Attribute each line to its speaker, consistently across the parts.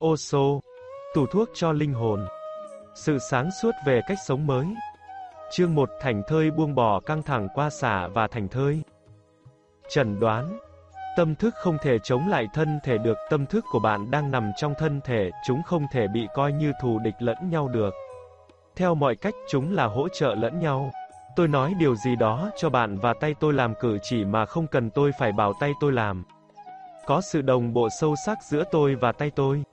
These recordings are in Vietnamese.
Speaker 1: Ô tủ thuốc cho linh hồn. Sự sáng suốt về cách sống mới. Chương 1 Thành thơi buông bỏ căng thẳng qua xả và thành thơi. Trần đoán Tâm thức không thể chống lại thân thể được, tâm thức của bạn đang nằm trong thân thể, chúng không thể bị coi như thù địch lẫn nhau được. Theo mọi cách, chúng là hỗ trợ lẫn nhau. Tôi nói điều gì đó cho bạn và tay tôi làm cử chỉ mà không cần tôi phải bảo tay tôi làm. Có sự đồng bộ sâu sắc giữa tôi và tay tôi.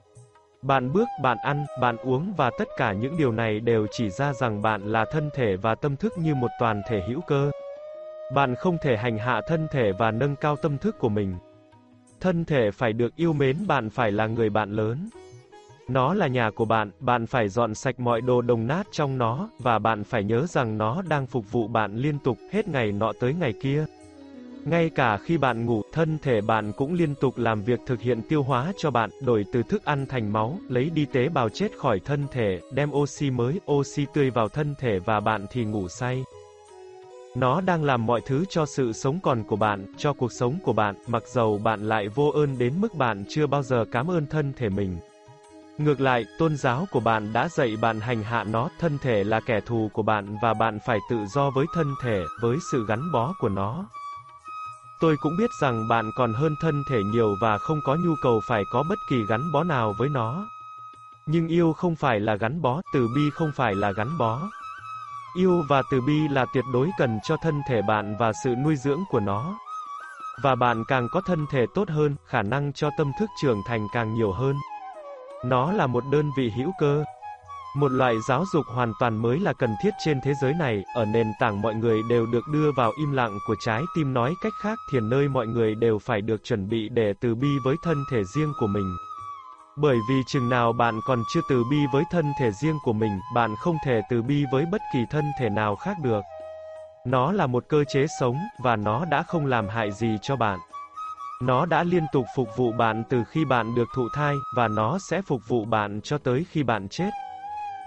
Speaker 1: Bạn bước, bạn ăn, bạn uống và tất cả những điều này đều chỉ ra rằng bạn là thân thể và tâm thức như một toàn thể hữu cơ. Bạn không thể hành hạ thân thể và nâng cao tâm thức của mình. Thân thể phải được yêu mến, bạn phải là người bạn lớn. Nó là nhà của bạn, bạn phải dọn sạch mọi đồ đồng nát trong nó, và bạn phải nhớ rằng nó đang phục vụ bạn liên tục, hết ngày nọ tới ngày kia. Ngay cả khi bạn ngủ, thân thể bạn cũng liên tục làm việc thực hiện tiêu hóa cho bạn, đổi từ thức ăn thành máu, lấy đi tế bào chết khỏi thân thể, đem oxy mới, oxy tươi vào thân thể và bạn thì ngủ say. Nó đang làm mọi thứ cho sự sống còn của bạn, cho cuộc sống của bạn, mặc dầu bạn lại vô ơn đến mức bạn chưa bao giờ cảm ơn thân thể mình. Ngược lại, tôn giáo của bạn đã dạy bạn hành hạ nó, thân thể là kẻ thù của bạn và bạn phải tự do với thân thể, với sự gắn bó của nó. Tôi cũng biết rằng bạn còn hơn thân thể nhiều và không có nhu cầu phải có bất kỳ gắn bó nào với nó. Nhưng yêu không phải là gắn bó, từ bi không phải là gắn bó. Yêu và từ bi là tuyệt đối cần cho thân thể bạn và sự nuôi dưỡng của nó. Và bạn càng có thân thể tốt hơn, khả năng cho tâm thức trưởng thành càng nhiều hơn. Nó là một đơn vị hữu cơ. Một loại giáo dục hoàn toàn mới là cần thiết trên thế giới này, ở nền tảng mọi người đều được đưa vào im lặng của trái tim nói cách khác thiền nơi mọi người đều phải được chuẩn bị để từ bi với thân thể riêng của mình. Bởi vì chừng nào bạn còn chưa từ bi với thân thể riêng của mình, bạn không thể từ bi với bất kỳ thân thể nào khác được. Nó là một cơ chế sống, và nó đã không làm hại gì cho bạn. Nó đã liên tục phục vụ bạn từ khi bạn được thụ thai, và nó sẽ phục vụ bạn cho tới khi bạn chết.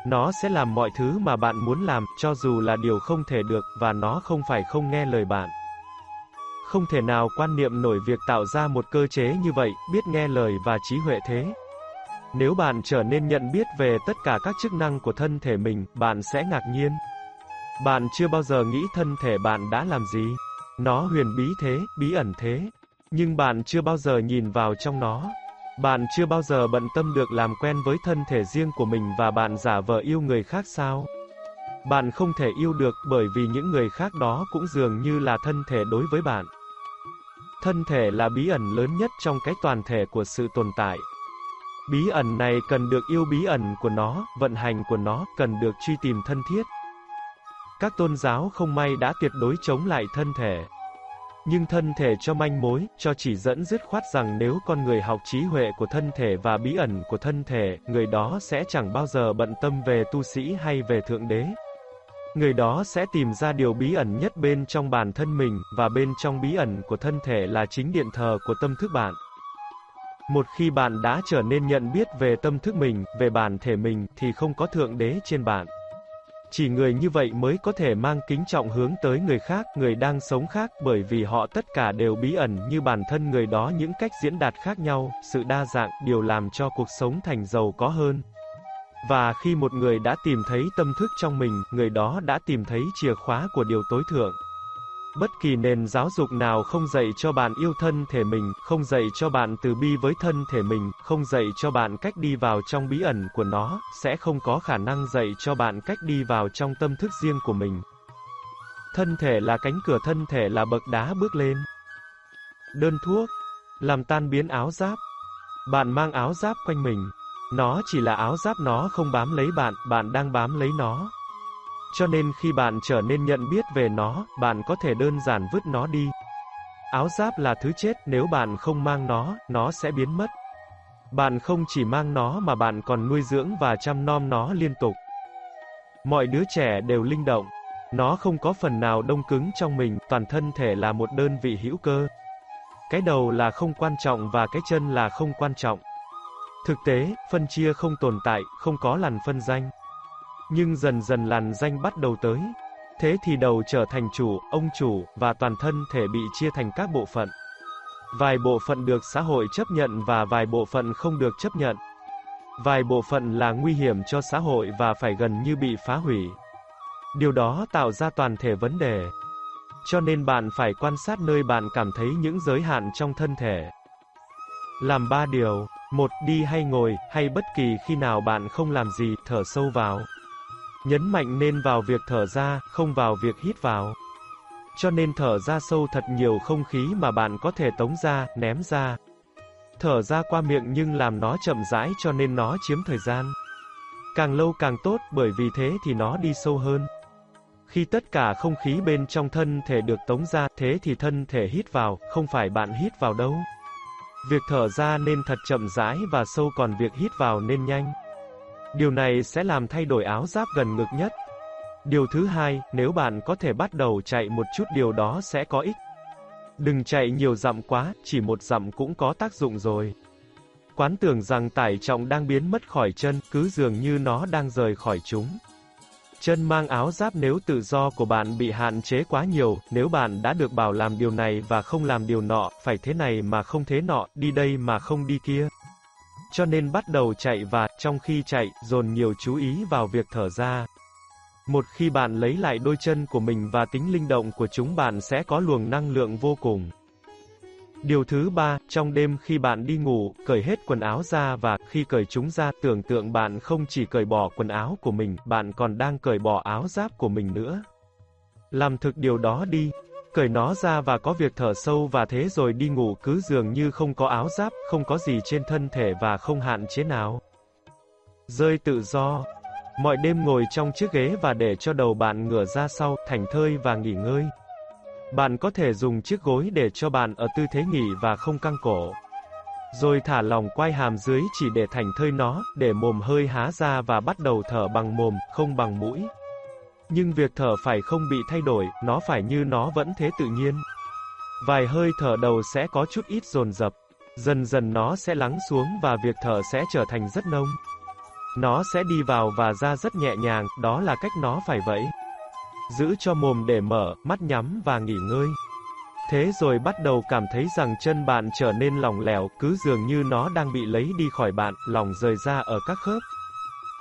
Speaker 1: Nó sẽ làm mọi thứ mà bạn muốn làm, cho dù là điều không thể được, và nó không phải không nghe lời bạn. Không thể nào quan niệm nổi việc tạo ra một cơ chế như vậy, biết nghe lời và trí huệ thế. Nếu bạn trở nên nhận biết về tất cả các chức năng của thân thể mình, bạn sẽ ngạc nhiên. Bạn chưa bao giờ nghĩ thân thể bạn đã làm gì. Nó huyền bí thế, bí ẩn thế. Nhưng bạn chưa bao giờ nhìn vào trong nó. Bạn chưa bao giờ bận tâm được làm quen với thân thể riêng của mình và bạn giả vờ yêu người khác sao? Bạn không thể yêu được bởi vì những người khác đó cũng dường như là thân thể đối với bạn. Thân thể là bí ẩn lớn nhất trong cái toàn thể của sự tồn tại. Bí ẩn này cần được yêu bí ẩn của nó, vận hành của nó, cần được truy tìm thân thiết. Các tôn giáo không may đã tuyệt đối chống lại thân thể. Nhưng thân thể cho manh mối, cho chỉ dẫn dứt khoát rằng nếu con người học trí huệ của thân thể và bí ẩn của thân thể, người đó sẽ chẳng bao giờ bận tâm về tu sĩ hay về thượng đế. Người đó sẽ tìm ra điều bí ẩn nhất bên trong bản thân mình, và bên trong bí ẩn của thân thể là chính điện thờ của tâm thức bạn. Một khi bạn đã trở nên nhận biết về tâm thức mình, về bản thể mình, thì không có thượng đế trên bạn. Chỉ người như vậy mới có thể mang kính trọng hướng tới người khác, người đang sống khác, bởi vì họ tất cả đều bí ẩn như bản thân người đó những cách diễn đạt khác nhau, sự đa dạng, điều làm cho cuộc sống thành giàu có hơn. Và khi một người đã tìm thấy tâm thức trong mình, người đó đã tìm thấy chìa khóa của điều tối thượng. Bất kỳ nền giáo dục nào không dạy cho bạn yêu thân thể mình, không dạy cho bạn từ bi với thân thể mình, không dạy cho bạn cách đi vào trong bí ẩn của nó, sẽ không có khả năng dạy cho bạn cách đi vào trong tâm thức riêng của mình. Thân thể là cánh cửa thân thể là bậc đá bước lên. Đơn thuốc, làm tan biến áo giáp. Bạn mang áo giáp quanh mình. Nó chỉ là áo giáp nó không bám lấy bạn, bạn đang bám lấy nó. Cho nên khi bạn trở nên nhận biết về nó, bạn có thể đơn giản vứt nó đi. Áo giáp là thứ chết, nếu bạn không mang nó, nó sẽ biến mất. Bạn không chỉ mang nó mà bạn còn nuôi dưỡng và chăm nom nó liên tục. Mọi đứa trẻ đều linh động. Nó không có phần nào đông cứng trong mình, toàn thân thể là một đơn vị hữu cơ. Cái đầu là không quan trọng và cái chân là không quan trọng. Thực tế, phân chia không tồn tại, không có làn phân danh. Nhưng dần dần làn danh bắt đầu tới. Thế thì đầu trở thành chủ, ông chủ, và toàn thân thể bị chia thành các bộ phận. Vài bộ phận được xã hội chấp nhận và vài bộ phận không được chấp nhận. Vài bộ phận là nguy hiểm cho xã hội và phải gần như bị phá hủy. Điều đó tạo ra toàn thể vấn đề. Cho nên bạn phải quan sát nơi bạn cảm thấy những giới hạn trong thân thể. Làm ba điều. Một, đi hay ngồi, hay bất kỳ khi nào bạn không làm gì, thở sâu vào. Nhấn mạnh nên vào việc thở ra, không vào việc hít vào. Cho nên thở ra sâu thật nhiều không khí mà bạn có thể tống ra, ném ra. Thở ra qua miệng nhưng làm nó chậm rãi cho nên nó chiếm thời gian. Càng lâu càng tốt bởi vì thế thì nó đi sâu hơn. Khi tất cả không khí bên trong thân thể được tống ra, thế thì thân thể hít vào, không phải bạn hít vào đâu. Việc thở ra nên thật chậm rãi và sâu còn việc hít vào nên nhanh. Điều này sẽ làm thay đổi áo giáp gần ngực nhất. Điều thứ hai, nếu bạn có thể bắt đầu chạy một chút điều đó sẽ có ích. Đừng chạy nhiều dặm quá, chỉ một dặm cũng có tác dụng rồi. Quán tưởng rằng tải trọng đang biến mất khỏi chân, cứ dường như nó đang rời khỏi chúng. Chân mang áo giáp nếu tự do của bạn bị hạn chế quá nhiều, nếu bạn đã được bảo làm điều này và không làm điều nọ, phải thế này mà không thế nọ, đi đây mà không đi kia. Cho nên bắt đầu chạy và, trong khi chạy, dồn nhiều chú ý vào việc thở ra. Một khi bạn lấy lại đôi chân của mình và tính linh động của chúng bạn sẽ có luồng năng lượng vô cùng. Điều thứ ba, trong đêm khi bạn đi ngủ, cởi hết quần áo ra và khi cởi chúng ra, tưởng tượng bạn không chỉ cởi bỏ quần áo của mình, bạn còn đang cởi bỏ áo giáp của mình nữa. Làm thực điều đó đi, cởi nó ra và có việc thở sâu và thế rồi đi ngủ cứ dường như không có áo giáp, không có gì trên thân thể và không hạn chế nào. Rơi tự do. Mọi đêm ngồi trong chiếc ghế và để cho đầu bạn ngửa ra sau, thành thơi và nghỉ ngơi. Bạn có thể dùng chiếc gối để cho bạn ở tư thế nghỉ và không căng cổ. Rồi thả lòng quai hàm dưới chỉ để thành thơi nó, để mồm hơi há ra và bắt đầu thở bằng mồm, không bằng mũi. Nhưng việc thở phải không bị thay đổi, nó phải như nó vẫn thế tự nhiên. Vài hơi thở đầu sẽ có chút ít dồn dập, dần dần nó sẽ lắng xuống và việc thở sẽ trở thành rất nông. Nó sẽ đi vào và ra rất nhẹ nhàng, đó là cách nó phải vậy. Giữ cho mồm để mở, mắt nhắm và nghỉ ngơi. Thế rồi bắt đầu cảm thấy rằng chân bạn trở nên lỏng lẻo, cứ dường như nó đang bị lấy đi khỏi bạn, lòng rời ra ở các khớp.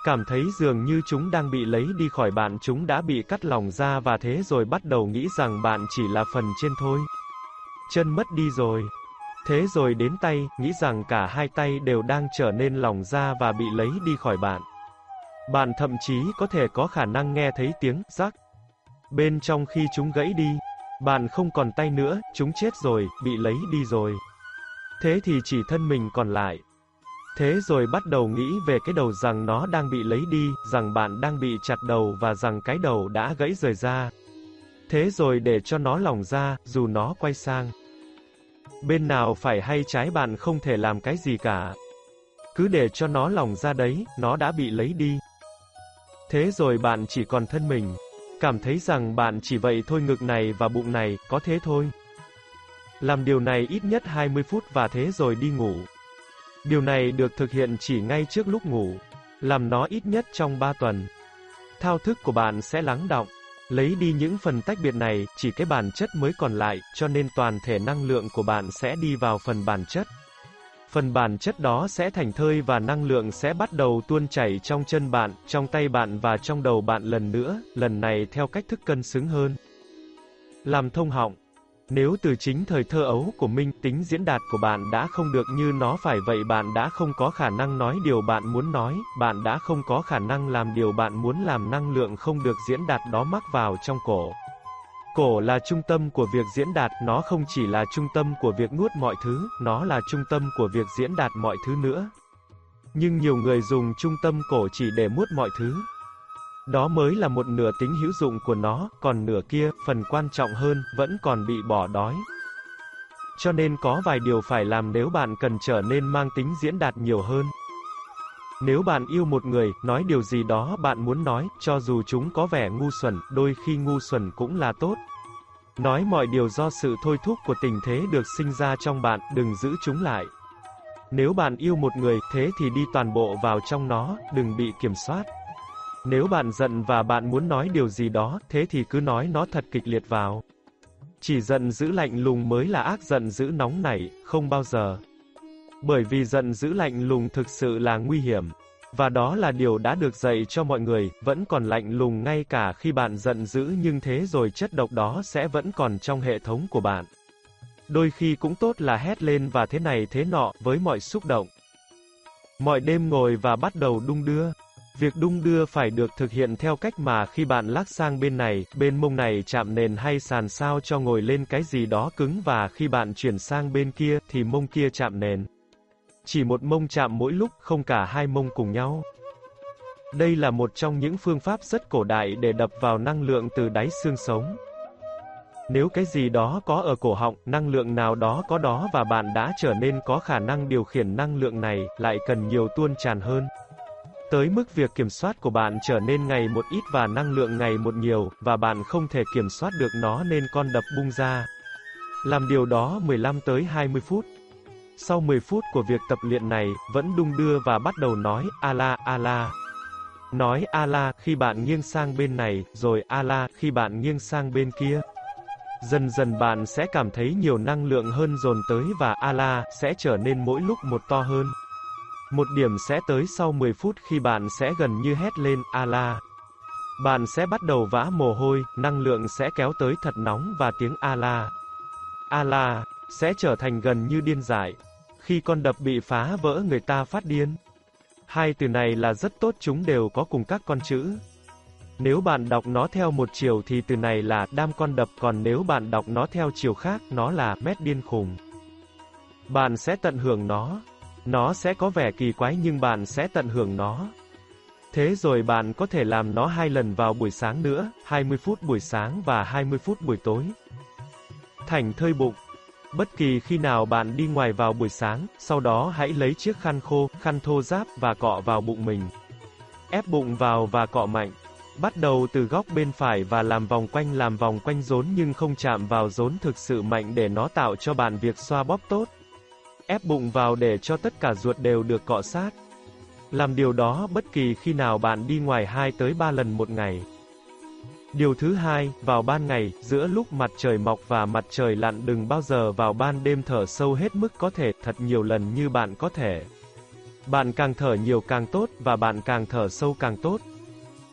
Speaker 1: Cảm thấy dường như chúng đang bị lấy đi khỏi bạn, chúng đã bị cắt lòng ra và thế rồi bắt đầu nghĩ rằng bạn chỉ là phần trên thôi. Chân mất đi rồi. Thế rồi đến tay, nghĩ rằng cả hai tay đều đang trở nên lòng ra và bị lấy đi khỏi bạn. Bạn thậm chí có thể có khả năng nghe thấy tiếng rắc Bên trong khi chúng gãy đi, bạn không còn tay nữa, chúng chết rồi, bị lấy đi rồi. Thế thì chỉ thân mình còn lại. Thế rồi bắt đầu nghĩ về cái đầu rằng nó đang bị lấy đi, rằng bạn đang bị chặt đầu và rằng cái đầu đã gãy rời ra. Thế rồi để cho nó lỏng ra, dù nó quay sang. Bên nào phải hay trái bạn không thể làm cái gì cả. Cứ để cho nó lỏng ra đấy, nó đã bị lấy đi. Thế rồi bạn chỉ còn thân mình. Cảm thấy rằng bạn chỉ vậy thôi ngực này và bụng này, có thế thôi. Làm điều này ít nhất 20 phút và thế rồi đi ngủ. Điều này được thực hiện chỉ ngay trước lúc ngủ. Làm nó ít nhất trong 3 tuần. Thao thức của bạn sẽ lắng động. Lấy đi những phần tách biệt này, chỉ cái bản chất mới còn lại, cho nên toàn thể năng lượng của bạn sẽ đi vào phần bản chất. Phần bản chất đó sẽ thành thơi và năng lượng sẽ bắt đầu tuôn chảy trong chân bạn, trong tay bạn và trong đầu bạn lần nữa, lần này theo cách thức cân xứng hơn. Làm thông họng nếu từ chính thời thơ ấu của Minh, tính diễn đạt của bạn đã không được như nó phải vậy bạn đã không có khả năng nói điều bạn muốn nói, bạn đã không có khả năng làm điều bạn muốn làm năng lượng không được diễn đạt đó mắc vào trong cổ. Cổ là trung tâm của việc diễn đạt, nó không chỉ là trung tâm của việc nuốt mọi thứ, nó là trung tâm của việc diễn đạt mọi thứ nữa. Nhưng nhiều người dùng trung tâm cổ chỉ để nuốt mọi thứ. Đó mới là một nửa tính hữu dụng của nó, còn nửa kia, phần quan trọng hơn, vẫn còn bị bỏ đói. Cho nên có vài điều phải làm nếu bạn cần trở nên mang tính diễn đạt nhiều hơn. Nếu bạn yêu một người, nói điều gì đó bạn muốn nói, cho dù chúng có vẻ ngu xuẩn, đôi khi ngu xuẩn cũng là tốt. Nói mọi điều do sự thôi thúc của tình thế được sinh ra trong bạn, đừng giữ chúng lại. Nếu bạn yêu một người, thế thì đi toàn bộ vào trong nó, đừng bị kiểm soát. Nếu bạn giận và bạn muốn nói điều gì đó, thế thì cứ nói nó thật kịch liệt vào. Chỉ giận giữ lạnh lùng mới là ác giận giữ nóng nảy, không bao giờ bởi vì giận dữ lạnh lùng thực sự là nguy hiểm. Và đó là điều đã được dạy cho mọi người, vẫn còn lạnh lùng ngay cả khi bạn giận dữ nhưng thế rồi chất độc đó sẽ vẫn còn trong hệ thống của bạn. Đôi khi cũng tốt là hét lên và thế này thế nọ với mọi xúc động. Mọi đêm ngồi và bắt đầu đung đưa. Việc đung đưa phải được thực hiện theo cách mà khi bạn lắc sang bên này, bên mông này chạm nền hay sàn sao cho ngồi lên cái gì đó cứng và khi bạn chuyển sang bên kia thì mông kia chạm nền. Chỉ một mông chạm mỗi lúc, không cả hai mông cùng nhau. Đây là một trong những phương pháp rất cổ đại để đập vào năng lượng từ đáy xương sống. Nếu cái gì đó có ở cổ họng, năng lượng nào đó có đó và bạn đã trở nên có khả năng điều khiển năng lượng này, lại cần nhiều tuôn tràn hơn. Tới mức việc kiểm soát của bạn trở nên ngày một ít và năng lượng ngày một nhiều, và bạn không thể kiểm soát được nó nên con đập bung ra. Làm điều đó 15 tới 20 phút. Sau 10 phút của việc tập luyện này, vẫn đung đưa và bắt đầu nói, ala ala. Nói ala khi bạn nghiêng sang bên này, rồi ala khi bạn nghiêng sang bên kia. Dần dần bạn sẽ cảm thấy nhiều năng lượng hơn dồn tới và ala sẽ trở nên mỗi lúc một to hơn. Một điểm sẽ tới sau 10 phút khi bạn sẽ gần như hét lên ala. Bạn sẽ bắt đầu vã mồ hôi, năng lượng sẽ kéo tới thật nóng và tiếng ala. Ala sẽ trở thành gần như điên dại. Khi con đập bị phá vỡ người ta phát điên. Hai từ này là rất tốt chúng đều có cùng các con chữ. Nếu bạn đọc nó theo một chiều thì từ này là đam con đập còn nếu bạn đọc nó theo chiều khác nó là mét điên khùng. Bạn sẽ tận hưởng nó. Nó sẽ có vẻ kỳ quái nhưng bạn sẽ tận hưởng nó. Thế rồi bạn có thể làm nó hai lần vào buổi sáng nữa, 20 phút buổi sáng và 20 phút buổi tối. Thành thơi bụng. Bất kỳ khi nào bạn đi ngoài vào buổi sáng, sau đó hãy lấy chiếc khăn khô, khăn thô ráp và cọ vào bụng mình. Ép bụng vào và cọ mạnh. Bắt đầu từ góc bên phải và làm vòng quanh làm vòng quanh rốn nhưng không chạm vào rốn thực sự mạnh để nó tạo cho bạn việc xoa bóp tốt. Ép bụng vào để cho tất cả ruột đều được cọ sát. Làm điều đó bất kỳ khi nào bạn đi ngoài 2 tới 3 lần một ngày. Điều thứ hai, vào ban ngày, giữa lúc mặt trời mọc và mặt trời lặn đừng bao giờ vào ban đêm thở sâu hết mức có thể, thật nhiều lần như bạn có thể. Bạn càng thở nhiều càng tốt và bạn càng thở sâu càng tốt.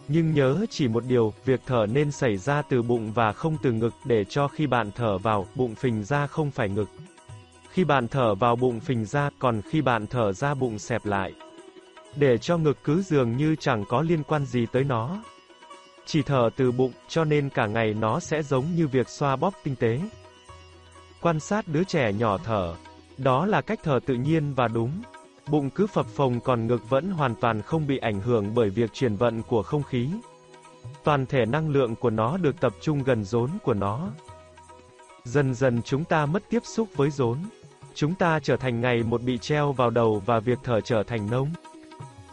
Speaker 1: Nhưng nhớ chỉ một điều, việc thở nên xảy ra từ bụng và không từ ngực để cho khi bạn thở vào, bụng phình ra không phải ngực. Khi bạn thở vào bụng phình ra, còn khi bạn thở ra bụng xẹp lại. Để cho ngực cứ dường như chẳng có liên quan gì tới nó. Chỉ thở từ bụng, cho nên cả ngày nó sẽ giống như việc xoa bóp tinh tế. Quan sát đứa trẻ nhỏ thở. Đó là cách thở tự nhiên và đúng. Bụng cứ phập phồng còn ngực vẫn hoàn toàn không bị ảnh hưởng bởi việc chuyển vận của không khí. Toàn thể năng lượng của nó được tập trung gần rốn của nó. Dần dần chúng ta mất tiếp xúc với rốn. Chúng ta trở thành ngày một bị treo vào đầu và việc thở trở thành nông.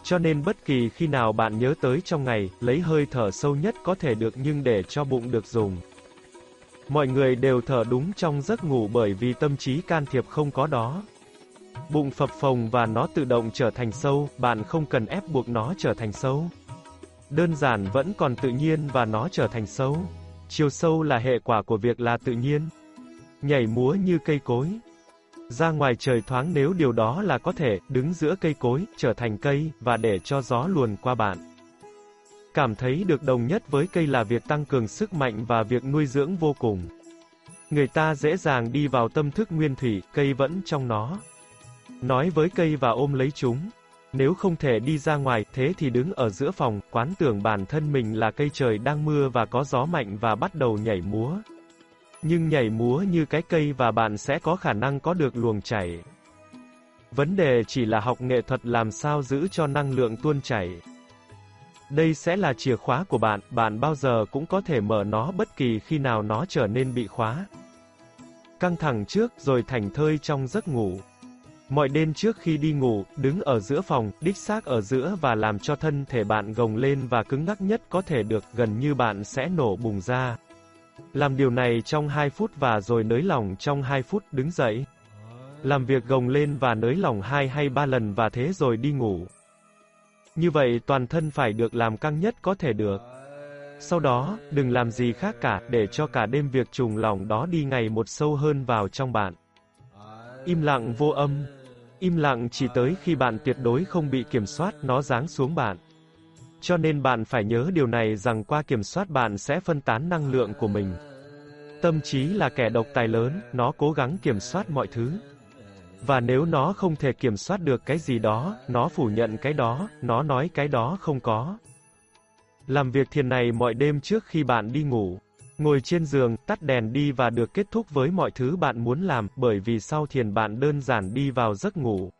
Speaker 1: Cho nên bất kỳ khi nào bạn nhớ tới trong ngày, lấy hơi thở sâu nhất có thể được nhưng để cho bụng được dùng. Mọi người đều thở đúng trong giấc ngủ bởi vì tâm trí can thiệp không có đó. Bụng phập phồng và nó tự động trở thành sâu, bạn không cần ép buộc nó trở thành sâu. Đơn giản vẫn còn tự nhiên và nó trở thành sâu. Chiều sâu là hệ quả của việc là tự nhiên. Nhảy múa như cây cối. Ra ngoài trời thoáng nếu điều đó là có thể, đứng giữa cây cối, trở thành cây, và để cho gió luồn qua bạn. Cảm thấy được đồng nhất với cây là việc tăng cường sức mạnh và việc nuôi dưỡng vô cùng. Người ta dễ dàng đi vào tâm thức nguyên thủy, cây vẫn trong nó. Nói với cây và ôm lấy chúng. Nếu không thể đi ra ngoài, thế thì đứng ở giữa phòng, quán tưởng bản thân mình là cây trời đang mưa và có gió mạnh và bắt đầu nhảy múa. Nhưng nhảy múa như cái cây và bạn sẽ có khả năng có được luồng chảy. Vấn đề chỉ là học nghệ thuật làm sao giữ cho năng lượng tuôn chảy. Đây sẽ là chìa khóa của bạn, bạn bao giờ cũng có thể mở nó bất kỳ khi nào nó trở nên bị khóa. Căng thẳng trước rồi thành thơi trong giấc ngủ. Mọi đêm trước khi đi ngủ, đứng ở giữa phòng, đích xác ở giữa và làm cho thân thể bạn gồng lên và cứng ngắc nhất có thể được, gần như bạn sẽ nổ bùng ra. Làm điều này trong 2 phút và rồi nới lỏng trong 2 phút đứng dậy. Làm việc gồng lên và nới lỏng 2 hay 3 lần và thế rồi đi ngủ. Như vậy toàn thân phải được làm căng nhất có thể được. Sau đó, đừng làm gì khác cả, để cho cả đêm việc trùng lỏng đó đi ngày một sâu hơn vào trong bạn. Im lặng vô âm. Im lặng chỉ tới khi bạn tuyệt đối không bị kiểm soát, nó giáng xuống bạn. Cho nên bạn phải nhớ điều này rằng qua kiểm soát bạn sẽ phân tán năng lượng của mình. Tâm trí là kẻ độc tài lớn, nó cố gắng kiểm soát mọi thứ. Và nếu nó không thể kiểm soát được cái gì đó, nó phủ nhận cái đó, nó nói cái đó không có. Làm việc thiền này mọi đêm trước khi bạn đi ngủ. Ngồi trên giường, tắt đèn đi và được kết thúc với mọi thứ bạn muốn làm, bởi vì sau thiền bạn đơn giản đi vào giấc ngủ.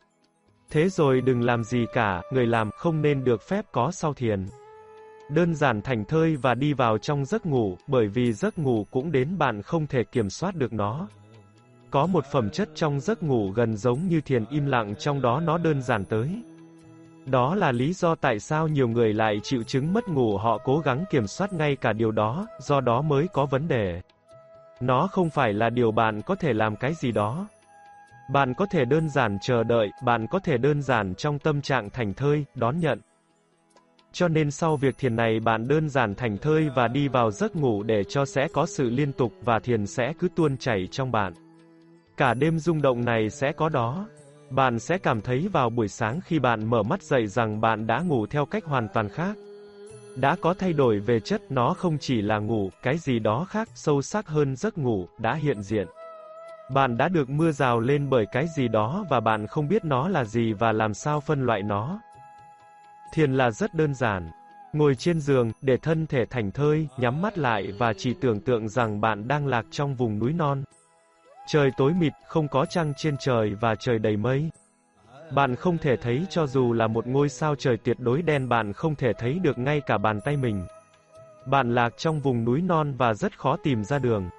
Speaker 1: Thế rồi đừng làm gì cả, người làm không nên được phép có sau thiền. Đơn giản thành thơi và đi vào trong giấc ngủ, bởi vì giấc ngủ cũng đến bạn không thể kiểm soát được nó. Có một phẩm chất trong giấc ngủ gần giống như thiền im lặng trong đó nó đơn giản tới. Đó là lý do tại sao nhiều người lại chịu chứng mất ngủ họ cố gắng kiểm soát ngay cả điều đó, do đó mới có vấn đề. Nó không phải là điều bạn có thể làm cái gì đó. Bạn có thể đơn giản chờ đợi, bạn có thể đơn giản trong tâm trạng thành thơi, đón nhận. Cho nên sau việc thiền này bạn đơn giản thành thơi và đi vào giấc ngủ để cho sẽ có sự liên tục và thiền sẽ cứ tuôn chảy trong bạn. Cả đêm rung động này sẽ có đó. Bạn sẽ cảm thấy vào buổi sáng khi bạn mở mắt dậy rằng bạn đã ngủ theo cách hoàn toàn khác. Đã có thay đổi về chất, nó không chỉ là ngủ, cái gì đó khác, sâu sắc hơn giấc ngủ, đã hiện diện. Bạn đã được mưa rào lên bởi cái gì đó và bạn không biết nó là gì và làm sao phân loại nó. Thiền là rất đơn giản. Ngồi trên giường, để thân thể thành thơi, nhắm mắt lại và chỉ tưởng tượng rằng bạn đang lạc trong vùng núi non. Trời tối mịt, không có trăng trên trời và trời đầy mây. Bạn không thể thấy cho dù là một ngôi sao trời tuyệt đối đen bạn không thể thấy được ngay cả bàn tay mình. Bạn lạc trong vùng núi non và rất khó tìm ra đường.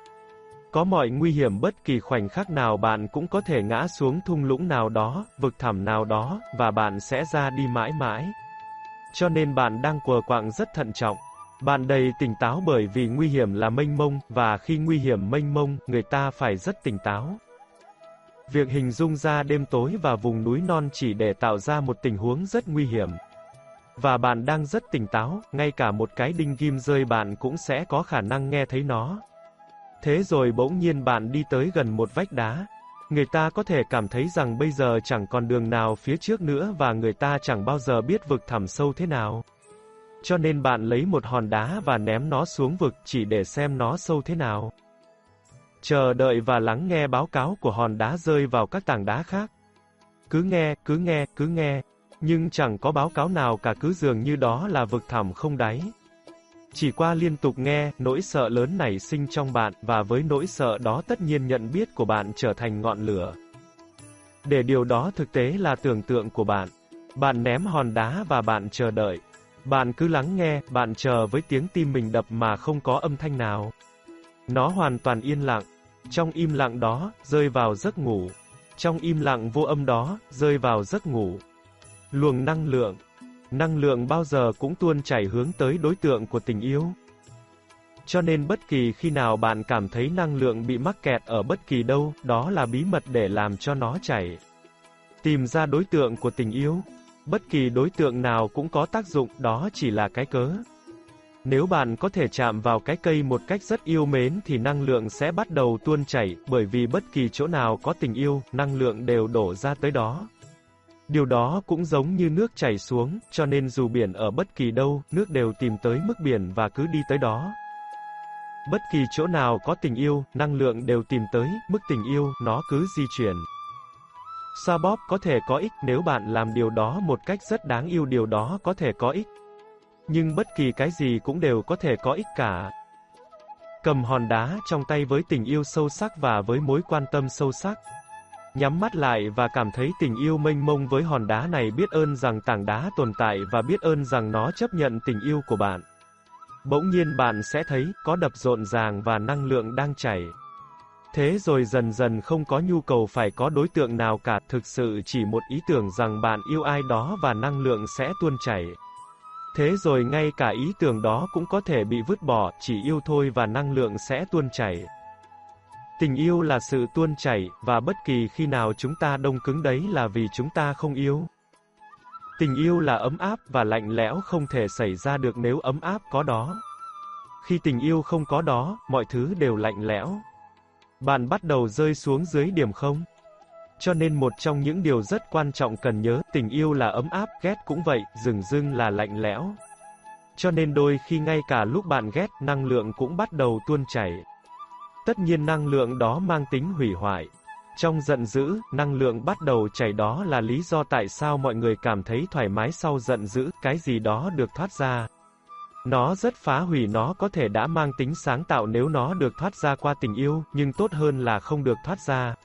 Speaker 1: Có mọi nguy hiểm bất kỳ khoảnh khắc nào bạn cũng có thể ngã xuống thung lũng nào đó, vực thẳm nào đó, và bạn sẽ ra đi mãi mãi. Cho nên bạn đang quờ quạng rất thận trọng. Bạn đầy tỉnh táo bởi vì nguy hiểm là mênh mông, và khi nguy hiểm mênh mông, người ta phải rất tỉnh táo. Việc hình dung ra đêm tối và vùng núi non chỉ để tạo ra một tình huống rất nguy hiểm. Và bạn đang rất tỉnh táo, ngay cả một cái đinh ghim rơi bạn cũng sẽ có khả năng nghe thấy nó. Thế rồi bỗng nhiên bạn đi tới gần một vách đá. Người ta có thể cảm thấy rằng bây giờ chẳng còn đường nào phía trước nữa và người ta chẳng bao giờ biết vực thẳm sâu thế nào. Cho nên bạn lấy một hòn đá và ném nó xuống vực chỉ để xem nó sâu thế nào. Chờ đợi và lắng nghe báo cáo của hòn đá rơi vào các tảng đá khác. Cứ nghe, cứ nghe, cứ nghe, nhưng chẳng có báo cáo nào cả cứ dường như đó là vực thẳm không đáy. Chỉ qua liên tục nghe, nỗi sợ lớn nảy sinh trong bạn, và với nỗi sợ đó tất nhiên nhận biết của bạn trở thành ngọn lửa. Để điều đó thực tế là tưởng tượng của bạn. Bạn ném hòn đá và bạn chờ đợi. Bạn cứ lắng nghe, bạn chờ với tiếng tim mình đập mà không có âm thanh nào. Nó hoàn toàn yên lặng. Trong im lặng đó, rơi vào giấc ngủ. Trong im lặng vô âm đó, rơi vào giấc ngủ. Luồng năng lượng. Năng lượng bao giờ cũng tuôn chảy hướng tới đối tượng của tình yêu. Cho nên bất kỳ khi nào bạn cảm thấy năng lượng bị mắc kẹt ở bất kỳ đâu, đó là bí mật để làm cho nó chảy. Tìm ra đối tượng của tình yêu. Bất kỳ đối tượng nào cũng có tác dụng, đó chỉ là cái cớ. Nếu bạn có thể chạm vào cái cây một cách rất yêu mến thì năng lượng sẽ bắt đầu tuôn chảy, bởi vì bất kỳ chỗ nào có tình yêu, năng lượng đều đổ ra tới đó. Điều đó cũng giống như nước chảy xuống, cho nên dù biển ở bất kỳ đâu, nước đều tìm tới mức biển và cứ đi tới đó. Bất kỳ chỗ nào có tình yêu, năng lượng đều tìm tới, mức tình yêu, nó cứ di chuyển. Xoa bóp có thể có ích nếu bạn làm điều đó một cách rất đáng yêu điều đó có thể có ích. Nhưng bất kỳ cái gì cũng đều có thể có ích cả. Cầm hòn đá trong tay với tình yêu sâu sắc và với mối quan tâm sâu sắc. Nhắm mắt lại và cảm thấy tình yêu mênh mông với hòn đá này biết ơn rằng tảng đá tồn tại và biết ơn rằng nó chấp nhận tình yêu của bạn. Bỗng nhiên bạn sẽ thấy, có đập rộn ràng và năng lượng đang chảy. Thế rồi dần dần không có nhu cầu phải có đối tượng nào cả, thực sự chỉ một ý tưởng rằng bạn yêu ai đó và năng lượng sẽ tuôn chảy. Thế rồi ngay cả ý tưởng đó cũng có thể bị vứt bỏ, chỉ yêu thôi và năng lượng sẽ tuôn chảy. Tình yêu là sự tuôn chảy, và bất kỳ khi nào chúng ta đông cứng đấy là vì chúng ta không yêu. Tình yêu là ấm áp và lạnh lẽo không thể xảy ra được nếu ấm áp có đó. Khi tình yêu không có đó, mọi thứ đều lạnh lẽo. Bạn bắt đầu rơi xuống dưới điểm không. Cho nên một trong những điều rất quan trọng cần nhớ, tình yêu là ấm áp, ghét cũng vậy, rừng rưng là lạnh lẽo. Cho nên đôi khi ngay cả lúc bạn ghét, năng lượng cũng bắt đầu tuôn chảy. Tất nhiên năng lượng đó mang tính hủy hoại. Trong giận dữ, năng lượng bắt đầu chảy đó là lý do tại sao mọi người cảm thấy thoải mái sau giận dữ, cái gì đó được thoát ra. Nó rất phá hủy nó có thể đã mang tính sáng tạo nếu nó được thoát ra qua tình yêu, nhưng tốt hơn là không được thoát ra.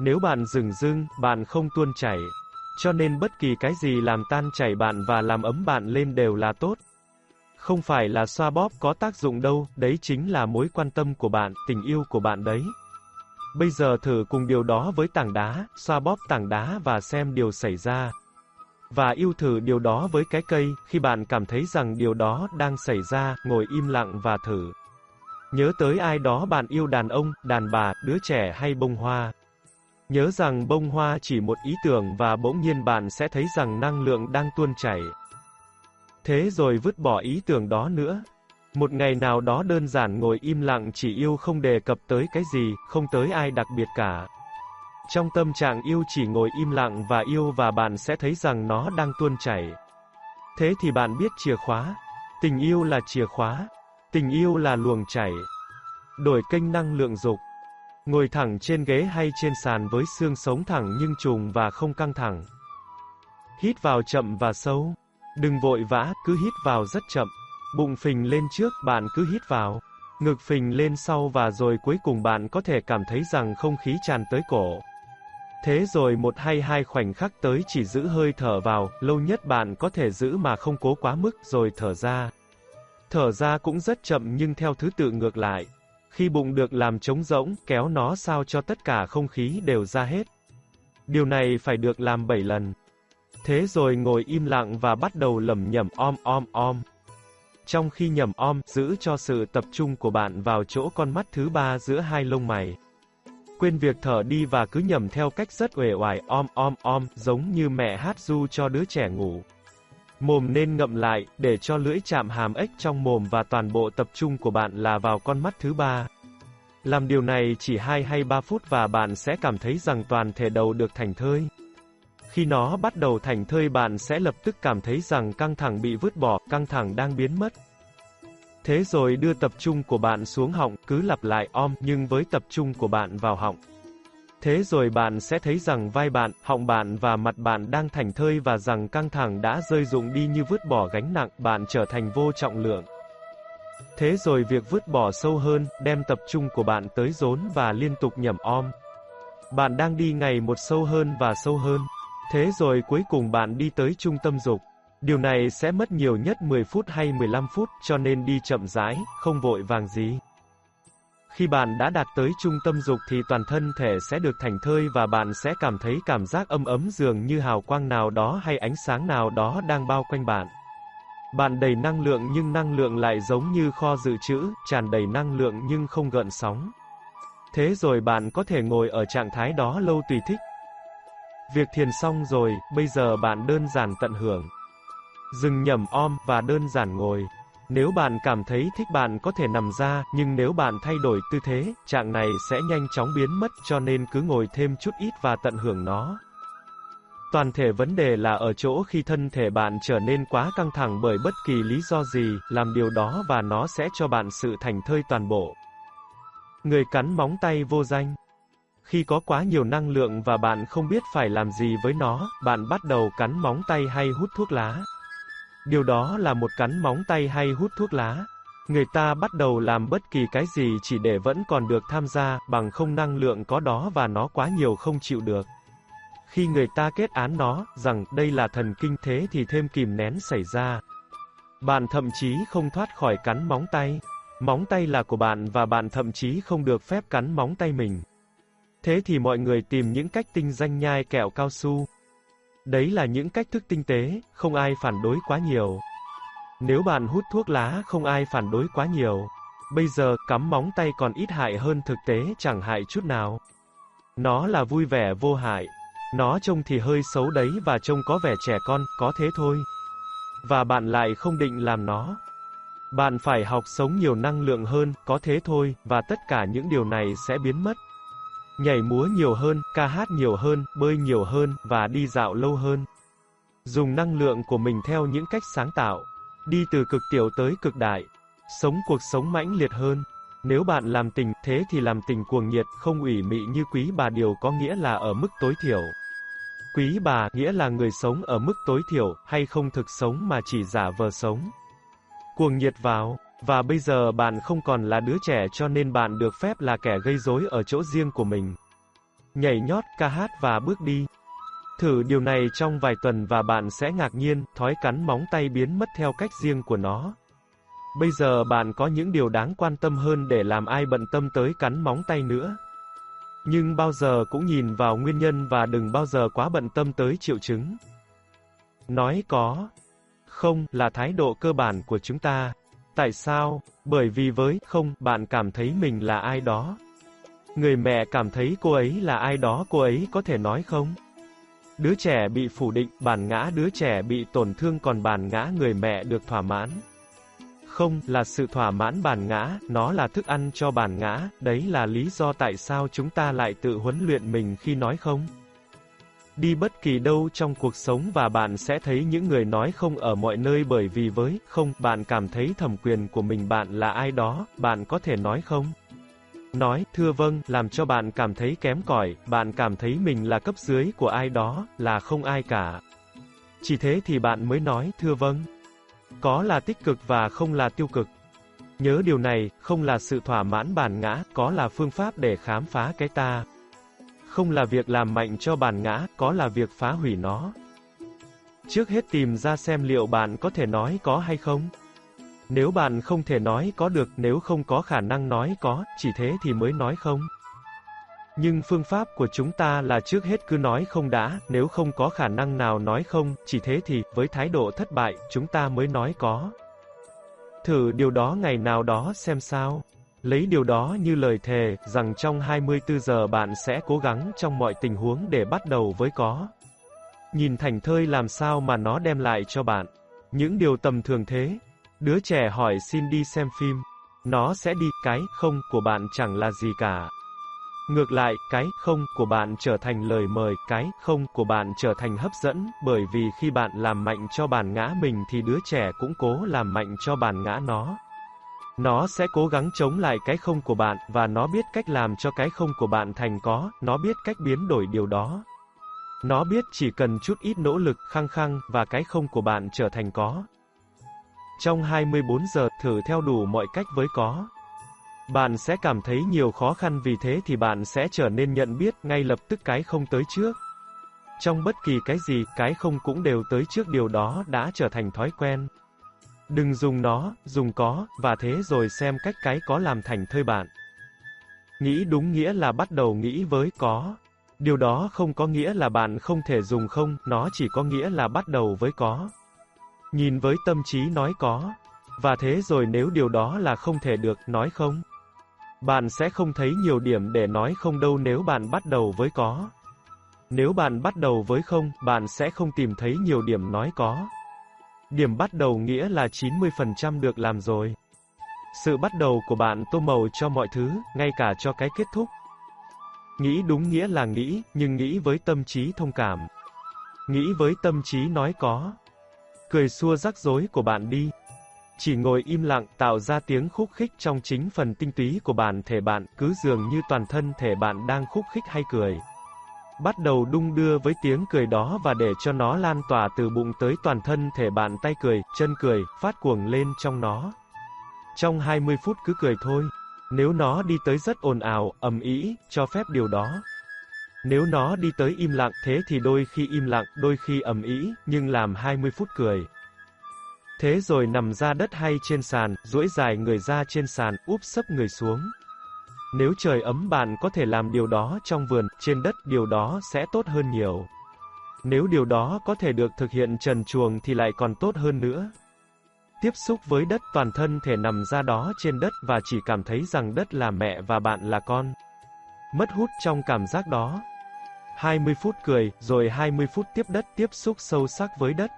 Speaker 1: Nếu bạn dừng dưng, bạn không tuôn chảy. Cho nên bất kỳ cái gì làm tan chảy bạn và làm ấm bạn lên đều là tốt. Không phải là xoa bóp có tác dụng đâu, đấy chính là mối quan tâm của bạn, tình yêu của bạn đấy. Bây giờ thử cùng điều đó với tảng đá, xoa bóp tảng đá và xem điều xảy ra. Và yêu thử điều đó với cái cây, khi bạn cảm thấy rằng điều đó đang xảy ra, ngồi im lặng và thử. Nhớ tới ai đó bạn yêu đàn ông, đàn bà, đứa trẻ hay bông hoa. Nhớ rằng bông hoa chỉ một ý tưởng và bỗng nhiên bạn sẽ thấy rằng năng lượng đang tuôn chảy. Thế rồi vứt bỏ ý tưởng đó nữa. Một ngày nào đó đơn giản ngồi im lặng chỉ yêu không đề cập tới cái gì, không tới ai đặc biệt cả. Trong tâm trạng yêu chỉ ngồi im lặng và yêu và bạn sẽ thấy rằng nó đang tuôn chảy. Thế thì bạn biết chìa khóa. Tình yêu là chìa khóa. Tình yêu là luồng chảy. Đổi kênh năng lượng dục. Ngồi thẳng trên ghế hay trên sàn với xương sống thẳng nhưng trùng và không căng thẳng. Hít vào chậm và sâu. Đừng vội vã, cứ hít vào rất chậm. Bụng phình lên trước, bạn cứ hít vào. Ngực phình lên sau và rồi cuối cùng bạn có thể cảm thấy rằng không khí tràn tới cổ. Thế rồi một hay hai khoảnh khắc tới chỉ giữ hơi thở vào, lâu nhất bạn có thể giữ mà không cố quá mức, rồi thở ra. Thở ra cũng rất chậm nhưng theo thứ tự ngược lại. Khi bụng được làm trống rỗng, kéo nó sao cho tất cả không khí đều ra hết. Điều này phải được làm 7 lần. Thế rồi ngồi im lặng và bắt đầu lẩm nhẩm om om om. Trong khi nhẩm om, giữ cho sự tập trung của bạn vào chỗ con mắt thứ ba giữa hai lông mày. Quên việc thở đi và cứ nhẩm theo cách rất uể oải om om om, giống như mẹ hát du cho đứa trẻ ngủ. Mồm nên ngậm lại, để cho lưỡi chạm hàm ếch trong mồm và toàn bộ tập trung của bạn là vào con mắt thứ ba. Làm điều này chỉ 2 hay 3 phút và bạn sẽ cảm thấy rằng toàn thể đầu được thành thơi. Khi nó bắt đầu thành thơi bạn sẽ lập tức cảm thấy rằng căng thẳng bị vứt bỏ, căng thẳng đang biến mất. Thế rồi đưa tập trung của bạn xuống họng, cứ lặp lại om nhưng với tập trung của bạn vào họng. Thế rồi bạn sẽ thấy rằng vai bạn, họng bạn và mặt bạn đang thành thơi và rằng căng thẳng đã rơi rụng đi như vứt bỏ gánh nặng, bạn trở thành vô trọng lượng. Thế rồi việc vứt bỏ sâu hơn, đem tập trung của bạn tới rốn và liên tục nhẩm om. Bạn đang đi ngày một sâu hơn và sâu hơn. Thế rồi cuối cùng bạn đi tới trung tâm dục. Điều này sẽ mất nhiều nhất 10 phút hay 15 phút, cho nên đi chậm rãi, không vội vàng gì. Khi bạn đã đạt tới trung tâm dục thì toàn thân thể sẽ được thành thơi và bạn sẽ cảm thấy cảm giác âm ấm dường như hào quang nào đó hay ánh sáng nào đó đang bao quanh bạn. Bạn đầy năng lượng nhưng năng lượng lại giống như kho dự trữ, tràn đầy năng lượng nhưng không gợn sóng. Thế rồi bạn có thể ngồi ở trạng thái đó lâu tùy thích. Việc thiền xong rồi, bây giờ bạn đơn giản tận hưởng. Dừng nhầm om và đơn giản ngồi. Nếu bạn cảm thấy thích bạn có thể nằm ra, nhưng nếu bạn thay đổi tư thế, trạng này sẽ nhanh chóng biến mất cho nên cứ ngồi thêm chút ít và tận hưởng nó. Toàn thể vấn đề là ở chỗ khi thân thể bạn trở nên quá căng thẳng bởi bất kỳ lý do gì, làm điều đó và nó sẽ cho bạn sự thành thơi toàn bộ. Người cắn móng tay vô danh khi có quá nhiều năng lượng và bạn không biết phải làm gì với nó, bạn bắt đầu cắn móng tay hay hút thuốc lá. Điều đó là một cắn móng tay hay hút thuốc lá. Người ta bắt đầu làm bất kỳ cái gì chỉ để vẫn còn được tham gia, bằng không năng lượng có đó và nó quá nhiều không chịu được. Khi người ta kết án nó, rằng đây là thần kinh thế thì thêm kìm nén xảy ra. Bạn thậm chí không thoát khỏi cắn móng tay. Móng tay là của bạn và bạn thậm chí không được phép cắn móng tay mình. Thế thì mọi người tìm những cách tinh danh nhai kẹo cao su, Đấy là những cách thức tinh tế, không ai phản đối quá nhiều. Nếu bạn hút thuốc lá không ai phản đối quá nhiều. Bây giờ, cắm móng tay còn ít hại hơn thực tế chẳng hại chút nào. Nó là vui vẻ vô hại. Nó trông thì hơi xấu đấy và trông có vẻ trẻ con, có thế thôi. Và bạn lại không định làm nó. Bạn phải học sống nhiều năng lượng hơn, có thế thôi, và tất cả những điều này sẽ biến mất nhảy múa nhiều hơn, ca hát nhiều hơn, bơi nhiều hơn, và đi dạo lâu hơn. Dùng năng lượng của mình theo những cách sáng tạo, đi từ cực tiểu tới cực đại, sống cuộc sống mãnh liệt hơn. Nếu bạn làm tình, thế thì làm tình cuồng nhiệt, không ủy mị như quý bà điều có nghĩa là ở mức tối thiểu. Quý bà nghĩa là người sống ở mức tối thiểu, hay không thực sống mà chỉ giả vờ sống. Cuồng nhiệt vào, và bây giờ bạn không còn là đứa trẻ cho nên bạn được phép là kẻ gây rối ở chỗ riêng của mình. Nhảy nhót, ca hát và bước đi. Thử điều này trong vài tuần và bạn sẽ ngạc nhiên, thói cắn móng tay biến mất theo cách riêng của nó. Bây giờ bạn có những điều đáng quan tâm hơn để làm ai bận tâm tới cắn móng tay nữa. Nhưng bao giờ cũng nhìn vào nguyên nhân và đừng bao giờ quá bận tâm tới triệu chứng. Nói có, không là thái độ cơ bản của chúng ta. Tại sao? Bởi vì với không, bạn cảm thấy mình là ai đó. Người mẹ cảm thấy cô ấy là ai đó cô ấy có thể nói không? Đứa trẻ bị phủ định, bản ngã đứa trẻ bị tổn thương còn bản ngã người mẹ được thỏa mãn. Không, là sự thỏa mãn bản ngã, nó là thức ăn cho bản ngã, đấy là lý do tại sao chúng ta lại tự huấn luyện mình khi nói không. Đi bất kỳ đâu trong cuộc sống và bạn sẽ thấy những người nói không ở mọi nơi bởi vì với không, bạn cảm thấy thẩm quyền của mình bạn là ai đó, bạn có thể nói không. Nói, thưa vâng, làm cho bạn cảm thấy kém cỏi, bạn cảm thấy mình là cấp dưới của ai đó, là không ai cả. Chỉ thế thì bạn mới nói, thưa vâng. Có là tích cực và không là tiêu cực. Nhớ điều này, không là sự thỏa mãn bản ngã, có là phương pháp để khám phá cái ta. Không là việc làm mạnh cho bản ngã, có là việc phá hủy nó. Trước hết tìm ra xem liệu bạn có thể nói có hay không. Nếu bạn không thể nói có được, nếu không có khả năng nói có, chỉ thế thì mới nói không. Nhưng phương pháp của chúng ta là trước hết cứ nói không đã, nếu không có khả năng nào nói không, chỉ thế thì, với thái độ thất bại, chúng ta mới nói có. Thử điều đó ngày nào đó xem sao. Lấy điều đó như lời thề, rằng trong 24 giờ bạn sẽ cố gắng trong mọi tình huống để bắt đầu với có. Nhìn thành thơi làm sao mà nó đem lại cho bạn. Những điều tầm thường thế. Đứa trẻ hỏi xin đi xem phim. Nó sẽ đi, cái không của bạn chẳng là gì cả. Ngược lại, cái không của bạn trở thành lời mời, cái không của bạn trở thành hấp dẫn, bởi vì khi bạn làm mạnh cho bản ngã mình thì đứa trẻ cũng cố làm mạnh cho bản ngã nó. Nó sẽ cố gắng chống lại cái không của bạn, và nó biết cách làm cho cái không của bạn thành có, nó biết cách biến đổi điều đó. Nó biết chỉ cần chút ít nỗ lực, khăng khăng, và cái không của bạn trở thành có. Trong 24 giờ, thử theo đủ mọi cách với có. Bạn sẽ cảm thấy nhiều khó khăn vì thế thì bạn sẽ trở nên nhận biết ngay lập tức cái không tới trước. Trong bất kỳ cái gì, cái không cũng đều tới trước điều đó đã trở thành thói quen. Đừng dùng nó, dùng có, và thế rồi xem cách cái có làm thành thơi bạn. Nghĩ đúng nghĩa là bắt đầu nghĩ với có. Điều đó không có nghĩa là bạn không thể dùng không, nó chỉ có nghĩa là bắt đầu với có. Nhìn với tâm trí nói có. Và thế rồi nếu điều đó là không thể được, nói không. Bạn sẽ không thấy nhiều điểm để nói không đâu nếu bạn bắt đầu với có. Nếu bạn bắt đầu với không, bạn sẽ không tìm thấy nhiều điểm nói có. Điểm bắt đầu nghĩa là 90% được làm rồi. Sự bắt đầu của bạn tô màu cho mọi thứ, ngay cả cho cái kết thúc. Nghĩ đúng nghĩa là nghĩ, nhưng nghĩ với tâm trí thông cảm. Nghĩ với tâm trí nói có. Cười xua rắc rối của bạn đi. Chỉ ngồi im lặng, tạo ra tiếng khúc khích trong chính phần tinh túy của bản thể bạn, cứ dường như toàn thân thể bạn đang khúc khích hay cười bắt đầu đung đưa với tiếng cười đó và để cho nó lan tỏa từ bụng tới toàn thân thể bạn tay cười, chân cười, phát cuồng lên trong nó. Trong 20 phút cứ cười thôi. Nếu nó đi tới rất ồn ào, ầm ĩ, cho phép điều đó. Nếu nó đi tới im lặng thế thì đôi khi im lặng, đôi khi ầm ĩ, nhưng làm 20 phút cười. Thế rồi nằm ra đất hay trên sàn, duỗi dài người ra trên sàn, úp sấp người xuống. Nếu trời ấm bạn có thể làm điều đó trong vườn, trên đất, điều đó sẽ tốt hơn nhiều. Nếu điều đó có thể được thực hiện trần chuồng thì lại còn tốt hơn nữa. Tiếp xúc với đất toàn thân thể nằm ra đó trên đất và chỉ cảm thấy rằng đất là mẹ và bạn là con. Mất hút trong cảm giác đó. 20 phút cười, rồi 20 phút tiếp đất tiếp xúc sâu sắc với đất.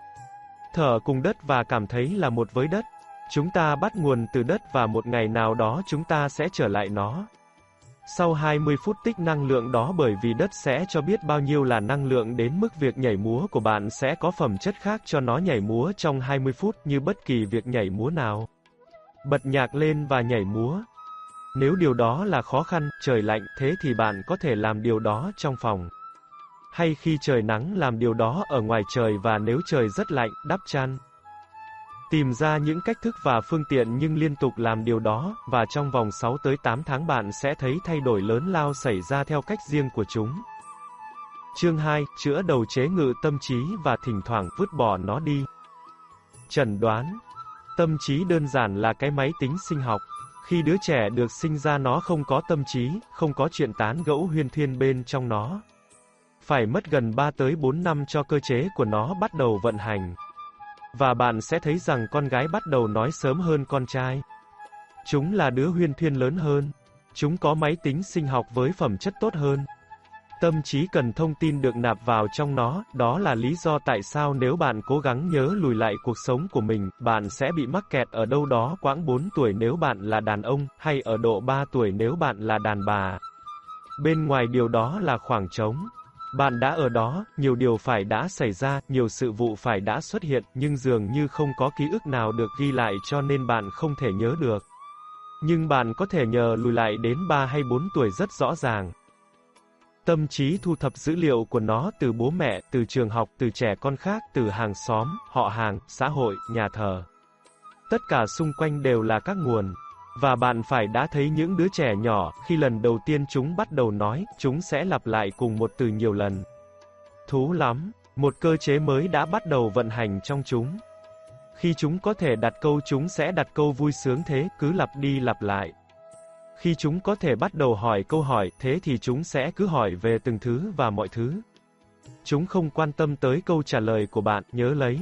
Speaker 1: Thở cùng đất và cảm thấy là một với đất. Chúng ta bắt nguồn từ đất và một ngày nào đó chúng ta sẽ trở lại nó. Sau 20 phút tích năng lượng đó bởi vì đất sẽ cho biết bao nhiêu là năng lượng đến mức việc nhảy múa của bạn sẽ có phẩm chất khác cho nó nhảy múa trong 20 phút như bất kỳ việc nhảy múa nào. Bật nhạc lên và nhảy múa. Nếu điều đó là khó khăn, trời lạnh, thế thì bạn có thể làm điều đó trong phòng. Hay khi trời nắng làm điều đó ở ngoài trời và nếu trời rất lạnh, đắp chăn. Tìm ra những cách thức và phương tiện nhưng liên tục làm điều đó, và trong vòng 6 tới 8 tháng bạn sẽ thấy thay đổi lớn lao xảy ra theo cách riêng của chúng. Chương 2, chữa đầu chế ngự tâm trí và thỉnh thoảng vứt bỏ nó đi. Chẩn đoán Tâm trí đơn giản là cái máy tính sinh học. Khi đứa trẻ được sinh ra nó không có tâm trí, không có chuyện tán gẫu huyên thuyên bên trong nó. Phải mất gần 3 tới 4 năm cho cơ chế của nó bắt đầu vận hành. Và bạn sẽ thấy rằng con gái bắt đầu nói sớm hơn con trai. Chúng là đứa huyên thuyên lớn hơn. Chúng có máy tính sinh học với phẩm chất tốt hơn. Tâm trí cần thông tin được nạp vào trong nó, đó là lý do tại sao nếu bạn cố gắng nhớ lùi lại cuộc sống của mình, bạn sẽ bị mắc kẹt ở đâu đó quãng 4 tuổi nếu bạn là đàn ông, hay ở độ 3 tuổi nếu bạn là đàn bà. Bên ngoài điều đó là khoảng trống. Bạn đã ở đó, nhiều điều phải đã xảy ra, nhiều sự vụ phải đã xuất hiện, nhưng dường như không có ký ức nào được ghi lại cho nên bạn không thể nhớ được. Nhưng bạn có thể nhờ lùi lại đến 3 hay 4 tuổi rất rõ ràng. Tâm trí thu thập dữ liệu của nó từ bố mẹ, từ trường học, từ trẻ con khác, từ hàng xóm, họ hàng, xã hội, nhà thờ. Tất cả xung quanh đều là các nguồn. Và bạn phải đã thấy những đứa trẻ nhỏ, khi lần đầu tiên chúng bắt đầu nói, chúng sẽ lặp lại cùng một từ nhiều lần. Thú lắm, một cơ chế mới đã bắt đầu vận hành trong chúng. Khi chúng có thể đặt câu chúng sẽ đặt câu vui sướng thế, cứ lặp đi lặp lại. Khi chúng có thể bắt đầu hỏi câu hỏi, thế thì chúng sẽ cứ hỏi về từng thứ và mọi thứ. Chúng không quan tâm tới câu trả lời của bạn, nhớ lấy.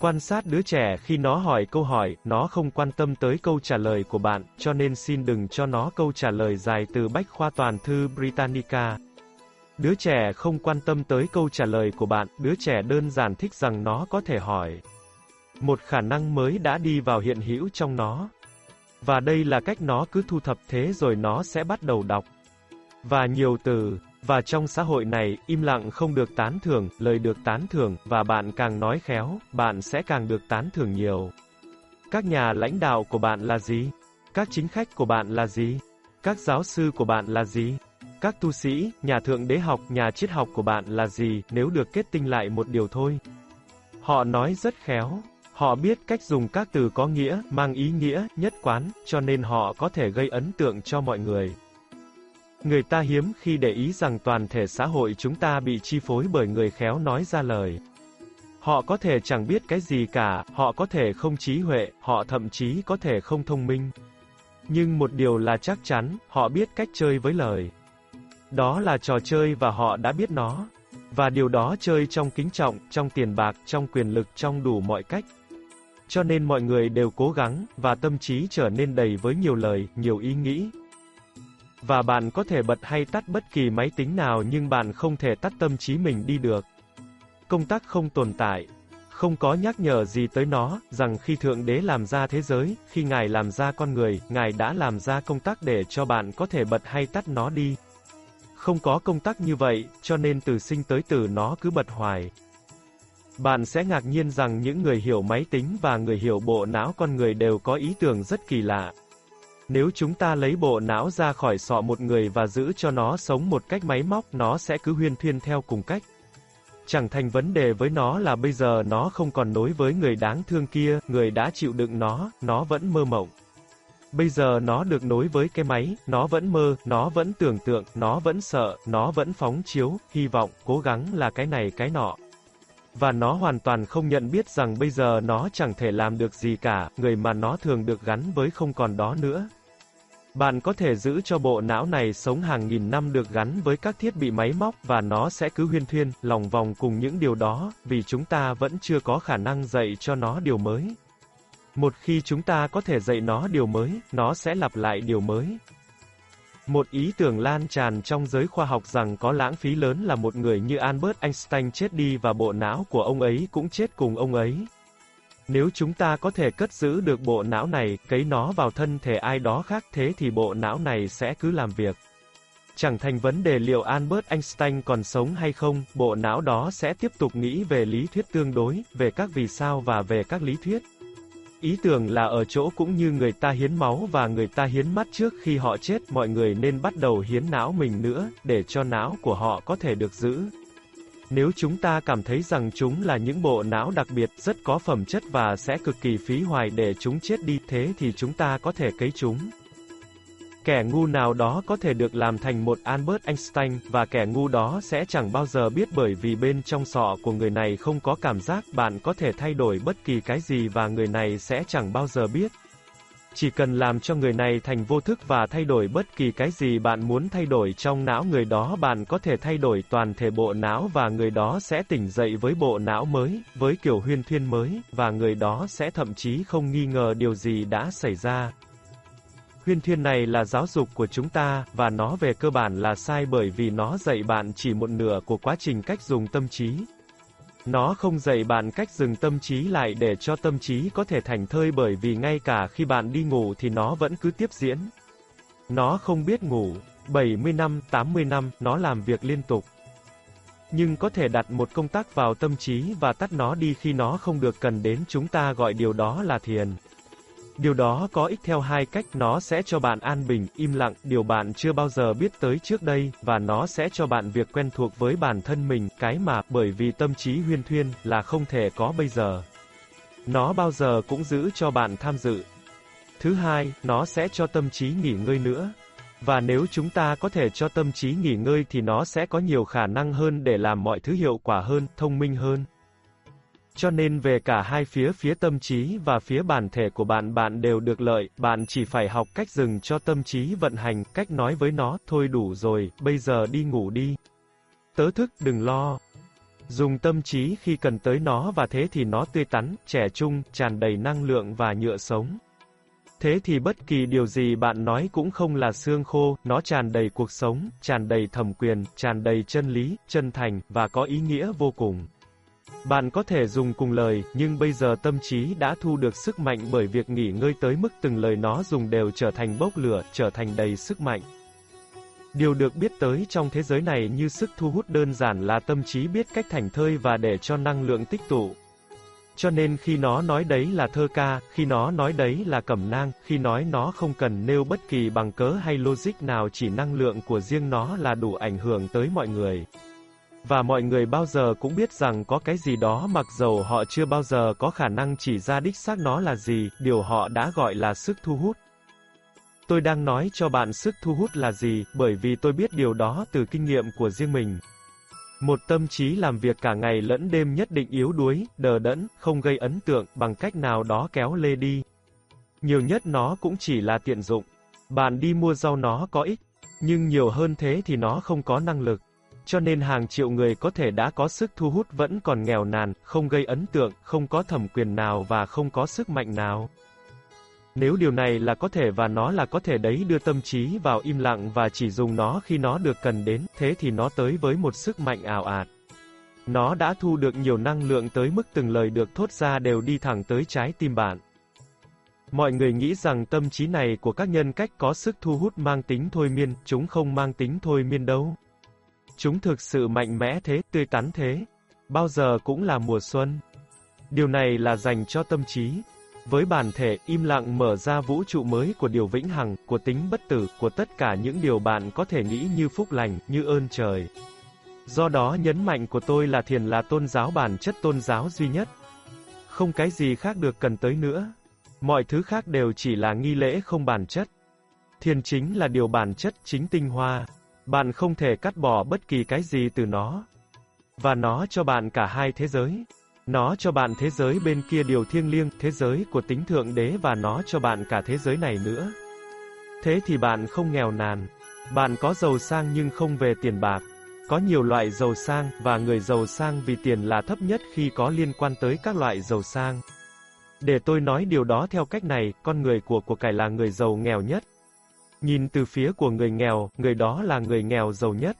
Speaker 1: Quan sát đứa trẻ khi nó hỏi câu hỏi, nó không quan tâm tới câu trả lời của bạn, cho nên xin đừng cho nó câu trả lời dài từ bách khoa toàn thư Britannica. Đứa trẻ không quan tâm tới câu trả lời của bạn, đứa trẻ đơn giản thích rằng nó có thể hỏi. Một khả năng mới đã đi vào hiện hữu trong nó. Và đây là cách nó cứ thu thập thế rồi nó sẽ bắt đầu đọc. Và nhiều từ, và trong xã hội này, im lặng không được tán thưởng, lời được tán thưởng, và bạn càng nói khéo, bạn sẽ càng được tán thưởng nhiều. Các nhà lãnh đạo của bạn là gì? Các chính khách của bạn là gì? Các giáo sư của bạn là gì? Các tu sĩ, nhà thượng đế học, nhà triết học của bạn là gì, nếu được kết tinh lại một điều thôi? Họ nói rất khéo, Họ biết cách dùng các từ có nghĩa, mang ý nghĩa, nhất quán, cho nên họ có thể gây ấn tượng cho mọi người. Người ta hiếm khi để ý rằng toàn thể xã hội chúng ta bị chi phối bởi người khéo nói ra lời. Họ có thể chẳng biết cái gì cả, họ có thể không trí huệ, họ thậm chí có thể không thông minh. Nhưng một điều là chắc chắn, họ biết cách chơi với lời. Đó là trò chơi và họ đã biết nó. Và điều đó chơi trong kính trọng, trong tiền bạc, trong quyền lực, trong đủ mọi cách. Cho nên mọi người đều cố gắng, và tâm trí trở nên đầy với nhiều lời, nhiều ý nghĩ. Và bạn có thể bật hay tắt bất kỳ máy tính nào nhưng bạn không thể tắt tâm trí mình đi được. Công tắc không tồn tại. Không có nhắc nhở gì tới nó, rằng khi Thượng Đế làm ra thế giới, khi Ngài làm ra con người, Ngài đã làm ra công tắc để cho bạn có thể bật hay tắt nó đi. Không có công tắc như vậy, cho nên từ sinh tới tử nó cứ bật hoài. Bạn sẽ ngạc nhiên rằng những người hiểu máy tính và người hiểu bộ não con người đều có ý tưởng rất kỳ lạ. Nếu chúng ta lấy bộ não ra khỏi sọ một người và giữ cho nó sống một cách máy móc, nó sẽ cứ huyên thuyên theo cùng cách. Chẳng thành vấn đề với nó là bây giờ nó không còn nối với người đáng thương kia, người đã chịu đựng nó, nó vẫn mơ mộng. Bây giờ nó được nối với cái máy, nó vẫn mơ, nó vẫn tưởng tượng, nó vẫn sợ, nó vẫn phóng chiếu, hy vọng, cố gắng là cái này cái nọ. Và nó hoàn toàn không nhận biết rằng bây giờ nó chẳng thể làm được gì cả, người mà nó thường được gắn với không còn đó nữa. Bạn có thể giữ cho bộ não này sống hàng nghìn năm được gắn với các thiết bị máy móc và nó sẽ cứ huyên thuyên, lòng vòng cùng những điều đó, vì chúng ta vẫn chưa có khả năng dạy cho nó điều mới. Một khi chúng ta có thể dạy nó điều mới, nó sẽ lặp lại điều mới. Một ý tưởng lan tràn trong giới khoa học rằng có lãng phí lớn là một người như Albert Einstein chết đi và bộ não của ông ấy cũng chết cùng ông ấy. Nếu chúng ta có thể cất giữ được bộ não này, cấy nó vào thân thể ai đó khác thế thì bộ não này sẽ cứ làm việc. Chẳng thành vấn đề liệu Albert Einstein còn sống hay không, bộ não đó sẽ tiếp tục nghĩ về lý thuyết tương đối, về các vì sao và về các lý thuyết. Ý tưởng là ở chỗ cũng như người ta hiến máu và người ta hiến mắt trước khi họ chết, mọi người nên bắt đầu hiến não mình nữa, để cho não của họ có thể được giữ. Nếu chúng ta cảm thấy rằng chúng là những bộ não đặc biệt, rất có phẩm chất và sẽ cực kỳ phí hoài để chúng chết đi, thế thì chúng ta có thể cấy chúng. Kẻ ngu nào đó có thể được làm thành một Albert Einstein, và kẻ ngu đó sẽ chẳng bao giờ biết bởi vì bên trong sọ của người này không có cảm giác, bạn có thể thay đổi bất kỳ cái gì và người này sẽ chẳng bao giờ biết. Chỉ cần làm cho người này thành vô thức và thay đổi bất kỳ cái gì bạn muốn thay đổi trong não người đó bạn có thể thay đổi toàn thể bộ não và người đó sẽ tỉnh dậy với bộ não mới, với kiểu huyên thuyên mới, và người đó sẽ thậm chí không nghi ngờ điều gì đã xảy ra. Huyên thuyên này là giáo dục của chúng ta, và nó về cơ bản là sai bởi vì nó dạy bạn chỉ một nửa của quá trình cách dùng tâm trí. Nó không dạy bạn cách dừng tâm trí lại để cho tâm trí có thể thành thơi bởi vì ngay cả khi bạn đi ngủ thì nó vẫn cứ tiếp diễn. Nó không biết ngủ, 70 năm, 80 năm, nó làm việc liên tục. Nhưng có thể đặt một công tắc vào tâm trí và tắt nó đi khi nó không được cần đến chúng ta gọi điều đó là thiền. Điều đó có ích theo hai cách, nó sẽ cho bạn an bình, im lặng, điều bạn chưa bao giờ biết tới trước đây, và nó sẽ cho bạn việc quen thuộc với bản thân mình, cái mà, bởi vì tâm trí huyên thuyên, là không thể có bây giờ. Nó bao giờ cũng giữ cho bạn tham dự. Thứ hai, nó sẽ cho tâm trí nghỉ ngơi nữa. Và nếu chúng ta có thể cho tâm trí nghỉ ngơi thì nó sẽ có nhiều khả năng hơn để làm mọi thứ hiệu quả hơn, thông minh hơn. Cho nên về cả hai phía phía tâm trí và phía bản thể của bạn bạn đều được lợi, bạn chỉ phải học cách dừng cho tâm trí vận hành, cách nói với nó, thôi đủ rồi, bây giờ đi ngủ đi. Tớ thức, đừng lo. Dùng tâm trí khi cần tới nó và thế thì nó tươi tắn, trẻ trung, tràn đầy năng lượng và nhựa sống. Thế thì bất kỳ điều gì bạn nói cũng không là xương khô, nó tràn đầy cuộc sống, tràn đầy thẩm quyền, tràn đầy chân lý, chân thành, và có ý nghĩa vô cùng. Bạn có thể dùng cùng lời, nhưng bây giờ tâm trí đã thu được sức mạnh bởi việc nghỉ ngơi tới mức từng lời nó dùng đều trở thành bốc lửa, trở thành đầy sức mạnh. Điều được biết tới trong thế giới này như sức thu hút đơn giản là tâm trí biết cách thành thơi và để cho năng lượng tích tụ. Cho nên khi nó nói đấy là thơ ca, khi nó nói đấy là cẩm nang, khi nói nó không cần nêu bất kỳ bằng cớ hay logic nào chỉ năng lượng của riêng nó là đủ ảnh hưởng tới mọi người. Và mọi người bao giờ cũng biết rằng có cái gì đó mặc dầu họ chưa bao giờ có khả năng chỉ ra đích xác nó là gì, điều họ đã gọi là sức thu hút. Tôi đang nói cho bạn sức thu hút là gì, bởi vì tôi biết điều đó từ kinh nghiệm của riêng mình. Một tâm trí làm việc cả ngày lẫn đêm nhất định yếu đuối, đờ đẫn, không gây ấn tượng, bằng cách nào đó kéo lê đi. Nhiều nhất nó cũng chỉ là tiện dụng. Bạn đi mua rau nó có ích, nhưng nhiều hơn thế thì nó không có năng lực cho nên hàng triệu người có thể đã có sức thu hút vẫn còn nghèo nàn, không gây ấn tượng, không có thẩm quyền nào và không có sức mạnh nào. Nếu điều này là có thể và nó là có thể đấy đưa tâm trí vào im lặng và chỉ dùng nó khi nó được cần đến, thế thì nó tới với một sức mạnh ảo ạt. Nó đã thu được nhiều năng lượng tới mức từng lời được thốt ra đều đi thẳng tới trái tim bạn. Mọi người nghĩ rằng tâm trí này của các nhân cách có sức thu hút mang tính thôi miên, chúng không mang tính thôi miên đâu. Chúng thực sự mạnh mẽ thế, tươi tắn thế. Bao giờ cũng là mùa xuân. Điều này là dành cho tâm trí. Với bản thể, im lặng mở ra vũ trụ mới của điều vĩnh hằng, của tính bất tử, của tất cả những điều bạn có thể nghĩ như phúc lành, như ơn trời. Do đó nhấn mạnh của tôi là thiền là tôn giáo bản chất tôn giáo duy nhất. Không cái gì khác được cần tới nữa. Mọi thứ khác đều chỉ là nghi lễ không bản chất. Thiền chính là điều bản chất chính tinh hoa. Bạn không thể cắt bỏ bất kỳ cái gì từ nó. Và nó cho bạn cả hai thế giới. Nó cho bạn thế giới bên kia điều thiêng liêng, thế giới của tính thượng đế và nó cho bạn cả thế giới này nữa. Thế thì bạn không nghèo nàn. Bạn có giàu sang nhưng không về tiền bạc. Có nhiều loại giàu sang, và người giàu sang vì tiền là thấp nhất khi có liên quan tới các loại giàu sang. Để tôi nói điều đó theo cách này, con người của của cải là người giàu nghèo nhất. Nhìn từ phía của người nghèo, người đó là người nghèo giàu nhất.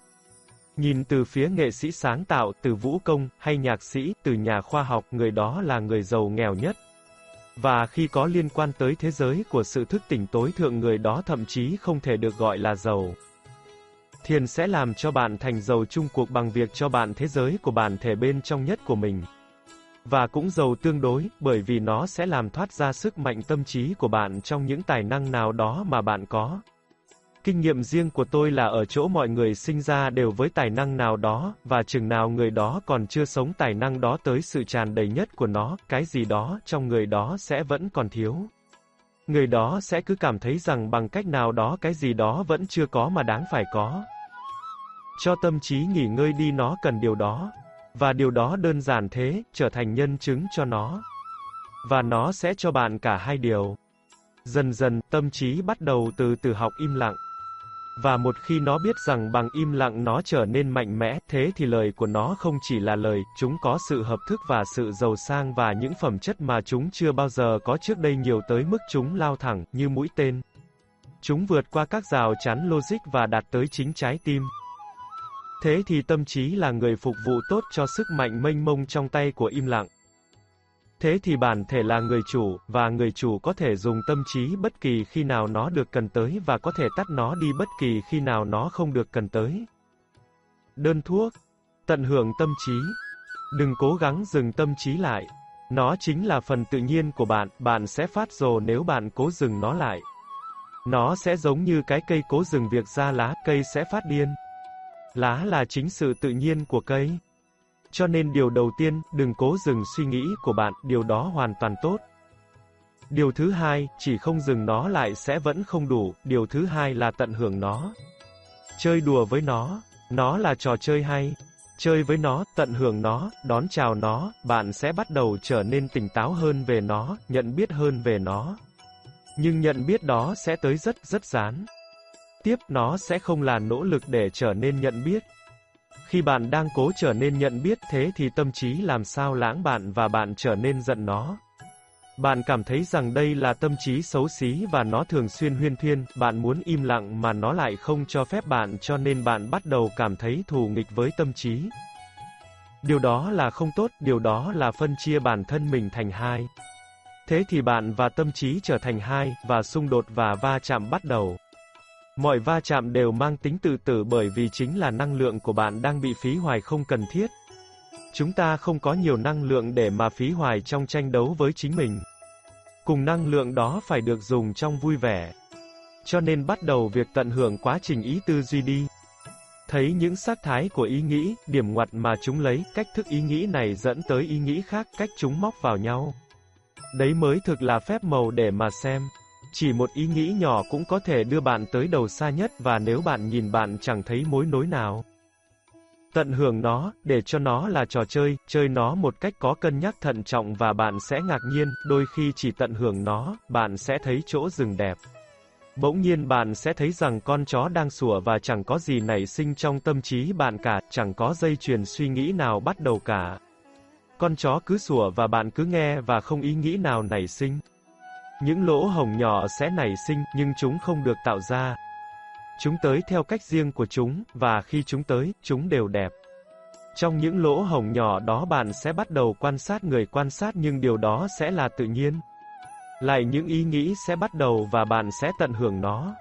Speaker 1: Nhìn từ phía nghệ sĩ sáng tạo, từ vũ công, hay nhạc sĩ, từ nhà khoa học, người đó là người giàu nghèo nhất. Và khi có liên quan tới thế giới của sự thức tỉnh tối thượng người đó thậm chí không thể được gọi là giàu. Thiền sẽ làm cho bạn thành giàu chung cuộc bằng việc cho bạn thế giới của bản thể bên trong nhất của mình. Và cũng giàu tương đối, bởi vì nó sẽ làm thoát ra sức mạnh tâm trí của bạn trong những tài năng nào đó mà bạn có. Kinh nghiệm riêng của tôi là ở chỗ mọi người sinh ra đều với tài năng nào đó, và chừng nào người đó còn chưa sống tài năng đó tới sự tràn đầy nhất của nó, cái gì đó trong người đó sẽ vẫn còn thiếu. Người đó sẽ cứ cảm thấy rằng bằng cách nào đó cái gì đó vẫn chưa có mà đáng phải có. Cho tâm trí nghỉ ngơi đi nó cần điều đó. Và điều đó đơn giản thế, trở thành nhân chứng cho nó. Và nó sẽ cho bạn cả hai điều. Dần dần, tâm trí bắt đầu từ từ học im lặng. Và một khi nó biết rằng bằng im lặng nó trở nên mạnh mẽ, thế thì lời của nó không chỉ là lời, chúng có sự hợp thức và sự giàu sang và những phẩm chất mà chúng chưa bao giờ có trước đây nhiều tới mức chúng lao thẳng, như mũi tên. Chúng vượt qua các rào chắn logic và đạt tới chính trái tim. Thế thì tâm trí là người phục vụ tốt cho sức mạnh mênh mông trong tay của im lặng. Thế thì bản thể là người chủ, và người chủ có thể dùng tâm trí bất kỳ khi nào nó được cần tới và có thể tắt nó đi bất kỳ khi nào nó không được cần tới. Đơn thuốc. Tận hưởng tâm trí. Đừng cố gắng dừng tâm trí lại. Nó chính là phần tự nhiên của bạn, bạn sẽ phát rồ nếu bạn cố dừng nó lại. Nó sẽ giống như cái cây cố dừng việc ra lá, cây sẽ phát điên. Lá là chính sự tự nhiên của cây. Cho nên điều đầu tiên, đừng cố dừng suy nghĩ của bạn, điều đó hoàn toàn tốt. Điều thứ hai, chỉ không dừng nó lại sẽ vẫn không đủ, điều thứ hai là tận hưởng nó. Chơi đùa với nó, nó là trò chơi hay. Chơi với nó, tận hưởng nó, đón chào nó, bạn sẽ bắt đầu trở nên tỉnh táo hơn về nó, nhận biết hơn về nó. Nhưng nhận biết đó sẽ tới rất rất rán. Tiếp nó sẽ không là nỗ lực để trở nên nhận biết. Khi bạn đang cố trở nên nhận biết thế thì tâm trí làm sao lãng bạn và bạn trở nên giận nó. Bạn cảm thấy rằng đây là tâm trí xấu xí và nó thường xuyên huyên thuyên, bạn muốn im lặng mà nó lại không cho phép bạn cho nên bạn bắt đầu cảm thấy thù nghịch với tâm trí. Điều đó là không tốt, điều đó là phân chia bản thân mình thành hai. Thế thì bạn và tâm trí trở thành hai, và xung đột và va chạm bắt đầu. Mọi va chạm đều mang tính tự tử bởi vì chính là năng lượng của bạn đang bị phí hoài không cần thiết. Chúng ta không có nhiều năng lượng để mà phí hoài trong tranh đấu với chính mình. Cùng năng lượng đó phải được dùng trong vui vẻ. Cho nên bắt đầu việc tận hưởng quá trình ý tư duy đi. Thấy những sắc thái của ý nghĩ, điểm ngoặt mà chúng lấy, cách thức ý nghĩ này dẫn tới ý nghĩ khác, cách chúng móc vào nhau. Đấy mới thực là phép màu để mà xem. Chỉ một ý nghĩ nhỏ cũng có thể đưa bạn tới đầu xa nhất và nếu bạn nhìn bạn chẳng thấy mối nối nào. Tận hưởng nó, để cho nó là trò chơi, chơi nó một cách có cân nhắc thận trọng và bạn sẽ ngạc nhiên, đôi khi chỉ tận hưởng nó, bạn sẽ thấy chỗ rừng đẹp. Bỗng nhiên bạn sẽ thấy rằng con chó đang sủa và chẳng có gì nảy sinh trong tâm trí bạn cả, chẳng có dây chuyền suy nghĩ nào bắt đầu cả. Con chó cứ sủa và bạn cứ nghe và không ý nghĩ nào nảy sinh. Những lỗ hổng nhỏ sẽ nảy sinh, nhưng chúng không được tạo ra. Chúng tới theo cách riêng của chúng, và khi chúng tới, chúng đều đẹp. Trong những lỗ hổng nhỏ đó bạn sẽ bắt đầu quan sát người quan sát nhưng điều đó sẽ là tự nhiên. Lại những ý nghĩ sẽ bắt đầu và bạn sẽ tận hưởng nó.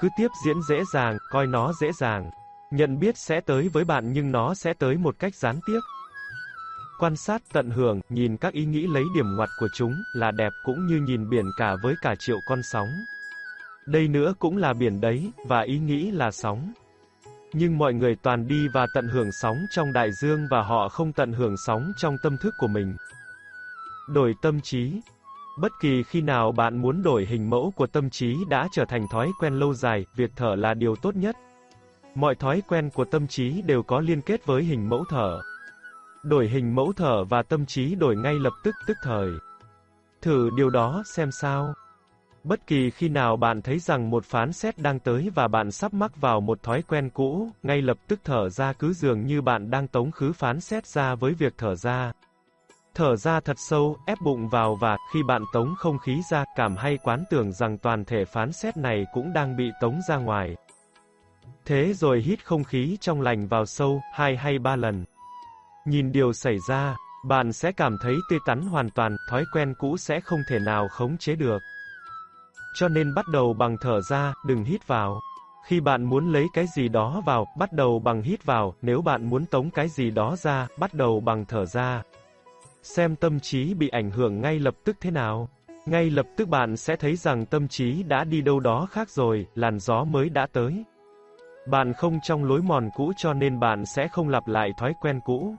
Speaker 1: Cứ tiếp diễn dễ dàng, coi nó dễ dàng. Nhận biết sẽ tới với bạn nhưng nó sẽ tới một cách gián tiếp. Quan sát tận hưởng, nhìn các ý nghĩ lấy điểm ngoặt của chúng, là đẹp cũng như nhìn biển cả với cả triệu con sóng. Đây nữa cũng là biển đấy, và ý nghĩ là sóng. Nhưng mọi người toàn đi và tận hưởng sóng trong đại dương và họ không tận hưởng sóng trong tâm thức của mình. Đổi tâm trí Bất kỳ khi nào bạn muốn đổi hình mẫu của tâm trí đã trở thành thói quen lâu dài, việc thở là điều tốt nhất. Mọi thói quen của tâm trí đều có liên kết với hình mẫu thở. Đổi hình mẫu thở và tâm trí đổi ngay lập tức tức thời. Thử điều đó xem sao. Bất kỳ khi nào bạn thấy rằng một phán xét đang tới và bạn sắp mắc vào một thói quen cũ, ngay lập tức thở ra cứ dường như bạn đang tống khứ phán xét ra với việc thở ra. Thở ra thật sâu, ép bụng vào và, khi bạn tống không khí ra, cảm hay quán tưởng rằng toàn thể phán xét này cũng đang bị tống ra ngoài. Thế rồi hít không khí trong lành vào sâu, hai hay ba lần. Nhìn điều xảy ra, Bạn sẽ cảm thấy tê tắn hoàn toàn, thói quen cũ sẽ không thể nào khống chế được. Cho nên bắt đầu bằng thở ra, đừng hít vào. Khi bạn muốn lấy cái gì đó vào, bắt đầu bằng hít vào, nếu bạn muốn tống cái gì đó ra, bắt đầu bằng thở ra. Xem tâm trí bị ảnh hưởng ngay lập tức thế nào. Ngay lập tức bạn sẽ thấy rằng tâm trí đã đi đâu đó khác rồi, làn gió mới đã tới. Bạn không trong lối mòn cũ cho nên bạn sẽ không lặp lại thói quen cũ.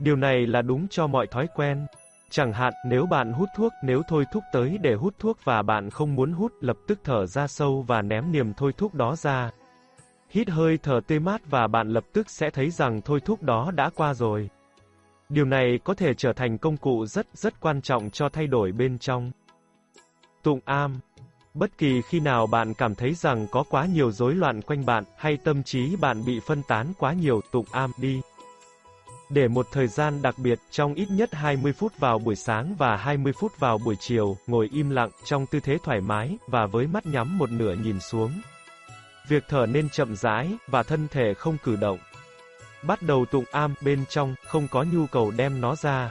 Speaker 1: Điều này là đúng cho mọi thói quen. Chẳng hạn, nếu bạn hút thuốc, nếu thôi thúc tới để hút thuốc và bạn không muốn hút, lập tức thở ra sâu và ném niềm thôi thúc đó ra. Hít hơi thở tê mát và bạn lập tức sẽ thấy rằng thôi thúc đó đã qua rồi. Điều này có thể trở thành công cụ rất rất quan trọng cho thay đổi bên trong. Tụng am Bất kỳ khi nào bạn cảm thấy rằng có quá nhiều rối loạn quanh bạn, hay tâm trí bạn bị phân tán quá nhiều, tụng am đi. Để một thời gian đặc biệt, trong ít nhất 20 phút vào buổi sáng và 20 phút vào buổi chiều, ngồi im lặng, trong tư thế thoải mái, và với mắt nhắm một nửa nhìn xuống. Việc thở nên chậm rãi, và thân thể không cử động. Bắt đầu tụng am, bên trong, không có nhu cầu đem nó ra.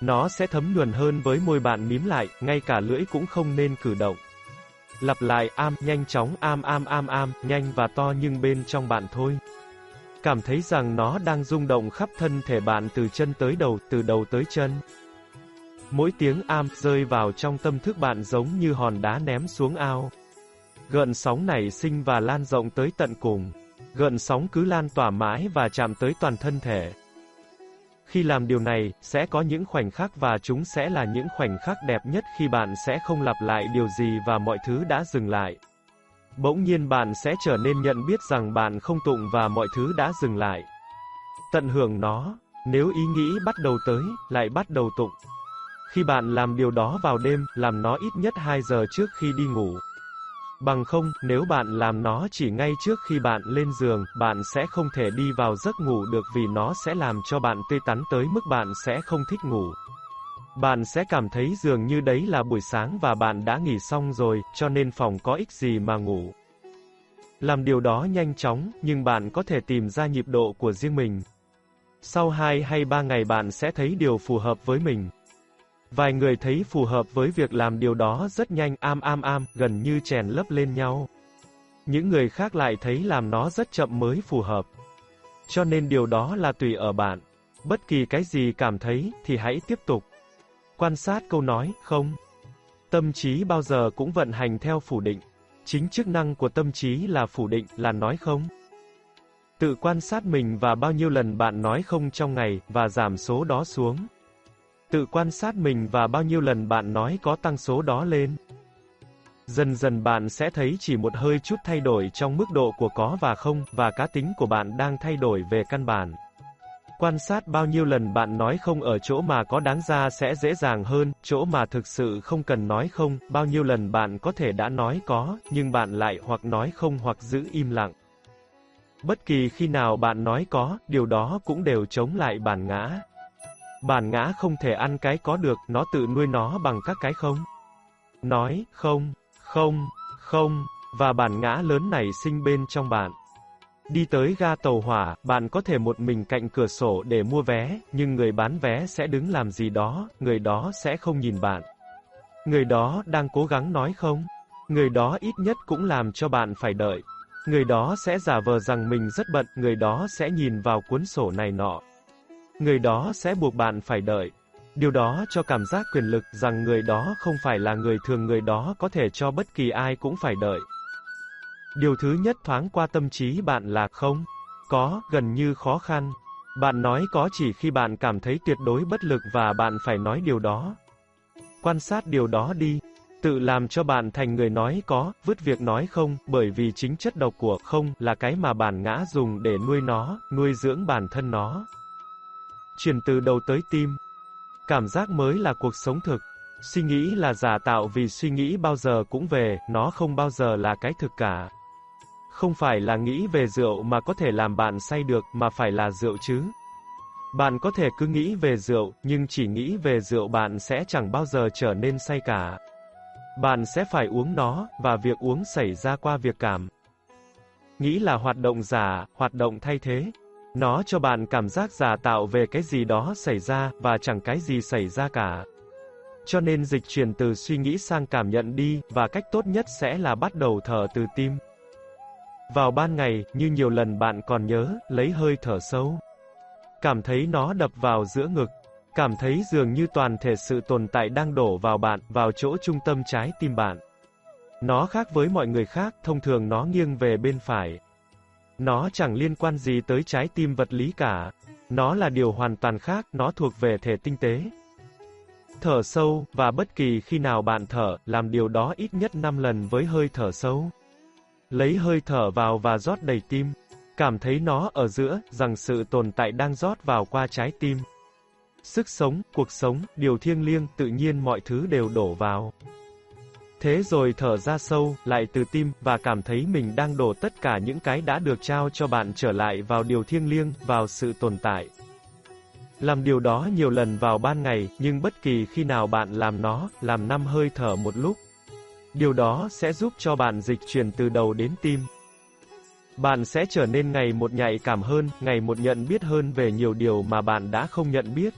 Speaker 1: Nó sẽ thấm nhuần hơn với môi bạn mím lại, ngay cả lưỡi cũng không nên cử động. Lặp lại am, nhanh chóng am am am am, nhanh và to nhưng bên trong bạn thôi. Cảm thấy rằng nó đang rung động khắp thân thể bạn từ chân tới đầu, từ đầu tới chân. Mỗi tiếng am rơi vào trong tâm thức bạn giống như hòn đá ném xuống ao. Gợn sóng nảy sinh và lan rộng tới tận cùng. Gợn sóng cứ lan tỏa mãi và chạm tới toàn thân thể. Khi làm điều này, sẽ có những khoảnh khắc và chúng sẽ là những khoảnh khắc đẹp nhất khi bạn sẽ không lặp lại điều gì và mọi thứ đã dừng lại. Bỗng nhiên bạn sẽ trở nên nhận biết rằng bạn không tụng và mọi thứ đã dừng lại. Tận hưởng nó, nếu ý nghĩ bắt đầu tới, lại bắt đầu tụng. Khi bạn làm điều đó vào đêm, làm nó ít nhất 2 giờ trước khi đi ngủ. Bằng không, nếu bạn làm nó chỉ ngay trước khi bạn lên giường, bạn sẽ không thể đi vào giấc ngủ được vì nó sẽ làm cho bạn tê tắn tới mức bạn sẽ không thích ngủ. Bạn sẽ cảm thấy dường như đấy là buổi sáng và bạn đã nghỉ xong rồi, cho nên phòng có ích gì mà ngủ. Làm điều đó nhanh chóng, nhưng bạn có thể tìm ra nhịp độ của riêng mình. Sau 2 hay 3 ngày bạn sẽ thấy điều phù hợp với mình. Vài người thấy phù hợp với việc làm điều đó rất nhanh, am am am, gần như chèn lấp lên nhau. Những người khác lại thấy làm nó rất chậm mới phù hợp. Cho nên điều đó là tùy ở bạn. Bất kỳ cái gì cảm thấy, thì hãy tiếp tục. Quan sát câu nói, không. Tâm trí bao giờ cũng vận hành theo phủ định. Chính chức năng của tâm trí là phủ định, là nói không. Tự quan sát mình và bao nhiêu lần bạn nói không trong ngày, và giảm số đó xuống. Tự quan sát mình và bao nhiêu lần bạn nói có tăng số đó lên. Dần dần bạn sẽ thấy chỉ một hơi chút thay đổi trong mức độ của có và không, và cá tính của bạn đang thay đổi về căn bản. Quan sát bao nhiêu lần bạn nói không ở chỗ mà có đáng ra sẽ dễ dàng hơn, chỗ mà thực sự không cần nói không, bao nhiêu lần bạn có thể đã nói có, nhưng bạn lại hoặc nói không hoặc giữ im lặng. Bất kỳ khi nào bạn nói có, điều đó cũng đều chống lại bản ngã. Bản ngã không thể ăn cái có được, nó tự nuôi nó bằng các cái không. Nói, không, không, không, và bản ngã lớn này sinh bên trong bạn. Đi tới ga tàu hỏa, bạn có thể một mình cạnh cửa sổ để mua vé, nhưng người bán vé sẽ đứng làm gì đó, người đó sẽ không nhìn bạn. Người đó đang cố gắng nói không? Người đó ít nhất cũng làm cho bạn phải đợi. Người đó sẽ giả vờ rằng mình rất bận, người đó sẽ nhìn vào cuốn sổ này nọ. Người đó sẽ buộc bạn phải đợi. Điều đó cho cảm giác quyền lực rằng người đó không phải là người thường người đó có thể cho bất kỳ ai cũng phải đợi. Điều thứ nhất thoáng qua tâm trí bạn là không, có, gần như khó khăn. Bạn nói có chỉ khi bạn cảm thấy tuyệt đối bất lực và bạn phải nói điều đó. Quan sát điều đó đi. Tự làm cho bạn thành người nói có, vứt việc nói không, bởi vì chính chất độc của không là cái mà bản ngã dùng để nuôi nó, nuôi dưỡng bản thân nó. Chuyển từ đầu tới tim. Cảm giác mới là cuộc sống thực. Suy nghĩ là giả tạo vì suy nghĩ bao giờ cũng về, nó không bao giờ là cái thực cả. Không phải là nghĩ về rượu mà có thể làm bạn say được, mà phải là rượu chứ. Bạn có thể cứ nghĩ về rượu, nhưng chỉ nghĩ về rượu bạn sẽ chẳng bao giờ trở nên say cả. Bạn sẽ phải uống nó, và việc uống xảy ra qua việc cảm. Nghĩ là hoạt động giả, hoạt động thay thế. Nó cho bạn cảm giác giả tạo về cái gì đó xảy ra, và chẳng cái gì xảy ra cả. Cho nên dịch chuyển từ suy nghĩ sang cảm nhận đi, và cách tốt nhất sẽ là bắt đầu thở từ tim. Vào ban ngày, như nhiều lần bạn còn nhớ, lấy hơi thở sâu. Cảm thấy nó đập vào giữa ngực. Cảm thấy dường như toàn thể sự tồn tại đang đổ vào bạn, vào chỗ trung tâm trái tim bạn. Nó khác với mọi người khác, thông thường nó nghiêng về bên phải. Nó chẳng liên quan gì tới trái tim vật lý cả. Nó là điều hoàn toàn khác, nó thuộc về thể tinh tế. Thở sâu, và bất kỳ khi nào bạn thở, làm điều đó ít nhất 5 lần với hơi thở sâu. Lấy hơi thở vào và rót đầy tim. Cảm thấy nó ở giữa, rằng sự tồn tại đang rót vào qua trái tim. Sức sống, cuộc sống, điều thiêng liêng, tự nhiên mọi thứ đều đổ vào. Thế rồi thở ra sâu, lại từ tim, và cảm thấy mình đang đổ tất cả những cái đã được trao cho bạn trở lại vào điều thiêng liêng, vào sự tồn tại. Làm điều đó nhiều lần vào ban ngày, nhưng bất kỳ khi nào bạn làm nó, làm năm hơi thở một lúc. Điều đó sẽ giúp cho bạn dịch chuyển từ đầu đến tim. Bạn sẽ trở nên ngày một nhạy cảm hơn, ngày một nhận biết hơn về nhiều điều mà bạn đã không nhận biết.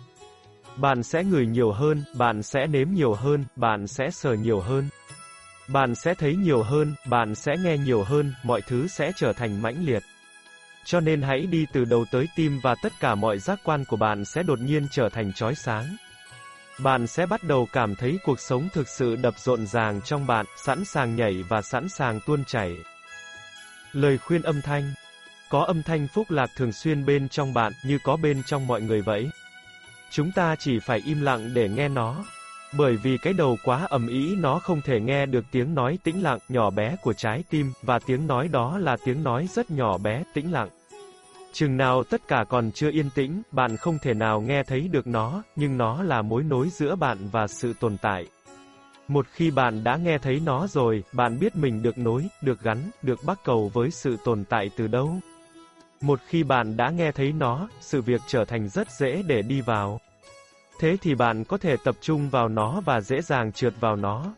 Speaker 1: Bạn sẽ ngửi nhiều hơn, bạn sẽ nếm nhiều hơn, bạn sẽ sờ nhiều hơn. Bạn sẽ thấy nhiều hơn, bạn sẽ nghe nhiều hơn, mọi thứ sẽ trở thành mãnh liệt. Cho nên hãy đi từ đầu tới tim và tất cả mọi giác quan của bạn sẽ đột nhiên trở thành chói sáng. Bạn sẽ bắt đầu cảm thấy cuộc sống thực sự đập rộn ràng trong bạn, sẵn sàng nhảy và sẵn sàng tuôn chảy. Lời khuyên âm thanh Có âm thanh phúc lạc thường xuyên bên trong bạn, như có bên trong mọi người vậy. Chúng ta chỉ phải im lặng để nghe nó. Bởi vì cái đầu quá ầm ĩ nó không thể nghe được tiếng nói tĩnh lặng, nhỏ bé của trái tim, và tiếng nói đó là tiếng nói rất nhỏ bé, tĩnh lặng. Chừng nào tất cả còn chưa yên tĩnh, bạn không thể nào nghe thấy được nó, nhưng nó là mối nối giữa bạn và sự tồn tại. Một khi bạn đã nghe thấy nó rồi, bạn biết mình được nối, được gắn, được bắt cầu với sự tồn tại từ đâu. Một khi bạn đã nghe thấy nó, sự việc trở thành rất dễ để đi vào. Thế thì bạn có thể tập trung vào nó và dễ dàng trượt vào nó.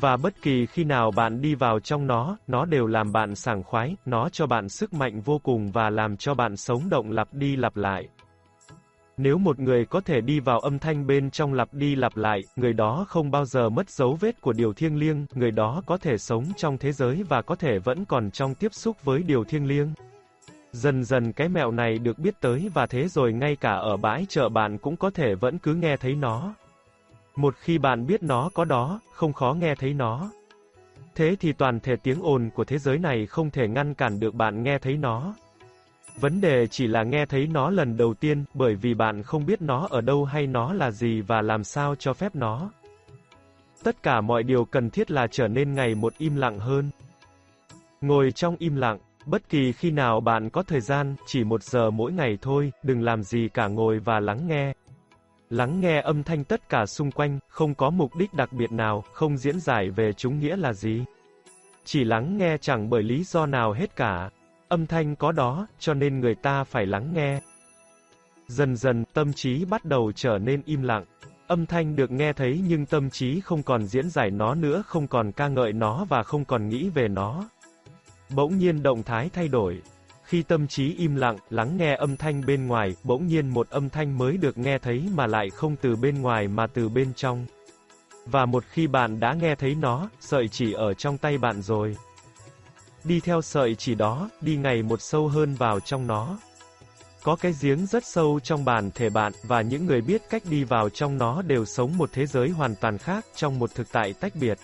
Speaker 1: Và bất kỳ khi nào bạn đi vào trong nó, nó đều làm bạn sảng khoái, nó cho bạn sức mạnh vô cùng và làm cho bạn sống động lặp đi lặp lại. Nếu một người có thể đi vào âm thanh bên trong lặp đi lặp lại, người đó không bao giờ mất dấu vết của điều thiêng liêng, người đó có thể sống trong thế giới và có thể vẫn còn trong tiếp xúc với điều thiêng liêng. Dần dần cái mẹo này được biết tới và thế rồi ngay cả ở bãi chợ bạn cũng có thể vẫn cứ nghe thấy nó. Một khi bạn biết nó có đó, không khó nghe thấy nó. Thế thì toàn thể tiếng ồn của thế giới này không thể ngăn cản được bạn nghe thấy nó. Vấn đề chỉ là nghe thấy nó lần đầu tiên, bởi vì bạn không biết nó ở đâu hay nó là gì và làm sao cho phép nó. Tất cả mọi điều cần thiết là trở nên ngày một im lặng hơn. Ngồi trong im lặng, bất kỳ khi nào bạn có thời gian, chỉ một giờ mỗi ngày thôi, đừng làm gì cả ngồi và lắng nghe. Lắng nghe âm thanh tất cả xung quanh, không có mục đích đặc biệt nào, không diễn giải về chúng nghĩa là gì. Chỉ lắng nghe chẳng bởi lý do nào hết cả. Âm thanh có đó, cho nên người ta phải lắng nghe. Dần dần, tâm trí bắt đầu trở nên im lặng. Âm thanh được nghe thấy nhưng tâm trí không còn diễn giải nó nữa, không còn ca ngợi nó và không còn nghĩ về nó. Bỗng nhiên động thái thay đổi. Khi tâm trí im lặng, lắng nghe âm thanh bên ngoài, bỗng nhiên một âm thanh mới được nghe thấy mà lại không từ bên ngoài mà từ bên trong. Và một khi bạn đã nghe thấy nó, sợi chỉ ở trong tay bạn rồi. Đi theo sợi chỉ đó, đi ngày một sâu hơn vào trong nó. Có cái giếng rất sâu trong bản thể bạn, và những người biết cách đi vào trong nó đều sống một thế giới hoàn toàn khác, trong một thực tại tách biệt.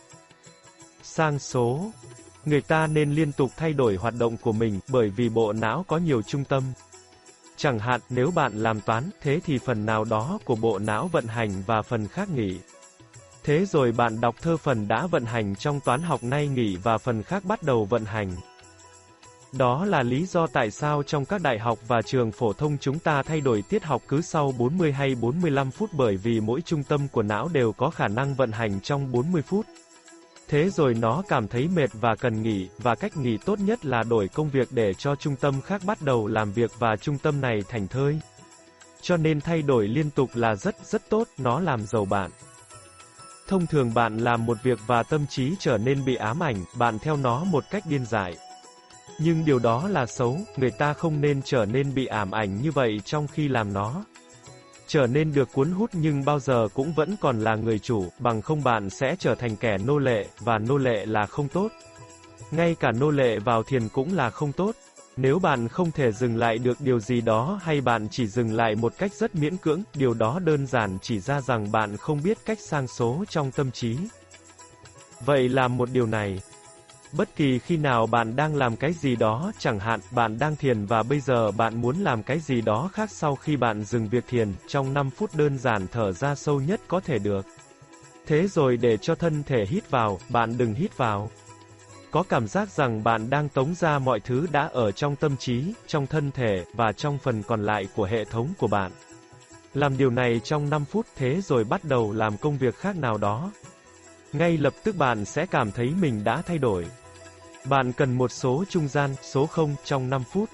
Speaker 1: Sang số Người ta nên liên tục thay đổi hoạt động của mình, bởi vì bộ não có nhiều trung tâm. Chẳng hạn, nếu bạn làm toán, thế thì phần nào đó của bộ não vận hành và phần khác nghỉ. Thế rồi bạn đọc thơ phần đã vận hành trong toán học nay nghỉ và phần khác bắt đầu vận hành. Đó là lý do tại sao trong các đại học và trường phổ thông chúng ta thay đổi tiết học cứ sau 40 hay 45 phút bởi vì mỗi trung tâm của não đều có khả năng vận hành trong 40 phút. Thế rồi nó cảm thấy mệt và cần nghỉ, và cách nghỉ tốt nhất là đổi công việc để cho trung tâm khác bắt đầu làm việc và trung tâm này thành thơi. Cho nên thay đổi liên tục là rất rất tốt, nó làm giàu bạn. Thông thường bạn làm một việc và tâm trí trở nên bị ám ảnh, bạn theo nó một cách điên dại. Nhưng điều đó là xấu, người ta không nên trở nên bị ảm ảnh như vậy trong khi làm nó. Trở nên được cuốn hút nhưng bao giờ cũng vẫn còn là người chủ, bằng không bạn sẽ trở thành kẻ nô lệ, và nô lệ là không tốt. Ngay cả nô lệ vào thiền cũng là không tốt. Nếu bạn không thể dừng lại được điều gì đó hay bạn chỉ dừng lại một cách rất miễn cưỡng, điều đó đơn giản chỉ ra rằng bạn không biết cách sang số trong tâm trí. Vậy làm một điều này. Bất kỳ khi nào bạn đang làm cái gì đó, chẳng hạn, bạn đang thiền và bây giờ bạn muốn làm cái gì đó khác sau khi bạn dừng việc thiền, trong 5 phút đơn giản thở ra sâu nhất có thể được. Thế rồi để cho thân thể hít vào, bạn đừng hít vào. Có cảm giác rằng bạn đang tống ra mọi thứ đã ở trong tâm trí, trong thân thể, và trong phần còn lại của hệ thống của bạn. Làm điều này trong 5 phút thế rồi bắt đầu làm công việc khác nào đó. Ngay lập tức bạn sẽ cảm thấy mình đã thay đổi. Bạn cần một số trung gian, số 0 trong 5 phút.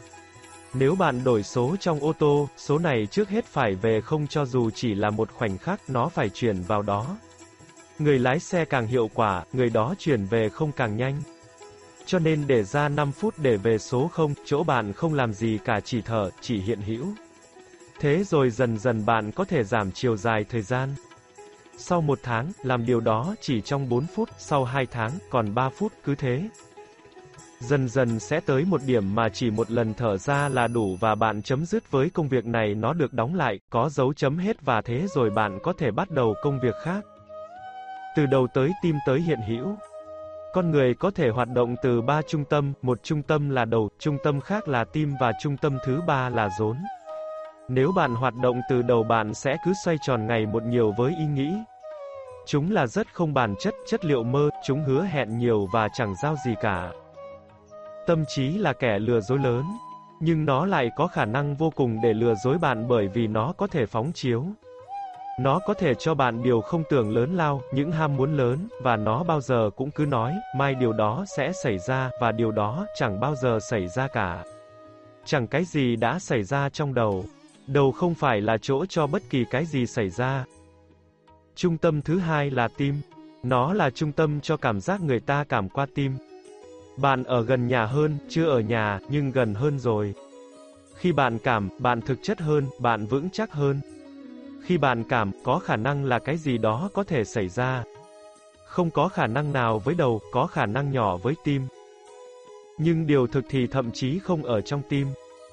Speaker 1: Nếu bạn đổi số trong ô tô, số này trước hết phải về không cho dù chỉ là một khoảnh khắc nó phải chuyển vào đó. Người lái xe càng hiệu quả, người đó chuyển về không càng nhanh. Cho nên để ra 5 phút để về số 0, chỗ bạn không làm gì cả chỉ thở, chỉ hiện hữu. Thế rồi dần dần bạn có thể giảm chiều dài thời gian. Sau một tháng, làm điều đó chỉ trong 4 phút, sau 2 tháng, còn 3 phút, cứ thế. Dần dần sẽ tới một điểm mà chỉ một lần thở ra là đủ và bạn chấm dứt với công việc này nó được đóng lại, có dấu chấm hết và thế rồi bạn có thể bắt đầu công việc khác. Từ đầu tới tim tới hiện hữu. Con người có thể hoạt động từ ba trung tâm, một trung tâm là đầu, trung tâm khác là tim và trung tâm thứ ba là rốn. Nếu bạn hoạt động từ đầu bạn sẽ cứ xoay tròn ngày một nhiều với ý nghĩ. Chúng là rất không bản chất, chất liệu mơ, chúng hứa hẹn nhiều và chẳng giao gì cả. Tâm trí là kẻ lừa dối lớn, nhưng nó lại có khả năng vô cùng để lừa dối bạn bởi vì nó có thể phóng chiếu. Nó có thể cho bạn điều không tưởng lớn lao, những ham muốn lớn, và nó bao giờ cũng cứ nói, mai điều đó sẽ xảy ra, và điều đó chẳng bao giờ xảy ra cả. Chẳng cái gì đã xảy ra trong đầu. Đầu không phải là chỗ cho bất kỳ cái gì xảy ra. Trung tâm thứ hai là tim. Nó là trung tâm cho cảm giác người ta cảm qua tim. Bạn ở gần nhà hơn, chưa ở nhà, nhưng gần hơn rồi. Khi bạn cảm, bạn thực chất hơn, bạn vững chắc hơn. Khi bạn cảm, có khả năng là cái gì đó có thể xảy ra. Không có khả năng nào với đầu, có khả năng nhỏ với tim. Nhưng điều thực thì thậm chí không ở trong tim.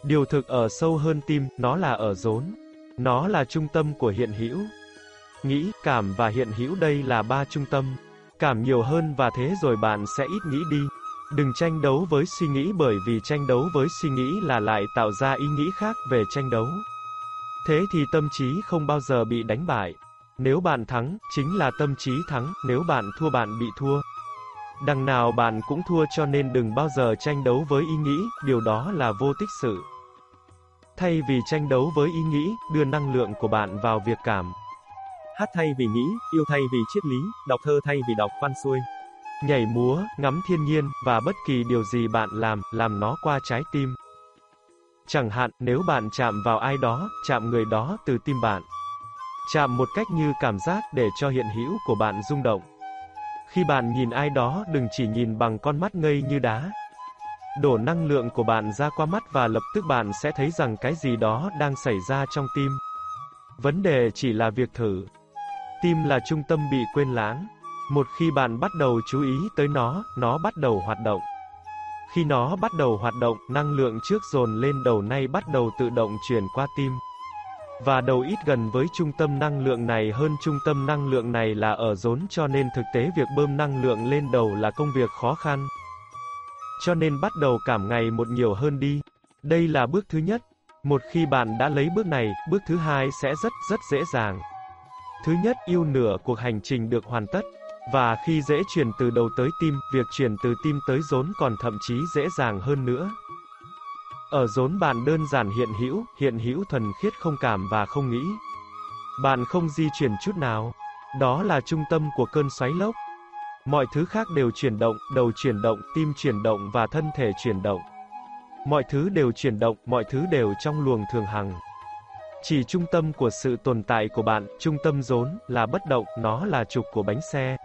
Speaker 1: Điều thực ở sâu hơn tim, nó là ở rốn. Nó là trung tâm của hiện hữu. Nghĩ, cảm và hiện hữu đây là ba trung tâm. Cảm nhiều hơn và thế rồi bạn sẽ ít nghĩ đi. Đừng tranh đấu với suy nghĩ bởi vì tranh đấu với suy nghĩ là lại tạo ra ý nghĩ khác về tranh đấu. Thế thì tâm trí không bao giờ bị đánh bại. Nếu bạn thắng, chính là tâm trí thắng, nếu bạn thua bạn bị thua. Đằng nào bạn cũng thua cho nên đừng bao giờ tranh đấu với ý nghĩ, điều đó là vô tích sự. Thay vì tranh đấu với ý nghĩ, đưa năng lượng của bạn vào việc cảm.
Speaker 2: Hát thay vì nghĩ, yêu thay vì triết lý, đọc thơ thay vì đọc văn xuôi.
Speaker 1: Nhảy múa, ngắm thiên nhiên, và bất kỳ điều gì bạn làm, làm nó qua trái tim. Chẳng hạn, nếu bạn chạm vào ai đó, chạm người đó từ tim bạn. Chạm một cách như cảm giác để cho hiện hữu của bạn rung động. Khi bạn nhìn ai đó, đừng chỉ nhìn bằng con mắt ngây như đá. Đổ năng lượng của bạn ra qua mắt và lập tức bạn sẽ thấy rằng cái gì đó đang xảy ra trong tim. Vấn đề chỉ là việc thử. Tim là trung tâm bị quên lãng. Một khi bạn bắt đầu chú ý tới nó, nó bắt đầu hoạt động. Khi nó bắt đầu hoạt động, năng lượng trước dồn lên đầu nay bắt đầu tự động chuyển qua tim. Và đầu ít gần với trung tâm năng lượng này hơn trung tâm năng lượng này là ở rốn cho nên thực tế việc bơm năng lượng lên đầu là công việc khó khăn. Cho nên bắt đầu cảm ngày một nhiều hơn đi. Đây là bước thứ nhất. Một khi bạn đã lấy bước này, bước thứ hai sẽ rất rất dễ dàng. Thứ nhất, yêu nửa cuộc hành trình được hoàn tất. Và khi dễ chuyển từ đầu tới tim, việc chuyển từ tim tới rốn còn thậm chí dễ dàng hơn nữa. Ở rốn bạn đơn giản hiện hữu, hiện hữu thuần khiết không cảm và không nghĩ. Bạn không di chuyển chút nào. Đó là trung tâm của cơn xoáy lốc. Mọi thứ khác đều chuyển động, đầu chuyển động, tim chuyển động và thân thể chuyển động. Mọi thứ đều chuyển động, mọi thứ đều trong luồng thường hằng. Chỉ trung tâm của sự tồn tại của bạn, trung tâm rốn, là bất động, nó là trục của bánh xe.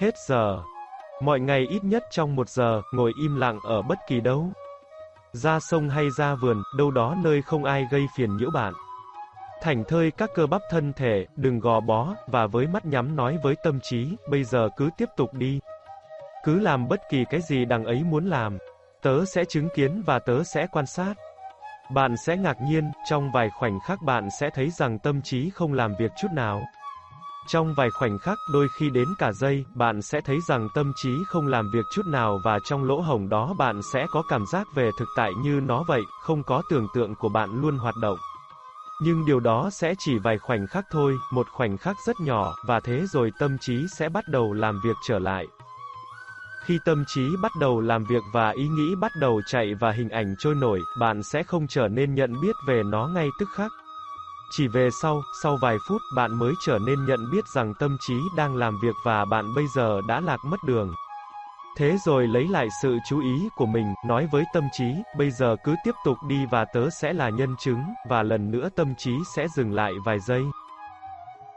Speaker 1: Hết giờ. Mọi ngày ít nhất trong một giờ, ngồi im lặng ở bất kỳ đâu. Ra sông hay ra vườn, đâu đó nơi không ai gây phiền nhiễu bạn. Thành thơi các cơ bắp thân thể, đừng gò bó, và với mắt nhắm nói với tâm trí, bây giờ cứ tiếp tục đi. Cứ làm bất kỳ cái gì đằng ấy muốn làm. Tớ sẽ chứng kiến và tớ sẽ quan sát. Bạn sẽ ngạc nhiên, trong vài khoảnh khắc bạn sẽ thấy rằng tâm trí không làm việc chút nào. Trong vài khoảnh khắc, đôi khi đến cả giây, bạn sẽ thấy rằng tâm trí không làm việc chút nào và trong lỗ hổng đó bạn sẽ có cảm giác về thực tại như nó vậy, không có tưởng tượng của bạn luôn hoạt động. Nhưng điều đó sẽ chỉ vài khoảnh khắc thôi, một khoảnh khắc rất nhỏ, và thế rồi tâm trí sẽ bắt đầu làm việc trở lại. Khi tâm trí bắt đầu làm việc và ý nghĩ bắt đầu chạy và hình ảnh trôi nổi, bạn sẽ không trở nên nhận biết về nó ngay tức khắc. Chỉ về sau, sau vài phút, bạn mới trở nên nhận biết rằng tâm trí đang làm việc và bạn bây giờ đã lạc mất đường. Thế rồi lấy lại sự chú ý của mình, nói với tâm trí, bây giờ cứ tiếp tục đi và tớ sẽ là nhân chứng, và lần nữa tâm trí sẽ dừng lại vài giây.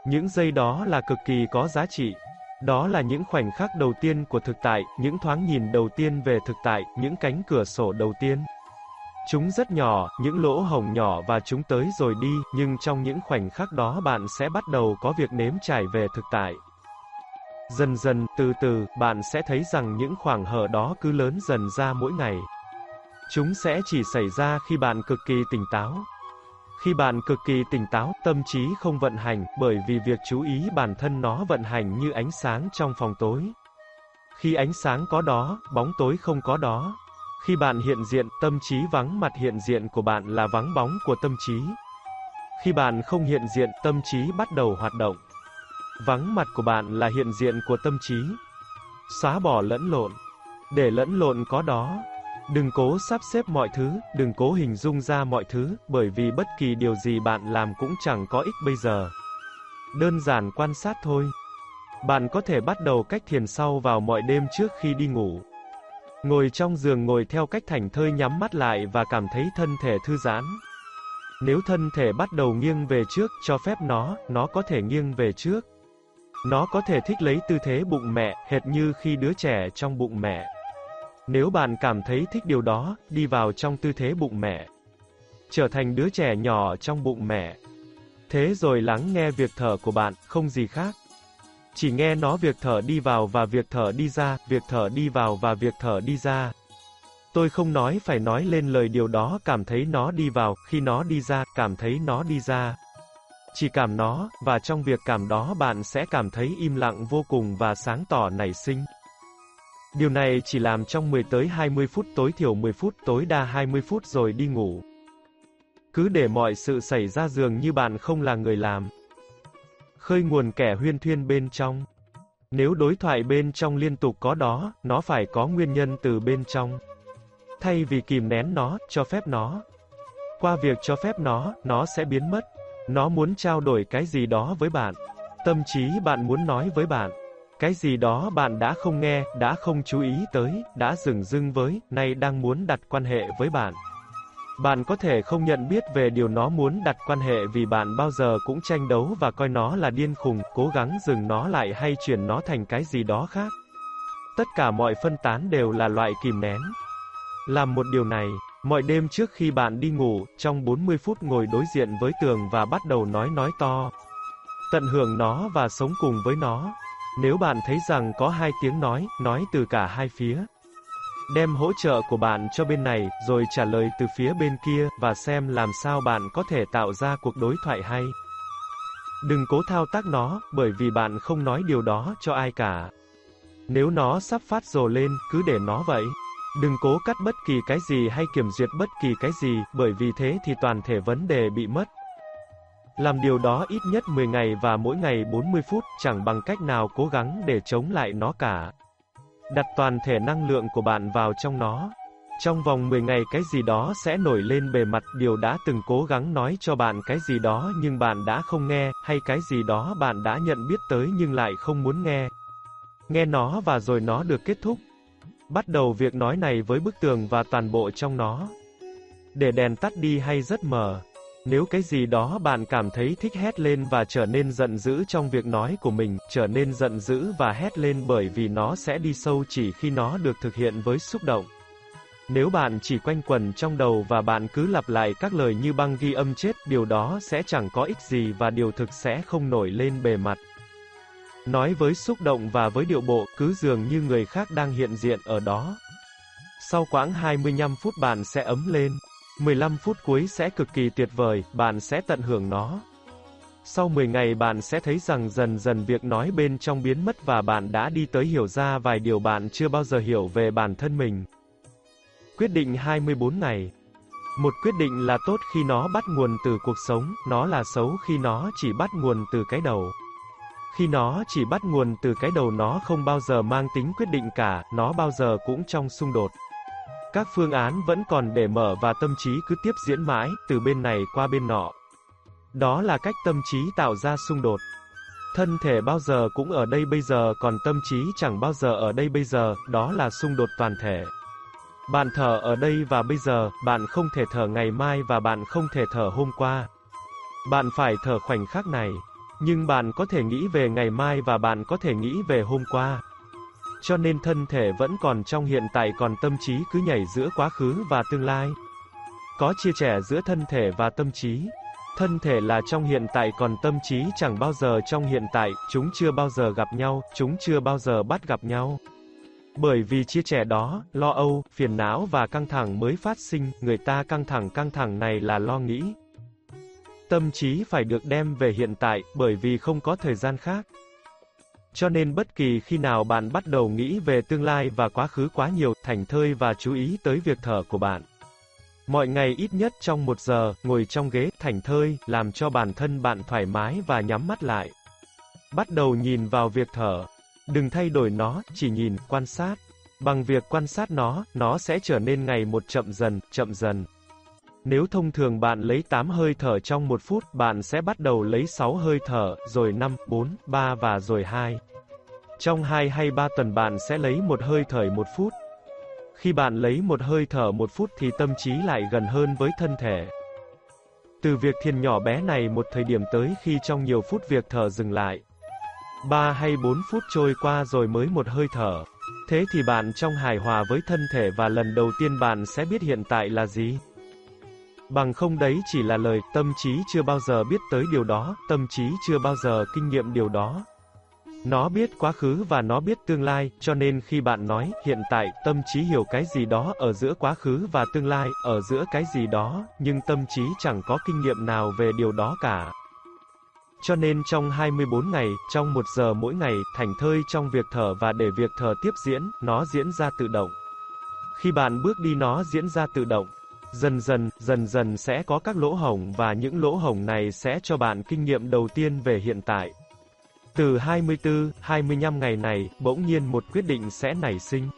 Speaker 1: Những giây đó là cực kỳ có giá trị. Đó là những khoảnh khắc đầu tiên của thực tại, những thoáng nhìn đầu tiên về thực tại, những cánh cửa sổ đầu tiên. Chúng rất nhỏ, những lỗ hồng nhỏ và chúng tới rồi đi, nhưng trong những khoảnh khắc đó bạn sẽ bắt đầu có việc nếm trải về thực tại. Dần dần, từ từ, bạn sẽ thấy rằng những khoảng hở đó cứ lớn dần ra mỗi ngày. Chúng sẽ chỉ xảy ra khi bạn cực kỳ tỉnh táo. Khi bạn cực kỳ tỉnh táo, tâm trí không vận hành, bởi vì việc chú ý bản thân nó vận hành như ánh sáng trong phòng tối. Khi ánh sáng có đó, bóng tối không có đó. Khi bạn hiện diện, tâm trí vắng mặt hiện diện của bạn là vắng bóng của tâm trí. Khi bạn không hiện diện, tâm trí bắt đầu hoạt động. Vắng mặt của bạn là hiện diện của tâm trí. Xóa bỏ lẫn lộn. Để lẫn lộn có đó. Đừng cố sắp xếp mọi thứ, đừng cố hình dung ra mọi thứ, bởi vì bất kỳ điều gì bạn làm cũng chẳng có ích bây giờ. Đơn giản quan sát thôi. Bạn có thể bắt đầu cách thiền sau vào mọi đêm trước khi đi ngủ. Ngồi trong giường ngồi theo cách thành thơi nhắm mắt lại và cảm thấy thân thể thư giãn. Nếu thân thể bắt đầu nghiêng về trước, cho phép nó, nó có thể nghiêng về trước. Nó có thể thích lấy tư thế bụng mẹ, hệt như khi đứa trẻ trong bụng mẹ. Nếu bạn cảm thấy thích điều đó, đi vào trong tư thế bụng mẹ. Trở thành đứa trẻ nhỏ trong bụng mẹ. Thế rồi lắng nghe việc thở của bạn, không gì khác. Chỉ nghe nó việc thở đi vào và việc thở đi ra, việc thở đi vào và việc thở đi ra. Tôi không nói phải nói lên lời điều đó cảm thấy nó đi vào, khi nó đi ra, cảm thấy nó đi ra. Chỉ cảm nó, và trong việc cảm đó bạn sẽ cảm thấy im lặng vô cùng và sáng tỏ nảy sinh. Điều này chỉ làm trong 10 tới 20 phút tối thiểu 10 phút tối đa 20 phút rồi đi ngủ. Cứ để mọi sự xảy ra dường như bạn không là người làm. Khơi nguồn kẻ huyên thuyên bên trong. Nếu đối thoại bên trong liên tục có đó, nó phải có nguyên nhân từ bên trong. Thay vì kìm nén nó, cho phép nó. Qua việc cho phép nó, nó sẽ biến mất. Nó muốn trao đổi cái gì đó với bạn. Tâm trí bạn muốn nói với bạn. Cái gì đó bạn đã không nghe, đã không chú ý tới, đã dừng dưng với, nay đang muốn đặt quan hệ với bạn. Bạn có thể không nhận biết về điều nó muốn đặt quan hệ vì bạn bao giờ cũng tranh đấu và coi nó là điên khùng, cố gắng dừng nó lại hay chuyển nó thành cái gì đó khác. Tất cả mọi phân tán đều là loại kìm nén. Làm một điều này, mọi đêm trước khi bạn đi ngủ, trong 40 phút ngồi đối diện với tường và bắt đầu nói nói to. Tận hưởng nó và sống cùng với nó. Nếu bạn thấy rằng có hai tiếng nói, nói từ cả hai phía. Đem hỗ trợ của bạn cho bên này, rồi trả lời từ phía bên kia, và xem làm sao bạn có thể tạo ra cuộc đối thoại hay. Đừng cố thao tác nó, bởi vì bạn không nói điều đó cho ai cả. Nếu nó sắp phát rồ lên, cứ để nó vậy. Đừng cố cắt bất kỳ cái gì hay kiểm duyệt bất kỳ cái gì, bởi vì thế thì toàn thể vấn đề bị mất. Làm điều đó ít nhất 10 ngày và mỗi ngày 40 phút, chẳng bằng cách nào cố gắng để chống lại nó cả. Đặt toàn thể năng lượng của bạn vào trong nó. Trong vòng 10 ngày cái gì đó sẽ nổi lên bề mặt điều đã từng cố gắng nói cho bạn cái gì đó nhưng bạn đã không nghe, hay cái gì đó bạn đã nhận biết tới nhưng lại không muốn nghe. Nghe nó và rồi nó được kết thúc. Bắt đầu việc nói này với bức tường và toàn bộ trong nó. Để đèn tắt đi hay rất mờ. Nếu cái gì đó bạn cảm thấy thích hét lên và trở nên giận dữ trong việc nói của mình, trở nên giận dữ và hét lên bởi vì nó sẽ đi sâu chỉ khi nó được thực hiện với xúc động. Nếu bạn chỉ quanh quẩn trong đầu và bạn cứ lặp lại các lời như băng ghi âm chết, điều đó sẽ chẳng có ích gì và điều thực sẽ không nổi lên bề mặt. Nói với xúc động và với điệu bộ, cứ dường như người khác đang hiện diện ở đó. Sau quãng 25 phút bạn sẽ ấm lên. 15 phút cuối sẽ cực kỳ tuyệt vời, bạn sẽ tận hưởng nó. Sau 10 ngày bạn sẽ thấy rằng dần dần việc nói bên trong biến mất và bạn đã đi tới hiểu ra vài điều bạn chưa bao giờ hiểu về bản thân mình. Quyết định 24 ngày Một quyết định là tốt khi nó bắt nguồn từ cuộc sống, nó là xấu khi nó chỉ bắt nguồn từ cái đầu. Khi nó chỉ bắt nguồn từ cái đầu nó không bao giờ mang tính quyết định cả, nó bao giờ cũng trong xung đột. Các phương án vẫn còn để mở và tâm trí cứ tiếp diễn mãi, từ bên này qua bên nọ. Đó là cách tâm trí tạo ra xung đột. Thân thể bao giờ cũng ở đây bây giờ còn tâm trí chẳng bao giờ ở đây bây giờ, đó là xung đột toàn thể. Bạn thở ở đây và bây giờ, bạn không thể thở ngày mai và bạn không thể thở hôm qua. Bạn phải thở khoảnh khắc này. Nhưng bạn có thể nghĩ về ngày mai và bạn có thể nghĩ về hôm qua. Cho nên thân thể vẫn còn trong hiện tại còn tâm trí cứ nhảy giữa quá khứ và tương lai. Có chia sẻ giữa thân thể và tâm trí. Thân thể là trong hiện tại còn tâm trí chẳng bao giờ trong hiện tại, chúng chưa bao giờ gặp nhau, chúng chưa bao giờ bắt gặp nhau. Bởi vì chia sẻ đó, lo âu, phiền não và căng thẳng mới phát sinh, người ta căng thẳng căng thẳng này là lo nghĩ. Tâm trí phải được đem về hiện tại, bởi vì không có thời gian khác. Cho nên bất kỳ khi nào bạn bắt đầu nghĩ về tương lai và quá khứ quá nhiều, thành thơi và chú ý tới việc thở của bạn. Mọi ngày ít nhất trong một giờ, ngồi trong ghế, thành thơi, làm cho bản thân bạn thoải mái và nhắm mắt lại. Bắt đầu nhìn vào việc thở. Đừng thay đổi nó, chỉ nhìn, quan sát. Bằng việc quan sát nó, nó sẽ trở nên ngày một chậm dần, chậm dần. Nếu thông thường bạn lấy 8 hơi thở trong 1 phút, bạn sẽ bắt đầu lấy 6 hơi thở, rồi 5, 4, 3 và rồi 2. Trong 2 hay 3 tuần bạn sẽ lấy một hơi thở 1 phút. Khi bạn lấy một hơi thở 1 phút thì tâm trí lại gần hơn với thân thể. Từ việc thiền nhỏ bé này một thời điểm tới khi trong nhiều phút việc thở dừng lại. 3 hay 4 phút trôi qua rồi mới một hơi thở. Thế thì bạn trong hài hòa với thân thể và lần đầu tiên bạn sẽ biết hiện tại là gì. Bằng không đấy chỉ là lời, tâm trí chưa bao giờ biết tới điều đó, tâm trí chưa bao giờ kinh nghiệm điều đó. Nó biết quá khứ và nó biết tương lai, cho nên khi bạn nói, hiện tại, tâm trí hiểu cái gì đó ở giữa quá khứ và tương lai, ở giữa cái gì đó, nhưng tâm trí chẳng có kinh nghiệm nào về điều đó cả. Cho nên trong 24 ngày, trong một giờ mỗi ngày, thành thơi trong việc thở và để việc thở tiếp diễn, nó diễn ra tự động. Khi bạn bước đi nó diễn ra tự động. Dần dần, dần dần sẽ có các lỗ hổng và những lỗ hổng này sẽ cho bạn kinh nghiệm đầu tiên về hiện tại. Từ 24, 25 ngày này, bỗng nhiên một quyết định sẽ nảy sinh.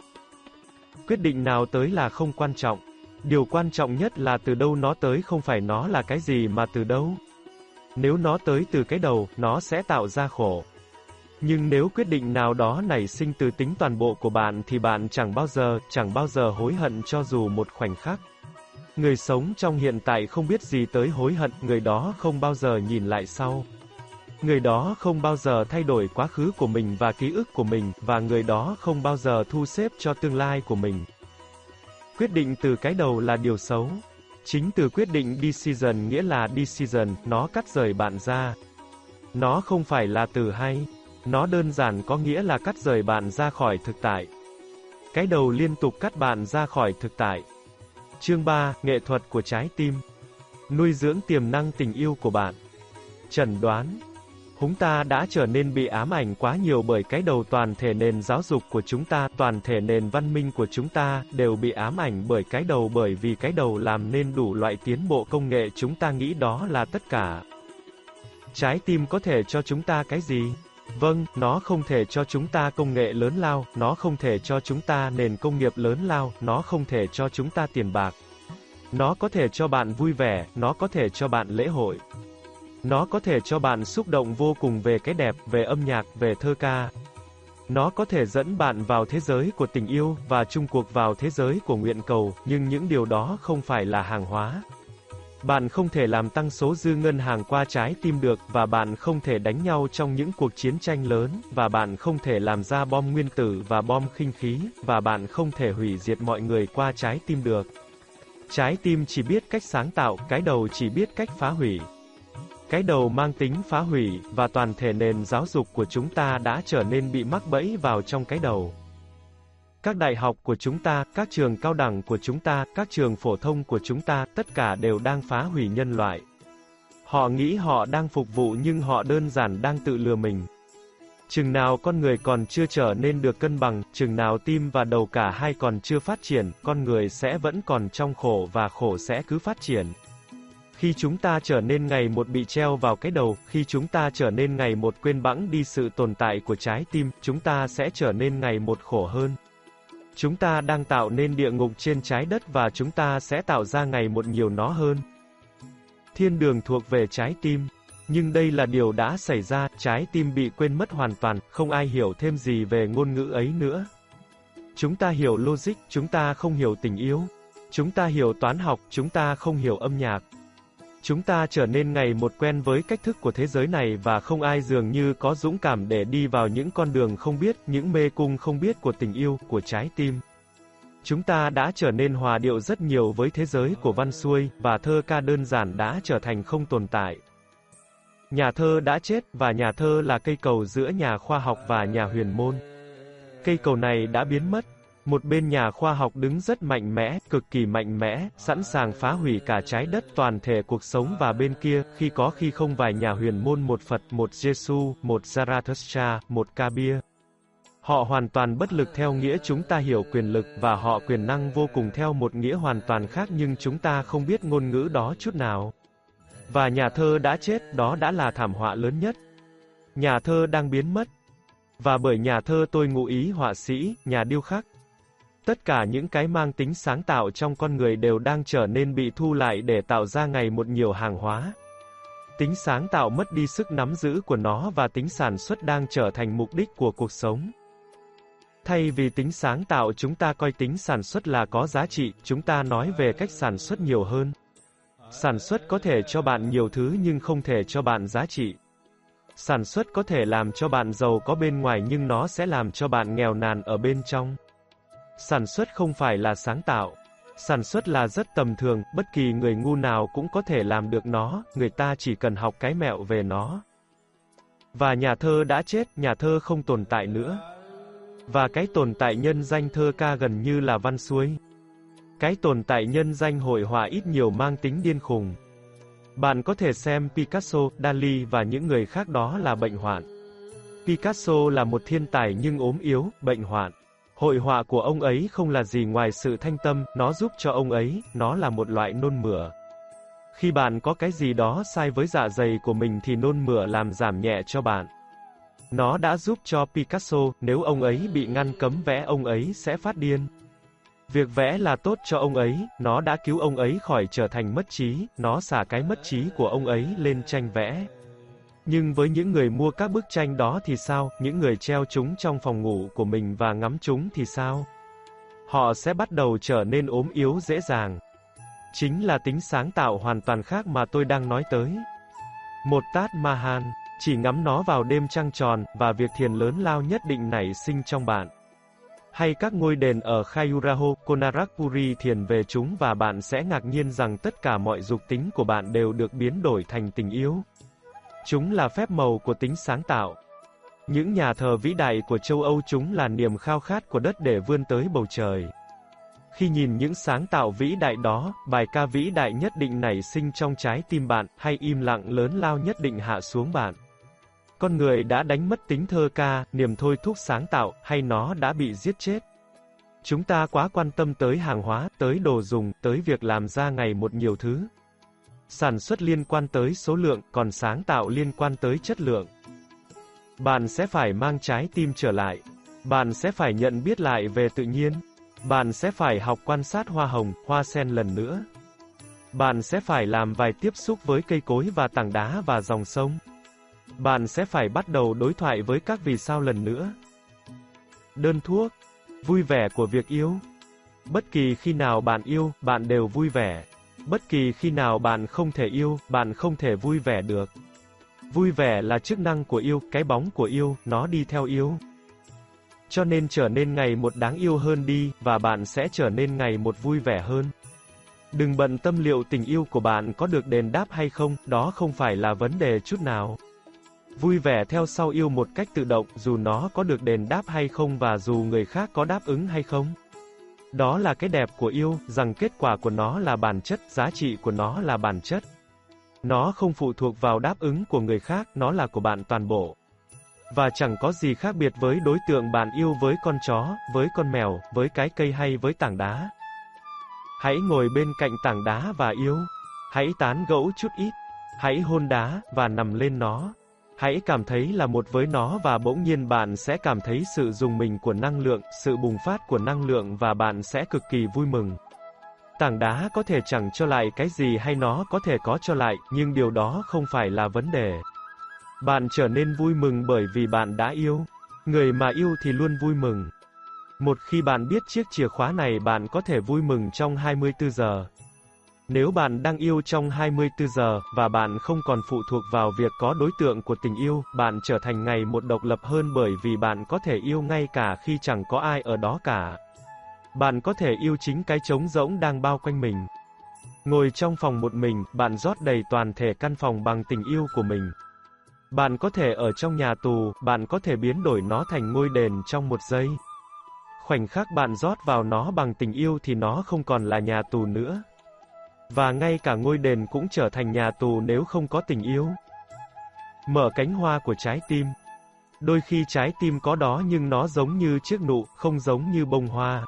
Speaker 1: Quyết định nào tới là không quan trọng. Điều quan trọng nhất là từ đâu nó tới không phải nó là cái gì mà từ đâu. Nếu nó tới từ cái đầu, nó sẽ tạo ra khổ. Nhưng nếu quyết định nào đó nảy sinh từ tính toàn bộ của bạn thì bạn chẳng bao giờ, chẳng bao giờ hối hận cho dù một khoảnh khắc. Người sống trong hiện tại không biết gì tới hối hận, người đó không bao giờ nhìn lại sau. Người đó không bao giờ thay đổi quá khứ của mình và ký ức của mình, và người đó không bao giờ thu xếp cho tương lai của mình. Quyết định từ cái đầu là điều xấu. Chính từ quyết định decision nghĩa là decision, nó cắt rời bạn ra. Nó không phải là từ hay. Nó đơn giản có nghĩa là cắt rời bạn ra khỏi thực tại. Cái đầu liên tục cắt bạn ra khỏi thực tại. Chương 3, Nghệ thuật của trái tim. Nuôi dưỡng tiềm năng tình yêu của bạn. Trần đoán. Chúng ta đã trở nên bị ám ảnh quá nhiều bởi cái đầu toàn thể nền giáo dục của chúng ta, toàn thể nền văn minh của chúng ta, đều bị ám ảnh bởi cái đầu bởi vì cái đầu làm nên đủ loại tiến bộ công nghệ chúng ta nghĩ đó là tất cả. Trái tim có thể cho chúng ta cái gì? Vâng, nó không thể cho chúng ta công nghệ lớn lao, nó không thể cho chúng ta nền công nghiệp lớn lao, nó không thể cho chúng ta tiền bạc. Nó có thể cho bạn vui vẻ, nó có thể cho bạn lễ hội. Nó có thể cho bạn xúc động vô cùng về cái đẹp, về âm nhạc, về thơ ca. Nó có thể dẫn bạn vào thế giới của tình yêu và chung cuộc vào thế giới của nguyện cầu, nhưng những điều đó không phải là hàng hóa. Bạn không thể làm tăng số dư ngân hàng qua trái tim được, và bạn không thể đánh nhau trong những cuộc chiến tranh lớn, và bạn không thể làm ra bom nguyên tử và bom khinh khí, và bạn không thể hủy diệt mọi người qua trái tim được. Trái tim chỉ biết cách sáng tạo, cái đầu chỉ biết cách phá hủy. Cái đầu mang tính phá hủy, và toàn thể nền giáo dục của chúng ta đã trở nên bị mắc bẫy vào trong cái đầu. Các đại học của chúng ta, các trường cao đẳng của chúng ta, các trường phổ thông của chúng ta, tất cả đều đang phá hủy nhân loại. Họ nghĩ họ đang phục vụ nhưng họ đơn giản đang tự lừa mình. Chừng nào con người còn chưa trở nên được cân bằng, chừng nào tim và đầu cả hai còn chưa phát triển, con người sẽ vẫn còn trong khổ và khổ sẽ cứ phát triển. Khi chúng ta trở nên ngày một bị treo vào cái đầu, khi chúng ta trở nên ngày một quên bẵng đi sự tồn tại của trái tim, chúng ta sẽ trở nên ngày một khổ hơn. Chúng ta đang tạo nên địa ngục trên trái đất và chúng ta sẽ tạo ra ngày một nhiều nó hơn. Thiên đường thuộc về trái tim. Nhưng đây là điều đã xảy ra, trái tim bị quên mất hoàn toàn, không ai hiểu thêm gì về ngôn ngữ ấy nữa. Chúng ta hiểu logic, chúng ta không hiểu tình yêu. Chúng ta hiểu toán học, chúng ta không hiểu âm nhạc. Chúng ta trở nên ngày một quen với cách thức của thế giới này và không ai dường như có dũng cảm để đi vào những con đường không biết, những mê cung không biết của tình yêu, của trái tim. Chúng ta đã trở nên hòa điệu rất nhiều với thế giới của văn xuôi, và thơ ca đơn giản đã trở thành không tồn tại. Nhà thơ đã chết, và nhà thơ là cây cầu giữa nhà khoa học và nhà huyền môn. Cây cầu này đã biến mất, một bên nhà khoa học đứng rất mạnh mẽ, cực kỳ mạnh mẽ, sẵn sàng phá hủy cả trái đất toàn thể cuộc sống và bên kia, khi có khi không vài nhà huyền môn một Phật, một Giêsu, một Zarathustra, một Kabir. Họ hoàn toàn bất lực theo nghĩa chúng ta hiểu quyền lực và họ quyền năng vô cùng theo một nghĩa hoàn toàn khác nhưng chúng ta không biết ngôn ngữ đó chút nào. Và nhà thơ đã chết, đó đã là thảm họa lớn nhất. Nhà thơ đang biến mất. Và bởi nhà thơ tôi ngụ ý họa sĩ, nhà điêu khắc, Tất cả những cái mang tính sáng tạo trong con người đều đang trở nên bị thu lại để tạo ra ngày một nhiều hàng hóa. Tính sáng tạo mất đi sức nắm giữ của nó và tính sản xuất đang trở thành mục đích của cuộc sống. Thay vì tính sáng tạo chúng ta coi tính sản xuất là có giá trị, chúng ta nói về cách sản xuất nhiều hơn. Sản xuất có thể cho bạn nhiều thứ nhưng không thể cho bạn giá trị. Sản xuất có thể làm cho bạn giàu có bên ngoài nhưng nó sẽ làm cho bạn nghèo nàn ở bên trong. Sản xuất không phải là sáng tạo. Sản xuất là rất tầm thường, bất kỳ người ngu nào cũng có thể làm được nó, người ta chỉ cần học cái mẹo về nó. Và nhà thơ đã chết, nhà thơ không tồn tại nữa. Và cái tồn tại nhân danh thơ ca gần như là văn xuôi. Cái tồn tại nhân danh hội họa ít nhiều mang tính điên khùng. Bạn có thể xem Picasso, Dali và những người khác đó là bệnh hoạn. Picasso là một thiên tài nhưng ốm yếu, bệnh hoạn. Hội họa của ông ấy không là gì ngoài sự thanh tâm, nó giúp cho ông ấy, nó là một loại nôn mửa. Khi bạn có cái gì đó sai với dạ dày của mình thì nôn mửa làm giảm nhẹ cho bạn. Nó đã giúp cho Picasso, nếu ông ấy bị ngăn cấm vẽ ông ấy sẽ phát điên. Việc vẽ là tốt cho ông ấy, nó đã cứu ông ấy khỏi trở thành mất trí, nó xả cái mất trí của ông ấy lên tranh vẽ. Nhưng với những người mua các bức tranh đó thì sao, những người treo chúng trong phòng ngủ của mình và ngắm chúng thì sao? Họ sẽ bắt đầu trở nên ốm yếu dễ dàng. Chính là tính sáng tạo hoàn toàn khác mà tôi đang nói tới. Một tát Mahan, chỉ ngắm nó vào đêm trăng tròn, và việc thiền lớn lao nhất định nảy sinh trong bạn. Hay các ngôi đền ở Khayuraho, Konarakpuri thiền về chúng và bạn sẽ ngạc nhiên rằng tất cả mọi dục tính của bạn đều được biến đổi thành tình yêu. Chúng là phép màu của tính sáng tạo. Những nhà thờ vĩ đại của châu Âu chúng là niềm khao khát của đất để vươn tới bầu trời. Khi nhìn những sáng tạo vĩ đại đó, bài ca vĩ đại nhất định nảy sinh trong trái tim bạn, hay im lặng lớn lao nhất định hạ xuống bạn. Con người đã đánh mất tính thơ ca, niềm thôi thúc sáng tạo, hay nó đã bị giết chết. Chúng ta quá quan tâm tới hàng hóa, tới đồ dùng, tới việc làm ra ngày một nhiều thứ. Sản xuất liên quan tới số lượng, còn sáng tạo liên quan tới chất lượng. Bạn sẽ phải mang trái tim trở lại. Bạn sẽ phải nhận biết lại về tự nhiên. Bạn sẽ phải học quan sát hoa hồng, hoa sen lần nữa. Bạn sẽ phải làm vài tiếp xúc với cây cối và tảng đá và dòng sông. Bạn sẽ phải bắt đầu đối thoại với các vì sao lần nữa. Đơn thuốc, vui vẻ của việc yêu. Bất kỳ khi nào bạn yêu, bạn đều vui vẻ. Bất kỳ khi nào bạn không thể yêu, bạn không thể vui vẻ được. Vui vẻ là chức năng của yêu, cái bóng của yêu, nó đi theo yêu. Cho nên trở nên ngày một đáng yêu hơn đi, và bạn sẽ trở nên ngày một vui vẻ hơn. Đừng bận tâm liệu tình yêu của bạn có được đền đáp hay không, đó không phải là vấn đề chút nào. Vui vẻ theo sau yêu một cách tự động, dù nó có được đền đáp hay không và dù người khác có đáp ứng hay không. Đó là cái đẹp của yêu, rằng kết quả của nó là bản chất, giá trị của nó là bản chất. Nó không phụ thuộc vào đáp ứng của người khác, nó là của bạn toàn bộ. Và chẳng có gì khác biệt với đối tượng bạn yêu với con chó, với con mèo, với cái cây hay với tảng đá. Hãy ngồi bên cạnh tảng đá và yêu. Hãy tán gẫu chút ít. Hãy hôn đá, và nằm lên nó. Hãy cảm thấy là một với nó và bỗng nhiên bạn sẽ cảm thấy sự dùng mình của năng lượng, sự bùng phát của năng lượng và bạn sẽ cực kỳ vui mừng. Tảng đá có thể chẳng cho lại cái gì hay nó có thể có cho lại, nhưng điều đó không phải là vấn đề. Bạn trở nên vui mừng bởi vì bạn đã yêu. Người mà yêu thì luôn vui mừng. Một khi bạn biết chiếc chìa khóa này bạn có thể vui mừng trong 24 giờ. Nếu bạn đang yêu trong 24 giờ, và bạn không còn phụ thuộc vào việc có đối tượng của tình yêu, bạn trở thành ngày một độc lập hơn bởi vì bạn có thể yêu ngay cả khi chẳng có ai ở đó cả. Bạn có thể yêu chính cái trống rỗng đang bao quanh mình. Ngồi trong phòng một mình, bạn rót đầy toàn thể căn phòng bằng tình yêu của mình. Bạn có thể ở trong nhà tù, bạn có thể biến đổi nó thành ngôi đền trong một giây. Khoảnh khắc bạn rót vào nó bằng tình yêu thì nó không còn là nhà tù nữa. Và ngay cả ngôi đền cũng trở thành nhà tù nếu không có tình yêu. Mở cánh hoa của trái tim. Đôi khi trái tim có đó nhưng nó giống như chiếc nụ, không giống như bông hoa.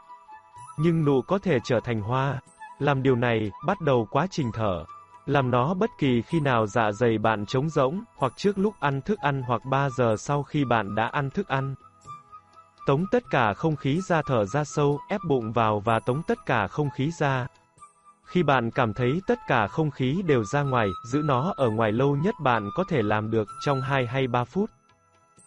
Speaker 1: Nhưng nụ có thể trở thành hoa. Làm điều này, bắt đầu quá trình thở. Làm nó bất kỳ khi nào dạ dày bạn trống rỗng, hoặc trước lúc ăn thức ăn hoặc 3 giờ sau khi bạn đã ăn thức ăn. Tống tất cả không khí ra thở ra sâu, ép bụng vào và tống tất cả không khí ra. Khi bạn cảm thấy tất cả không khí đều ra ngoài, giữ nó ở ngoài lâu nhất bạn có thể làm được trong 2 hay 3 phút.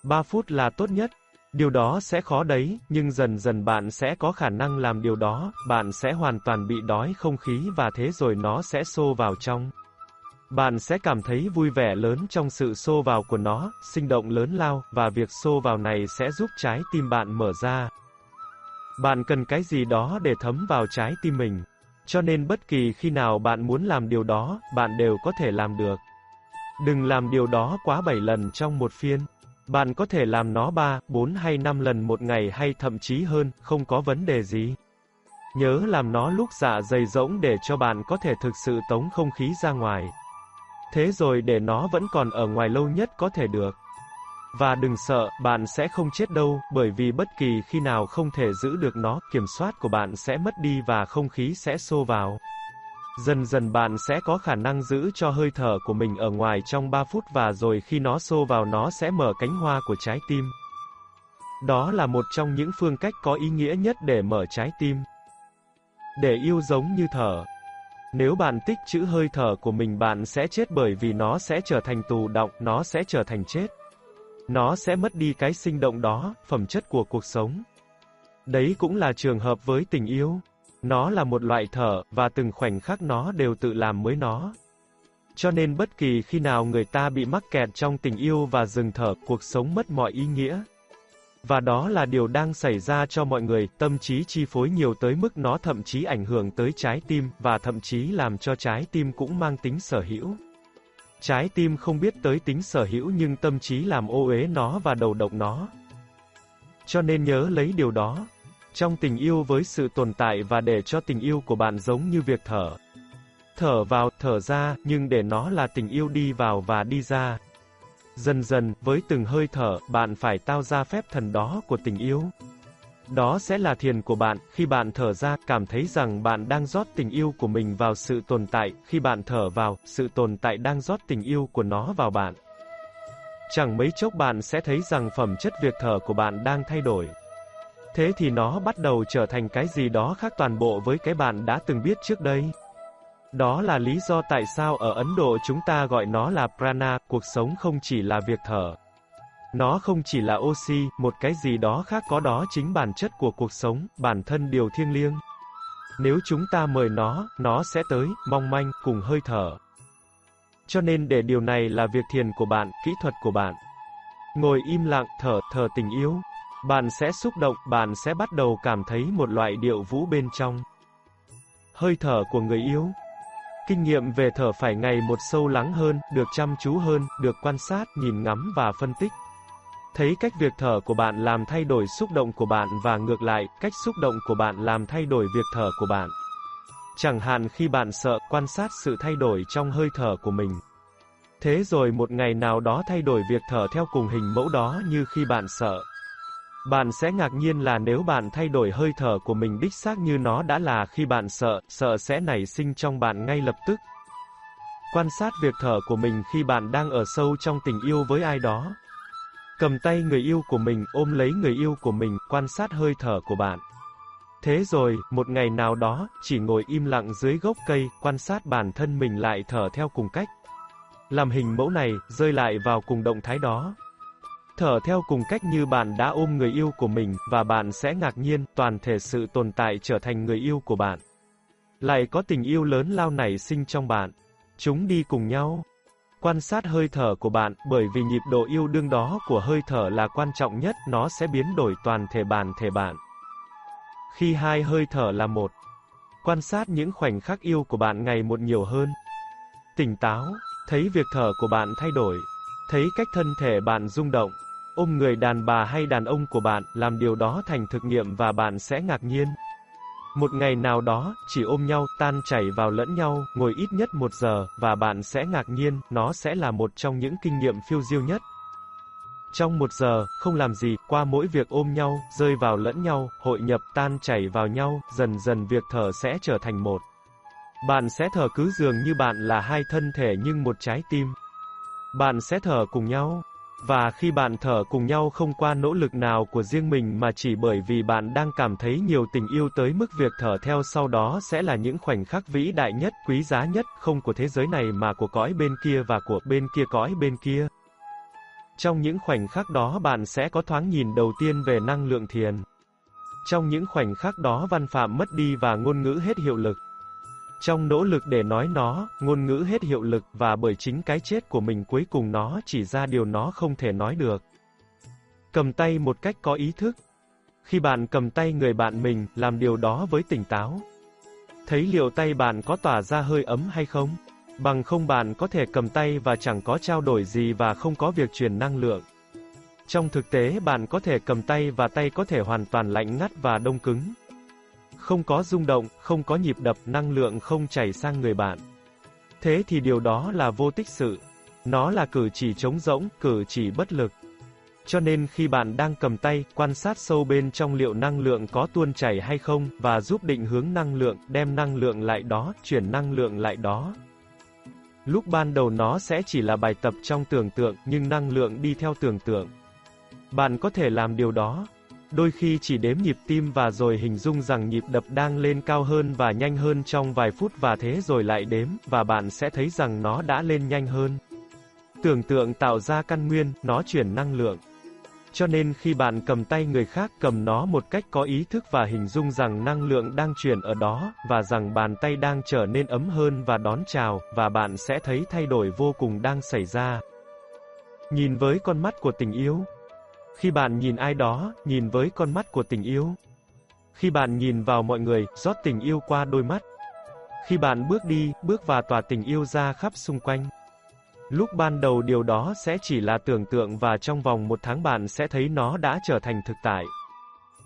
Speaker 1: 3 phút là tốt nhất. Điều đó sẽ khó đấy, nhưng dần dần bạn sẽ có khả năng làm điều đó, bạn sẽ hoàn toàn bị đói không khí và thế rồi nó sẽ xô vào trong. Bạn sẽ cảm thấy vui vẻ lớn trong sự xô vào của nó, sinh động lớn lao, và việc xô vào này sẽ giúp trái tim bạn mở ra. Bạn cần cái gì đó để thấm vào trái tim mình. Cho nên bất kỳ khi nào bạn muốn làm điều đó, bạn đều có thể làm được. Đừng làm điều đó quá 7 lần trong một phiên. Bạn có thể làm nó 3, 4 hay 5 lần một ngày hay thậm chí hơn, không có vấn đề gì. Nhớ làm nó lúc dạ dày rỗng để cho bạn có thể thực sự tống không khí ra ngoài. Thế rồi để nó vẫn còn ở ngoài lâu nhất có thể được. Và đừng sợ, bạn sẽ không chết đâu, bởi vì bất kỳ khi nào không thể giữ được nó, kiểm soát của bạn sẽ mất đi và không khí sẽ xô vào. Dần dần bạn sẽ có khả năng giữ cho hơi thở của mình ở ngoài trong 3 phút và rồi khi nó xô vào nó sẽ mở cánh hoa của trái tim. Đó là một trong những phương cách có ý nghĩa nhất để mở trái tim. Để yêu giống như thở. Nếu bạn tích trữ hơi thở của mình bạn sẽ chết bởi vì nó sẽ trở thành tù động, nó sẽ trở thành chết. Nó sẽ mất đi cái sinh động đó, phẩm chất của cuộc sống. Đấy cũng là trường hợp với tình yêu. Nó là một loại thở, và từng khoảnh khắc nó đều tự làm mới nó. Cho nên bất kỳ khi nào người ta bị mắc kẹt trong tình yêu và dừng thở, cuộc sống mất mọi ý nghĩa. Và đó là điều đang xảy ra cho mọi người, tâm trí chi phối nhiều tới mức nó thậm chí ảnh hưởng tới trái tim, và thậm chí làm cho trái tim cũng mang tính sở hữu. Trái tim không biết tới tính sở hữu nhưng tâm trí làm ô uế nó và đầu độc nó. Cho nên nhớ lấy điều đó. Trong tình yêu với sự tồn tại và để cho tình yêu của bạn giống như việc thở. Thở vào, thở ra, nhưng để nó là tình yêu đi vào và đi ra. Dần dần, với từng hơi thở, bạn phải tao ra phép thần đó của tình yêu. Đó sẽ là thiền của bạn, khi bạn thở ra, cảm thấy rằng bạn đang rót tình yêu của mình vào sự tồn tại, khi bạn thở vào, sự tồn tại đang rót tình yêu của nó vào bạn. Chẳng mấy chốc bạn sẽ thấy rằng phẩm chất việc thở của bạn đang thay đổi. Thế thì nó bắt đầu trở thành cái gì đó khác toàn bộ với cái bạn đã từng biết trước đây. Đó là lý do tại sao ở Ấn Độ chúng ta gọi nó là prana, cuộc sống không chỉ là việc thở. Nó không chỉ là oxy, một cái gì đó khác có đó chính bản chất của cuộc sống, bản thân điều thiêng liêng. Nếu chúng ta mời nó, nó sẽ tới, mong manh, cùng hơi thở. Cho nên để điều này là việc thiền của bạn, kỹ thuật của bạn. Ngồi im lặng, thở, thở tình yêu. Bạn sẽ xúc động, bạn sẽ bắt đầu cảm thấy một loại điệu vũ bên trong. Hơi thở của người yêu. Kinh nghiệm về thở phải ngày một sâu lắng hơn, được chăm chú hơn, được quan sát, nhìn ngắm và phân tích. Thấy cách việc thở của bạn làm thay đổi xúc động của bạn và ngược lại, cách xúc động của bạn làm thay đổi việc thở của bạn. Chẳng hạn khi bạn sợ, quan sát sự thay đổi trong hơi thở của mình. Thế rồi một ngày nào đó thay đổi việc thở theo cùng hình mẫu đó như khi bạn sợ. Bạn sẽ ngạc nhiên là nếu bạn thay đổi hơi thở của mình đích xác như nó đã là khi bạn sợ, sợ sẽ nảy sinh trong bạn ngay lập tức. Quan sát việc thở của mình khi bạn đang ở sâu trong tình yêu với ai đó. Cầm tay người yêu của mình, ôm lấy người yêu của mình, quan sát hơi thở của bạn. Thế rồi, một ngày nào đó, chỉ ngồi im lặng dưới gốc cây, quan sát bản thân mình lại thở theo cùng cách. Làm hình mẫu này, rơi lại vào cùng động thái đó. Thở theo cùng cách như bạn đã ôm người yêu của mình, và bạn sẽ ngạc nhiên, toàn thể sự tồn tại trở thành người yêu của bạn. Lại có tình yêu lớn lao nảy sinh trong bạn. Chúng đi cùng nhau. Quan sát hơi thở của bạn, bởi vì nhịp độ yêu đương đó của hơi thở là quan trọng nhất, nó sẽ biến đổi toàn thể bản thể bạn. Khi hai hơi thở là một, quan sát những khoảnh khắc yêu của bạn ngày một nhiều hơn. Tỉnh táo, thấy việc thở của bạn thay đổi, thấy cách thân thể bạn rung động, ôm người đàn bà hay đàn ông của bạn, làm điều đó thành thực nghiệm và bạn sẽ ngạc nhiên. Một ngày nào đó, chỉ ôm nhau, tan chảy vào lẫn nhau, ngồi ít nhất một giờ, và bạn sẽ ngạc nhiên, nó sẽ là một trong những kinh nghiệm phiêu diêu nhất. Trong một giờ, không làm gì, qua mỗi việc ôm nhau, rơi vào lẫn nhau, hội nhập, tan chảy vào nhau, dần dần việc thở sẽ trở thành một. Bạn sẽ thở cứ dường như bạn là hai thân thể nhưng một trái tim. Bạn sẽ thở cùng nhau. Và khi bạn thở cùng nhau không qua nỗ lực nào của riêng mình mà chỉ bởi vì bạn đang cảm thấy nhiều tình yêu tới mức việc thở theo sau đó sẽ là những khoảnh khắc vĩ đại nhất, quý giá nhất, không của thế giới này mà của cõi bên kia và của bên kia cõi bên kia. Trong những khoảnh khắc đó bạn sẽ có thoáng nhìn đầu tiên về năng lượng thiền. Trong những khoảnh khắc đó văn phạm mất đi và ngôn ngữ hết hiệu lực. Trong nỗ lực để nói nó, ngôn ngữ hết hiệu lực và bởi chính cái chết của mình cuối cùng nó chỉ ra điều nó không thể nói được. Cầm tay một cách có ý thức. Khi bạn cầm tay người bạn mình, làm điều đó với tỉnh táo. Thấy liệu tay bạn có tỏa ra hơi ấm hay không? Bằng không bạn có thể cầm tay và chẳng có trao đổi gì và không có việc truyền năng lượng. Trong thực tế bạn có thể cầm tay và tay có thể hoàn toàn lạnh ngắt và đông cứng. Không có rung động, không có nhịp đập, năng lượng không chảy sang người bạn. Thế thì điều đó là vô tích sự. Nó là cử chỉ trống rỗng, cử chỉ bất lực. Cho nên khi bạn đang cầm tay, quan sát sâu bên trong liệu năng lượng có tuôn chảy hay không, và giúp định hướng năng lượng, đem năng lượng lại đó, chuyển năng lượng lại đó. Lúc ban đầu nó sẽ chỉ là bài tập trong tưởng tượng, nhưng năng lượng đi theo tưởng tượng. Bạn có thể làm điều đó. Đôi khi chỉ đếm nhịp tim và rồi hình dung rằng nhịp đập đang lên cao hơn và nhanh hơn trong vài phút và thế rồi lại đếm, và bạn sẽ thấy rằng nó đã lên nhanh hơn. Tưởng tượng tạo ra căn nguyên, nó chuyển năng lượng. Cho nên khi bạn cầm tay người khác cầm nó một cách có ý thức và hình dung rằng năng lượng đang chuyển ở đó, và rằng bàn tay đang trở nên ấm hơn và đón chào, và bạn sẽ thấy thay đổi vô cùng đang xảy ra. Nhìn với con mắt của tình yêu. Khi bạn nhìn ai đó, nhìn với con mắt của tình yêu. Khi bạn nhìn vào mọi người, rót tình yêu qua đôi mắt. Khi bạn bước đi, bước và tỏa tình yêu ra khắp xung quanh. Lúc ban đầu điều đó sẽ chỉ là tưởng tượng và trong vòng một tháng bạn sẽ thấy nó đã trở thành thực tại.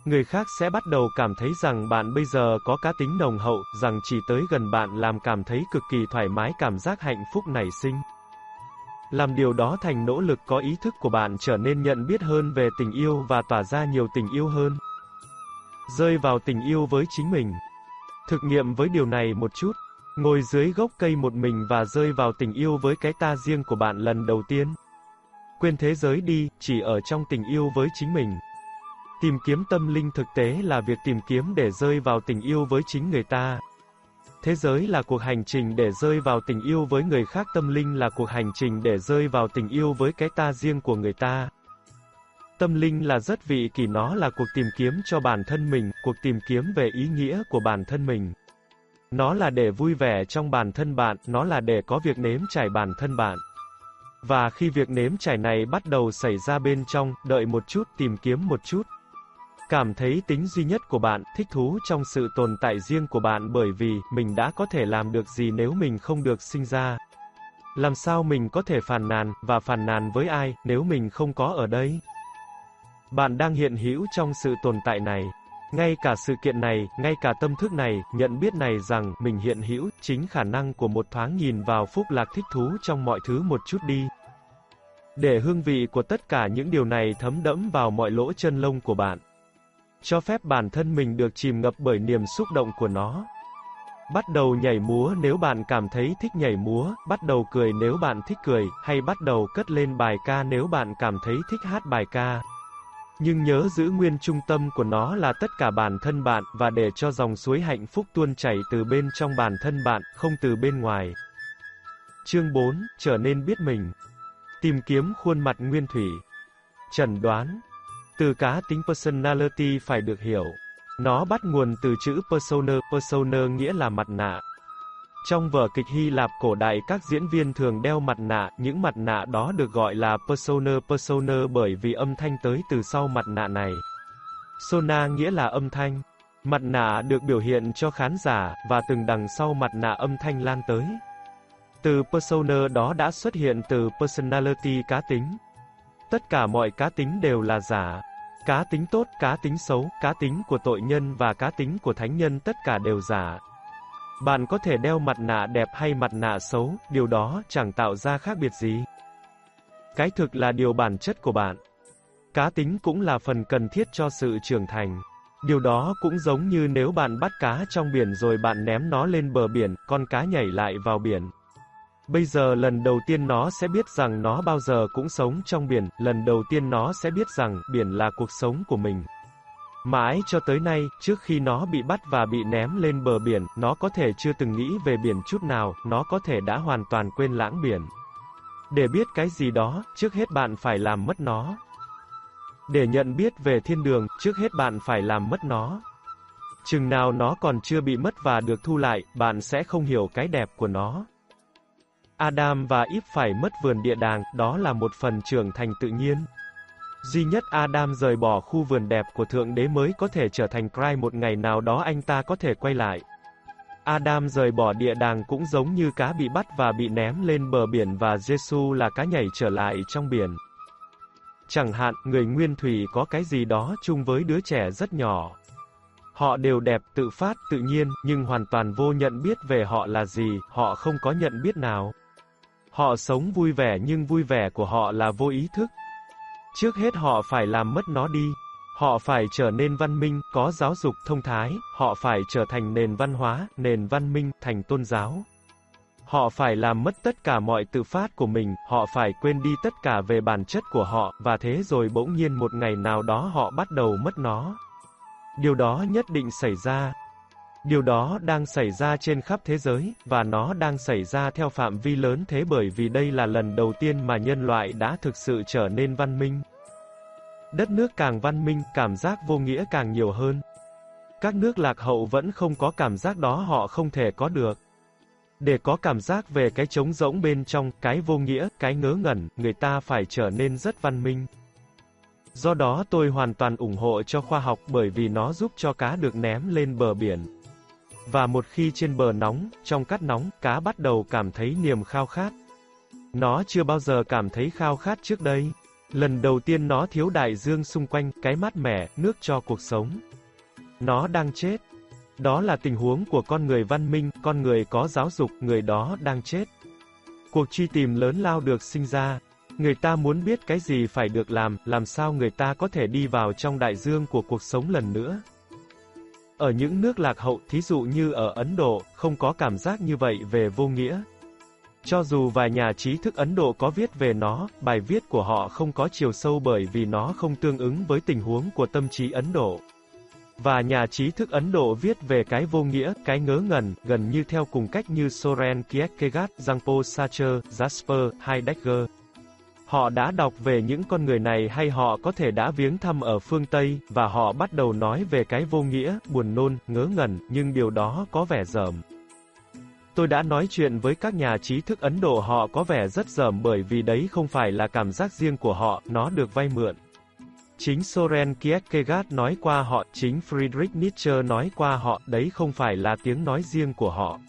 Speaker 1: Người khác sẽ bắt đầu cảm thấy rằng bạn bây giờ có cá tính nồng hậu, rằng chỉ tới gần bạn làm cảm thấy cực kỳ thoải mái cảm giác hạnh phúc nảy sinh. Làm điều đó thành nỗ lực có ý thức của bạn trở nên nhận biết hơn về tình yêu và tỏa ra nhiều tình yêu hơn. Rơi vào tình yêu với chính mình. Thực nghiệm với điều này một chút. Ngồi dưới gốc cây một mình và rơi vào tình yêu với cái ta riêng của bạn lần đầu tiên. Quên thế giới đi, chỉ ở trong tình yêu với chính mình. Tìm kiếm tâm linh thực tế là việc tìm kiếm để rơi vào tình yêu với chính người ta. Thế giới là cuộc hành trình để rơi vào tình yêu với người khác tâm linh là cuộc hành trình để rơi vào tình yêu với cái ta riêng của người ta. Tâm linh là rất vị kỳ nó là cuộc tìm kiếm cho bản thân mình, cuộc tìm kiếm về ý nghĩa của bản thân mình. Nó là để vui vẻ trong bản thân bạn, nó là để có việc nếm trải bản thân bạn. Và khi việc nếm trải này bắt đầu xảy ra bên trong, đợi một chút, tìm kiếm một chút. Cảm thấy tính duy nhất của bạn, thích thú trong sự tồn tại riêng của bạn bởi vì, mình đã có thể làm được gì nếu mình không được sinh ra. Làm sao mình có thể phàn nàn, và phàn nàn với ai, nếu mình không có ở đây? Bạn đang hiện hữu trong sự tồn tại này. Ngay cả sự kiện này, ngay cả tâm thức này, nhận biết này rằng mình hiện hữu, chính khả năng của một thoáng nhìn vào phúc lạc thích thú trong mọi thứ một chút đi. Để hương vị của tất cả những điều này thấm đẫm vào mọi lỗ chân lông của bạn. Cho phép bản thân mình được chìm ngập bởi niềm xúc động của nó. Bắt đầu nhảy múa nếu bạn cảm thấy thích nhảy múa, bắt đầu cười nếu bạn thích cười, hay bắt đầu cất lên bài ca nếu bạn cảm thấy thích hát bài ca. Nhưng nhớ giữ nguyên trung tâm của nó là tất cả bản thân bạn, và để cho dòng suối hạnh phúc tuôn chảy từ bên trong bản thân bạn, không từ bên ngoài. Chương 4, trở nên biết mình. Tìm kiếm khuôn mặt nguyên thủy. Trần đoán. Từ cá tính personality phải được hiểu. Nó bắt nguồn từ chữ persona, persona nghĩa là mặt nạ. Trong vở kịch Hy Lạp cổ đại các diễn viên thường đeo mặt nạ, những mặt nạ đó được gọi là persona persona bởi vì âm thanh tới từ sau mặt nạ này. Sona nghĩa là âm thanh. Mặt nạ được biểu hiện cho khán giả, và từng đằng sau mặt nạ âm thanh lan tới. Từ persona đó đã xuất hiện từ personality cá tính. Tất cả mọi cá tính đều là giả. Cá tính tốt, cá tính xấu, cá tính của tội nhân và cá tính của thánh nhân tất cả đều giả. Bạn có thể đeo mặt nạ đẹp hay mặt nạ xấu, điều đó chẳng tạo ra khác biệt gì. Cái thực là điều bản chất của bạn. Cá tính cũng là phần cần thiết cho sự trưởng thành. Điều đó cũng giống như nếu bạn bắt cá trong biển rồi bạn ném nó lên bờ biển, con cá nhảy lại vào biển. Bây giờ lần đầu tiên nó sẽ biết rằng nó bao giờ cũng sống trong biển, lần đầu tiên nó sẽ biết rằng biển là cuộc sống của mình. Mãi cho tới nay, trước khi nó bị bắt và bị ném lên bờ biển, nó có thể chưa từng nghĩ về biển chút nào, nó có thể đã hoàn toàn quên lãng biển. Để biết cái gì đó, trước hết bạn phải làm mất nó. Để nhận biết về thiên đường, trước hết bạn phải làm mất nó. Chừng nào nó còn chưa bị mất và được thu lại, bạn sẽ không hiểu cái đẹp của nó. Adam và Eve phải mất vườn địa đàng, đó là một phần trưởng thành tự nhiên. Duy nhất Adam rời bỏ khu vườn đẹp của Thượng Đế mới có thể trở thành Christ một ngày nào đó anh ta có thể quay lại. Adam rời bỏ địa đàng cũng giống như cá bị bắt và bị ném lên bờ biển và Giêsu là cá nhảy trở lại trong biển. Chẳng hạn, người nguyên thủy có cái gì đó chung với đứa trẻ rất nhỏ. Họ đều đẹp, tự phát, tự nhiên, nhưng hoàn toàn vô nhận biết về họ là gì, họ không có nhận biết nào. Họ sống vui vẻ nhưng vui vẻ của họ là vô ý thức. Trước hết họ phải làm mất nó đi. Họ phải trở nên văn minh, có giáo dục thông thái, họ phải trở thành nền văn hóa, nền văn minh, thành tôn giáo. Họ phải làm mất tất cả mọi tự phát của mình, họ phải quên đi tất cả về bản chất của họ, và thế rồi bỗng nhiên một ngày nào đó họ bắt đầu mất nó. Điều đó nhất định xảy ra. Điều đó đang xảy ra trên khắp thế giới, và nó đang xảy ra theo phạm vi lớn thế bởi vì đây là lần đầu tiên mà nhân loại đã thực sự trở nên văn minh. Đất nước càng văn minh, cảm giác vô nghĩa càng nhiều hơn. Các nước lạc hậu vẫn không có cảm giác đó họ không thể có được. Để có cảm giác về cái trống rỗng bên trong, cái vô nghĩa, cái ngớ ngẩn, người ta phải trở nên rất văn minh. Do đó tôi hoàn toàn ủng hộ cho khoa học bởi vì nó giúp cho cá được ném lên bờ biển. Và một khi trên bờ nóng, trong cát nóng, cá bắt đầu cảm thấy niềm khao khát. Nó chưa bao giờ cảm thấy khao khát trước đây. Lần đầu tiên nó thiếu đại dương xung quanh, cái mát mẻ, nước cho cuộc sống. Nó đang chết. Đó là tình huống của con người văn minh, con người có giáo dục, người đó đang chết. Cuộc truy tìm lớn lao được sinh ra. Người ta muốn biết cái gì phải được làm, làm sao người ta có thể đi vào trong đại dương của cuộc sống lần nữa. Ở những nước lạc hậu, thí dụ như ở Ấn Độ, không có cảm giác như vậy về vô nghĩa. Cho dù vài nhà trí thức Ấn Độ có viết về nó, bài viết của họ không có chiều sâu bởi vì nó không tương ứng với tình huống của tâm trí Ấn Độ. Và nhà trí thức Ấn Độ viết về cái vô nghĩa, cái ngớ ngẩn, gần như theo cùng cách như Soren Kierkegaard, Jean-Paul Sartre, Jasper, Heidegger. Họ đã đọc về những con người này hay họ có thể đã viếng thăm ở phương Tây, và họ bắt đầu nói về cái vô nghĩa, buồn nôn, ngớ ngẩn, nhưng điều đó có vẻ dởm. Tôi đã nói chuyện với các nhà trí thức Ấn Độ họ có vẻ rất dởm bởi vì đấy không phải là cảm giác riêng của họ, nó được vay mượn. Chính Soren Kierkegaard nói qua họ, chính Friedrich Nietzsche nói qua họ, đấy không phải là tiếng nói riêng của họ.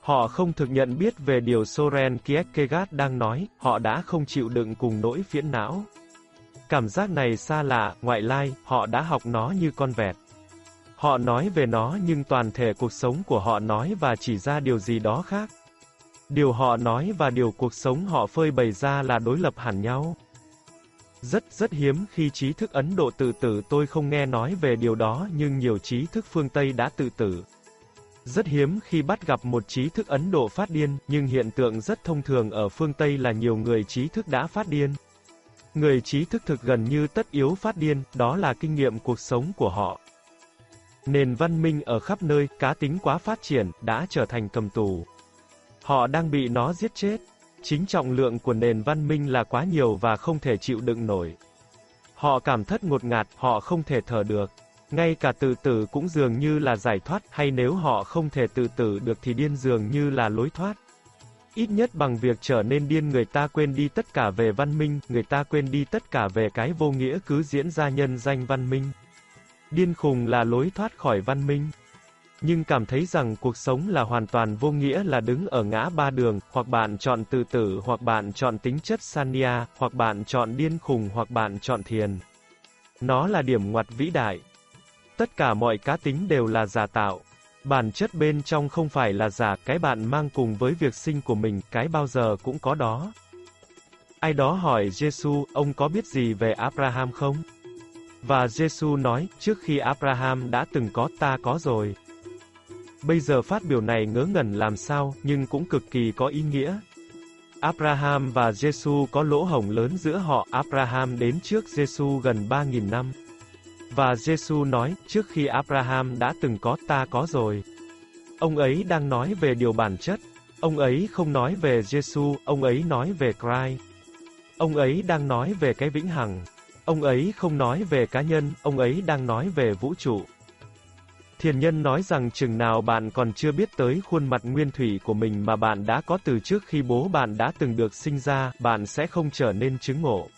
Speaker 1: Họ không thực nhận biết về điều Soren Kierkegaard đang nói, họ đã không chịu đựng cùng nỗi phiền não. Cảm giác này xa lạ, ngoại lai, họ đã học nó như con vẹt. Họ nói về nó nhưng toàn thể cuộc sống của họ nói và chỉ ra điều gì đó khác. Điều họ nói và điều cuộc sống họ phơi bày ra là đối lập hẳn nhau. Rất rất hiếm khi trí thức Ấn Độ tự tử tôi không nghe nói về điều đó nhưng nhiều trí thức phương Tây đã tự tử. Rất hiếm khi bắt gặp một trí thức Ấn Độ phát điên, nhưng hiện tượng rất thông thường ở phương Tây là nhiều người trí thức đã phát điên. Người trí thức thực gần như tất yếu phát điên, đó là kinh nghiệm cuộc sống của họ. Nền văn minh ở khắp nơi, cá tính quá phát triển, đã trở thành cầm tù. Họ đang bị nó giết chết. Chính trọng lượng của nền văn minh là quá nhiều và không thể chịu đựng nổi. Họ cảm thất ngột ngạt, họ không thể thở được. Ngay cả tự tử cũng dường như là giải thoát, hay nếu họ không thể tự tử được thì điên dường như là lối thoát. Ít nhất bằng việc trở nên điên người ta quên đi tất cả về văn minh, người ta quên đi tất cả về cái vô nghĩa cứ diễn ra nhân danh văn minh. Điên khùng là lối thoát khỏi văn minh. Nhưng cảm thấy rằng cuộc sống là hoàn toàn vô nghĩa là đứng ở ngã ba đường, hoặc bạn chọn tự tử hoặc bạn chọn tính chất sanya, hoặc bạn chọn điên khùng hoặc bạn chọn thiền. Nó là điểm ngoặt vĩ đại. Tất cả mọi cá tính đều là giả tạo. Bản chất bên trong không phải là giả, cái bạn mang cùng với việc sinh của mình, cái bao giờ cũng có đó. Ai đó hỏi Giêsu, ông có biết gì về Abraham không? Và Giêsu nói, trước khi Abraham đã từng có, ta có rồi. Bây giờ phát biểu này ngớ ngẩn làm sao, nhưng cũng cực kỳ có ý nghĩa. Abraham và Giêsu có lỗ hổng lớn giữa họ, Abraham đến trước Giêsu gần 3.000 năm. Và Giêsu nói, trước khi Abraham đã từng có, ta có rồi. Ông ấy đang nói về điều bản chất. Ông ấy không nói về Giêsu, ông ấy nói về Christ. Ông ấy đang nói về cái vĩnh hằng. Ông ấy không nói về cá nhân, ông ấy đang nói về vũ trụ. Thiền nhân nói rằng chừng nào bạn còn chưa biết tới khuôn mặt nguyên thủy của mình mà bạn đã có từ trước khi bố bạn đã từng được sinh ra, bạn sẽ không trở nên chứng ngộ.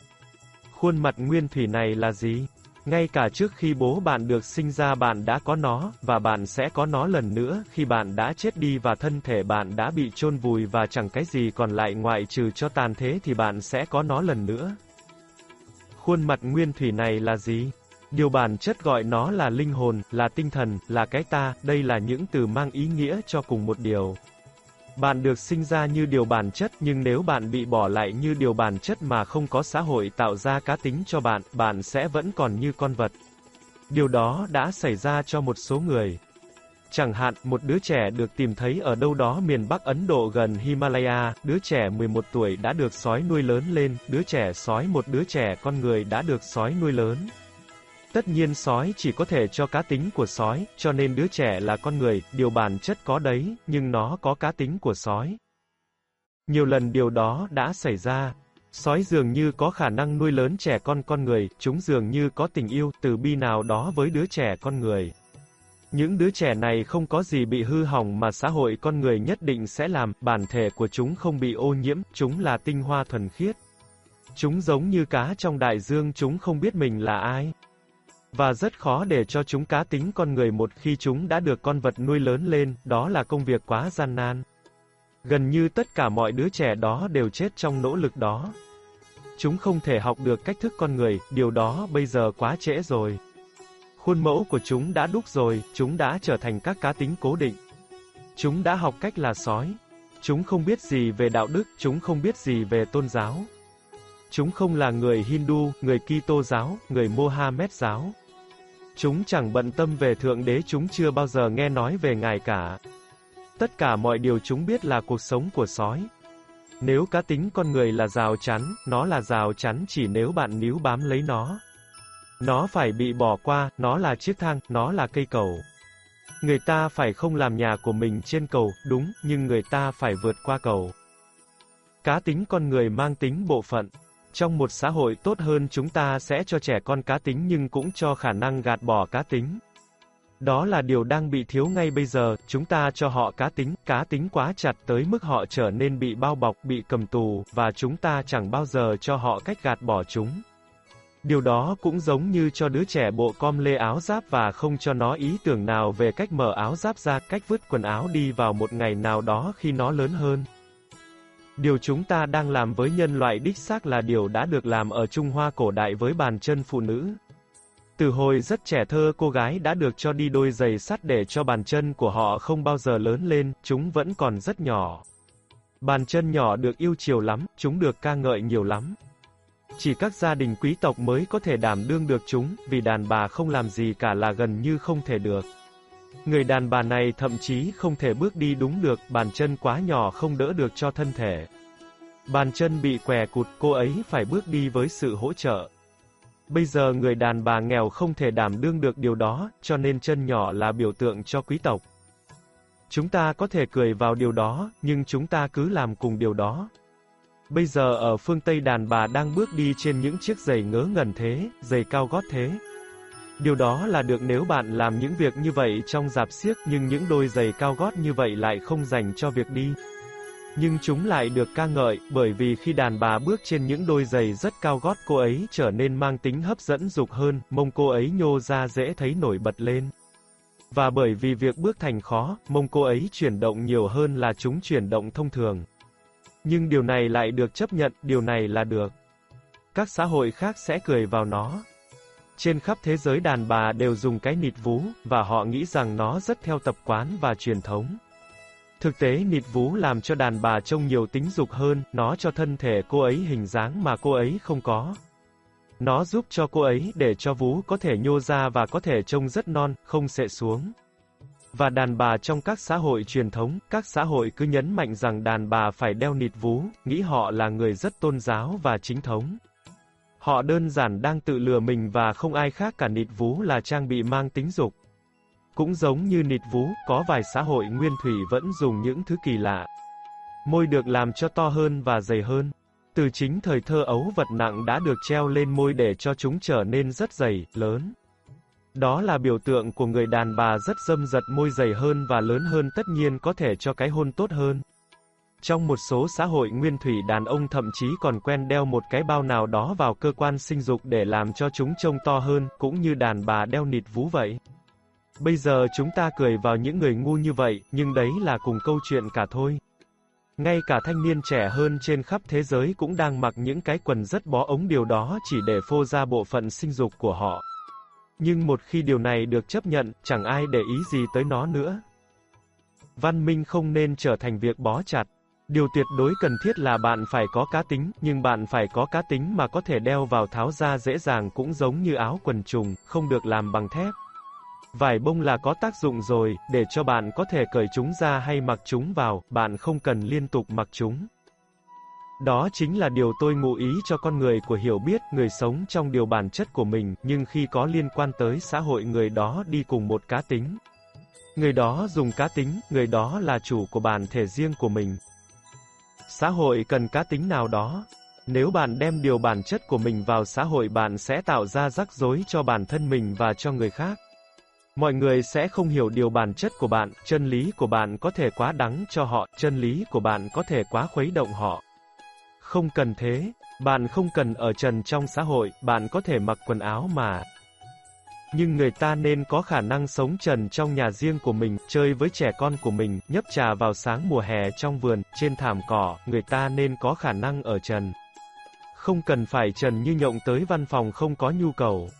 Speaker 1: Khuôn mặt nguyên thủy này là gì? Ngay cả trước khi bố bạn được sinh ra bạn đã có nó, và bạn sẽ có nó lần nữa khi bạn đã chết đi và thân thể bạn đã bị chôn vùi và chẳng cái gì còn lại ngoại trừ cho tàn thế thì bạn sẽ có nó lần nữa. Khuôn mặt nguyên thủy này là gì? Điều bản chất gọi nó là linh hồn, là tinh thần, là cái ta, đây là những từ mang ý nghĩa cho cùng một điều. Bạn được sinh ra như điều bản chất nhưng nếu bạn bị bỏ lại như điều bản chất mà không có xã hội tạo ra cá tính cho bạn, bạn sẽ vẫn còn như con vật. Điều đó đã xảy ra cho một số người. Chẳng hạn, một đứa trẻ được tìm thấy ở đâu đó miền Bắc Ấn Độ gần Himalaya, đứa trẻ 11 tuổi đã được sói nuôi lớn lên, đứa trẻ sói một đứa trẻ con người đã được sói nuôi lớn. Tất nhiên sói chỉ có thể cho cá tính của sói, cho nên đứa trẻ là con người, điều bản chất có đấy, nhưng nó có cá tính của sói. Nhiều lần điều đó đã xảy ra. Sói dường như có khả năng nuôi lớn trẻ con con người, chúng dường như có tình yêu, từ bi nào đó với đứa trẻ con người. Những đứa trẻ này không có gì bị hư hỏng mà xã hội con người nhất định sẽ làm, bản thể của chúng không bị ô nhiễm, chúng là tinh hoa thuần khiết. Chúng giống như cá trong đại dương chúng không biết mình là ai. Và rất khó để cho chúng cá tính con người một khi chúng đã được con vật nuôi lớn lên, đó là công việc quá gian nan. Gần như tất cả mọi đứa trẻ đó đều chết trong nỗ lực đó. Chúng không thể học được cách thức con người, điều đó bây giờ quá trễ rồi. Khuôn mẫu của chúng đã đúc rồi, chúng đã trở thành các cá tính cố định. Chúng đã học cách là sói. Chúng không biết gì về đạo đức, chúng không biết gì về tôn giáo. Chúng không là người Hindu, người Kitô giáo, người Mohammed giáo. Chúng chẳng bận tâm về Thượng Đế chúng chưa bao giờ nghe nói về Ngài cả. Tất cả mọi điều chúng biết là cuộc sống của sói. Nếu cá tính con người là rào chắn, nó là rào chắn chỉ nếu bạn níu bám lấy nó. Nó phải bị bỏ qua, nó là chiếc thang, nó là cây cầu. Người ta phải không làm nhà của mình trên cầu, đúng, nhưng người ta phải vượt qua cầu. Cá tính con người mang tính bộ phận. Trong một xã hội tốt hơn chúng ta sẽ cho trẻ con cá tính nhưng cũng cho khả năng gạt bỏ cá tính. Đó là điều đang bị thiếu ngay bây giờ, chúng ta cho họ cá tính, cá tính quá chặt tới mức họ trở nên bị bao bọc, bị cầm tù, và chúng ta chẳng bao giờ cho họ cách gạt bỏ chúng. Điều đó cũng giống như cho đứa trẻ bộ com lê áo giáp và không cho nó ý tưởng nào về cách mở áo giáp ra, cách vứt quần áo đi vào một ngày nào đó khi nó lớn hơn. Điều chúng ta đang làm với nhân loại đích xác là điều đã được làm ở Trung Hoa cổ đại với bàn chân phụ nữ. Từ hồi rất trẻ thơ cô gái đã được cho đi đôi giày sắt để cho bàn chân của họ không bao giờ lớn lên, chúng vẫn còn rất nhỏ. Bàn chân nhỏ được yêu chiều lắm, chúng được ca ngợi nhiều lắm. Chỉ các gia đình quý tộc mới có thể đảm đương được chúng, vì đàn bà không làm gì cả là gần như không thể được. Người đàn bà này thậm chí không thể bước đi đúng được, bàn chân quá nhỏ không đỡ được cho thân thể. Bàn chân bị què cụt, cô ấy phải bước đi với sự hỗ trợ. Bây giờ người đàn bà nghèo không thể đảm đương được điều đó, cho nên chân nhỏ là biểu tượng cho quý tộc. Chúng ta có thể cười vào điều đó, nhưng chúng ta cứ làm cùng điều đó. Bây giờ ở phương Tây đàn bà đang bước đi trên những chiếc giày ngớ ngẩn thế, giày cao gót thế. Điều đó là được nếu bạn làm những việc như vậy trong dạp xiếc nhưng những đôi giày cao gót như vậy lại không dành cho việc đi. Nhưng chúng lại được ca ngợi, bởi vì khi đàn bà bước trên những đôi giày rất cao gót cô ấy trở nên mang tính hấp dẫn dục hơn, mông cô ấy nhô ra dễ thấy nổi bật lên. Và bởi vì việc bước thành khó, mông cô ấy chuyển động nhiều hơn là chúng chuyển động thông thường. Nhưng điều này lại được chấp nhận, điều này là được. Các xã hội khác sẽ cười vào nó. Trên khắp thế giới đàn bà đều dùng cái nịt vú, và họ nghĩ rằng nó rất theo tập quán và truyền thống. Thực tế nịt vú làm cho đàn bà trông nhiều tính dục hơn, nó cho thân thể cô ấy hình dáng mà cô ấy không có. Nó giúp cho cô ấy để cho vú có thể nhô ra và có thể trông rất non, không sệ xuống. Và đàn bà trong các xã hội truyền thống, các xã hội cứ nhấn mạnh rằng đàn bà phải đeo nịt vú, nghĩ họ là người rất tôn giáo và chính thống. Họ đơn giản đang tự lừa mình và không ai khác cả nịt vú là trang bị mang tính dục. Cũng giống như nịt vú, có vài xã hội nguyên thủy vẫn dùng những thứ kỳ lạ. Môi được làm cho to hơn và dày hơn. Từ chính thời thơ ấu vật nặng đã được treo lên môi để cho chúng trở nên rất dày, lớn. Đó là biểu tượng của người đàn bà rất dâm dật môi dày hơn và lớn hơn tất nhiên có thể cho cái hôn tốt hơn. Trong một số xã hội nguyên thủy đàn ông thậm chí còn quen đeo một cái bao nào đó vào cơ quan sinh dục để làm cho chúng trông to hơn, cũng như đàn bà đeo nịt vú vậy. Bây giờ chúng ta cười vào những người ngu như vậy, nhưng đấy là cùng câu chuyện cả thôi. Ngay cả thanh niên trẻ hơn trên khắp thế giới cũng đang mặc những cái quần rất bó ống điều đó chỉ để phô ra bộ phận sinh dục của họ. Nhưng một khi điều này được chấp nhận, chẳng ai để ý gì tới nó nữa. Văn minh không nên trở thành việc bó chặt. Điều tuyệt đối cần thiết là bạn phải có cá tính, nhưng bạn phải có cá tính mà có thể đeo vào tháo ra dễ dàng cũng giống như áo quần trùng, không được làm bằng thép. Vải bông là có tác dụng rồi, để cho bạn có thể cởi chúng ra hay mặc chúng vào, bạn không cần liên tục mặc chúng. Đó chính là điều tôi ngụ ý cho con người của hiểu biết, người sống trong điều bản chất của mình, nhưng khi có liên quan tới xã hội người đó đi cùng một cá tính. Người đó dùng cá tính, người đó là chủ của bản thể riêng của mình. Xã hội cần cá tính nào đó. Nếu bạn đem điều bản chất của mình vào xã hội bạn sẽ tạo ra rắc rối cho bản thân mình và cho người khác. Mọi người sẽ không hiểu điều bản chất của bạn, chân lý của bạn có thể quá đắng cho họ, chân lý của bạn có thể quá khuấy động họ. Không cần thế, bạn không cần ở trần trong xã hội, bạn có thể mặc quần áo mà. Nhưng người ta nên có khả năng sống trần trong nhà riêng của mình, chơi với trẻ con của mình, nhấp trà vào sáng mùa hè trong vườn, trên thảm cỏ, người ta nên có khả năng ở trần. Không cần phải trần như nhộng tới văn phòng không có nhu cầu.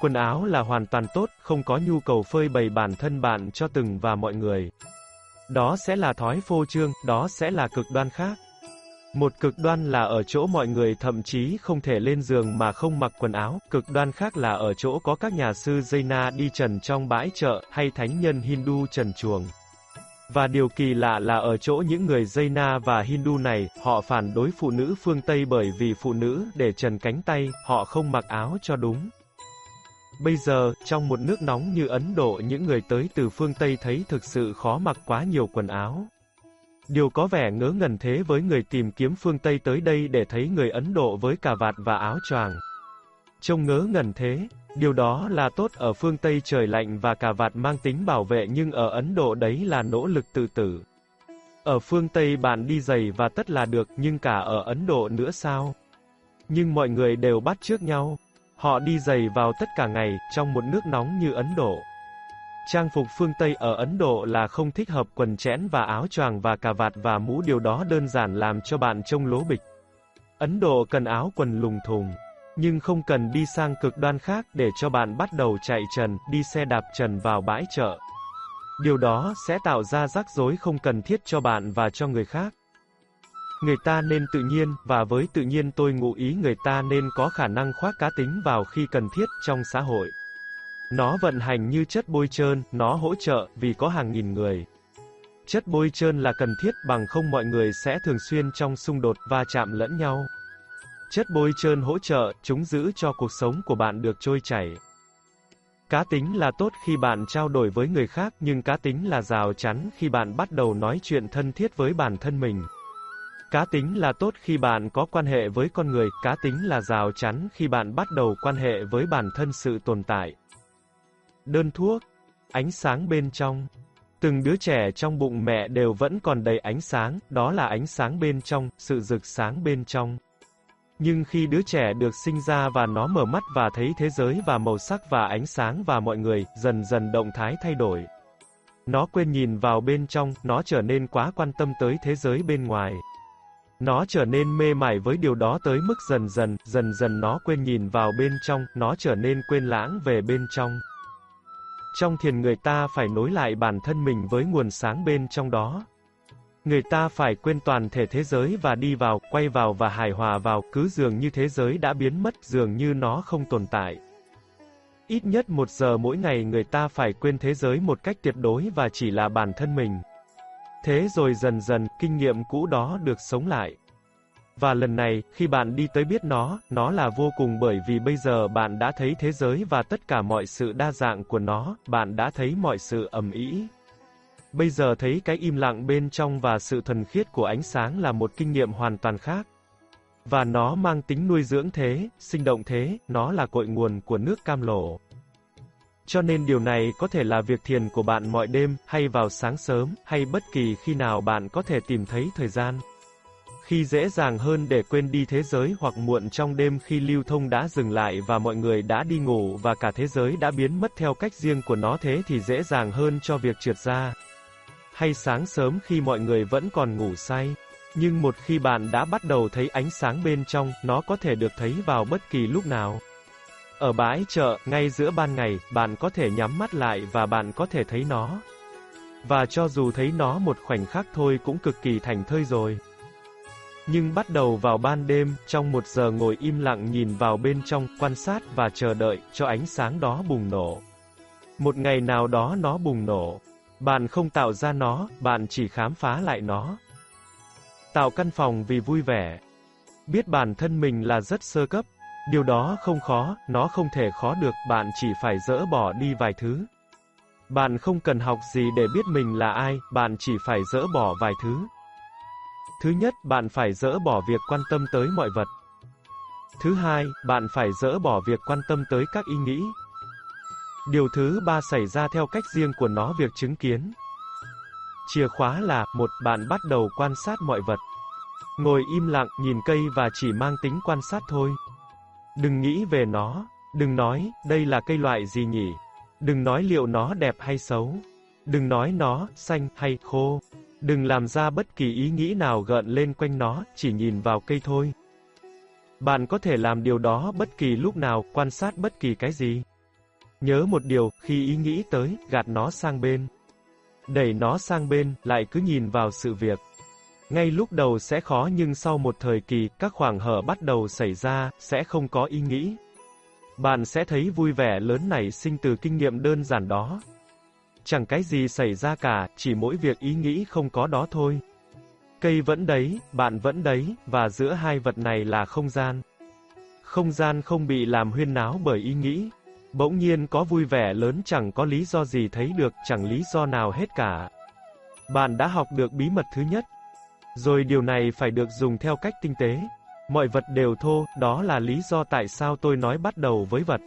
Speaker 1: Quần áo là hoàn toàn tốt, không có nhu cầu phơi bày bản thân bạn cho từng và mọi người. Đó sẽ là thói phô trương, đó sẽ là cực đoan khác. Một cực đoan là ở chỗ mọi người thậm chí không thể lên giường mà không mặc quần áo, cực đoan khác là ở chỗ có các nhà sư Jaina đi trần trong bãi chợ, hay thánh nhân Hindu trần chuồng. Và điều kỳ lạ là ở chỗ những người Jaina và Hindu này, họ phản đối phụ nữ phương Tây bởi vì phụ nữ để trần cánh tay, họ không mặc áo cho đúng. Bây giờ, trong một nước nóng như Ấn Độ những người tới từ phương Tây thấy thực sự khó mặc quá nhiều quần áo. Điều có vẻ ngớ ngẩn thế với người tìm kiếm phương Tây tới đây để thấy người Ấn Độ với cà vạt và áo choàng. Trông ngớ ngẩn thế, điều đó là tốt ở phương Tây trời lạnh và cà vạt mang tính bảo vệ nhưng ở Ấn Độ đấy là nỗ lực tự tử. Ở phương Tây bạn đi giày và tất là được nhưng cả ở Ấn Độ nữa sao? Nhưng mọi người đều bắt trước nhau. Họ đi giày vào tất cả ngày, trong một nước nóng như Ấn Độ. Trang phục phương Tây ở Ấn Độ là không thích hợp quần chẽn và áo choàng và cà vạt và mũ điều đó đơn giản làm cho bạn trông lố bịch. Ấn Độ cần áo quần lùng thùng, nhưng không cần đi sang cực đoan khác để cho bạn bắt đầu chạy trần, đi xe đạp trần vào bãi chợ. Điều đó sẽ tạo ra rắc rối không cần thiết cho bạn và cho người khác. Người ta nên tự nhiên, và với tự nhiên tôi ngụ ý người ta nên có khả năng khoác cá tính vào khi cần thiết trong xã hội. Nó vận hành như chất bôi trơn, nó hỗ trợ vì có hàng nghìn người. Chất bôi trơn là cần thiết bằng không mọi người sẽ thường xuyên trong xung đột va chạm lẫn nhau. Chất bôi trơn hỗ trợ, chúng giữ cho cuộc sống của bạn được trôi chảy. Cá tính là tốt khi bạn trao đổi với người khác nhưng cá tính là rào chắn khi bạn bắt đầu nói chuyện thân thiết với bản thân mình. Cá tính là tốt khi bạn có quan hệ với con người, cá tính là rào chắn khi bạn bắt đầu quan hệ với bản thân sự tồn tại. Đơn thuốc, ánh sáng bên trong. Từng đứa trẻ trong bụng mẹ đều vẫn còn đầy ánh sáng, đó là ánh sáng bên trong, sự rực sáng bên trong. Nhưng khi đứa trẻ được sinh ra và nó mở mắt và thấy thế giới và màu sắc và ánh sáng và mọi người, dần dần động thái thay đổi. Nó quên nhìn vào bên trong, nó trở nên quá quan tâm tới thế giới bên ngoài. Nó trở nên mê mải với điều đó tới mức dần dần, dần dần nó quên nhìn vào bên trong, nó trở nên quên lãng về bên trong. Trong thiền người ta phải nối lại bản thân mình với nguồn sáng bên trong đó. Người ta phải quên toàn thể thế giới và đi vào, quay vào và hài hòa vào, cứ dường như thế giới đã biến mất, dường như nó không tồn tại. Ít nhất một giờ mỗi ngày người ta phải quên thế giới một cách tuyệt đối và chỉ là bản thân mình. Thế rồi dần dần, kinh nghiệm cũ đó được sống lại. Và lần này, khi bạn đi tới biết nó, nó là vô cùng bởi vì bây giờ bạn đã thấy thế giới và tất cả mọi sự đa dạng của nó, bạn đã thấy mọi sự ầm ĩ. Bây giờ thấy cái im lặng bên trong và sự thuần khiết của ánh sáng là một kinh nghiệm hoàn toàn khác. Và nó mang tính nuôi dưỡng thế, sinh động thế, nó là cội nguồn của nước cam lộ Cho nên điều này có thể là việc thiền của bạn mọi đêm, hay vào sáng sớm, hay bất kỳ khi nào bạn có thể tìm thấy thời gian. Khi dễ dàng hơn để quên đi thế giới hoặc muộn trong đêm khi lưu thông đã dừng lại và mọi người đã đi ngủ và cả thế giới đã biến mất theo cách riêng của nó thế thì dễ dàng hơn cho việc trượt ra. Hay sáng sớm khi mọi người vẫn còn ngủ say. Nhưng một khi bạn đã bắt đầu thấy ánh sáng bên trong, nó có thể được thấy vào bất kỳ lúc nào. Ở bãi chợ, ngay giữa ban ngày, bạn có thể nhắm mắt lại và bạn có thể thấy nó. Và cho dù thấy nó một khoảnh khắc thôi cũng cực kỳ thành thơi rồi. Nhưng bắt đầu vào ban đêm, trong một giờ ngồi im lặng nhìn vào bên trong, quan sát và chờ đợi cho ánh sáng đó bùng nổ. Một ngày nào đó nó bùng nổ. Bạn không tạo ra nó, bạn chỉ khám phá lại nó. Tạo căn phòng vì vui vẻ. Biết bản thân mình là rất sơ cấp, Điều đó không khó, nó không thể khó được, bạn chỉ phải dỡ bỏ đi vài thứ. Bạn không cần học gì để biết mình là ai, bạn chỉ phải dỡ bỏ vài thứ. Thứ nhất, bạn phải dỡ bỏ việc quan tâm tới mọi vật. Thứ hai, bạn phải dỡ bỏ việc quan tâm tới các ý nghĩ. Điều thứ ba xảy ra theo cách riêng của nó việc chứng kiến. Chìa khóa là, một, bạn bắt đầu quan sát mọi vật. Ngồi im lặng, nhìn cây và chỉ mang tính quan sát thôi. Đừng nghĩ về nó, đừng nói, đây là cây loại gì nhỉ? Đừng nói liệu nó đẹp hay xấu. Đừng nói nó, xanh hay khô. Đừng làm ra bất kỳ ý nghĩ nào gợn lên quanh nó, chỉ nhìn vào cây thôi. Bạn có thể làm điều đó bất kỳ lúc nào, quan sát bất kỳ cái gì. Nhớ một điều, khi ý nghĩ tới, gạt nó sang bên. Đẩy nó sang bên, lại cứ nhìn vào sự việc. Ngay lúc đầu sẽ khó nhưng sau một thời kỳ, các khoảng hở bắt đầu xảy ra, sẽ không có ý nghĩ. Bạn sẽ thấy vui vẻ lớn nảy sinh từ kinh nghiệm đơn giản đó. Chẳng cái gì xảy ra cả, chỉ mỗi việc ý nghĩ không có đó thôi. Cây vẫn đấy, bạn vẫn đấy, và giữa hai vật này là không gian. Không gian không bị làm huyên náo bởi ý nghĩ. Bỗng nhiên có vui vẻ lớn chẳng có lý do gì thấy được, chẳng lý do nào hết cả. Bạn đã học được bí mật thứ nhất. Rồi điều này phải được dùng theo cách tinh tế. Mọi vật đều thô, đó là lý do tại sao tôi nói bắt đầu với vật.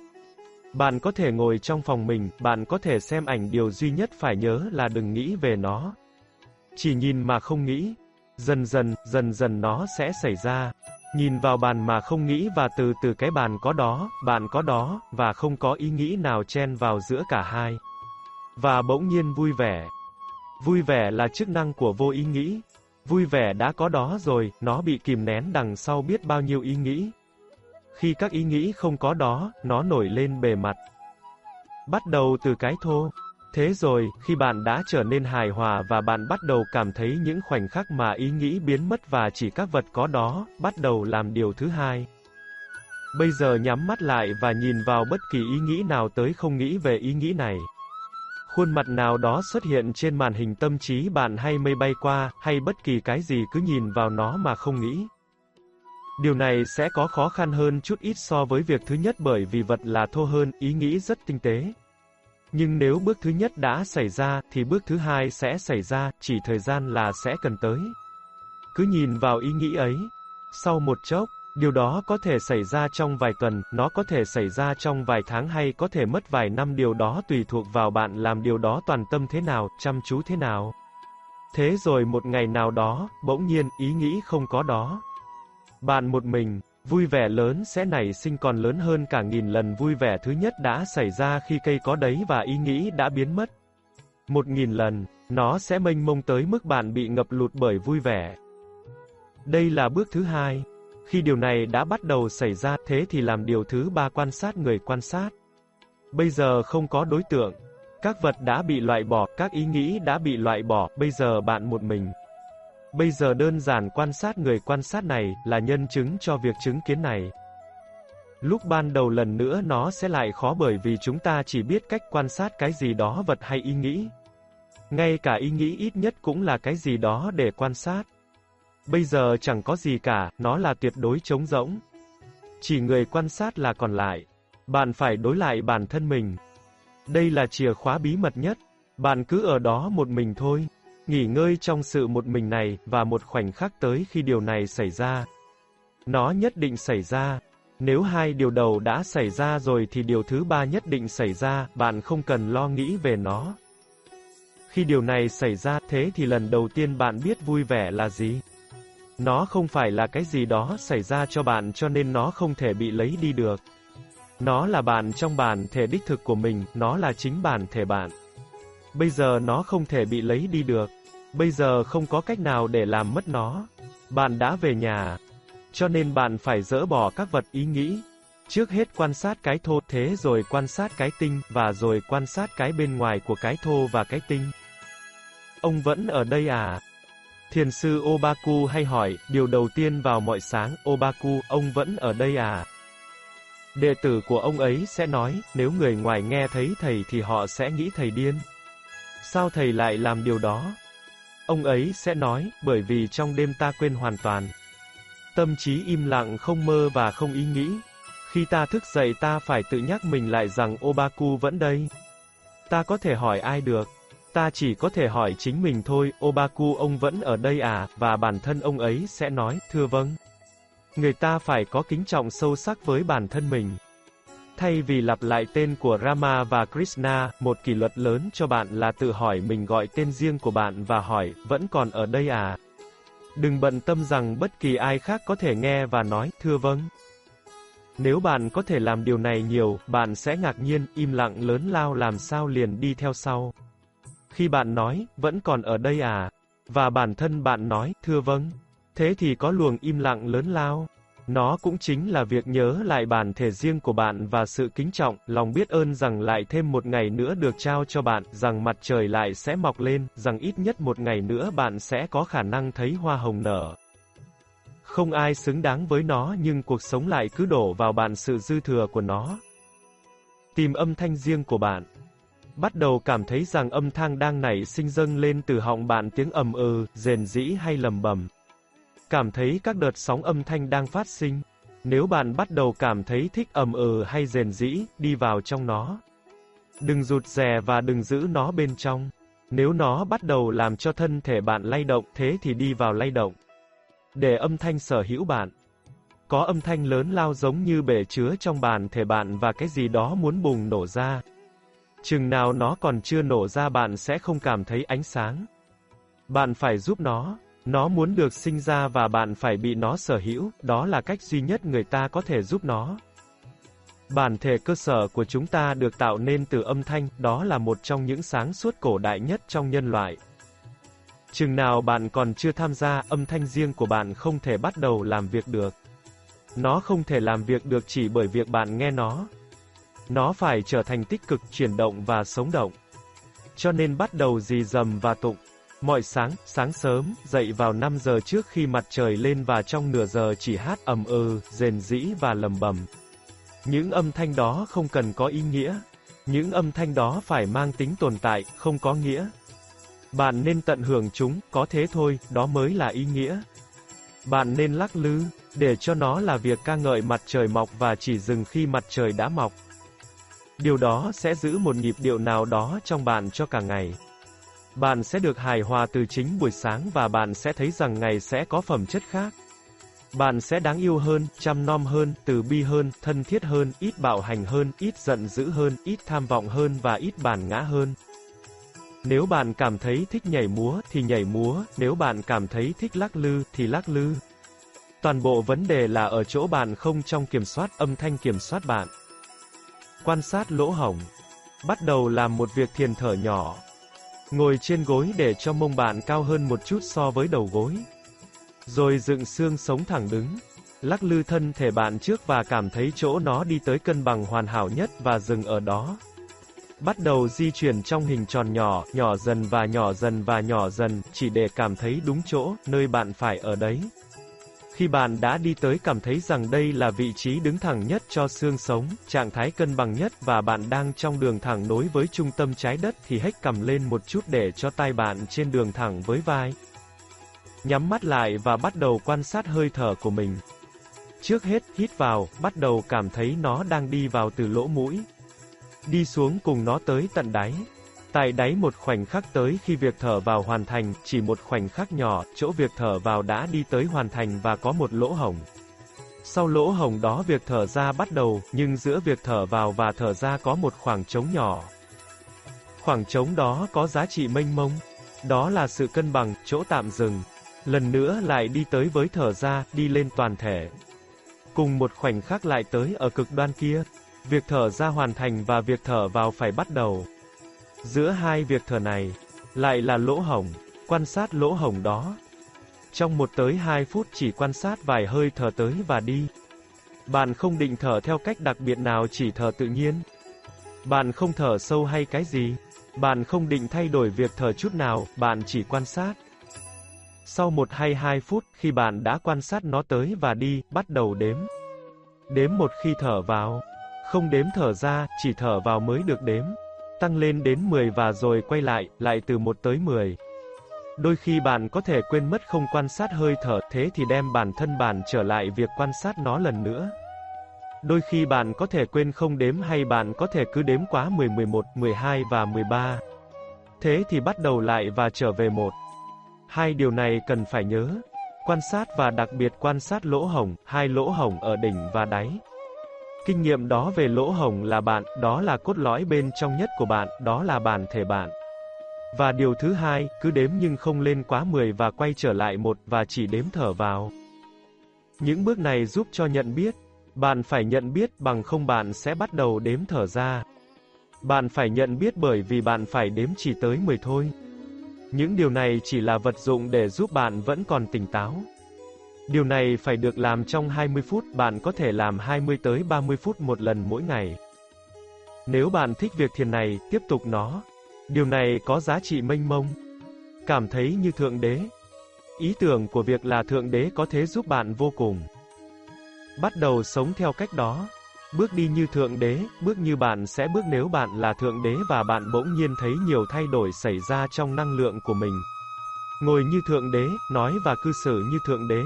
Speaker 1: Bạn có thể ngồi trong phòng mình, bạn có thể xem ảnh điều duy nhất phải nhớ là đừng nghĩ về nó. Chỉ nhìn mà không nghĩ. Dần dần, dần dần nó sẽ xảy ra. Nhìn vào bàn mà không nghĩ và từ từ cái bàn có đó, bạn có đó, và không có ý nghĩ nào chen vào giữa cả hai. Và bỗng nhiên vui vẻ. Vui vẻ là chức năng của vô ý nghĩ. Vui vẻ đã có đó rồi, nó bị kìm nén đằng sau biết bao nhiêu ý nghĩ. Khi các ý nghĩ không có đó, nó nổi lên bề mặt. Bắt đầu từ cái thô. Thế rồi, khi bạn đã trở nên hài hòa và bạn bắt đầu cảm thấy những khoảnh khắc mà ý nghĩ biến mất và chỉ các vật có đó, bắt đầu làm điều thứ hai. Bây giờ nhắm mắt lại và nhìn vào bất kỳ ý nghĩ nào tới không nghĩ về ý nghĩ này. Khuôn mặt nào đó xuất hiện trên màn hình tâm trí bạn hay mây bay qua, hay bất kỳ cái gì cứ nhìn vào nó mà không nghĩ. Điều này sẽ có khó khăn hơn chút ít so với việc thứ nhất bởi vì vật là thô hơn, ý nghĩ rất tinh tế. Nhưng nếu bước thứ nhất đã xảy ra, thì bước thứ hai sẽ xảy ra, chỉ thời gian là sẽ cần tới. Cứ nhìn vào ý nghĩ ấy. Sau một chốc, điều đó có thể xảy ra trong vài tuần, nó có thể xảy ra trong vài tháng hay có thể mất vài năm điều đó tùy thuộc vào bạn làm điều đó toàn tâm thế nào, chăm chú thế nào. Thế rồi một ngày nào đó, bỗng nhiên, ý nghĩ không có đó. Bạn một mình, vui vẻ lớn sẽ nảy sinh còn lớn hơn cả nghìn lần vui vẻ thứ nhất đã xảy ra khi cây có đấy và ý nghĩ đã biến mất. Một nghìn lần, nó sẽ mênh mông tới mức bạn bị ngập lụt bởi vui vẻ. Đây là bước thứ hai. Khi điều này đã bắt đầu xảy ra, thế thì làm điều thứ ba quan sát người quan sát. Bây giờ không có đối tượng. Các vật đã bị loại bỏ, các ý nghĩ đã bị loại bỏ, bây giờ bạn một mình. Bây giờ đơn giản quan sát người quan sát này là nhân chứng cho việc chứng kiến này. Lúc ban đầu lần nữa nó sẽ lại khó bởi vì chúng ta chỉ biết cách quan sát cái gì đó vật hay ý nghĩ. Ngay cả ý nghĩ ít nhất cũng là cái gì đó để quan sát. Bây giờ chẳng có gì cả, nó là tuyệt đối trống rỗng. Chỉ người quan sát là còn lại. Bạn phải đối lại bản thân mình. Đây là chìa khóa bí mật nhất. Bạn cứ ở đó một mình thôi. Nghỉ ngơi trong sự một mình này, và một khoảnh khắc tới khi điều này xảy ra. Nó nhất định xảy ra. Nếu hai điều đầu đã xảy ra rồi thì điều thứ ba nhất định xảy ra, bạn không cần lo nghĩ về nó. Khi điều này xảy ra, thế thì lần đầu tiên bạn biết vui vẻ là gì? Nó không phải là cái gì đó xảy ra cho bạn cho nên nó không thể bị lấy đi được. Nó là bạn trong bản thể đích thực của mình, nó là chính bản thể bạn. Bây giờ nó không thể bị lấy đi được. Bây giờ không có cách nào để làm mất nó. Bạn đã về nhà. Cho nên bạn phải dỡ bỏ các vật ý nghĩ. Trước hết quan sát cái thô thế rồi quan sát cái tinh và rồi quan sát cái bên ngoài của cái thô và cái tinh. Ông vẫn ở đây à? Thiền sư Obaku hay hỏi, điều đầu tiên vào mọi sáng, Obaku, ông vẫn ở đây à? Đệ tử của ông ấy sẽ nói, nếu người ngoài nghe thấy thầy thì họ sẽ nghĩ thầy điên. Sao thầy lại làm điều đó? Ông ấy sẽ nói, bởi vì trong đêm ta quên hoàn toàn. Tâm trí im lặng không mơ và không ý nghĩ. Khi ta thức dậy ta phải tự nhắc mình lại rằng Obaku vẫn đây. Ta có thể hỏi ai được? Ta chỉ có thể hỏi chính mình thôi, Obaku ông vẫn ở đây à, và bản thân ông ấy sẽ nói, thưa vâng. Người ta phải có kính trọng sâu sắc với bản thân mình. Thay vì lặp lại tên của Rama và Krishna, một kỷ luật lớn cho bạn là tự hỏi mình gọi tên riêng của bạn và hỏi, vẫn còn ở đây à? Đừng bận tâm rằng bất kỳ ai khác có thể nghe và nói, thưa vâng. Nếu bạn có thể làm điều này nhiều, bạn sẽ ngạc nhiên, im lặng lớn lao làm sao liền đi theo sau. Khi bạn nói, vẫn còn ở đây à? Và bản thân bạn nói, thưa vâng. Thế thì có luồng im lặng lớn lao. Nó cũng chính là việc nhớ lại bản thể riêng của bạn và sự kính trọng, lòng biết ơn rằng lại thêm một ngày nữa được trao cho bạn, rằng mặt trời lại sẽ mọc lên, rằng ít nhất một ngày nữa bạn sẽ có khả năng thấy hoa hồng nở. Không ai xứng đáng với nó nhưng cuộc sống lại cứ đổ vào bạn sự dư thừa của nó. Tìm âm thanh riêng của bạn. Bắt đầu cảm thấy rằng âm thanh đang nảy sinh dâng lên từ họng bạn tiếng ầm ừ, rền rĩ hay lầm bầm cảm thấy các đợt sóng âm thanh đang phát sinh. Nếu bạn bắt đầu cảm thấy thích ầm ừ hay rền rĩ, đi vào trong nó. Đừng rụt rè và đừng giữ nó bên trong. Nếu nó bắt đầu làm cho thân thể bạn lay động, thế thì đi vào lay động. Để âm thanh sở hữu bạn. Có âm thanh lớn lao giống như bể chứa trong bàn thể bạn và cái gì đó muốn bùng nổ ra. Chừng nào nó còn chưa nổ ra bạn sẽ không cảm thấy ánh sáng. Bạn phải giúp nó. Nó muốn được sinh ra và bạn phải bị nó sở hữu, đó là cách duy nhất người ta có thể giúp nó. Bản thể cơ sở của chúng ta được tạo nên từ âm thanh, đó là một trong những sáng suốt cổ đại nhất trong nhân loại. Chừng nào bạn còn chưa tham gia, âm thanh riêng của bạn không thể bắt đầu làm việc được. Nó không thể làm việc được chỉ bởi việc bạn nghe nó. Nó phải trở thành tích cực, chuyển động và sống động. Cho nên bắt đầu dì dầm và tụng. Mọi sáng, sáng sớm, dậy vào 5 giờ trước khi mặt trời lên và trong nửa giờ chỉ hát ầm ừ, rền rĩ và lầm bầm. Những âm thanh đó không cần có ý nghĩa. Những âm thanh đó phải mang tính tồn tại, không có nghĩa. Bạn nên tận hưởng chúng, có thế thôi, đó mới là ý nghĩa. Bạn nên lắc lư, để cho nó là việc ca ngợi mặt trời mọc và chỉ dừng khi mặt trời đã mọc. Điều đó sẽ giữ một nhịp điệu nào đó trong bạn cho cả ngày. Bạn sẽ được hài hòa từ chính buổi sáng và bạn sẽ thấy rằng ngày sẽ có phẩm chất khác. Bạn sẽ đáng yêu hơn, chăm nom hơn, từ bi hơn, thân thiết hơn, ít bạo hành hơn, ít giận dữ hơn, ít tham vọng hơn và ít bản ngã hơn. Nếu bạn cảm thấy thích nhảy múa thì nhảy múa, nếu bạn cảm thấy thích lắc lư thì lắc lư. Toàn bộ vấn đề là ở chỗ bạn không trong kiểm soát âm thanh kiểm soát bạn. Quan sát lỗ hổng. Bắt đầu làm một việc thiền thở nhỏ. Ngồi trên gối để cho mông bạn cao hơn một chút so với đầu gối. Rồi dựng xương sống thẳng đứng. Lắc lư thân thể bạn trước và cảm thấy chỗ nó đi tới cân bằng hoàn hảo nhất và dừng ở đó. Bắt đầu di chuyển trong hình tròn nhỏ, nhỏ dần và nhỏ dần và nhỏ dần, chỉ để cảm thấy đúng chỗ, nơi bạn phải ở đấy. Khi bạn đã đi tới cảm thấy rằng đây là vị trí đứng thẳng nhất cho xương sống, trạng thái cân bằng nhất và bạn đang trong đường thẳng nối với trung tâm trái đất thì hãy cầm lên một chút để cho tay bạn trên đường thẳng với vai. Nhắm mắt lại và bắt đầu quan sát hơi thở của mình. Trước hết, hít vào, bắt đầu cảm thấy nó đang đi vào từ lỗ mũi. Đi xuống cùng nó tới tận đáy. Tại đáy một khoảnh khắc tới khi việc thở vào hoàn thành, chỉ một khoảnh khắc nhỏ, chỗ việc thở vào đã đi tới hoàn thành và có một lỗ hổng. Sau lỗ hổng đó việc thở ra bắt đầu, nhưng giữa việc thở vào và thở ra có một khoảng trống nhỏ. Khoảng trống đó có giá trị mênh mông. Đó là sự cân bằng, chỗ tạm dừng. Lần nữa lại đi tới với thở ra, đi lên toàn thể. Cùng một khoảnh khắc lại tới ở cực đoan kia. Việc thở ra hoàn thành và việc thở vào phải bắt đầu. Giữa hai việc thở này, lại là lỗ hổng, quan sát lỗ hổng đó. Trong một tới hai phút chỉ quan sát vài hơi thở tới và đi. Bạn không định thở theo cách đặc biệt nào chỉ thở tự nhiên. Bạn không thở sâu hay cái gì. Bạn không định thay đổi việc thở chút nào, bạn chỉ quan sát. Sau một hay hai phút, khi bạn đã quan sát nó tới và đi, bắt đầu đếm. Đếm một khi thở vào. Không đếm thở ra, chỉ thở vào mới được đếm tăng lên đến 10 và rồi quay lại, lại từ 1 tới 10. Đôi khi bạn có thể quên mất không quan sát hơi thở, thế thì đem bản thân bạn trở lại việc quan sát nó lần nữa. Đôi khi bạn có thể quên không đếm hay bạn có thể cứ đếm quá 10, 11, 12 và 13. Thế thì bắt đầu lại và trở về một. Hai điều này cần phải nhớ. Quan sát và đặc biệt quan sát lỗ hổng, hai lỗ hổng ở đỉnh và đáy. Kinh nghiệm đó về lỗ hổng là bạn, đó là cốt lõi bên trong nhất của bạn, đó là bản thể bạn. Và điều thứ hai, cứ đếm nhưng không lên quá 10 và quay trở lại một và chỉ đếm thở vào. Những bước này giúp cho nhận biết. Bạn phải nhận biết bằng không bạn sẽ bắt đầu đếm thở ra. Bạn phải nhận biết bởi vì bạn phải đếm chỉ tới 10 thôi. Những điều này chỉ là vật dụng để giúp bạn vẫn còn tỉnh táo. Điều này phải được làm trong 20 phút, bạn có thể làm 20 tới 30 phút một lần mỗi ngày. Nếu bạn thích việc thiền này, tiếp tục nó. Điều này có giá trị mênh mông. Cảm thấy như Thượng Đế. Ý tưởng của việc là Thượng Đế có thể giúp bạn vô cùng. Bắt đầu sống theo cách đó. Bước đi như Thượng Đế, bước như bạn sẽ bước nếu bạn là Thượng Đế và bạn bỗng nhiên thấy nhiều thay đổi xảy ra trong năng lượng của mình. Ngồi như Thượng Đế, nói và cư xử như Thượng Đế,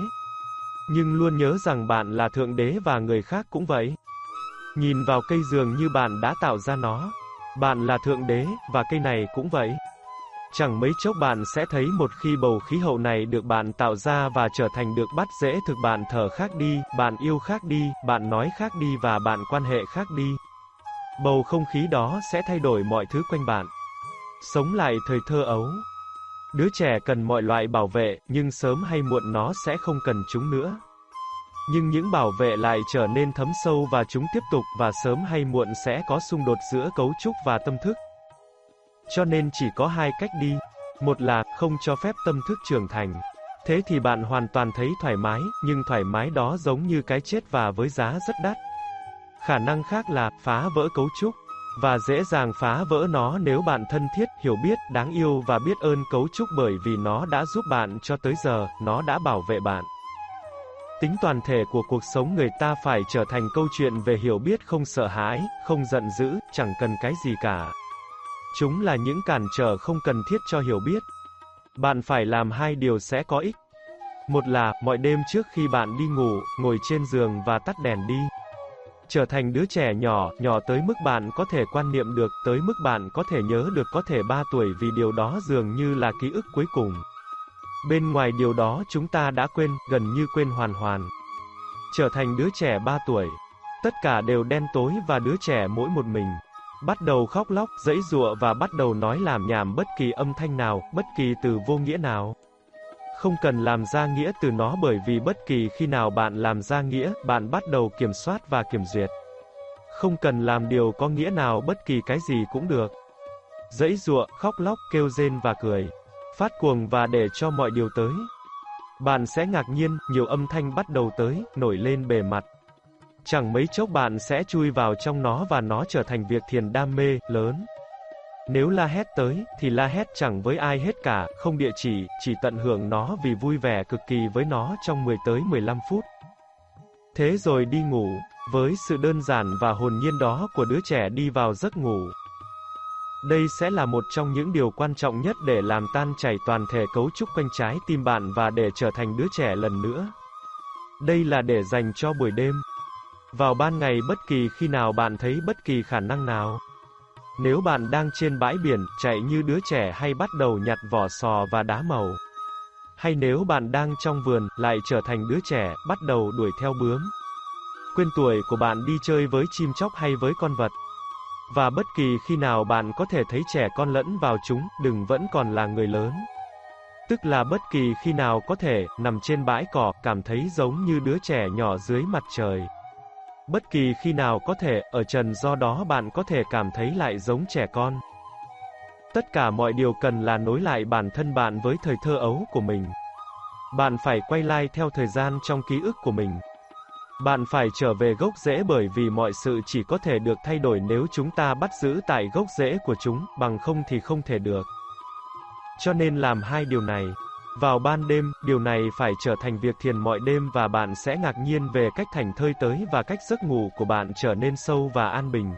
Speaker 1: nhưng luôn nhớ rằng bạn là Thượng Đế và người khác cũng vậy. Nhìn vào cây giường như bạn đã tạo ra nó. Bạn là Thượng Đế, và cây này cũng vậy. Chẳng mấy chốc bạn sẽ thấy một khi bầu khí hậu này được bạn tạo ra và trở thành được bắt dễ thực bạn thở khác đi, bạn yêu khác đi, bạn nói khác đi và bạn quan hệ khác đi. Bầu không khí đó sẽ thay đổi mọi thứ quanh bạn. Sống lại thời thơ ấu. Đứa trẻ cần mọi loại bảo vệ, nhưng sớm hay muộn nó sẽ không cần chúng nữa. Nhưng những bảo vệ lại trở nên thấm sâu và chúng tiếp tục và sớm hay muộn sẽ có xung đột giữa cấu trúc và tâm thức. Cho nên chỉ có hai cách đi. Một là không cho phép tâm thức trưởng thành. Thế thì bạn hoàn toàn thấy thoải mái, nhưng thoải mái đó giống như cái chết và với giá rất đắt. Khả năng khác là phá vỡ cấu trúc và dễ dàng phá vỡ nó nếu bạn thân thiết, hiểu biết, đáng yêu và biết ơn cấu trúc bởi vì nó đã giúp bạn cho tới giờ, nó đã bảo vệ bạn. Tính toàn thể của cuộc sống người ta phải trở thành câu chuyện về hiểu biết không sợ hãi, không giận dữ, chẳng cần cái gì cả. Chúng là những cản trở không cần thiết cho hiểu biết. Bạn phải làm hai điều sẽ có ích. Một là, mọi đêm trước khi bạn đi ngủ, ngồi trên giường và tắt đèn đi. Trở thành đứa trẻ nhỏ, nhỏ tới mức bạn có thể quan niệm được, tới mức bạn có thể nhớ được có thể 3 tuổi vì điều đó dường như là ký ức cuối cùng. Bên ngoài điều đó chúng ta đã quên, gần như quên hoàn hoàn. Trở thành đứa trẻ 3 tuổi. Tất cả đều đen tối và đứa trẻ mỗi một mình. Bắt đầu khóc lóc, dãy dụa và bắt đầu nói làm nhảm bất kỳ âm thanh nào, bất kỳ từ vô nghĩa nào. Không cần làm ra nghĩa từ nó bởi vì bất kỳ khi nào bạn làm ra nghĩa, bạn bắt đầu kiểm soát và kiểm duyệt. Không cần làm điều có nghĩa nào bất kỳ cái gì cũng được. Dãy dụa, khóc lóc, kêu rên và cười. Phát cuồng và để cho mọi điều tới. Bạn sẽ ngạc nhiên, nhiều âm thanh bắt đầu tới, nổi lên bề mặt. Chẳng mấy chốc bạn sẽ chui vào trong nó và nó trở thành việc thiền đam mê, lớn. Nếu la hét tới, thì la hét chẳng với ai hết cả, không địa chỉ, chỉ tận hưởng nó vì vui vẻ cực kỳ với nó trong 10 tới 15 phút. Thế rồi đi ngủ, với sự đơn giản và hồn nhiên đó của đứa trẻ đi vào giấc ngủ. Đây sẽ là một trong những điều quan trọng nhất để làm tan chảy toàn thể cấu trúc quanh trái tim bạn và để trở thành đứa trẻ lần nữa. Đây là để dành cho buổi đêm. Vào ban ngày bất kỳ khi nào bạn thấy bất kỳ khả năng nào. Nếu bạn đang trên bãi biển, chạy như đứa trẻ hay bắt đầu nhặt vỏ sò và đá màu. Hay nếu bạn đang trong vườn, lại trở thành đứa trẻ, bắt đầu đuổi theo bướm. Quên tuổi của bạn đi chơi với chim chóc hay với con vật. Và bất kỳ khi nào bạn có thể thấy trẻ con lẫn vào chúng, đừng vẫn còn là người lớn. Tức là bất kỳ khi nào có thể, nằm trên bãi cỏ, cảm thấy giống như đứa trẻ nhỏ dưới mặt trời. Bất kỳ khi nào có thể, ở trần do đó bạn có thể cảm thấy lại giống trẻ con. Tất cả mọi điều cần là nối lại bản thân bạn với thời thơ ấu của mình. Bạn phải quay lại theo thời gian trong ký ức của mình. Bạn phải trở về gốc rễ bởi vì mọi sự chỉ có thể được thay đổi nếu chúng ta bắt giữ tại gốc rễ của chúng, bằng không thì không thể được. Cho nên làm hai điều này. Vào ban đêm, điều này phải trở thành việc thiền mọi đêm và bạn sẽ ngạc nhiên về cách thành thơi tới và cách giấc ngủ của bạn trở nên sâu và an bình.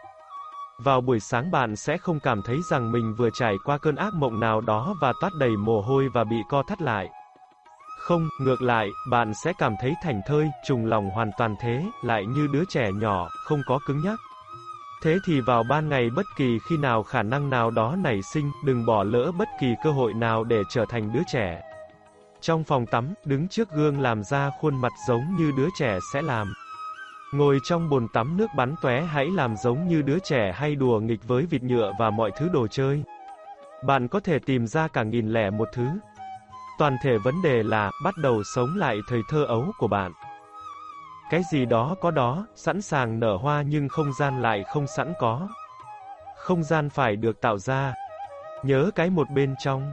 Speaker 1: Vào buổi sáng bạn sẽ không cảm thấy rằng mình vừa trải qua cơn ác mộng nào đó và toát đầy mồ hôi và bị co thắt lại. Không, ngược lại, bạn sẽ cảm thấy thành thơi, trùng lòng hoàn toàn thế, lại như đứa trẻ nhỏ, không có cứng nhắc. Thế thì vào ban ngày bất kỳ khi nào khả năng nào đó nảy sinh, đừng bỏ lỡ bất kỳ cơ hội nào để trở thành đứa trẻ. Trong phòng tắm, đứng trước gương làm ra khuôn mặt giống như đứa trẻ sẽ làm. Ngồi trong bồn tắm nước bắn tóe hãy làm giống như đứa trẻ hay đùa nghịch với vịt nhựa và mọi thứ đồ chơi. Bạn có thể tìm ra cả nghìn lẻ một thứ. Toàn thể vấn đề là, bắt đầu sống lại thời thơ ấu của bạn. Cái gì đó có đó, sẵn sàng nở hoa nhưng không gian lại không sẵn có. Không gian phải được tạo ra. Nhớ cái một bên trong.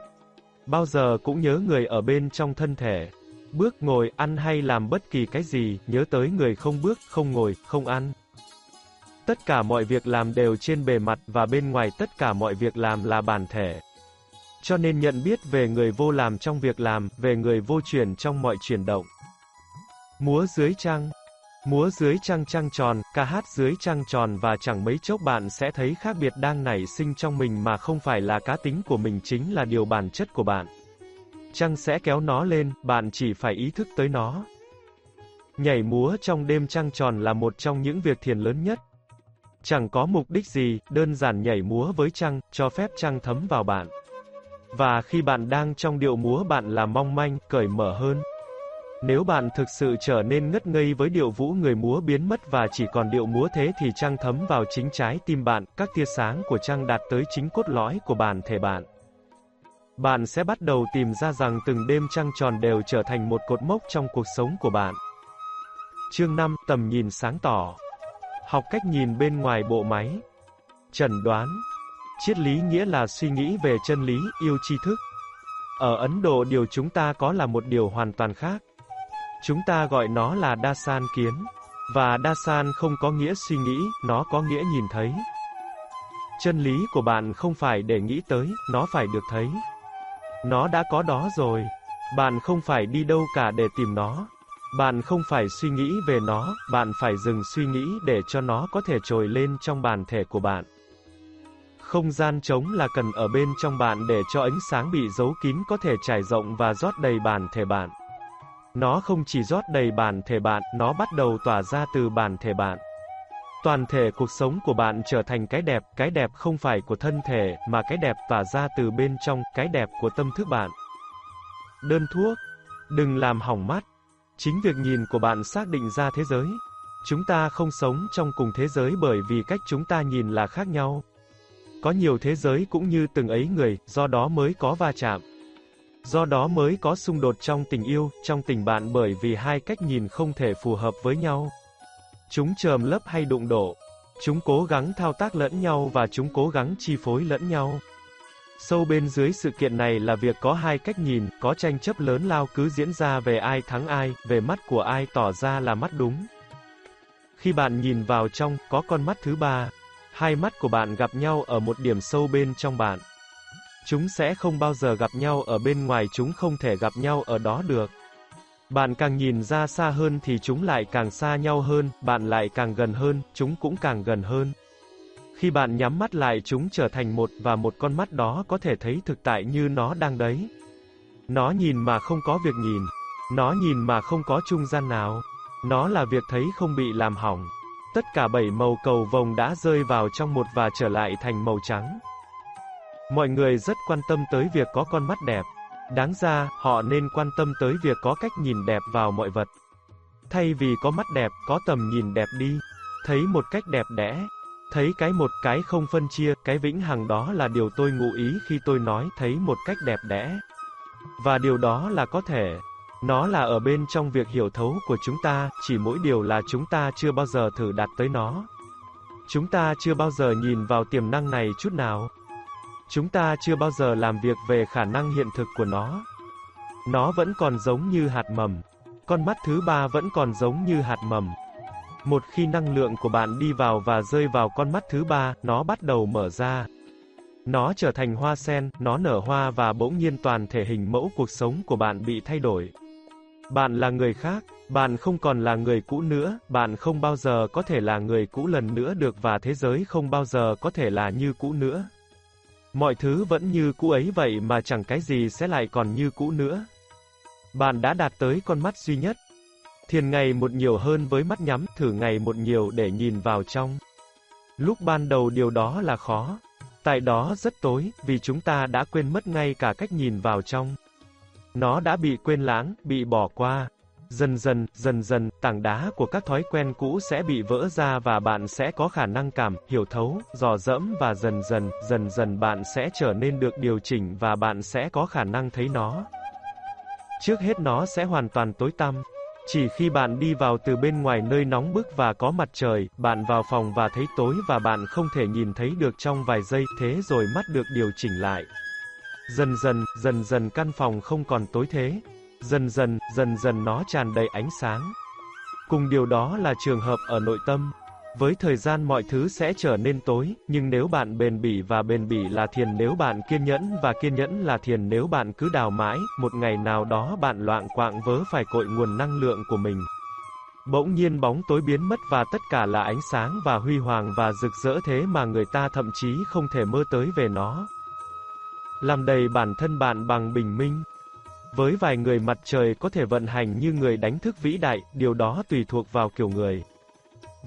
Speaker 1: Bao giờ cũng nhớ người ở bên trong thân thể. Bước ngồi, ăn hay làm bất kỳ cái gì, nhớ tới người không bước, không ngồi, không ăn. Tất cả mọi việc làm đều trên bề mặt và bên ngoài tất cả mọi việc làm là bản thể. Cho nên nhận biết về người vô làm trong việc làm, về người vô chuyển trong mọi chuyển động. Múa dưới trăng Múa dưới trăng trăng tròn, ca hát dưới trăng tròn và chẳng mấy chốc bạn sẽ thấy khác biệt đang nảy sinh trong mình mà không phải là cá tính của mình chính là điều bản chất của bạn. Trăng sẽ kéo nó lên, bạn chỉ phải ý thức tới nó. Nhảy múa trong đêm trăng tròn là một trong những việc thiền lớn nhất. Chẳng có mục đích gì, đơn giản nhảy múa với trăng, cho phép trăng thấm vào bạn. Và khi bạn đang trong điệu múa bạn là mong manh, cởi mở hơn. Nếu bạn thực sự trở nên ngất ngây với điệu vũ người múa biến mất và chỉ còn điệu múa thế thì trăng thấm vào chính trái tim bạn, các tia sáng của trăng đạt tới chính cốt lõi của bản thể bạn. Bạn sẽ bắt đầu tìm ra rằng từng đêm trăng tròn đều trở thành một cột mốc trong cuộc sống của bạn. Chương 5, tầm nhìn sáng tỏ. Học cách nhìn bên ngoài bộ máy. Trần đoán. Triết lý nghĩa là suy nghĩ về chân lý, yêu tri thức. Ở Ấn Độ điều chúng ta có là một điều hoàn toàn khác. Chúng ta gọi nó là đa san kiến. Và đa san không có nghĩa suy nghĩ, nó có nghĩa nhìn thấy. Chân lý của bạn không phải để nghĩ tới, nó phải được thấy. Nó đã có đó rồi. Bạn không phải đi đâu cả để tìm nó. Bạn không phải suy nghĩ về nó, bạn phải dừng suy nghĩ để cho nó có thể trồi lên trong bản thể của bạn. Không gian trống là cần ở bên trong bạn để cho ánh sáng bị giấu kín có thể trải rộng và rót đầy bản thể bạn. Nó không chỉ rót đầy bản thể bạn, nó bắt đầu tỏa ra từ bản thể bạn. Toàn thể cuộc sống của bạn trở thành cái đẹp, cái đẹp không phải của thân thể, mà cái đẹp tỏa ra từ bên trong, cái đẹp của tâm thức bạn. Đơn thuốc, đừng làm hỏng mắt. Chính việc nhìn của bạn xác định ra thế giới. Chúng ta không sống trong cùng thế giới bởi vì cách chúng ta nhìn là khác nhau. Có nhiều thế giới cũng như từng ấy người, do đó mới có va chạm. Do đó mới có xung đột trong tình yêu, trong tình bạn bởi vì hai cách nhìn không thể phù hợp với nhau. Chúng trờm lấp hay đụng độ. Chúng cố gắng thao tác lẫn nhau và chúng cố gắng chi phối lẫn nhau. Sâu bên dưới sự kiện này là việc có hai cách nhìn, có tranh chấp lớn lao cứ diễn ra về ai thắng ai, về mắt của ai tỏ ra là mắt đúng. Khi bạn nhìn vào trong, có con mắt thứ ba. Hai mắt của bạn gặp nhau ở một điểm sâu bên trong bạn. Chúng sẽ không bao giờ gặp nhau ở bên ngoài chúng không thể gặp nhau ở đó được. Bạn càng nhìn ra xa hơn thì chúng lại càng xa nhau hơn, bạn lại càng gần hơn, chúng cũng càng gần hơn. Khi bạn nhắm mắt lại chúng trở thành một và một con mắt đó có thể thấy thực tại như nó đang đấy. Nó nhìn mà không có việc nhìn. Nó nhìn mà không có trung gian nào. Nó là việc thấy không bị làm hỏng. Tất cả bảy màu cầu vồng đã rơi vào trong một và trở lại thành màu trắng. Mọi người rất quan tâm tới việc có con mắt đẹp. Đáng ra, họ nên quan tâm tới việc có cách nhìn đẹp vào mọi vật. Thay vì có mắt đẹp, có tầm nhìn đẹp đi. Thấy một cách đẹp đẽ. Thấy cái một cái không phân chia, cái vĩnh hằng đó là điều tôi ngụ ý khi tôi nói thấy một cách đẹp đẽ. Và điều đó là có thể. Nó là ở bên trong việc hiểu thấu của chúng ta, chỉ mỗi điều là chúng ta chưa bao giờ thử đạt tới nó. Chúng ta chưa bao giờ nhìn vào tiềm năng này chút nào. Chúng ta chưa bao giờ làm việc về khả năng hiện thực của nó. Nó vẫn còn giống như hạt mầm. Con mắt thứ ba vẫn còn giống như hạt mầm. Một khi năng lượng của bạn đi vào và rơi vào con mắt thứ ba, nó bắt đầu mở ra. Nó trở thành hoa sen, nó nở hoa và bỗng nhiên toàn thể hình mẫu cuộc sống của bạn bị thay đổi. Bạn là người khác, bạn không còn là người cũ nữa, bạn không bao giờ có thể là người cũ lần nữa được và thế giới không bao giờ có thể là như cũ nữa. Mọi thứ vẫn như cũ ấy vậy mà chẳng cái gì sẽ lại còn như cũ nữa. Bạn đã đạt tới con mắt duy nhất. Thiền ngày một nhiều hơn với mắt nhắm, thử ngày một nhiều để nhìn vào trong. Lúc ban đầu điều đó là khó. Tại đó rất tối, vì chúng ta đã quên mất ngay cả cách nhìn vào trong. Nó đã bị quên lãng, bị bỏ qua. Dần dần, dần dần, tảng đá của các thói quen cũ sẽ bị vỡ ra và bạn sẽ có khả năng cảm, hiểu thấu, dò dẫm và dần dần, dần dần bạn sẽ trở nên được điều chỉnh và bạn sẽ có khả năng thấy nó. Trước hết nó sẽ hoàn toàn tối tăm. Chỉ khi bạn đi vào từ bên ngoài nơi nóng bức và có mặt trời, bạn vào phòng và thấy tối và bạn không thể nhìn thấy được trong vài giây, thế rồi mắt được điều chỉnh lại. Dần dần, dần dần căn phòng không còn tối thế. Dần dần, dần dần nó tràn đầy ánh sáng. Cùng điều đó là trường hợp ở nội tâm. Với thời gian mọi thứ sẽ trở nên tối, nhưng nếu bạn bền bỉ và bền bỉ là thiền nếu bạn kiên nhẫn và kiên nhẫn là thiền nếu bạn cứ đào mãi, một ngày nào đó bạn loạn quạng vớ phải cội nguồn năng lượng của mình. Bỗng nhiên bóng tối biến mất và tất cả là ánh sáng và huy hoàng và rực rỡ thế mà người ta thậm chí không thể mơ tới về nó. Làm đầy bản thân bạn bằng bình minh. Với vài người mặt trời có thể vận hành như người đánh thức vĩ đại, điều đó tùy thuộc vào kiểu người.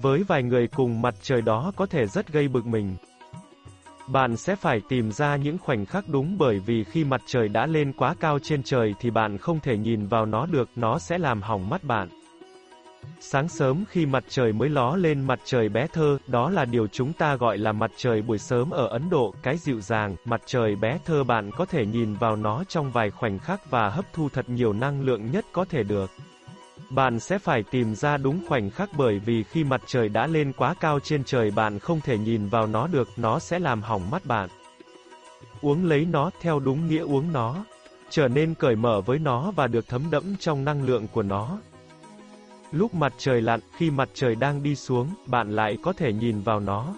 Speaker 1: Với vài người cùng mặt trời đó có thể rất gây bực mình. Bạn sẽ phải tìm ra những khoảnh khắc đúng bởi vì khi mặt trời đã lên quá cao trên trời thì bạn không thể nhìn vào nó được, nó sẽ làm hỏng mắt bạn. Sáng sớm khi mặt trời mới ló lên mặt trời bé thơ, đó là điều chúng ta gọi là mặt trời buổi sớm ở Ấn Độ, cái dịu dàng, mặt trời bé thơ bạn có thể nhìn vào nó trong vài khoảnh khắc và hấp thu thật nhiều năng lượng nhất có thể được. Bạn sẽ phải tìm ra đúng khoảnh khắc bởi vì khi mặt trời đã lên quá cao trên trời bạn không thể nhìn vào nó được, nó sẽ làm hỏng mắt bạn. Uống lấy nó theo đúng nghĩa uống nó, trở nên cởi mở với nó và được thấm đẫm trong năng lượng của nó. Lúc mặt trời lặn, khi mặt trời đang đi xuống, bạn lại có thể nhìn vào nó.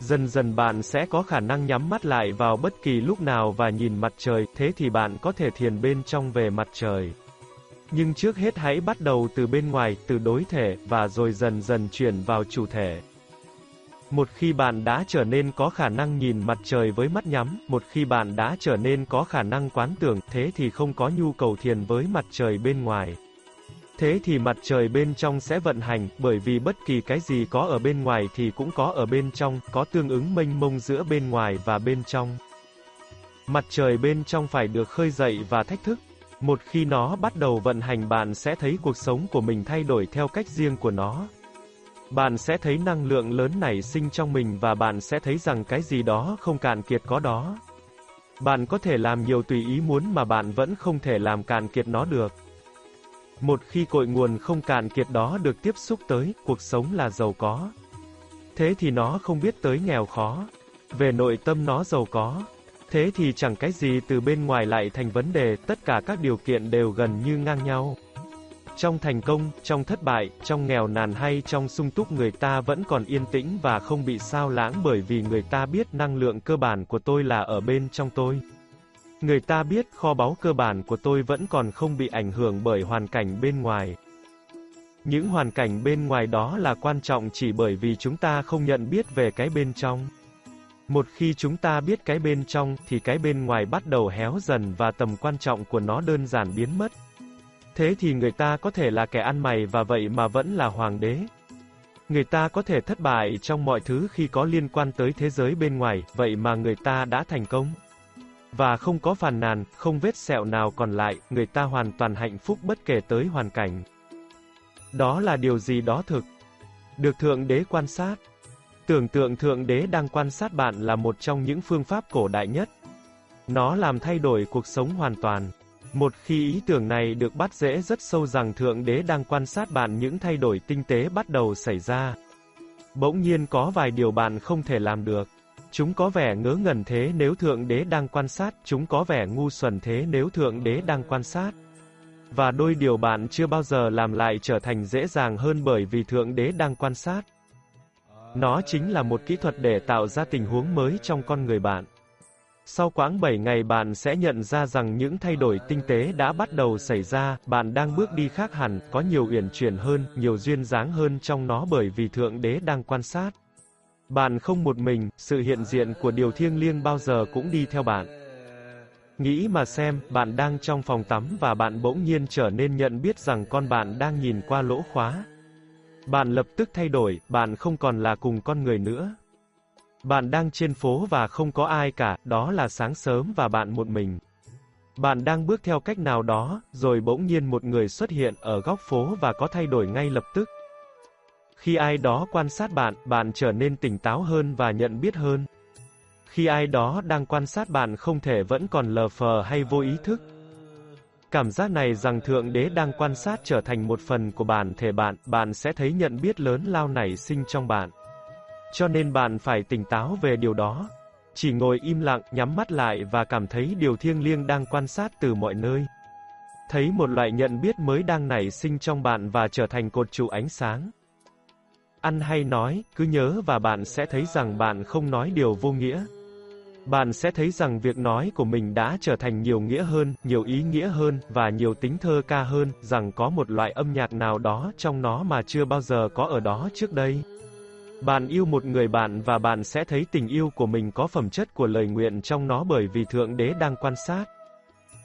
Speaker 1: Dần dần bạn sẽ có khả năng nhắm mắt lại vào bất kỳ lúc nào và nhìn mặt trời, thế thì bạn có thể thiền bên trong về mặt trời. Nhưng trước hết hãy bắt đầu từ bên ngoài, từ đối thể, và rồi dần dần chuyển vào chủ thể. Một khi bạn đã trở nên có khả năng nhìn mặt trời với mắt nhắm, một khi bạn đã trở nên có khả năng quán tưởng, thế thì không có nhu cầu thiền với mặt trời bên ngoài. Thế thì mặt trời bên trong sẽ vận hành, bởi vì bất kỳ cái gì có ở bên ngoài thì cũng có ở bên trong, có tương ứng mênh mông giữa bên ngoài và bên trong. Mặt trời bên trong phải được khơi dậy và thách thức. Một khi nó bắt đầu vận hành bạn sẽ thấy cuộc sống của mình thay đổi theo cách riêng của nó. Bạn sẽ thấy năng lượng lớn nảy sinh trong mình và bạn sẽ thấy rằng cái gì đó không cạn kiệt có đó. Bạn có thể làm nhiều tùy ý muốn mà bạn vẫn không thể làm cạn kiệt nó được. Một khi cội nguồn không cạn kiệt đó được tiếp xúc tới, cuộc sống là giàu có. Thế thì nó không biết tới nghèo khó. Về nội tâm nó giàu có. Thế thì chẳng cái gì từ bên ngoài lại thành vấn đề, tất cả các điều kiện đều gần như ngang nhau. Trong thành công, trong thất bại, trong nghèo nàn hay trong sung túc người ta vẫn còn yên tĩnh và không bị sao lãng bởi vì người ta biết năng lượng cơ bản của tôi là ở bên trong tôi. Người ta biết kho báu cơ bản của tôi vẫn còn không bị ảnh hưởng bởi hoàn cảnh bên ngoài. Những hoàn cảnh bên ngoài đó là quan trọng chỉ bởi vì chúng ta không nhận biết về cái bên trong. Một khi chúng ta biết cái bên trong thì cái bên ngoài bắt đầu héo dần và tầm quan trọng của nó đơn giản biến mất. Thế thì người ta có thể là kẻ ăn mày và vậy mà vẫn là hoàng đế. Người ta có thể thất bại trong mọi thứ khi có liên quan tới thế giới bên ngoài, vậy mà người ta đã thành công. Và không có phàn nàn, không vết sẹo nào còn lại, người ta hoàn toàn hạnh phúc bất kể tới hoàn cảnh. Đó là điều gì đó thực. Được Thượng Đế quan sát. Tưởng tượng Thượng Đế đang quan sát bạn là một trong những phương pháp cổ đại nhất. Nó làm thay đổi cuộc sống hoàn toàn. Một khi ý tưởng này được bắt dễ rất sâu rằng Thượng Đế đang quan sát bạn những thay đổi tinh tế bắt đầu xảy ra. Bỗng nhiên có vài điều bạn không thể làm được. Chúng có vẻ ngớ ngẩn thế nếu Thượng Đế đang quan sát, chúng có vẻ ngu xuẩn thế nếu Thượng Đế đang quan sát. Và đôi điều bạn chưa bao giờ làm lại trở thành dễ dàng hơn bởi vì Thượng Đế đang quan sát. Nó chính là một kỹ thuật để tạo ra tình huống mới trong con người bạn. Sau quãng 7 ngày bạn sẽ nhận ra rằng những thay đổi tinh tế đã bắt đầu xảy ra, bạn đang bước đi khác hẳn, có nhiều uyển chuyển hơn, nhiều duyên dáng hơn trong nó bởi vì Thượng Đế đang quan sát. Bạn không một mình, sự hiện diện của điều thiêng liêng bao giờ cũng đi theo bạn. Nghĩ mà xem, bạn đang trong phòng tắm và bạn bỗng nhiên trở nên nhận biết rằng con bạn đang nhìn qua lỗ khóa. Bạn lập tức thay đổi, bạn không còn là cùng con người nữa. Bạn đang trên phố và không có ai cả, đó là sáng sớm và bạn một mình. Bạn đang bước theo cách nào đó, rồi bỗng nhiên một người xuất hiện ở góc phố và có thay đổi ngay lập tức. Khi ai đó quan sát bạn, bạn trở nên tỉnh táo hơn và nhận biết hơn. Khi ai đó đang quan sát bạn không thể vẫn còn lờ phờ hay vô ý thức. Cảm giác này rằng Thượng Đế đang quan sát trở thành một phần của bản thể bạn, bạn sẽ thấy nhận biết lớn lao nảy sinh trong bạn. Cho nên bạn phải tỉnh táo về điều đó. Chỉ ngồi im lặng, nhắm mắt lại và cảm thấy điều thiêng liêng đang quan sát từ mọi nơi. Thấy một loại nhận biết mới đang nảy sinh trong bạn và trở thành cột trụ ánh sáng ăn hay nói, cứ nhớ và bạn sẽ thấy rằng bạn không nói điều vô nghĩa. Bạn sẽ thấy rằng việc nói của mình đã trở thành nhiều nghĩa hơn, nhiều ý nghĩa hơn, và nhiều tính thơ ca hơn, rằng có một loại âm nhạc nào đó trong nó mà chưa bao giờ có ở đó trước đây. Bạn yêu một người bạn và bạn sẽ thấy tình yêu của mình có phẩm chất của lời nguyện trong nó bởi vì Thượng Đế đang quan sát.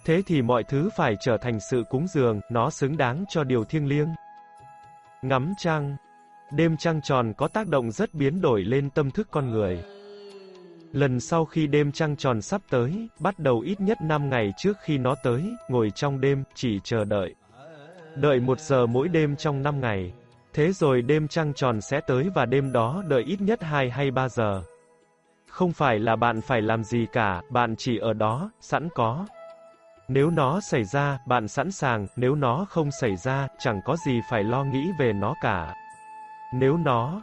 Speaker 1: Thế thì mọi thứ phải trở thành sự cúng dường, nó xứng đáng cho điều thiêng liêng. Ngắm trăng Đêm trăng tròn có tác động rất biến đổi lên tâm thức con người. Lần sau khi đêm trăng tròn sắp tới, bắt đầu ít nhất 5 ngày trước khi nó tới, ngồi trong đêm, chỉ chờ đợi. Đợi một giờ mỗi đêm trong 5 ngày. Thế rồi đêm trăng tròn sẽ tới và đêm đó đợi ít nhất 2 hay 3 giờ. Không phải là bạn phải làm gì cả, bạn chỉ ở đó, sẵn có. Nếu nó xảy ra, bạn sẵn sàng, nếu nó không xảy ra, chẳng có gì phải lo nghĩ về nó cả. Nếu nó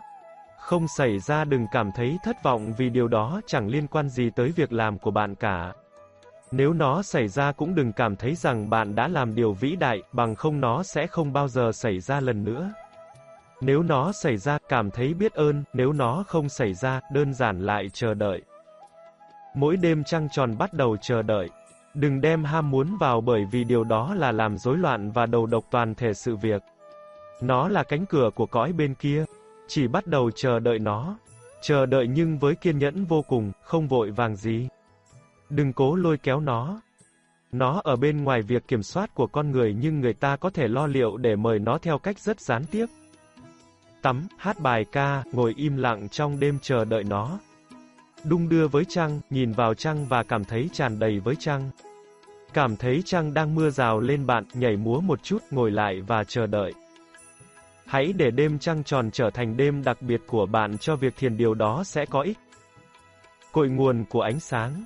Speaker 1: không xảy ra đừng cảm thấy thất vọng vì điều đó chẳng liên quan gì tới việc làm của bạn cả. Nếu nó xảy ra cũng đừng cảm thấy rằng bạn đã làm điều vĩ đại, bằng không nó sẽ không bao giờ xảy ra lần nữa. Nếu nó xảy ra, cảm thấy biết ơn, nếu nó không xảy ra, đơn giản lại chờ đợi. Mỗi đêm trăng tròn bắt đầu chờ đợi. Đừng đem ham muốn vào bởi vì điều đó là làm rối loạn và đầu độc toàn thể sự việc. Nó là cánh cửa của cõi bên kia. Chỉ bắt đầu chờ đợi nó. Chờ đợi nhưng với kiên nhẫn vô cùng, không vội vàng gì. Đừng cố lôi kéo nó. Nó ở bên ngoài việc kiểm soát của con người nhưng người ta có thể lo liệu để mời nó theo cách rất gián tiếp. Tắm, hát bài ca, ngồi im lặng trong đêm chờ đợi nó. Đung đưa với trăng, nhìn vào trăng và cảm thấy tràn đầy với trăng. Cảm thấy trăng đang mưa rào lên bạn, nhảy múa một chút, ngồi lại và chờ đợi. Hãy để đêm trăng tròn trở thành đêm đặc biệt của bạn cho việc thiền điều đó sẽ có ích. Cội nguồn của ánh sáng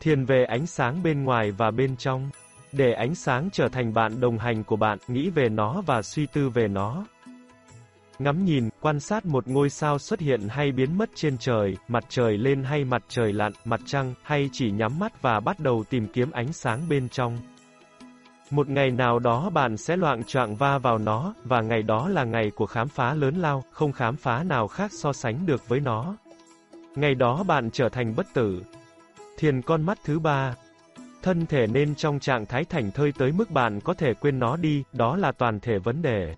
Speaker 1: Thiền về ánh sáng bên ngoài và bên trong. Để ánh sáng trở thành bạn đồng hành của bạn, nghĩ về nó và suy tư về nó. Ngắm nhìn, quan sát một ngôi sao xuất hiện hay biến mất trên trời, mặt trời lên hay mặt trời lặn, mặt trăng, hay chỉ nhắm mắt và bắt đầu tìm kiếm ánh sáng bên trong. Một ngày nào đó bạn sẽ loạn choạng va vào nó, và ngày đó là ngày của khám phá lớn lao, không khám phá nào khác so sánh được với nó. Ngày đó bạn trở thành bất tử. Thiền con mắt thứ ba. Thân thể nên trong trạng thái thành thơi tới mức bạn có thể quên nó đi, đó là toàn thể vấn đề.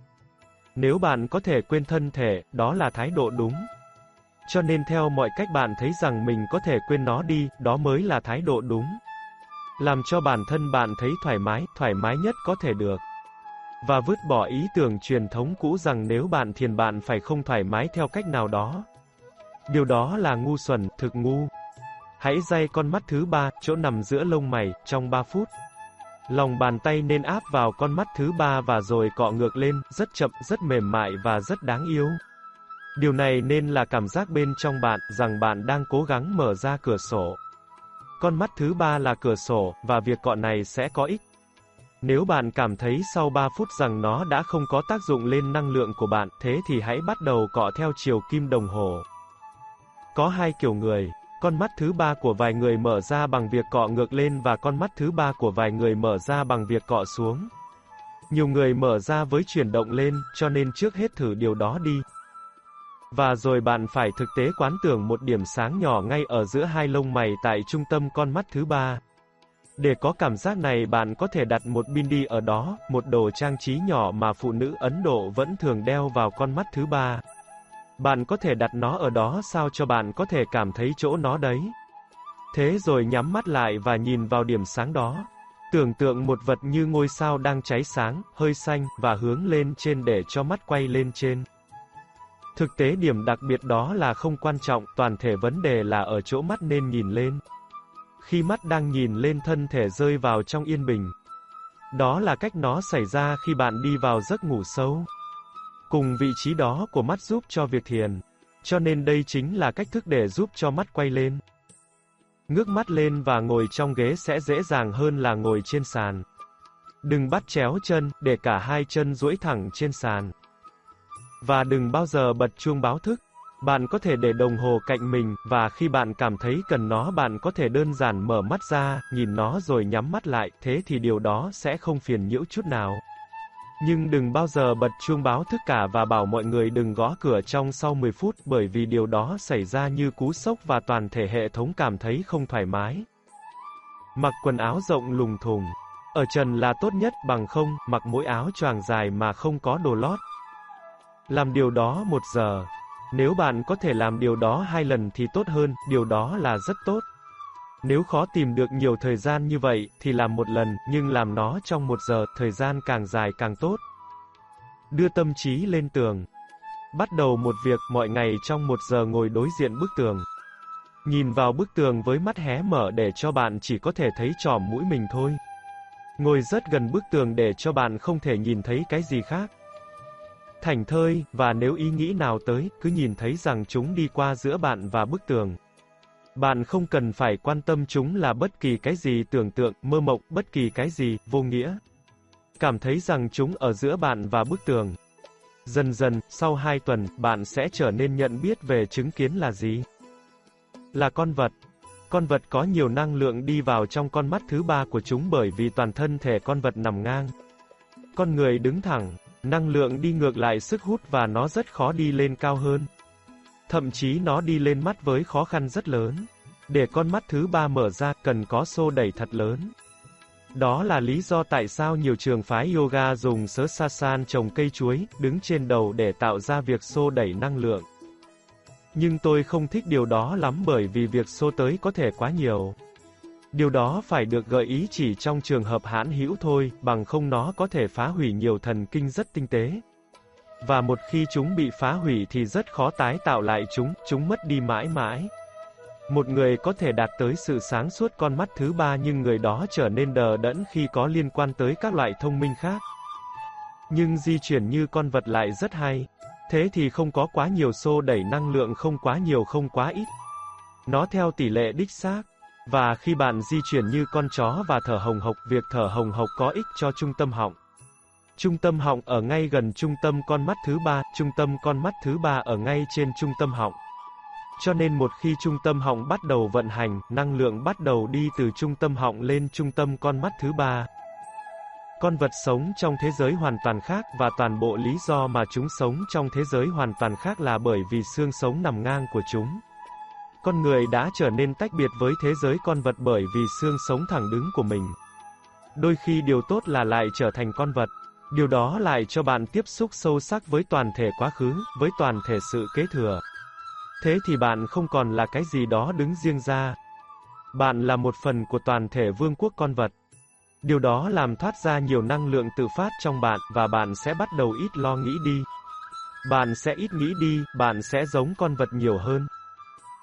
Speaker 1: Nếu bạn có thể quên thân thể, đó là thái độ đúng. Cho nên theo mọi cách bạn thấy rằng mình có thể quên nó đi, đó mới là thái độ đúng. Làm cho bản thân bạn thấy thoải mái, thoải mái nhất có thể được. Và vứt bỏ ý tưởng truyền thống cũ rằng nếu bạn thiền bạn phải không thoải mái theo cách nào đó. Điều đó là ngu xuẩn, thực ngu. Hãy day con mắt thứ ba, chỗ nằm giữa lông mày, trong 3 phút. Lòng bàn tay nên áp vào con mắt thứ ba và rồi cọ ngược lên, rất chậm, rất mềm mại và rất đáng yêu. Điều này nên là cảm giác bên trong bạn, rằng bạn đang cố gắng mở ra cửa sổ. Con mắt thứ ba là cửa sổ, và việc cọ này sẽ có ích. Nếu bạn cảm thấy sau 3 phút rằng nó đã không có tác dụng lên năng lượng của bạn, thế thì hãy bắt đầu cọ theo chiều kim đồng hồ. Có hai kiểu người. Con mắt thứ ba của vài người mở ra bằng việc cọ ngược lên và con mắt thứ ba của vài người mở ra bằng việc cọ xuống. Nhiều người mở ra với chuyển động lên, cho nên trước hết thử điều đó đi. Và rồi bạn phải thực tế quán tưởng một điểm sáng nhỏ ngay ở giữa hai lông mày tại trung tâm con mắt thứ ba. Để có cảm giác này bạn có thể đặt một bindi ở đó, một đồ trang trí nhỏ mà phụ nữ Ấn Độ vẫn thường đeo vào con mắt thứ ba. Bạn có thể đặt nó ở đó sao cho bạn có thể cảm thấy chỗ nó đấy. Thế rồi nhắm mắt lại và nhìn vào điểm sáng đó. Tưởng tượng một vật như ngôi sao đang cháy sáng, hơi xanh, và hướng lên trên để cho mắt quay lên trên. Thực tế điểm đặc biệt đó là không quan trọng, toàn thể vấn đề là ở chỗ mắt nên nhìn lên. Khi mắt đang nhìn lên thân thể rơi vào trong yên bình. Đó là cách nó xảy ra khi bạn đi vào giấc ngủ sâu. Cùng vị trí đó của mắt giúp cho việc thiền. Cho nên đây chính là cách thức để giúp cho mắt quay lên. Ngước mắt lên và ngồi trong ghế sẽ dễ dàng hơn là ngồi trên sàn. Đừng bắt chéo chân, để cả hai chân duỗi thẳng trên sàn. Và đừng bao giờ bật chuông báo thức. Bạn có thể để đồng hồ cạnh mình, và khi bạn cảm thấy cần nó bạn có thể đơn giản mở mắt ra, nhìn nó rồi nhắm mắt lại, thế thì điều đó sẽ không phiền nhiễu chút nào. Nhưng đừng bao giờ bật chuông báo thức cả và bảo mọi người đừng gõ cửa trong sau 10 phút bởi vì điều đó xảy ra như cú sốc và toàn thể hệ thống cảm thấy không thoải mái. Mặc quần áo rộng lùng thùng. Ở trần là tốt nhất bằng không, mặc mỗi áo choàng dài mà không có đồ lót. Làm điều đó một giờ. Nếu bạn có thể làm điều đó hai lần thì tốt hơn, điều đó là rất tốt. Nếu khó tìm được nhiều thời gian như vậy, thì làm một lần, nhưng làm nó trong một giờ, thời gian càng dài càng tốt. Đưa tâm trí lên tường. Bắt đầu một việc, mọi ngày trong một giờ ngồi đối diện bức tường. Nhìn vào bức tường với mắt hé mở để cho bạn chỉ có thể thấy tròm mũi mình thôi. Ngồi rất gần bức tường để cho bạn không thể nhìn thấy cái gì khác. Thành thơi, và nếu ý nghĩ nào tới, cứ nhìn thấy rằng chúng đi qua giữa bạn và bức tường. Bạn không cần phải quan tâm chúng là bất kỳ cái gì tưởng tượng, mơ mộng, bất kỳ cái gì, vô nghĩa. Cảm thấy rằng chúng ở giữa bạn và bức tường. Dần dần, sau hai tuần, bạn sẽ trở nên nhận biết về chứng kiến là gì. Là con vật. Con vật có nhiều năng lượng đi vào trong con mắt thứ ba của chúng bởi vì toàn thân thể con vật nằm ngang. Con người đứng thẳng, năng lượng đi ngược lại sức hút và nó rất khó đi lên cao hơn. Thậm chí nó đi lên mắt với khó khăn rất lớn. Để con mắt thứ ba mở ra cần có xô đẩy thật lớn. Đó là lý do tại sao nhiều trường phái yoga dùng sớ sasan trồng cây chuối, đứng trên đầu để tạo ra việc xô đẩy năng lượng. Nhưng tôi không thích điều đó lắm bởi vì việc xô tới có thể quá nhiều. Điều đó phải được gợi ý chỉ trong trường hợp hãn hữu thôi, bằng không nó có thể phá hủy nhiều thần kinh rất tinh tế. Và một khi chúng bị phá hủy thì rất khó tái tạo lại chúng, chúng mất đi mãi mãi. Một người có thể đạt tới sự sáng suốt con mắt thứ ba nhưng người đó trở nên đờ đẫn khi có liên quan tới các loại thông minh khác. Nhưng di chuyển như con vật lại rất hay. Thế thì không có quá nhiều xô đẩy năng lượng không quá nhiều không quá ít. Nó theo tỷ lệ đích xác. Và khi bạn di chuyển như con chó và thở hồng hộc, việc thở hồng hộc có ích cho trung tâm họng. Trung tâm họng ở ngay gần trung tâm con mắt thứ ba, trung tâm con mắt thứ ba ở ngay trên trung tâm họng. Cho nên một khi trung tâm họng bắt đầu vận hành, năng lượng bắt đầu đi từ trung tâm họng lên trung tâm con mắt thứ ba. Con vật sống trong thế giới hoàn toàn khác và toàn bộ lý do mà chúng sống trong thế giới hoàn toàn khác là bởi vì xương sống nằm ngang của chúng. Con người đã trở nên tách biệt với thế giới con vật bởi vì xương sống thẳng đứng của mình. Đôi khi điều tốt là lại trở thành con vật. Điều đó lại cho bạn tiếp xúc sâu sắc với toàn thể quá khứ, với toàn thể sự kế thừa. Thế thì bạn không còn là cái gì đó đứng riêng ra. Bạn là một phần của toàn thể vương quốc con vật. Điều đó làm thoát ra nhiều năng lượng tự phát trong bạn và bạn sẽ bắt đầu ít lo nghĩ đi. Bạn sẽ ít nghĩ đi, bạn sẽ giống con vật nhiều hơn.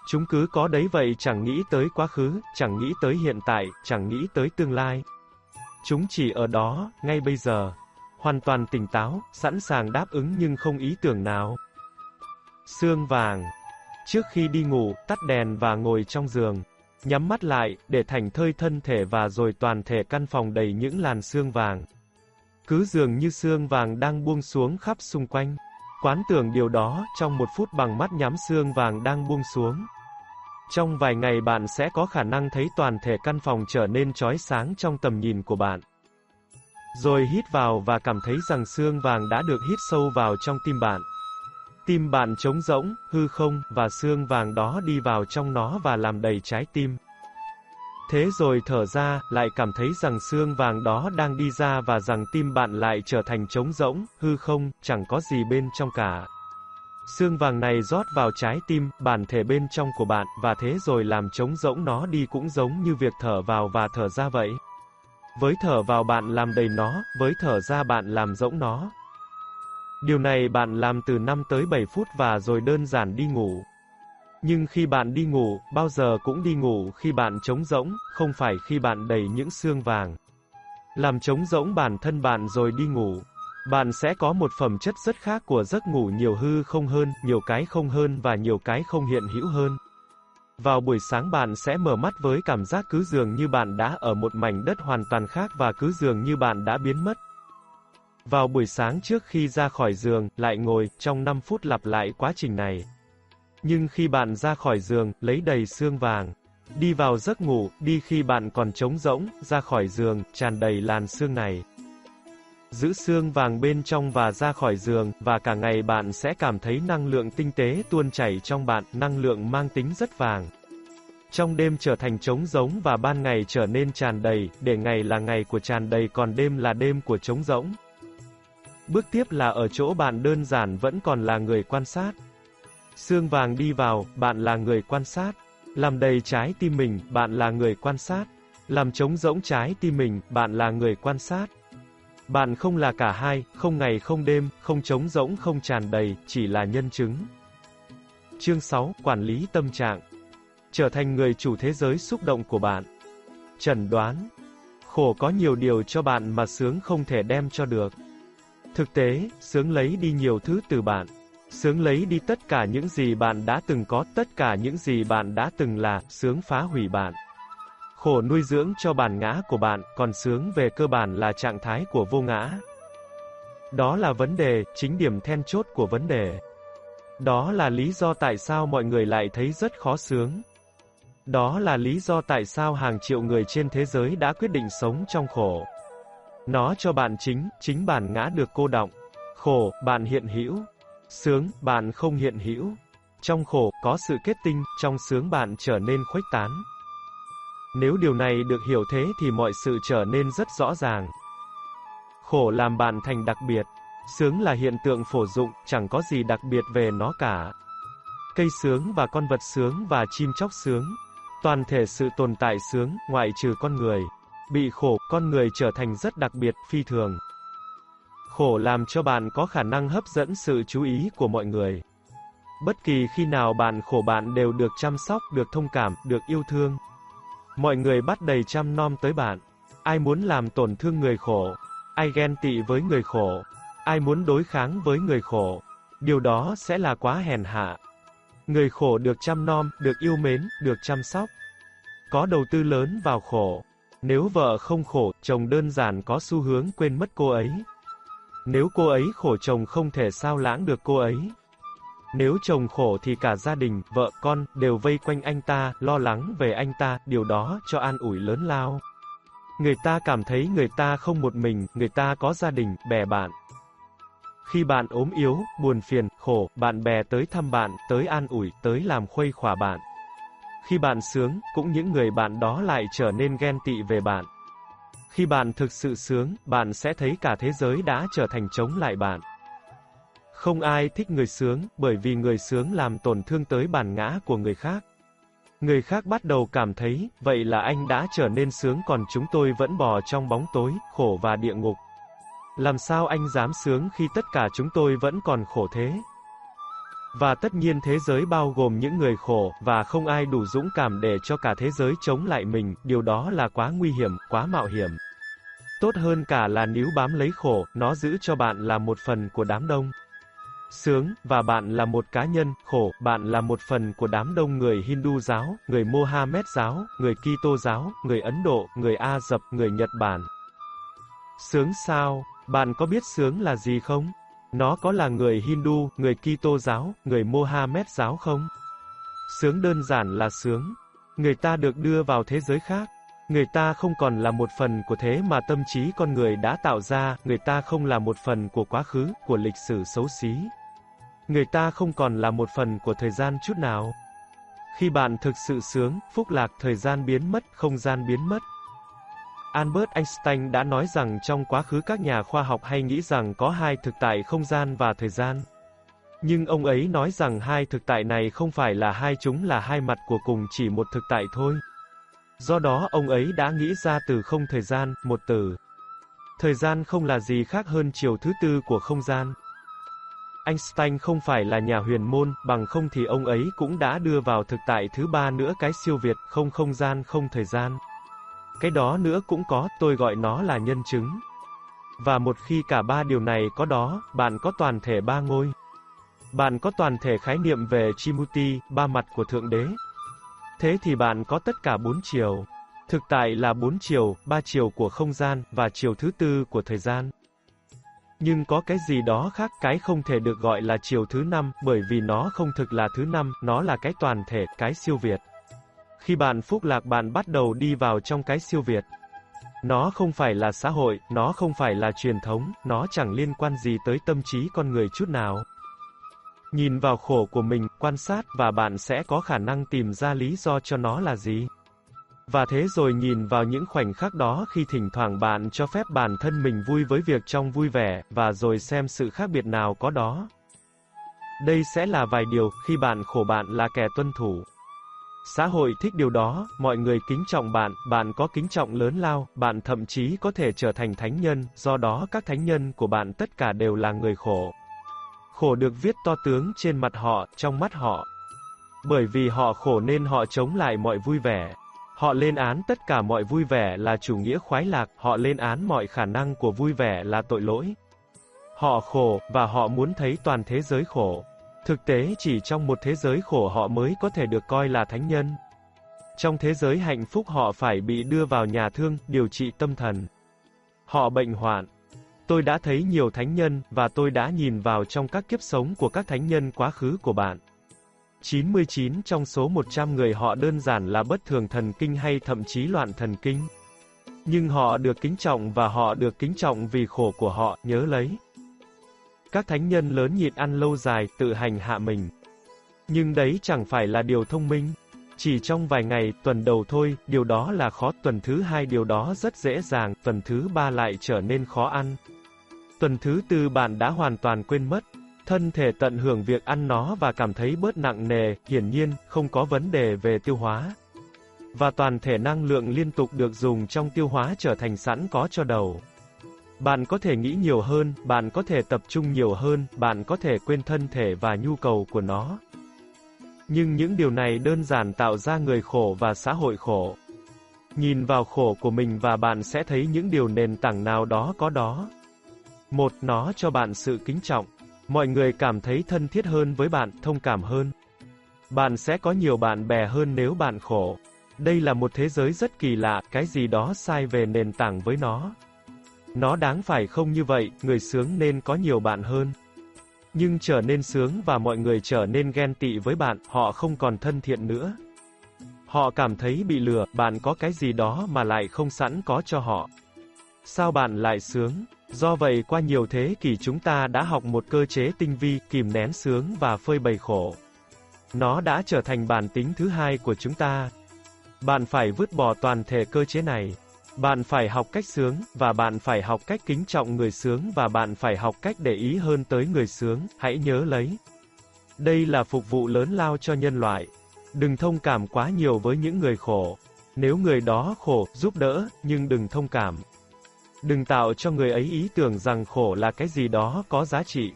Speaker 1: Chúng cứ có đấy vậy chẳng nghĩ tới quá khứ, chẳng nghĩ tới hiện tại, chẳng nghĩ tới tương lai. Chúng chỉ ở đó, ngay bây giờ. Hoàn toàn tỉnh táo, sẵn sàng đáp ứng nhưng không ý tưởng nào. Sương vàng Trước khi đi ngủ, tắt đèn và ngồi trong giường. Nhắm mắt lại, để thành thơi thân thể và rồi toàn thể căn phòng đầy những làn sương vàng. Cứ dường như sương vàng đang buông xuống khắp xung quanh. Quán tưởng điều đó, trong một phút bằng mắt nhắm xương vàng đang buông xuống. Trong vài ngày bạn sẽ có khả năng thấy toàn thể căn phòng trở nên chói sáng trong tầm nhìn của bạn. Rồi hít vào và cảm thấy rằng xương vàng đã được hít sâu vào trong tim bạn. Tim bạn trống rỗng, hư không, và xương vàng đó đi vào trong nó và làm đầy trái tim. Thế rồi thở ra, lại cảm thấy rằng xương vàng đó đang đi ra và rằng tim bạn lại trở thành trống rỗng, hư không, chẳng có gì bên trong cả. Xương vàng này rót vào trái tim, bản thể bên trong của bạn, và thế rồi làm trống rỗng nó đi cũng giống như việc thở vào và thở ra vậy. Với thở vào bạn làm đầy nó, với thở ra bạn làm rỗng nó. Điều này bạn làm từ 5 tới 7 phút và rồi đơn giản đi ngủ. Nhưng khi bạn đi ngủ, bao giờ cũng đi ngủ khi bạn trống rỗng, không phải khi bạn đầy những xương vàng. Làm trống rỗng bản thân bạn rồi đi ngủ. Bạn sẽ có một phẩm chất rất khác của giấc ngủ nhiều hư không hơn, nhiều cái không hơn và nhiều cái không hiện hữu hơn. Vào buổi sáng bạn sẽ mở mắt với cảm giác cứ dường như bạn đã ở một mảnh đất hoàn toàn khác và cứ dường như bạn đã biến mất. Vào buổi sáng trước khi ra khỏi giường, lại ngồi, trong 5 phút lặp lại quá trình này. Nhưng khi bạn ra khỏi giường, lấy đầy xương vàng. Đi vào giấc ngủ, đi khi bạn còn trống rỗng, ra khỏi giường, tràn đầy làn xương này. Giữ xương vàng bên trong và ra khỏi giường, và cả ngày bạn sẽ cảm thấy năng lượng tinh tế tuôn chảy trong bạn, năng lượng mang tính rất vàng. Trong đêm trở thành trống rỗng và ban ngày trở nên tràn đầy, để ngày là ngày của tràn đầy còn đêm là đêm của trống rỗng. Bước tiếp là ở chỗ bạn đơn giản vẫn còn là người quan sát. Xương vàng đi vào, bạn là người quan sát. Làm đầy trái tim mình, bạn là người quan sát. Làm trống rỗng trái tim mình, bạn là người quan sát. Bạn không là cả hai, không ngày không đêm, không trống rỗng không tràn đầy, chỉ là nhân chứng. Chương 6, Quản lý tâm trạng trở thành người chủ thế giới xúc động của bạn. Trần đoán, khổ có nhiều điều cho bạn mà sướng không thể đem cho được. Thực tế, sướng lấy đi nhiều thứ từ bạn. Sướng lấy đi tất cả những gì bạn đã từng có, tất cả những gì bạn đã từng là, sướng phá hủy bạn. Khổ nuôi dưỡng cho bản ngã của bạn, còn sướng về cơ bản là trạng thái của vô ngã. Đó là vấn đề, chính điểm then chốt của vấn đề. Đó là lý do tại sao mọi người lại thấy rất khó sướng. Đó là lý do tại sao hàng triệu người trên thế giới đã quyết định sống trong khổ. Nó cho bạn chính, chính bản ngã được cô động. Khổ, bạn hiện hữu. Sướng, bạn không hiện hữu. Trong khổ, có sự kết tinh, trong sướng bạn trở nên khuếch tán. Nếu điều này được hiểu thế thì mọi sự trở nên rất rõ ràng. Khổ làm bạn thành đặc biệt. Sướng là hiện tượng phổ dụng, chẳng có gì đặc biệt về nó cả. Cây sướng và con vật sướng và chim chóc sướng. Toàn thể sự tồn tại sướng, ngoại trừ con người. Bị khổ, con người trở thành rất đặc biệt, phi thường. Khổ làm cho bạn có khả năng hấp dẫn sự chú ý của mọi người. Bất kỳ khi nào bạn khổ bạn đều được chăm sóc, được thông cảm, được yêu thương. Mọi người bắt đầy chăm nom tới bạn. Ai muốn làm tổn thương người khổ? Ai ghen tị với người khổ? Ai muốn đối kháng với người khổ? Điều đó sẽ là quá hèn hạ. Người khổ được chăm nom, được yêu mến, được chăm sóc. Có đầu tư lớn vào khổ. Nếu vợ không khổ, chồng đơn giản có xu hướng quên mất cô ấy. Nếu cô ấy khổ chồng không thể sao lãng được cô ấy. Nếu chồng khổ thì cả gia đình, vợ con, đều vây quanh anh ta, lo lắng về anh ta, điều đó cho an ủi lớn lao. Người ta cảm thấy người ta không một mình, người ta có gia đình, bè bạn. Khi bạn ốm yếu, buồn phiền, khổ, bạn bè tới thăm bạn, tới an ủi, tới làm khuây khỏa bạn. Khi bạn sướng, cũng những người bạn đó lại trở nên ghen tị về bạn. Khi bạn thực sự sướng, bạn sẽ thấy cả thế giới đã trở thành chống lại bạn. Không ai thích người sướng, bởi vì người sướng làm tổn thương tới bản ngã của người khác. Người khác bắt đầu cảm thấy, vậy là anh đã trở nên sướng còn chúng tôi vẫn bò trong bóng tối, khổ và địa ngục. Làm sao anh dám sướng khi tất cả chúng tôi vẫn còn khổ thế? Và tất nhiên thế giới bao gồm những người khổ, và không ai đủ dũng cảm để cho cả thế giới chống lại mình, điều đó là quá nguy hiểm, quá mạo hiểm. Tốt hơn cả là níu bám lấy khổ, nó giữ cho bạn là một phần của đám đông. Sướng, và bạn là một cá nhân, khổ, bạn là một phần của đám đông người Hindu giáo, người Mohammed giáo, người Kitô giáo, người Ấn Độ, người A Dập, người Nhật Bản. Sướng sao? Bạn có biết sướng là gì không? Nó có là người Hindu, người Kitô giáo, người Mohammed giáo không? Sướng đơn giản là sướng. Người ta được đưa vào thế giới khác. Người ta không còn là một phần của thế mà tâm trí con người đã tạo ra, người ta không là một phần của quá khứ, của lịch sử xấu xí. Người ta không còn là một phần của thời gian chút nào. Khi bạn thực sự sướng, phúc lạc, thời gian biến mất, không gian biến mất. Albert Einstein đã nói rằng trong quá khứ các nhà khoa học hay nghĩ rằng có hai thực tại không gian và thời gian. Nhưng ông ấy nói rằng hai thực tại này không phải là hai chúng là hai mặt của cùng chỉ một thực tại thôi. Do đó ông ấy đã nghĩ ra từ không thời gian, một từ. Thời gian không là gì khác hơn chiều thứ tư của không gian. Einstein không phải là nhà huyền môn, bằng không thì ông ấy cũng đã đưa vào thực tại thứ ba nữa cái siêu việt, không không gian không thời gian. Cái đó nữa cũng có, tôi gọi nó là nhân chứng. Và một khi cả ba điều này có đó, bạn có toàn thể ba ngôi. Bạn có toàn thể khái niệm về Chimuti, ba mặt của Thượng Đế. Thế thì bạn có tất cả bốn chiều. Thực tại là bốn chiều, ba chiều của không gian, và chiều thứ tư của thời gian. Nhưng có cái gì đó khác, cái không thể được gọi là chiều thứ năm, bởi vì nó không thực là thứ năm, nó là cái toàn thể, cái siêu việt. Khi bạn phúc lạc bạn bắt đầu đi vào trong cái siêu việt. Nó không phải là xã hội, nó không phải là truyền thống, nó chẳng liên quan gì tới tâm trí con người chút nào. Nhìn vào khổ của mình, quan sát và bạn sẽ có khả năng tìm ra lý do cho nó là gì. Và thế rồi nhìn vào những khoảnh khắc đó khi thỉnh thoảng bạn cho phép bản thân mình vui với việc trong vui vẻ, và rồi xem sự khác biệt nào có đó. Đây sẽ là vài điều, khi bạn khổ bạn là kẻ tuân thủ. Xã hội thích điều đó, mọi người kính trọng bạn, bạn có kính trọng lớn lao, bạn thậm chí có thể trở thành thánh nhân, do đó các thánh nhân của bạn tất cả đều là người khổ. Khổ được viết to tướng trên mặt họ, trong mắt họ. Bởi vì họ khổ nên họ chống lại mọi vui vẻ. Họ lên án tất cả mọi vui vẻ là chủ nghĩa khoái lạc, họ lên án mọi khả năng của vui vẻ là tội lỗi. Họ khổ, và họ muốn thấy toàn thế giới khổ. Thực tế chỉ trong một thế giới khổ họ mới có thể được coi là thánh nhân. Trong thế giới hạnh phúc họ phải bị đưa vào nhà thương, điều trị tâm thần. Họ bệnh hoạn. Tôi đã thấy nhiều thánh nhân, và tôi đã nhìn vào trong các kiếp sống của các thánh nhân quá khứ của bạn. 99 trong số 100 người họ đơn giản là bất thường thần kinh hay thậm chí loạn thần kinh. Nhưng họ được kính trọng và họ được kính trọng vì khổ của họ, nhớ lấy. Các thánh nhân lớn nhịn ăn lâu dài, tự hành hạ mình. Nhưng đấy chẳng phải là điều thông minh. Chỉ trong vài ngày, tuần đầu thôi, điều đó là khó, tuần thứ hai điều đó rất dễ dàng, tuần thứ ba lại trở nên khó ăn. Tuần thứ tư bạn đã hoàn toàn quên mất, thân thể tận hưởng việc ăn nó và cảm thấy bớt nặng nề, hiển nhiên, không có vấn đề về tiêu hóa. Và toàn thể năng lượng liên tục được dùng trong tiêu hóa trở thành sẵn có cho đầu. Bạn có thể nghĩ nhiều hơn, bạn có thể tập trung nhiều hơn, bạn có thể quên thân thể và nhu cầu của nó. Nhưng những điều này đơn giản tạo ra người khổ và xã hội khổ. Nhìn vào khổ của mình và bạn sẽ thấy những điều nền tảng nào đó có đó. Một, nó cho bạn sự kính trọng. Mọi người cảm thấy thân thiết hơn với bạn, thông cảm hơn. Bạn sẽ có nhiều bạn bè hơn nếu bạn khổ. Đây là một thế giới rất kỳ lạ, cái gì đó sai về nền tảng với nó. Nó đáng phải không như vậy, người sướng nên có nhiều bạn hơn. Nhưng trở nên sướng và mọi người trở nên ghen tị với bạn, họ không còn thân thiện nữa. Họ cảm thấy bị lừa, bạn có cái gì đó mà lại không sẵn có cho họ. Sao bạn lại sướng? Do vậy qua nhiều thế kỷ chúng ta đã học một cơ chế tinh vi, kìm nén sướng và phơi bày khổ. Nó đã trở thành bản tính thứ hai của chúng ta. Bạn phải vứt bỏ toàn thể cơ chế này. Bạn phải học cách sướng, và bạn phải học cách kính trọng người sướng và bạn phải học cách để ý hơn tới người sướng, hãy nhớ lấy. Đây là phục vụ lớn lao cho nhân loại. Đừng thông cảm quá nhiều với những người khổ. Nếu người đó khổ, giúp đỡ, nhưng đừng thông cảm. Đừng tạo cho người ấy ý tưởng rằng khổ là cái gì đó có giá trị.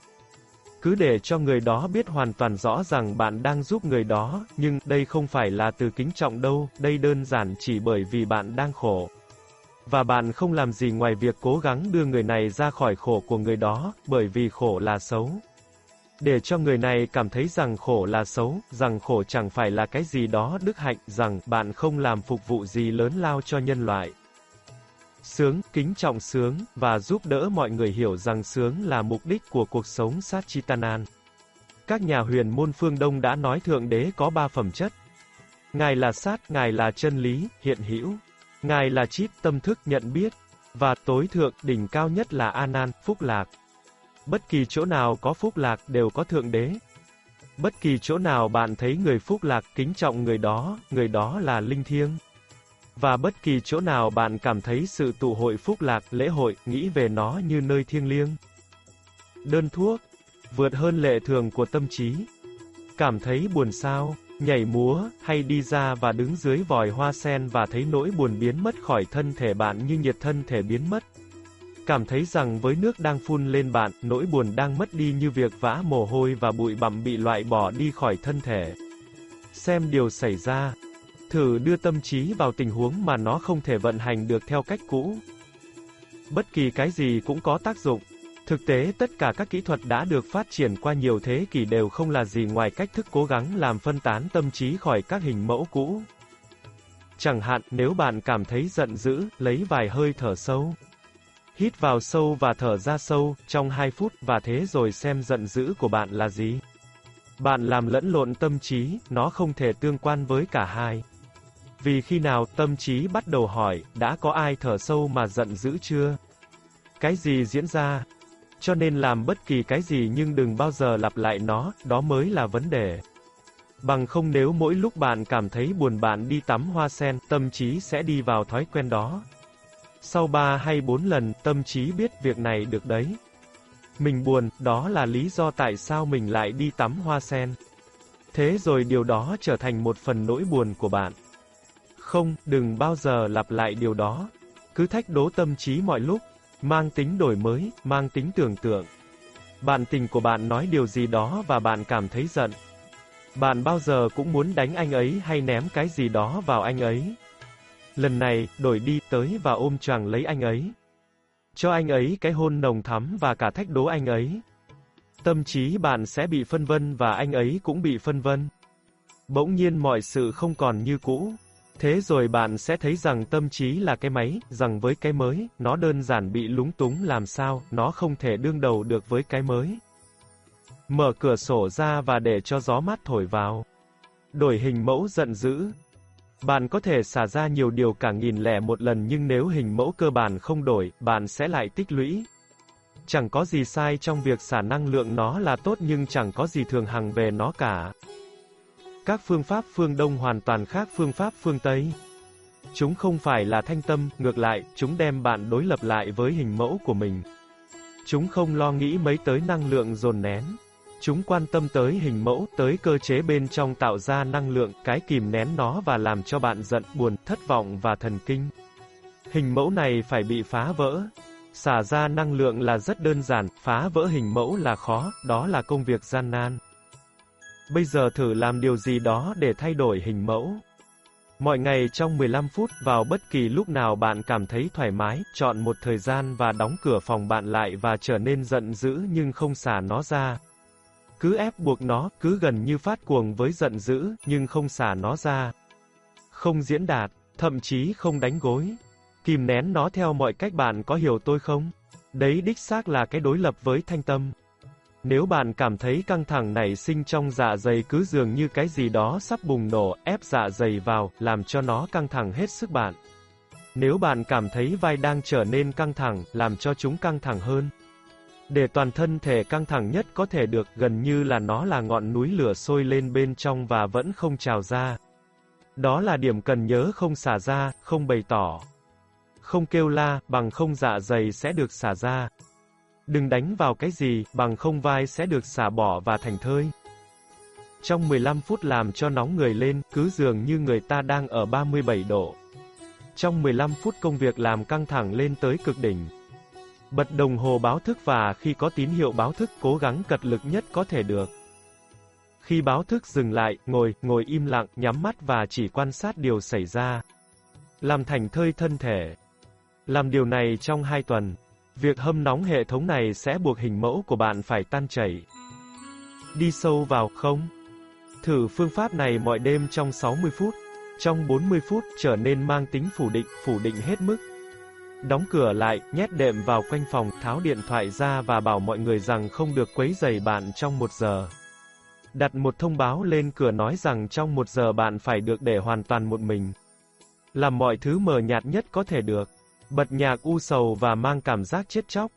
Speaker 1: Cứ để cho người đó biết hoàn toàn rõ rằng bạn đang giúp người đó, nhưng đây không phải là từ kính trọng đâu, đây đơn giản chỉ bởi vì bạn đang khổ. Và bạn không làm gì ngoài việc cố gắng đưa người này ra khỏi khổ của người đó, bởi vì khổ là xấu. Để cho người này cảm thấy rằng khổ là xấu, rằng khổ chẳng phải là cái gì đó đức hạnh, rằng bạn không làm phục vụ gì lớn lao cho nhân loại. Sướng, kính trọng sướng, và giúp đỡ mọi người hiểu rằng sướng là mục đích của cuộc sống Satchitanan. Các nhà huyền môn phương Đông đã nói Thượng Đế có ba phẩm chất. Ngài là sát, Ngài là chân lý, hiện hữu. Ngài là chít, tâm thức nhận biết. Và tối thượng, đỉnh cao nhất là Anan, phúc lạc. Bất kỳ chỗ nào có phúc lạc đều có Thượng Đế. Bất kỳ chỗ nào bạn thấy người phúc lạc kính trọng người đó, người đó là linh thiêng. Và bất kỳ chỗ nào bạn cảm thấy sự tụ hội phúc lạc, lễ hội, nghĩ về nó như nơi thiêng liêng. Đơn thuốc, vượt hơn lệ thường của tâm trí. Cảm thấy buồn sao, nhảy múa, hay đi ra và đứng dưới vòi hoa sen và thấy nỗi buồn biến mất khỏi thân thể bạn như nhiệt thân thể biến mất. Cảm thấy rằng với nước đang phun lên bạn, nỗi buồn đang mất đi như việc vã mồ hôi và bụi bặm bị loại bỏ đi khỏi thân thể. Xem điều xảy ra, Thử đưa tâm trí vào tình huống mà nó không thể vận hành được theo cách cũ. Bất kỳ cái gì cũng có tác dụng. Thực tế tất cả các kỹ thuật đã được phát triển qua nhiều thế kỷ đều không là gì ngoài cách thức cố gắng làm phân tán tâm trí khỏi các hình mẫu cũ. Chẳng hạn, nếu bạn cảm thấy giận dữ, lấy vài hơi thở sâu. Hít vào sâu và thở ra sâu, trong 2 phút, và thế rồi xem giận dữ của bạn là gì. Bạn làm lẫn lộn tâm trí, nó không thể tương quan với cả hai. Vì khi nào tâm trí bắt đầu hỏi, đã có ai thở sâu mà giận dữ chưa? Cái gì diễn ra? Cho nên làm bất kỳ cái gì nhưng đừng bao giờ lặp lại nó, đó mới là vấn đề. Bằng không nếu mỗi lúc bạn cảm thấy buồn bạn đi tắm hoa sen, tâm trí sẽ đi vào thói quen đó. Sau 3 hay 4 lần, tâm trí biết việc này được đấy. Mình buồn, đó là lý do tại sao mình lại đi tắm hoa sen. Thế rồi điều đó trở thành một phần nỗi buồn của bạn. Không, đừng bao giờ lặp lại điều đó. Cứ thách đố tâm trí mọi lúc, mang tính đổi mới, mang tính tưởng tượng. Bạn tình của bạn nói điều gì đó và bạn cảm thấy giận. Bạn bao giờ cũng muốn đánh anh ấy hay ném cái gì đó vào anh ấy. Lần này, đổi đi tới và ôm choàng lấy anh ấy. Cho anh ấy cái hôn nồng thắm và cả thách đố anh ấy. Tâm trí bạn sẽ bị phân vân và anh ấy cũng bị phân vân. Bỗng nhiên mọi sự không còn như cũ. Thế rồi bạn sẽ thấy rằng tâm trí là cái máy, rằng với cái mới, nó đơn giản bị lúng túng làm sao, nó không thể đương đầu được với cái mới. Mở cửa sổ ra và để cho gió mát thổi vào. Đổi hình mẫu giận dữ. Bạn có thể xả ra nhiều điều cả nghìn lẻ một lần nhưng nếu hình mẫu cơ bản không đổi, bạn sẽ lại tích lũy. Chẳng có gì sai trong việc xả năng lượng nó là tốt nhưng chẳng có gì thường hằng về nó cả. Các phương pháp phương Đông hoàn toàn khác phương pháp phương Tây. Chúng không phải là thanh tâm, ngược lại, chúng đem bạn đối lập lại với hình mẫu của mình. Chúng không lo nghĩ mấy tới năng lượng dồn nén. Chúng quan tâm tới hình mẫu, tới cơ chế bên trong tạo ra năng lượng, cái kìm nén nó và làm cho bạn giận, buồn, thất vọng và thần kinh. Hình mẫu này phải bị phá vỡ. Xả ra năng lượng là rất đơn giản, phá vỡ hình mẫu là khó, đó là công việc gian nan. Bây giờ thử làm điều gì đó để thay đổi hình mẫu. Mọi ngày trong 15 phút vào bất kỳ lúc nào bạn cảm thấy thoải mái, chọn một thời gian và đóng cửa phòng bạn lại và trở nên giận dữ nhưng không xả nó ra. Cứ ép buộc nó, cứ gần như phát cuồng với giận dữ, nhưng không xả nó ra. Không diễn đạt, thậm chí không đánh gối. Kìm nén nó theo mọi cách bạn có hiểu tôi không? Đấy đích xác là cái đối lập với thanh tâm. Nếu bạn cảm thấy căng thẳng nảy sinh trong dạ dày cứ dường như cái gì đó sắp bùng nổ, ép dạ dày vào, làm cho nó căng thẳng hết sức bạn. Nếu bạn cảm thấy vai đang trở nên căng thẳng, làm cho chúng căng thẳng hơn. Để toàn thân thể căng thẳng nhất có thể được, gần như là nó là ngọn núi lửa sôi lên bên trong và vẫn không trào ra. Đó là điểm cần nhớ không xả ra, không bày tỏ. Không kêu la, bằng không dạ dày sẽ được xả ra. Đừng đánh vào cái gì, bằng không vai sẽ được xả bỏ và thành thơi. Trong 15 phút làm cho nóng người lên, cứ dường như người ta đang ở 37 độ. Trong 15 phút công việc làm căng thẳng lên tới cực đỉnh. Bật đồng hồ báo thức và khi có tín hiệu báo thức cố gắng cật lực nhất có thể được. Khi báo thức dừng lại, ngồi, ngồi im lặng, nhắm mắt và chỉ quan sát điều xảy ra. Làm thành thơi thân thể. Làm điều này trong 2 tuần. Việc hâm nóng hệ thống này sẽ buộc hình mẫu của bạn phải tan chảy. Đi sâu vào không? Thử phương pháp này mọi đêm trong 60 phút. Trong 40 phút trở nên mang tính phủ định, phủ định hết mức. Đóng cửa lại, nhét đệm vào quanh phòng, tháo điện thoại ra và bảo mọi người rằng không được quấy rầy bạn trong một giờ. Đặt một thông báo lên cửa nói rằng trong một giờ bạn phải được để hoàn toàn một mình. Làm mọi thứ mờ nhạt nhất có thể được. Bật nhạc u sầu và mang cảm giác chết chóc.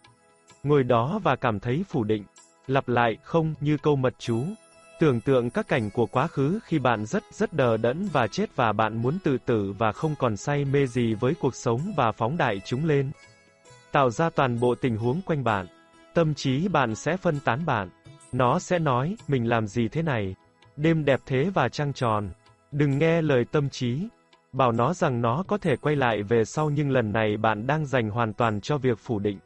Speaker 1: Ngồi đó và cảm thấy phủ định. Lặp lại, không, như câu mật chú. Tưởng tượng các cảnh của quá khứ khi bạn rất rất đờ đẫn và chết và bạn muốn tự tử và không còn say mê gì với cuộc sống và phóng đại chúng lên. Tạo ra toàn bộ tình huống quanh bạn. Tâm trí bạn sẽ phân tán bạn. Nó sẽ nói, mình làm gì thế này? Đêm đẹp thế và trăng tròn. Đừng nghe lời tâm trí. Bảo nó rằng nó có thể quay lại về sau nhưng lần này bạn đang dành hoàn toàn cho việc phủ định.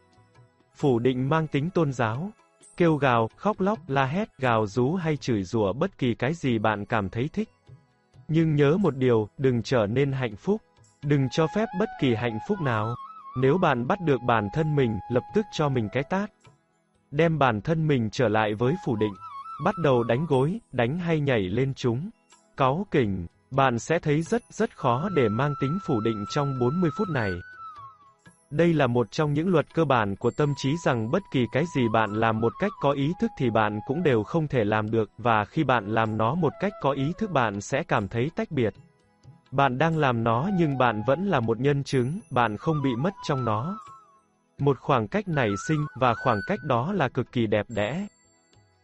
Speaker 1: Phủ định mang tính tôn giáo. Kêu gào, khóc lóc, la hét, gào rú hay chửi rủa bất kỳ cái gì bạn cảm thấy thích. Nhưng nhớ một điều, đừng trở nên hạnh phúc. Đừng cho phép bất kỳ hạnh phúc nào. Nếu bạn bắt được bản thân mình, lập tức cho mình cái tát. Đem bản thân mình trở lại với phủ định. Bắt đầu đánh gối, đánh hay nhảy lên chúng. Cáu kỉnh, bạn sẽ thấy rất rất khó để mang tính phủ định trong 40 phút này. Đây là một trong những luật cơ bản của tâm trí rằng bất kỳ cái gì bạn làm một cách có ý thức thì bạn cũng đều không thể làm được, và khi bạn làm nó một cách có ý thức bạn sẽ cảm thấy tách biệt. Bạn đang làm nó nhưng bạn vẫn là một nhân chứng, bạn không bị mất trong nó. Một khoảng cách nảy sinh, và khoảng cách đó là cực kỳ đẹp đẽ.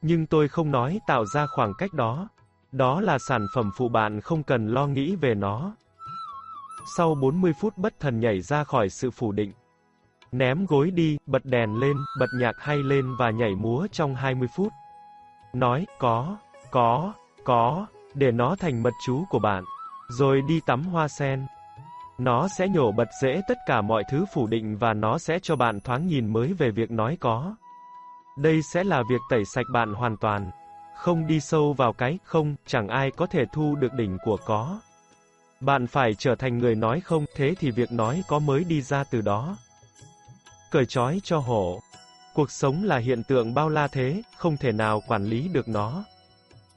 Speaker 1: Nhưng tôi không nói tạo ra khoảng cách đó. Đó là sản phẩm phụ bạn không cần lo nghĩ về nó. Sau 40 phút bất thần nhảy ra khỏi sự phủ định. Ném gối đi, bật đèn lên, bật nhạc hay lên và nhảy múa trong 20 phút. Nói, có, có, có, để nó thành mật chú của bạn. Rồi đi tắm hoa sen. Nó sẽ nhổ bật dễ tất cả mọi thứ phủ định và nó sẽ cho bạn thoáng nhìn mới về việc nói có. Đây sẽ là việc tẩy sạch bạn hoàn toàn. Không đi sâu vào cái không, chẳng ai có thể thu được đỉnh của có. Bạn phải trở thành người nói không, thế thì việc nói có mới đi ra từ đó. Cởi trói cho hổ. Cuộc sống là hiện tượng bao la thế, không thể nào quản lý được nó.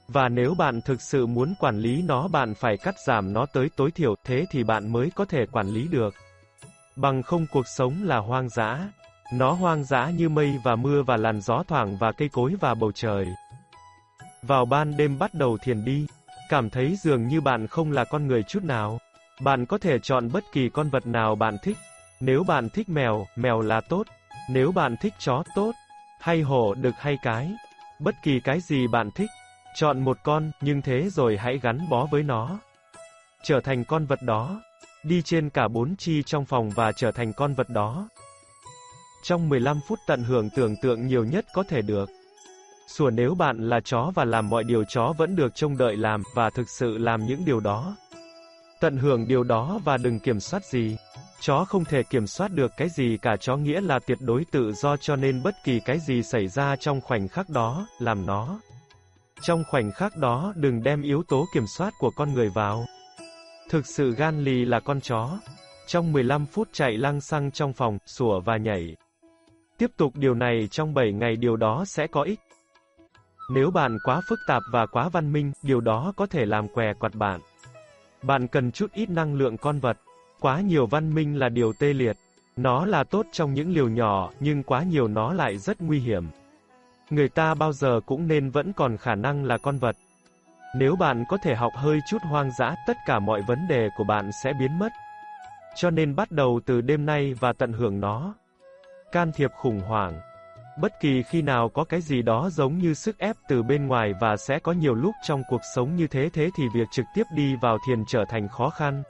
Speaker 1: Và nếu bạn thực sự muốn quản lý nó bạn phải cắt giảm nó tới tối thiểu, thế thì bạn mới có thể quản lý được. Bằng không cuộc sống là hoang dã. Nó hoang dã như mây và mưa và làn gió thoảng và cây cối và bầu trời. Vào ban đêm bắt đầu thiền đi, cảm thấy dường như bạn không là con người chút nào. Bạn có thể chọn bất kỳ con vật nào bạn thích. Nếu bạn thích mèo, mèo là tốt. Nếu bạn thích chó, tốt. Hay hổ được hay cái. Bất kỳ cái gì bạn thích. Chọn một con, nhưng thế rồi hãy gắn bó với nó. Trở thành con vật đó. Đi trên cả bốn chi trong phòng và trở thành con vật đó. Trong 15 phút tận hưởng tưởng tượng nhiều nhất có thể được. Sủa nếu bạn là chó và làm mọi điều chó vẫn được trông đợi làm, và thực sự làm những điều đó. Tận hưởng điều đó và đừng kiểm soát gì. Chó không thể kiểm soát được cái gì cả chó nghĩa là tuyệt đối tự do cho nên bất kỳ cái gì xảy ra trong khoảnh khắc đó, làm nó. Trong khoảnh khắc đó đừng đem yếu tố kiểm soát của con người vào. Thực sự gan lì là con chó. Trong 15 phút chạy lăng xăng trong phòng, sủa và nhảy. Tiếp tục điều này trong 7 ngày điều đó sẽ có ích. Nếu bạn quá phức tạp và quá văn minh, điều đó có thể làm què quặt bạn. Bạn cần chút ít năng lượng con vật. Quá nhiều văn minh là điều tê liệt. Nó là tốt trong những liều nhỏ, nhưng quá nhiều nó lại rất nguy hiểm. Người ta bao giờ cũng nên vẫn còn khả năng là con vật. Nếu bạn có thể học hơi chút hoang dã, tất cả mọi vấn đề của bạn sẽ biến mất. Cho nên bắt đầu từ đêm nay và tận hưởng nó. Can thiệp khủng hoảng. Bất kỳ khi nào có cái gì đó giống như sức ép từ bên ngoài và sẽ có nhiều lúc trong cuộc sống như thế thế thì việc trực tiếp đi vào thiền trở thành khó khăn.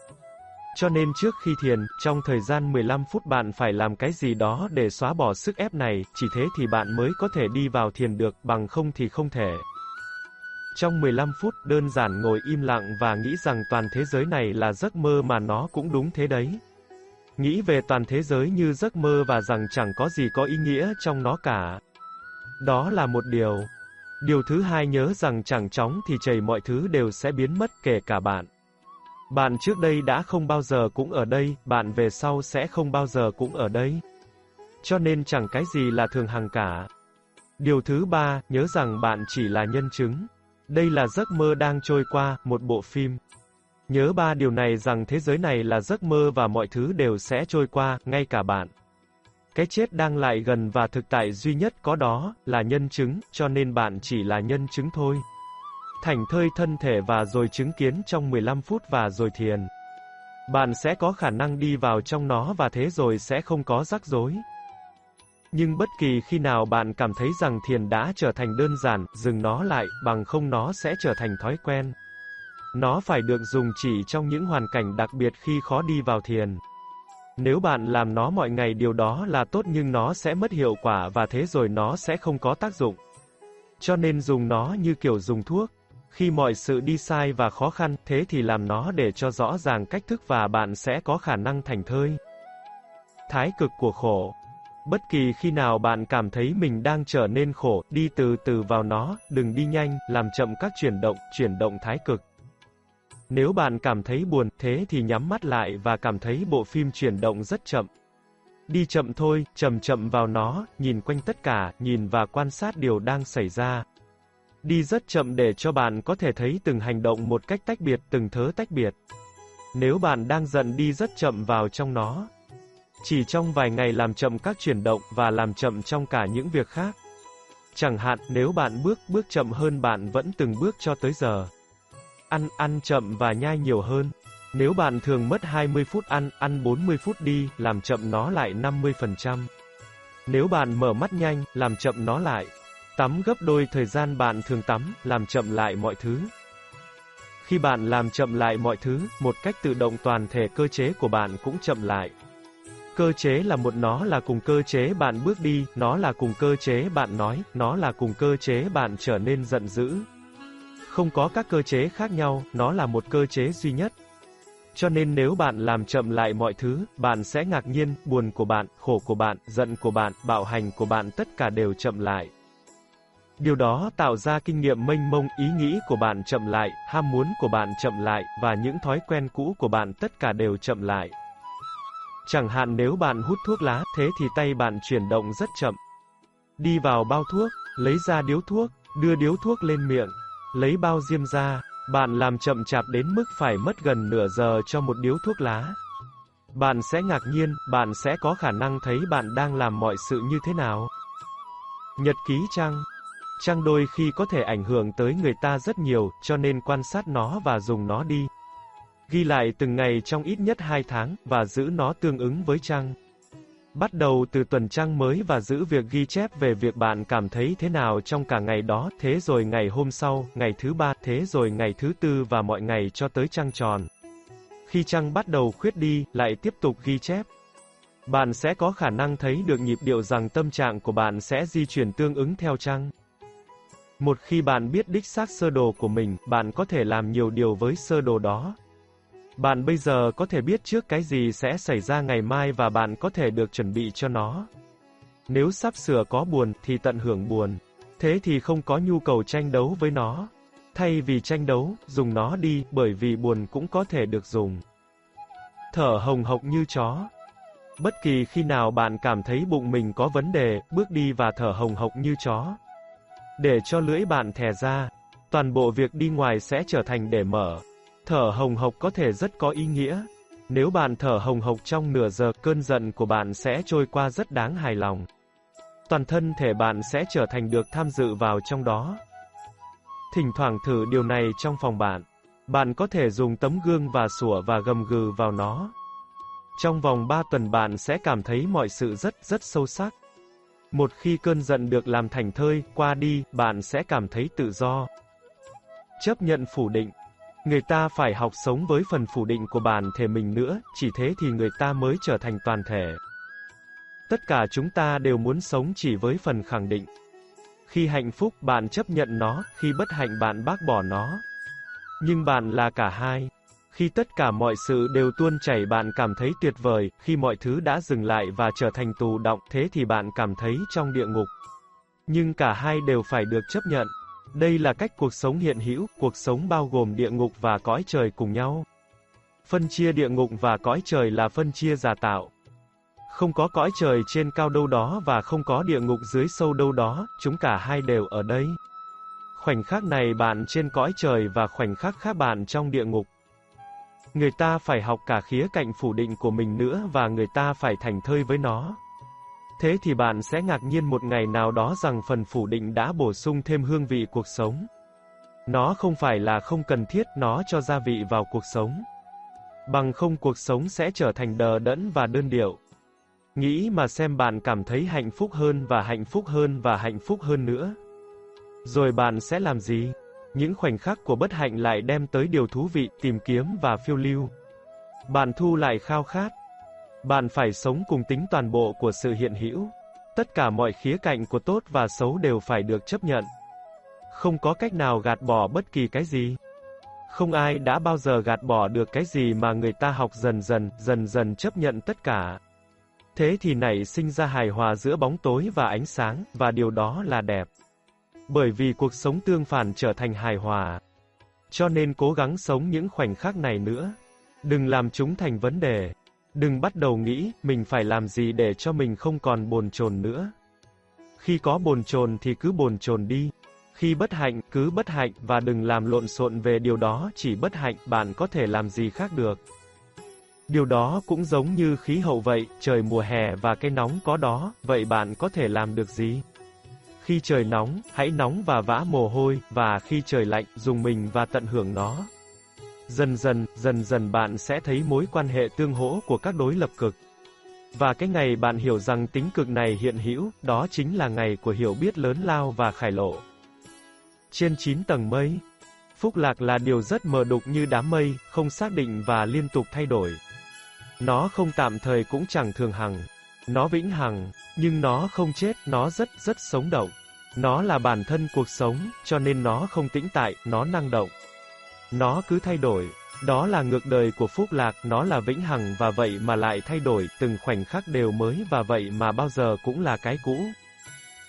Speaker 1: Cho nên trước khi thiền, trong thời gian 15 phút bạn phải làm cái gì đó để xóa bỏ sức ép này, chỉ thế thì bạn mới có thể đi vào thiền được, bằng không thì không thể. Trong 15 phút, đơn giản ngồi im lặng và nghĩ rằng toàn thế giới này là giấc mơ mà nó cũng đúng thế đấy. Nghĩ về toàn thế giới như giấc mơ và rằng chẳng có gì có ý nghĩa trong nó cả. Đó là một điều. Điều thứ hai nhớ rằng chẳng chóng thì chảy mọi thứ đều sẽ biến mất kể cả bạn. Bạn trước đây đã không bao giờ cũng ở đây, bạn về sau sẽ không bao giờ cũng ở đây. Cho nên chẳng cái gì là thường hằng cả. Điều thứ ba, nhớ rằng bạn chỉ là nhân chứng. Đây là giấc mơ đang trôi qua, một bộ phim. Nhớ ba điều này rằng thế giới này là giấc mơ và mọi thứ đều sẽ trôi qua, ngay cả bạn. Cái chết đang lại gần và thực tại duy nhất có đó, là nhân chứng, cho nên bạn chỉ là nhân chứng thôi. Thành thơi thân thể và rồi chứng kiến trong 15 phút và rồi thiền. Bạn sẽ có khả năng đi vào trong nó và thế rồi sẽ không có rắc rối. Nhưng bất kỳ khi nào bạn cảm thấy rằng thiền đã trở thành đơn giản, dừng nó lại, bằng không nó sẽ trở thành thói quen. Nó phải được dùng chỉ trong những hoàn cảnh đặc biệt khi khó đi vào thiền. Nếu bạn làm nó mọi ngày điều đó là tốt nhưng nó sẽ mất hiệu quả và thế rồi nó sẽ không có tác dụng. Cho nên dùng nó như kiểu dùng thuốc. Khi mọi sự đi sai và khó khăn, thế thì làm nó để cho rõ ràng cách thức và bạn sẽ có khả năng thành thơi. Thái cực của khổ Bất kỳ khi nào bạn cảm thấy mình đang trở nên khổ, đi từ từ vào nó, đừng đi nhanh, làm chậm các chuyển động, chuyển động thái cực. Nếu bạn cảm thấy buồn, thế thì nhắm mắt lại và cảm thấy bộ phim chuyển động rất chậm. Đi chậm thôi, chậm chậm vào nó, nhìn quanh tất cả, nhìn và quan sát điều đang xảy ra. Đi rất chậm để cho bạn có thể thấy từng hành động một cách tách biệt, từng thớ tách biệt. Nếu bạn đang giận đi rất chậm vào trong nó. Chỉ trong vài ngày làm chậm các chuyển động và làm chậm trong cả những việc khác. Chẳng hạn nếu bạn bước bước chậm hơn bạn vẫn từng bước cho tới giờ. Ăn, ăn chậm và nhai nhiều hơn. Nếu bạn thường mất 20 phút ăn, ăn 40 phút đi, làm chậm nó lại 50%. Nếu bạn mở mắt nhanh, làm chậm nó lại. Tắm gấp đôi thời gian bạn thường tắm, làm chậm lại mọi thứ. Khi bạn làm chậm lại mọi thứ, một cách tự động toàn thể cơ chế của bạn cũng chậm lại. Cơ chế là một nó là cùng cơ chế bạn bước đi, nó là cùng cơ chế bạn nói, nó là cùng cơ chế bạn trở nên giận dữ. Không có các cơ chế khác nhau, nó là một cơ chế duy nhất. Cho nên nếu bạn làm chậm lại mọi thứ, bạn sẽ ngạc nhiên, buồn của bạn, khổ của bạn, giận của bạn, bạo hành của bạn tất cả đều chậm lại. Điều đó tạo ra kinh nghiệm mênh mông, ý nghĩ của bạn chậm lại, ham muốn của bạn chậm lại, và những thói quen cũ của bạn tất cả đều chậm lại. Chẳng hạn nếu bạn hút thuốc lá, thế thì tay bạn chuyển động rất chậm. Đi vào bao thuốc, lấy ra điếu thuốc, đưa điếu thuốc lên miệng, lấy bao diêm ra, bạn làm chậm chạp đến mức phải mất gần nửa giờ cho một điếu thuốc lá. Bạn sẽ ngạc nhiên, bạn sẽ có khả năng thấy bạn đang làm mọi sự như thế nào. Nhật ký trăng Trăng đôi khi có thể ảnh hưởng tới người ta rất nhiều, cho nên quan sát nó và dùng nó đi. Ghi lại từng ngày trong ít nhất 2 tháng, và giữ nó tương ứng với trăng. Bắt đầu từ tuần trăng mới và giữ việc ghi chép về việc bạn cảm thấy thế nào trong cả ngày đó, thế rồi ngày hôm sau, ngày thứ ba, thế rồi ngày thứ tư và mọi ngày cho tới trăng tròn. Khi trăng bắt đầu khuyết đi, lại tiếp tục ghi chép. Bạn sẽ có khả năng thấy được nhịp điệu rằng tâm trạng của bạn sẽ di chuyển tương ứng theo trăng. Một khi bạn biết đích xác sơ đồ của mình, bạn có thể làm nhiều điều với sơ đồ đó. Bạn bây giờ có thể biết trước cái gì sẽ xảy ra ngày mai và bạn có thể được chuẩn bị cho nó. Nếu sắp sửa có buồn thì tận hưởng buồn. Thế thì không có nhu cầu tranh đấu với nó. Thay vì tranh đấu, dùng nó đi, bởi vì buồn cũng có thể được dùng. Thở hồng hộc như chó. Bất kỳ khi nào bạn cảm thấy bụng mình có vấn đề, bước đi và thở hồng hộc như chó. Để cho lưỡi bạn thè ra, toàn bộ việc đi ngoài sẽ trở thành để mở. Thở hồng hộc có thể rất có ý nghĩa. Nếu bạn thở hồng hộc trong nửa giờ, cơn giận của bạn sẽ trôi qua rất đáng hài lòng. Toàn thân thể bạn sẽ trở thành được tham dự vào trong đó. Thỉnh thoảng thử điều này trong phòng bạn. Bạn có thể dùng tấm gương và sủa và gầm gừ vào nó. Trong vòng 3 tuần bạn sẽ cảm thấy mọi sự rất rất sâu sắc. Một khi cơn giận được làm thành thơi, qua đi, bạn sẽ cảm thấy tự do. Chấp nhận phủ định. Người ta phải học sống với phần phủ định của bản thể mình nữa, chỉ thế thì người ta mới trở thành toàn thể. Tất cả chúng ta đều muốn sống chỉ với phần khẳng định. Khi hạnh phúc, bạn chấp nhận nó, khi bất hạnh bạn bác bỏ nó. Nhưng bạn là cả hai. Khi tất cả mọi sự đều tuôn chảy bạn cảm thấy tuyệt vời, khi mọi thứ đã dừng lại và trở thành tù động, thế thì bạn cảm thấy trong địa ngục. Nhưng cả hai đều phải được chấp nhận. Đây là cách cuộc sống hiện hữu, cuộc sống bao gồm địa ngục và cõi trời cùng nhau. Phân chia địa ngục và cõi trời là phân chia giả tạo. Không có cõi trời trên cao đâu đó và không có địa ngục dưới sâu đâu đó, chúng cả hai đều ở đây. Khoảnh khắc này bạn trên cõi trời và khoảnh khắc khác bạn trong địa ngục. Người ta phải học cả khía cạnh phủ định của mình nữa và người ta phải thành thơi với nó. Thế thì bạn sẽ ngạc nhiên một ngày nào đó rằng phần phủ định đã bổ sung thêm hương vị cuộc sống. Nó không phải là không cần thiết, nó cho gia vị vào cuộc sống. Bằng không cuộc sống sẽ trở thành đờ đẫn và đơn điệu. Nghĩ mà xem bạn cảm thấy hạnh phúc hơn và hạnh phúc hơn và hạnh phúc hơn nữa. Rồi bạn sẽ làm gì? Những khoảnh khắc của bất hạnh lại đem tới điều thú vị, tìm kiếm và phiêu lưu. Bạn thu lại khao khát. Bạn phải sống cùng tính toàn bộ của sự hiện hữu. Tất cả mọi khía cạnh của tốt và xấu đều phải được chấp nhận. Không có cách nào gạt bỏ bất kỳ cái gì. Không ai đã bao giờ gạt bỏ được cái gì mà người ta học dần dần, dần dần chấp nhận tất cả. Thế thì nảy sinh ra hài hòa giữa bóng tối và ánh sáng, và điều đó là đẹp. Bởi vì cuộc sống tương phản trở thành hài hòa. Cho nên cố gắng sống những khoảnh khắc này nữa. Đừng làm chúng thành vấn đề. Đừng bắt đầu nghĩ, mình phải làm gì để cho mình không còn bồn chồn nữa. Khi có bồn chồn thì cứ bồn chồn đi. Khi bất hạnh, cứ bất hạnh, và đừng làm lộn xộn về điều đó, chỉ bất hạnh, bạn có thể làm gì khác được. Điều đó cũng giống như khí hậu vậy, trời mùa hè và cái nóng có đó, vậy bạn có thể làm được gì? Khi trời nóng, hãy nóng và vã mồ hôi, và khi trời lạnh, dùng mình và tận hưởng nó. Dần dần, dần dần bạn sẽ thấy mối quan hệ tương hỗ của các đối lập cực. Và cái ngày bạn hiểu rằng tính cực này hiện hữu, đó chính là ngày của hiểu biết lớn lao và khải lộ. Trên 9 tầng mây, phúc lạc là điều rất mờ đục như đám mây, không xác định và liên tục thay đổi. Nó không tạm thời cũng chẳng thường hằng. Nó vĩnh hằng, nhưng nó không chết, nó rất rất sống động. Nó là bản thân cuộc sống, cho nên nó không tĩnh tại, nó năng động. Nó cứ thay đổi. Đó là ngược đời của phúc lạc, nó là vĩnh hằng và vậy mà lại thay đổi, từng khoảnh khắc đều mới và vậy mà bao giờ cũng là cái cũ.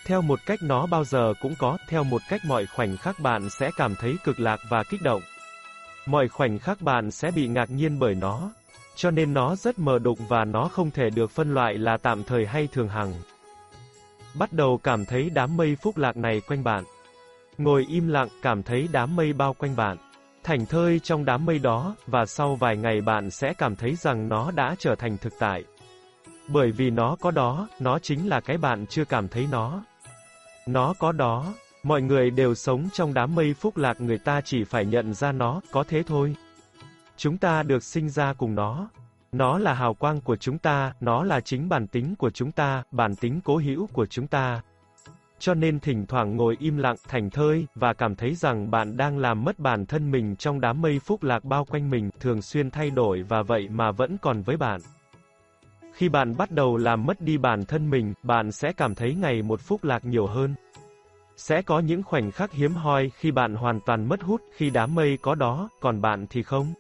Speaker 1: Theo một cách nó bao giờ cũng có, theo một cách mọi khoảnh khắc bạn sẽ cảm thấy cực lạc và kích động. Mọi khoảnh khắc bạn sẽ bị ngạc nhiên bởi nó. Cho nên nó rất mờ đục và nó không thể được phân loại là tạm thời hay thường hằng. Bắt đầu cảm thấy đám mây phúc lạc này quanh bạn. Ngồi im lặng, cảm thấy đám mây bao quanh bạn. Thành thơi trong đám mây đó, và sau vài ngày bạn sẽ cảm thấy rằng nó đã trở thành thực tại. Bởi vì nó có đó, nó chính là cái bạn chưa cảm thấy nó. Nó có đó, mọi người đều sống trong đám mây phúc lạc người ta chỉ phải nhận ra nó, có thế thôi. Chúng ta được sinh ra cùng nó. Nó là hào quang của chúng ta, nó là chính bản tính của chúng ta, bản tính cố hữu của chúng ta. Cho nên thỉnh thoảng ngồi im lặng, thành thơi, và cảm thấy rằng bạn đang làm mất bản thân mình trong đám mây phúc lạc bao quanh mình, thường xuyên thay đổi và vậy mà vẫn còn với bạn. Khi bạn bắt đầu làm mất đi bản thân mình, bạn sẽ cảm thấy ngày một phúc lạc nhiều hơn. Sẽ có những khoảnh khắc hiếm hoi khi bạn hoàn toàn mất hút khi đám mây có đó, còn bạn thì không.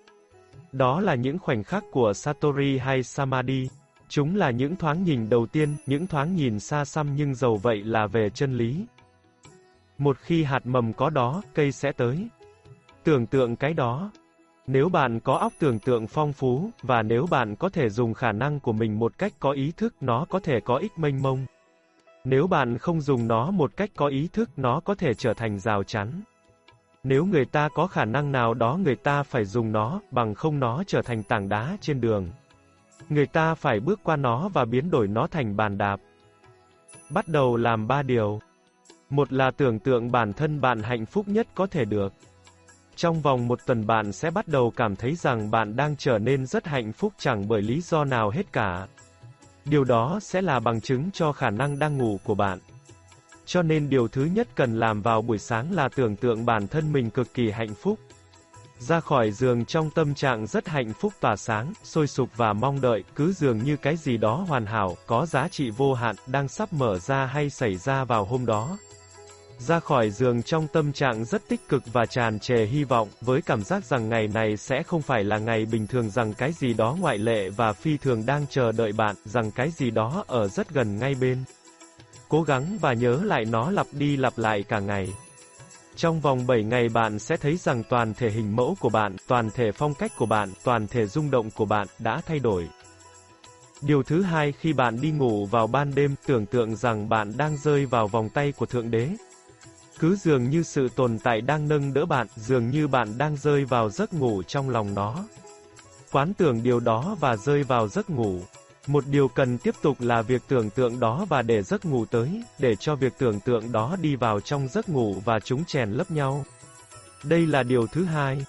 Speaker 1: Đó là những khoảnh khắc của Satori hay Samadhi. Chúng là những thoáng nhìn đầu tiên, những thoáng nhìn xa xăm nhưng dầu vậy là về chân lý. Một khi hạt mầm có đó, cây sẽ tới. Tưởng tượng cái đó. Nếu bạn có óc tưởng tượng phong phú, và nếu bạn có thể dùng khả năng của mình một cách có ý thức, nó có thể có ích mênh mông. Nếu bạn không dùng nó một cách có ý thức, nó có thể trở thành rào chắn. Nếu người ta có khả năng nào đó người ta phải dùng nó, bằng không nó trở thành tảng đá trên đường. Người ta phải bước qua nó và biến đổi nó thành bàn đạp. Bắt đầu làm ba điều. Một là tưởng tượng bản thân bạn hạnh phúc nhất có thể được. Trong vòng một tuần bạn sẽ bắt đầu cảm thấy rằng bạn đang trở nên rất hạnh phúc chẳng bởi lý do nào hết cả. Điều đó sẽ là bằng chứng cho khả năng đang ngủ của bạn. Cho nên điều thứ nhất cần làm vào buổi sáng là tưởng tượng bản thân mình cực kỳ hạnh phúc. Ra khỏi giường trong tâm trạng rất hạnh phúc tỏa sáng, sôi sục và mong đợi, cứ dường như cái gì đó hoàn hảo, có giá trị vô hạn, đang sắp mở ra hay xảy ra vào hôm đó. Ra khỏi giường trong tâm trạng rất tích cực và tràn trề hy vọng, với cảm giác rằng ngày này sẽ không phải là ngày bình thường rằng cái gì đó ngoại lệ và phi thường đang chờ đợi bạn, rằng cái gì đó ở rất gần ngay bên. Cố gắng và nhớ lại nó lặp đi lặp lại cả ngày. Trong vòng 7 ngày bạn sẽ thấy rằng toàn thể hình mẫu của bạn, toàn thể phong cách của bạn, toàn thể rung động của bạn đã thay đổi. Điều thứ hai khi bạn đi ngủ vào ban đêm, tưởng tượng rằng bạn đang rơi vào vòng tay của Thượng Đế. Cứ dường như sự tồn tại đang nâng đỡ bạn, dường như bạn đang rơi vào giấc ngủ trong lòng nó. Quán tưởng điều đó và rơi vào giấc ngủ. Một điều cần tiếp tục là việc tưởng tượng đó và để giấc ngủ tới, để cho việc tưởng tượng đó đi vào trong giấc ngủ và chúng chèn lấp nhau. Đây là điều thứ hai.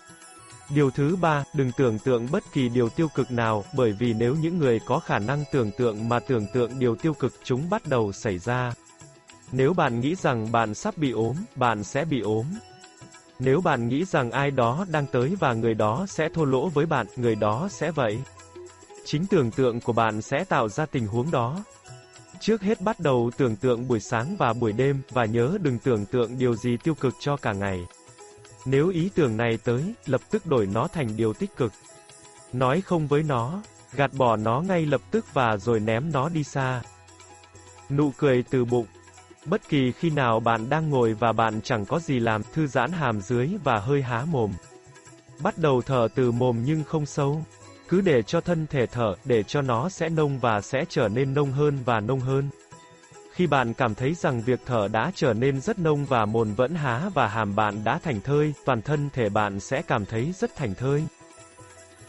Speaker 1: Điều thứ ba, đừng tưởng tượng bất kỳ điều tiêu cực nào, bởi vì nếu những người có khả năng tưởng tượng mà tưởng tượng điều tiêu cực chúng bắt đầu xảy ra. Nếu bạn nghĩ rằng bạn sắp bị ốm, bạn sẽ bị ốm. Nếu bạn nghĩ rằng ai đó đang tới và người đó sẽ thô lỗ với bạn, người đó sẽ vậy. Chính tưởng tượng của bạn sẽ tạo ra tình huống đó. Trước hết bắt đầu tưởng tượng buổi sáng và buổi đêm, và nhớ đừng tưởng tượng điều gì tiêu cực cho cả ngày. Nếu ý tưởng này tới, lập tức đổi nó thành điều tích cực. Nói không với nó, gạt bỏ nó ngay lập tức và rồi ném nó đi xa. Nụ cười từ bụng Bất kỳ khi nào bạn đang ngồi và bạn chẳng có gì làm, thư giãn hàm dưới và hơi há mồm. Bắt đầu thở từ mồm nhưng không sâu. Cứ để cho thân thể thở, để cho nó sẽ nông và sẽ trở nên nông hơn và nông hơn. Khi bạn cảm thấy rằng việc thở đã trở nên rất nông và mồm vẫn há và hàm bạn đã thành thơi, toàn thân thể bạn sẽ cảm thấy rất thành thơi.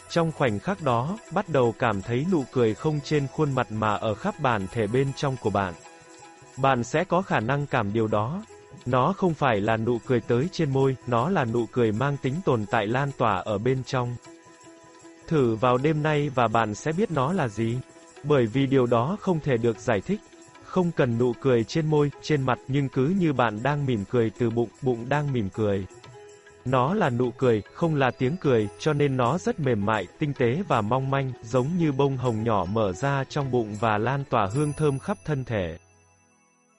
Speaker 1: Trong khoảnh khắc đó, bắt đầu cảm thấy nụ cười không trên khuôn mặt mà ở khắp bản thể bên trong của bạn. Bạn sẽ có khả năng cảm điều đó. Nó không phải là nụ cười tới trên môi, nó là nụ cười mang tính tồn tại lan tỏa ở bên trong. Thử vào đêm nay và bạn sẽ biết nó là gì. Bởi vì điều đó không thể được giải thích. Không cần nụ cười trên môi, trên mặt nhưng cứ như bạn đang mỉm cười từ bụng, bụng đang mỉm cười. Nó là nụ cười, không là tiếng cười, cho nên nó rất mềm mại, tinh tế và mong manh, giống như bông hồng nhỏ mở ra trong bụng và lan tỏa hương thơm khắp thân thể.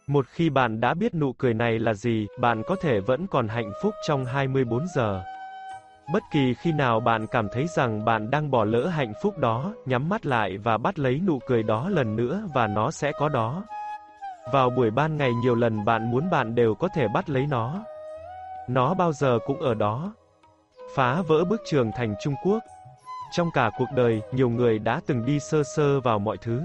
Speaker 1: Một khi bạn đã biết nụ cười này là gì, bạn có thể vẫn còn hạnh phúc trong 24 giờ. Bất kỳ khi nào bạn cảm thấy rằng bạn đang bỏ lỡ hạnh phúc đó, nhắm mắt lại và bắt lấy nụ cười đó lần nữa và nó sẽ có đó. Vào buổi ban ngày nhiều lần bạn muốn bạn đều có thể bắt lấy nó. Nó bao giờ cũng ở đó. Phá vỡ bức trường thành Trung Quốc. Trong cả cuộc đời, nhiều người đã từng đi sơ sơ vào mọi thứ.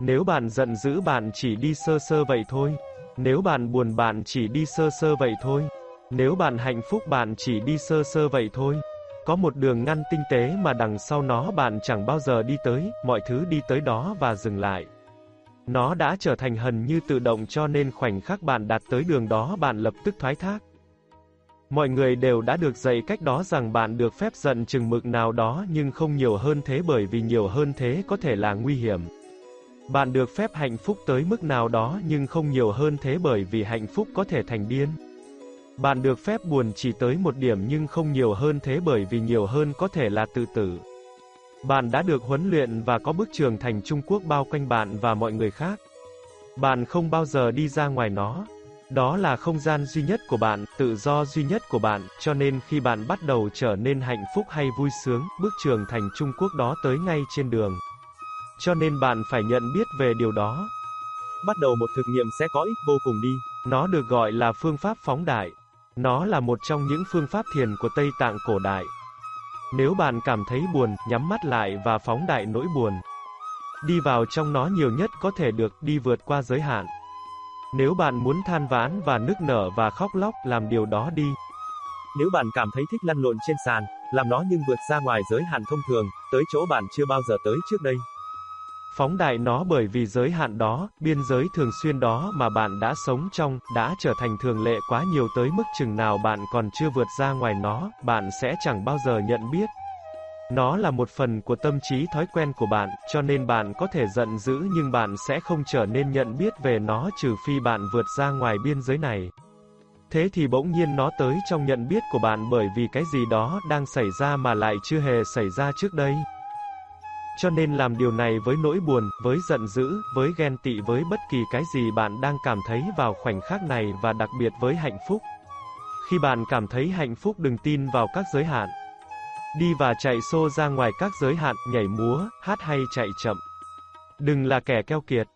Speaker 1: Nếu bạn giận dữ bạn chỉ đi sơ sơ vậy thôi. Nếu bạn buồn bạn chỉ đi sơ sơ vậy thôi. Nếu bạn hạnh phúc bạn chỉ đi sơ sơ vậy thôi. Có một đường ngăn tinh tế mà đằng sau nó bạn chẳng bao giờ đi tới, mọi thứ đi tới đó và dừng lại. Nó đã trở thành hần như tự động cho nên khoảnh khắc bạn đạt tới đường đó bạn lập tức thoái thác. Mọi người đều đã được dạy cách đó rằng bạn được phép giận chừng mực nào đó nhưng không nhiều hơn thế bởi vì nhiều hơn thế có thể là nguy hiểm. Bạn được phép hạnh phúc tới mức nào đó nhưng không nhiều hơn thế bởi vì hạnh phúc có thể thành điên. Bạn được phép buồn chỉ tới một điểm nhưng không nhiều hơn thế bởi vì nhiều hơn có thể là tự tử. Bạn đã được huấn luyện và có bức trường thành Trung Quốc bao quanh bạn và mọi người khác. Bạn không bao giờ đi ra ngoài nó. Đó là không gian duy nhất của bạn, tự do duy nhất của bạn, cho nên khi bạn bắt đầu trở nên hạnh phúc hay vui sướng, bước trường thành Trung Quốc đó tới ngay trên đường. Cho nên bạn phải nhận biết về điều đó.
Speaker 2: Bắt đầu một thực nghiệm sẽ có ích vô cùng đi.
Speaker 1: Nó được gọi là phương pháp phóng đại. Nó là một trong những phương pháp thiền của Tây Tạng cổ đại. Nếu bạn cảm thấy buồn, nhắm mắt lại và phóng đại nỗi buồn. Đi vào trong nó nhiều nhất có thể được, đi vượt qua giới hạn. Nếu bạn muốn than vãn và nức nở và khóc lóc, làm điều đó đi.
Speaker 2: Nếu bạn cảm thấy thích lăn lộn trên sàn, làm nó nhưng vượt ra ngoài giới hạn thông thường, tới chỗ bạn chưa bao giờ tới trước đây.
Speaker 1: Phóng đại nó bởi vì giới hạn đó, biên giới thường xuyên đó mà bạn đã sống trong, đã trở thành thường lệ quá nhiều tới mức chừng nào bạn còn chưa vượt ra ngoài nó, bạn sẽ chẳng bao giờ nhận biết. Nó là một phần của tâm trí thói quen của bạn, cho nên bạn có thể giận dữ nhưng bạn sẽ không trở nên nhận biết về nó trừ phi bạn vượt ra ngoài biên giới này. Thế thì bỗng nhiên nó tới trong nhận biết của bạn bởi vì cái gì đó đang xảy ra mà lại chưa hề xảy ra trước đây. Cho nên làm điều này với nỗi buồn, với giận dữ, với ghen tị với bất kỳ cái gì bạn đang cảm thấy vào khoảnh khắc này và đặc biệt với hạnh phúc. Khi bạn cảm thấy hạnh phúc đừng tin vào các giới hạn. Đi và chạy xô ra ngoài các giới hạn, nhảy múa, hát hay chạy chậm. Đừng là kẻ keo kiệt.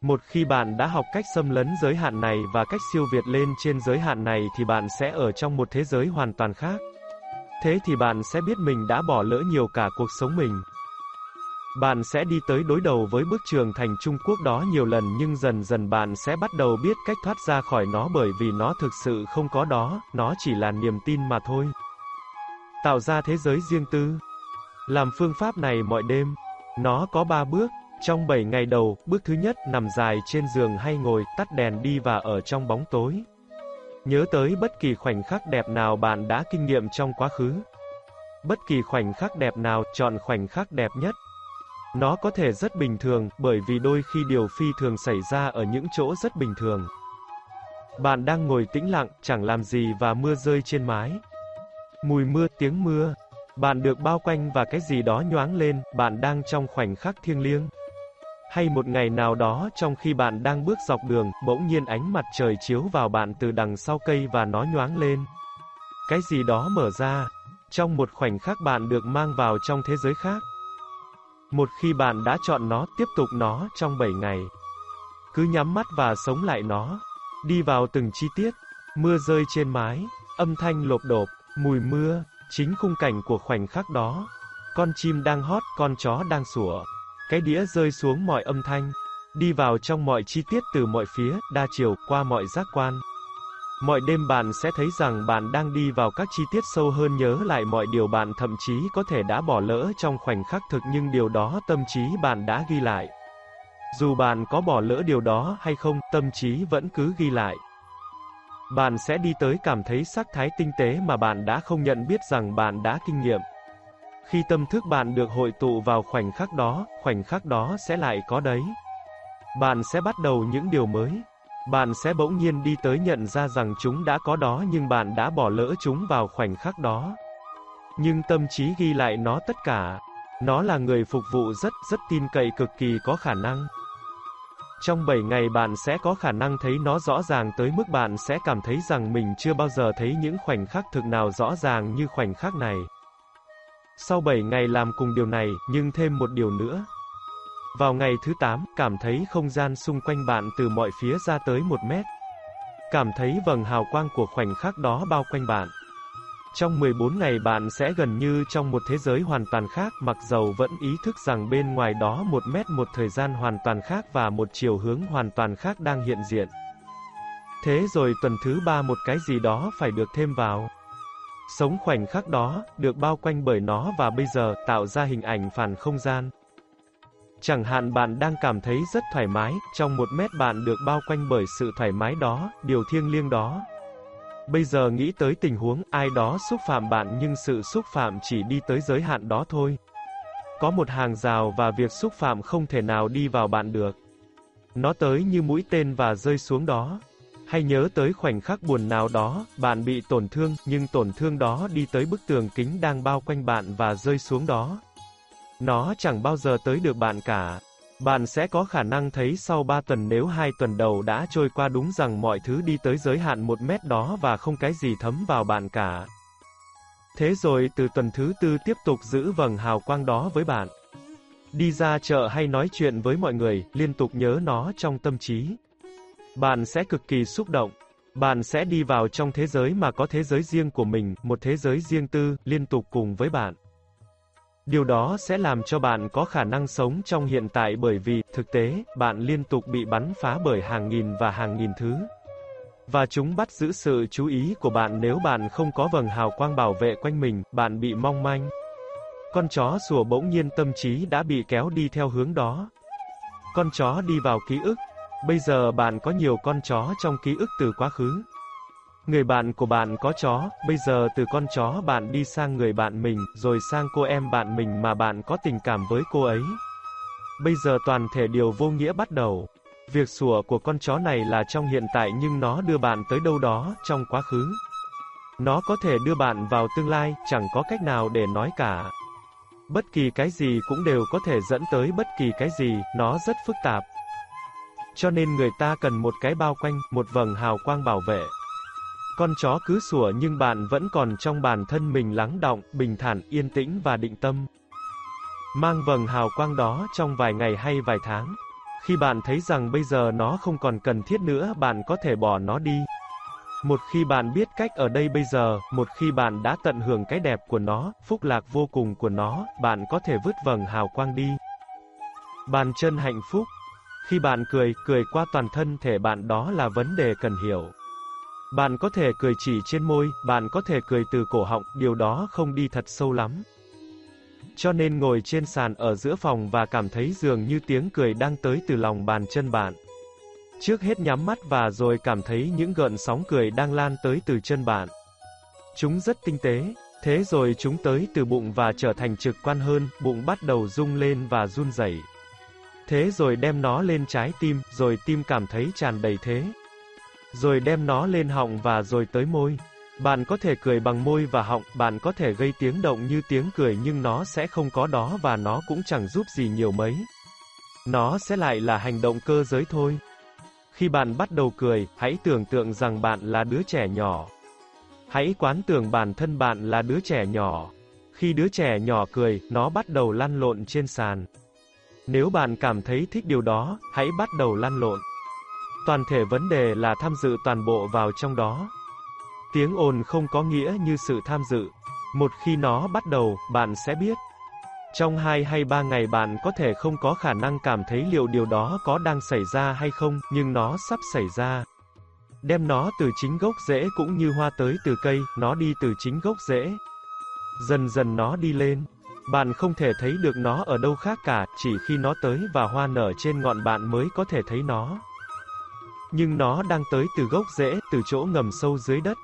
Speaker 1: Một khi bạn đã học cách xâm lấn giới hạn này và cách siêu việt lên trên giới hạn này thì bạn sẽ ở trong một thế giới hoàn toàn khác. Thế thì bạn sẽ biết mình đã bỏ lỡ nhiều cả cuộc sống mình. Bạn sẽ đi tới đối đầu với bước trường thành Trung Quốc đó nhiều lần nhưng dần dần bạn sẽ bắt đầu biết cách thoát ra khỏi nó bởi vì nó thực sự không có đó, nó chỉ là niềm tin mà thôi. Tạo ra thế giới riêng tư. Làm phương pháp này mọi đêm. Nó có ba bước. Trong 7 ngày đầu, bước thứ nhất nằm dài trên giường hay ngồi, tắt đèn đi và ở trong bóng tối. Nhớ tới bất kỳ khoảnh khắc đẹp nào bạn đã kinh nghiệm trong quá khứ. Bất kỳ khoảnh khắc đẹp nào, chọn khoảnh khắc đẹp nhất. Nó có thể rất bình thường, bởi vì đôi khi điều phi thường xảy ra ở những chỗ rất bình thường. Bạn đang ngồi tĩnh lặng, chẳng làm gì và mưa rơi trên mái. Mùi mưa, tiếng mưa. Bạn được bao quanh và cái gì đó nhoáng lên, bạn đang trong khoảnh khắc thiêng liêng. Hay một ngày nào đó trong khi bạn đang bước dọc đường, bỗng nhiên ánh mặt trời chiếu vào bạn từ đằng sau cây và nó nhoáng lên. Cái gì đó mở ra. Trong một khoảnh khắc bạn được mang vào trong thế giới khác. Một khi bạn đã chọn nó, tiếp tục nó trong 7 ngày. Cứ nhắm mắt và sống lại nó. Đi vào từng chi tiết. Mưa rơi trên mái, âm thanh lộp đột, mùi mưa, chính khung cảnh của khoảnh khắc đó. Con chim đang hót, con chó đang sủa. Cái đĩa rơi xuống mọi âm thanh. Đi vào trong mọi chi tiết từ mọi phía, đa chiều, qua mọi giác quan. Mọi đêm bạn sẽ thấy rằng bạn đang đi vào các chi tiết sâu hơn nhớ lại mọi điều bạn thậm chí có thể đã bỏ lỡ trong khoảnh khắc thực nhưng điều đó tâm trí bạn đã ghi lại. Dù bạn có bỏ lỡ điều đó hay không, tâm trí vẫn cứ ghi lại. Bạn sẽ đi tới cảm thấy sắc thái tinh tế mà bạn đã không nhận biết rằng bạn đã kinh nghiệm. Khi tâm thức bạn được hội tụ vào khoảnh khắc đó, khoảnh khắc đó sẽ lại có đấy. Bạn sẽ bắt đầu những điều mới. Bạn sẽ bỗng nhiên đi tới nhận ra rằng chúng đã có đó nhưng bạn đã bỏ lỡ chúng vào khoảnh khắc đó. Nhưng tâm trí ghi lại nó tất cả. Nó là người phục vụ rất rất tin cậy cực kỳ có khả năng. Trong 7 ngày bạn sẽ có khả năng thấy nó rõ ràng tới mức bạn sẽ cảm thấy rằng mình chưa bao giờ thấy những khoảnh khắc thực nào rõ ràng như khoảnh khắc này. Sau 7 ngày làm cùng điều này, nhưng thêm một điều nữa. Vào ngày thứ 8, cảm thấy không gian xung quanh bạn từ mọi phía ra tới một mét. Cảm thấy vầng hào quang của khoảnh khắc đó bao quanh bạn. Trong 14 ngày bạn sẽ gần như trong một thế giới hoàn toàn khác, mặc dầu vẫn ý thức rằng bên ngoài đó một mét một thời gian hoàn toàn khác và một chiều hướng hoàn toàn khác đang hiện diện. Thế rồi tuần thứ ba một cái gì đó phải được thêm vào. Sống khoảnh khắc đó, được bao quanh bởi nó và bây giờ tạo ra hình ảnh phản không gian. Chẳng hạn bạn đang cảm thấy rất thoải mái, trong một mét bạn được bao quanh bởi sự thoải mái đó, điều thiêng liêng đó. Bây giờ nghĩ tới tình huống ai đó xúc phạm bạn nhưng sự xúc phạm chỉ đi tới giới hạn đó thôi. Có một hàng rào và việc xúc phạm không thể nào đi vào bạn được. Nó tới như mũi tên và rơi xuống đó. Hay nhớ tới khoảnh khắc buồn nào đó, bạn bị tổn thương, nhưng tổn thương đó đi tới bức tường kính đang bao quanh bạn và rơi xuống đó. Nó chẳng bao giờ tới được bạn cả. Bạn sẽ có khả năng thấy sau 3 tuần nếu hai tuần đầu đã trôi qua đúng rằng mọi thứ đi tới giới hạn một mét đó và không cái gì thấm vào bạn cả. Thế rồi từ tuần thứ tư tiếp tục giữ vầng hào quang đó với bạn. Đi ra chợ hay nói chuyện với mọi người, liên tục nhớ nó trong tâm trí. Bạn sẽ cực kỳ xúc động. Bạn sẽ đi vào trong thế giới mà có thế giới riêng của mình, một thế giới riêng tư, liên tục cùng với bạn. Điều đó sẽ làm cho bạn có khả năng sống trong hiện tại bởi vì, thực tế, bạn liên tục bị bắn phá bởi hàng nghìn và hàng nghìn thứ. Và chúng bắt giữ sự chú ý của bạn nếu bạn không có vầng hào quang bảo vệ quanh mình, bạn bị mong manh. Con chó sủa bỗng nhiên tâm trí đã bị kéo đi theo hướng đó. Con chó đi vào ký ức. Bây giờ bạn có nhiều con chó trong ký ức từ quá khứ. Người bạn của bạn có chó, bây giờ từ con chó bạn đi sang người bạn mình, rồi sang cô em bạn mình mà bạn có tình cảm với cô ấy. Bây giờ toàn thể điều vô nghĩa bắt đầu. Việc sủa của con chó này là trong hiện tại nhưng nó đưa bạn tới đâu đó, trong quá khứ. Nó có thể đưa bạn vào tương lai, chẳng có cách nào để nói cả. Bất kỳ cái gì cũng đều có thể dẫn tới bất kỳ cái gì, nó rất phức tạp. Cho nên người ta cần một cái bao quanh, một vầng hào quang bảo vệ. Con chó cứ sủa nhưng bạn vẫn còn trong bản thân mình lắng động, bình thản, yên tĩnh và định tâm. Mang vầng hào quang đó trong vài ngày hay vài tháng. Khi bạn thấy rằng bây giờ nó không còn cần thiết nữa, bạn có thể bỏ nó đi. Một khi bạn biết cách ở đây bây giờ, một khi bạn đã tận hưởng cái đẹp của nó, phúc lạc vô cùng của nó, bạn có thể vứt vầng hào quang đi. Bàn chân hạnh phúc. Khi bạn cười, cười qua toàn thân thể bạn đó là vấn đề cần hiểu. Bạn có thể cười chỉ trên môi, bạn có thể cười từ cổ họng, điều đó không đi thật sâu lắm. Cho nên ngồi trên sàn ở giữa phòng và cảm thấy dường như tiếng cười đang tới từ lòng bàn chân bạn. Trước hết nhắm mắt và rồi cảm thấy những gợn sóng cười đang lan tới từ chân bạn. Chúng rất tinh tế, thế rồi chúng tới từ bụng và trở thành trực quan hơn, bụng bắt đầu rung lên và run rẩy. Thế rồi đem nó lên trái tim, rồi tim cảm thấy tràn đầy thế, rồi đem nó lên họng và rồi tới môi. Bạn có thể cười bằng môi và họng, bạn có thể gây tiếng động như tiếng cười nhưng nó sẽ không có đó và nó cũng chẳng giúp gì nhiều mấy. Nó sẽ lại là hành động cơ giới thôi. Khi bạn bắt đầu cười, hãy tưởng tượng rằng bạn là đứa trẻ nhỏ. Hãy quán tưởng bản thân bạn là đứa trẻ nhỏ. Khi đứa trẻ nhỏ cười, nó bắt đầu lăn lộn trên sàn. Nếu bạn cảm thấy thích điều đó, hãy bắt đầu lăn lộn. Toàn thể vấn đề là tham dự toàn bộ vào trong đó. Tiếng ồn không có nghĩa như sự tham dự. Một khi nó bắt đầu, bạn sẽ biết. Trong hai hay ba ngày bạn có thể không có khả năng cảm thấy liệu điều đó có đang xảy ra hay không, nhưng nó sắp xảy ra. Đem nó từ chính gốc rễ cũng như hoa tới từ cây, nó đi từ chính gốc rễ. Dần dần nó đi lên. Bạn không thể thấy được nó ở đâu khác cả, chỉ khi nó tới và hoa nở trên ngọn bạn mới có thể thấy nó nhưng nó đang tới từ gốc rễ, từ chỗ ngầm sâu dưới đất.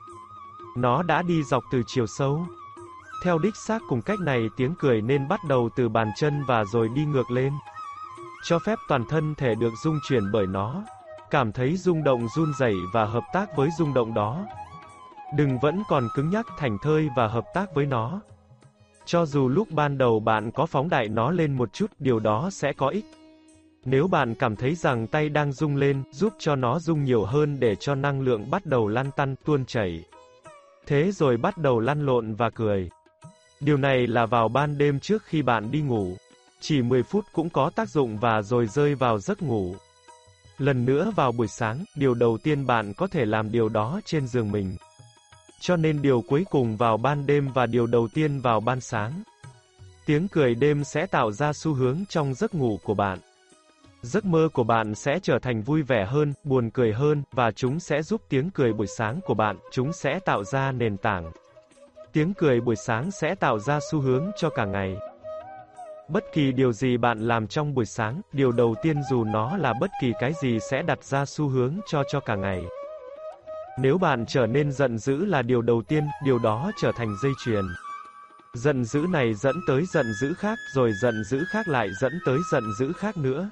Speaker 1: Nó đã đi dọc từ chiều sâu. Theo đích xác cùng cách này tiếng cười nên bắt đầu từ bàn chân và rồi đi ngược lên. Cho phép toàn thân thể được dung chuyển bởi nó. Cảm thấy rung động run rẩy và hợp tác với rung động đó. Đừng vẫn còn cứng nhắc thành thơi và hợp tác với nó. Cho dù lúc ban đầu bạn có phóng đại nó lên một chút, điều đó sẽ có ích. Nếu bạn cảm thấy rằng tay đang rung lên, giúp cho nó rung nhiều hơn để cho năng lượng bắt đầu lăn tăn, tuôn chảy. Thế rồi bắt đầu lăn lộn và cười. Điều này là vào ban đêm trước khi bạn đi ngủ. Chỉ 10 phút cũng có tác dụng và rồi rơi vào giấc ngủ. Lần nữa vào buổi sáng, điều đầu tiên bạn có thể làm điều đó trên giường mình. Cho nên điều cuối cùng vào ban đêm và điều đầu tiên vào ban sáng. Tiếng cười đêm sẽ tạo ra xu hướng trong giấc ngủ của bạn. Giấc mơ của bạn sẽ trở thành vui vẻ hơn, buồn cười hơn, và chúng sẽ giúp tiếng cười buổi sáng của bạn, chúng sẽ tạo ra nền tảng. Tiếng cười buổi sáng sẽ tạo ra xu hướng cho cả ngày. Bất kỳ điều gì bạn làm trong buổi sáng, điều đầu tiên dù nó là bất kỳ cái gì sẽ đặt ra xu hướng cho cho cả ngày. Nếu bạn trở nên giận dữ là điều đầu tiên, điều đó trở thành dây chuyền. Giận dữ này dẫn tới giận dữ khác, rồi giận dữ khác lại dẫn tới giận dữ khác nữa.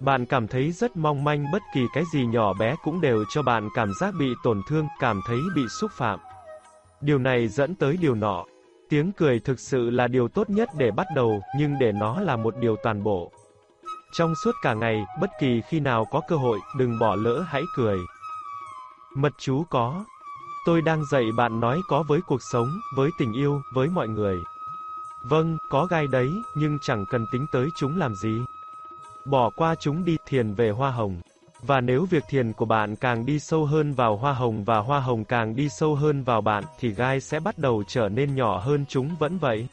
Speaker 1: Bạn cảm thấy rất mong manh bất kỳ cái gì nhỏ bé cũng đều cho bạn cảm giác bị tổn thương, cảm thấy bị xúc phạm. Điều này dẫn tới điều nọ. Tiếng cười thực sự là điều tốt nhất để bắt đầu, nhưng để nó là một điều toàn bộ. Trong suốt cả ngày, bất kỳ khi nào có cơ hội, đừng bỏ lỡ hãy cười. Mật chú có. Tôi đang dạy bạn nói có với cuộc sống, với tình yêu, với mọi người. Vâng, có gai đấy, nhưng chẳng cần tính tới chúng làm gì. Bỏ qua chúng đi, thiền về hoa hồng. Và nếu việc thiền của bạn càng đi sâu hơn vào hoa hồng và hoa hồng càng đi sâu hơn vào bạn, thì gai sẽ bắt đầu trở nên nhỏ hơn chúng vẫn vậy.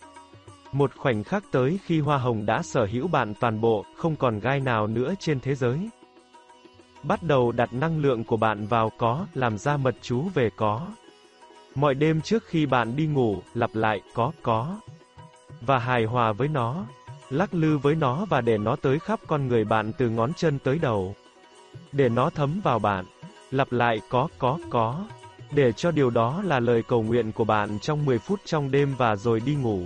Speaker 1: Một khoảnh khắc tới khi hoa hồng đã sở hữu bạn toàn bộ, không còn gai nào nữa trên thế giới. Bắt đầu đặt năng lượng của bạn vào có, làm ra mật chú về có. Mọi đêm trước khi bạn đi ngủ, lặp lại có, có. Và hài hòa với nó. Lắc lư với nó và để nó tới khắp con người bạn từ ngón chân tới đầu. Để nó thấm vào bạn. Lặp lại có, có, có. Để cho điều đó là lời cầu nguyện của bạn trong 10 phút trong đêm và rồi đi ngủ.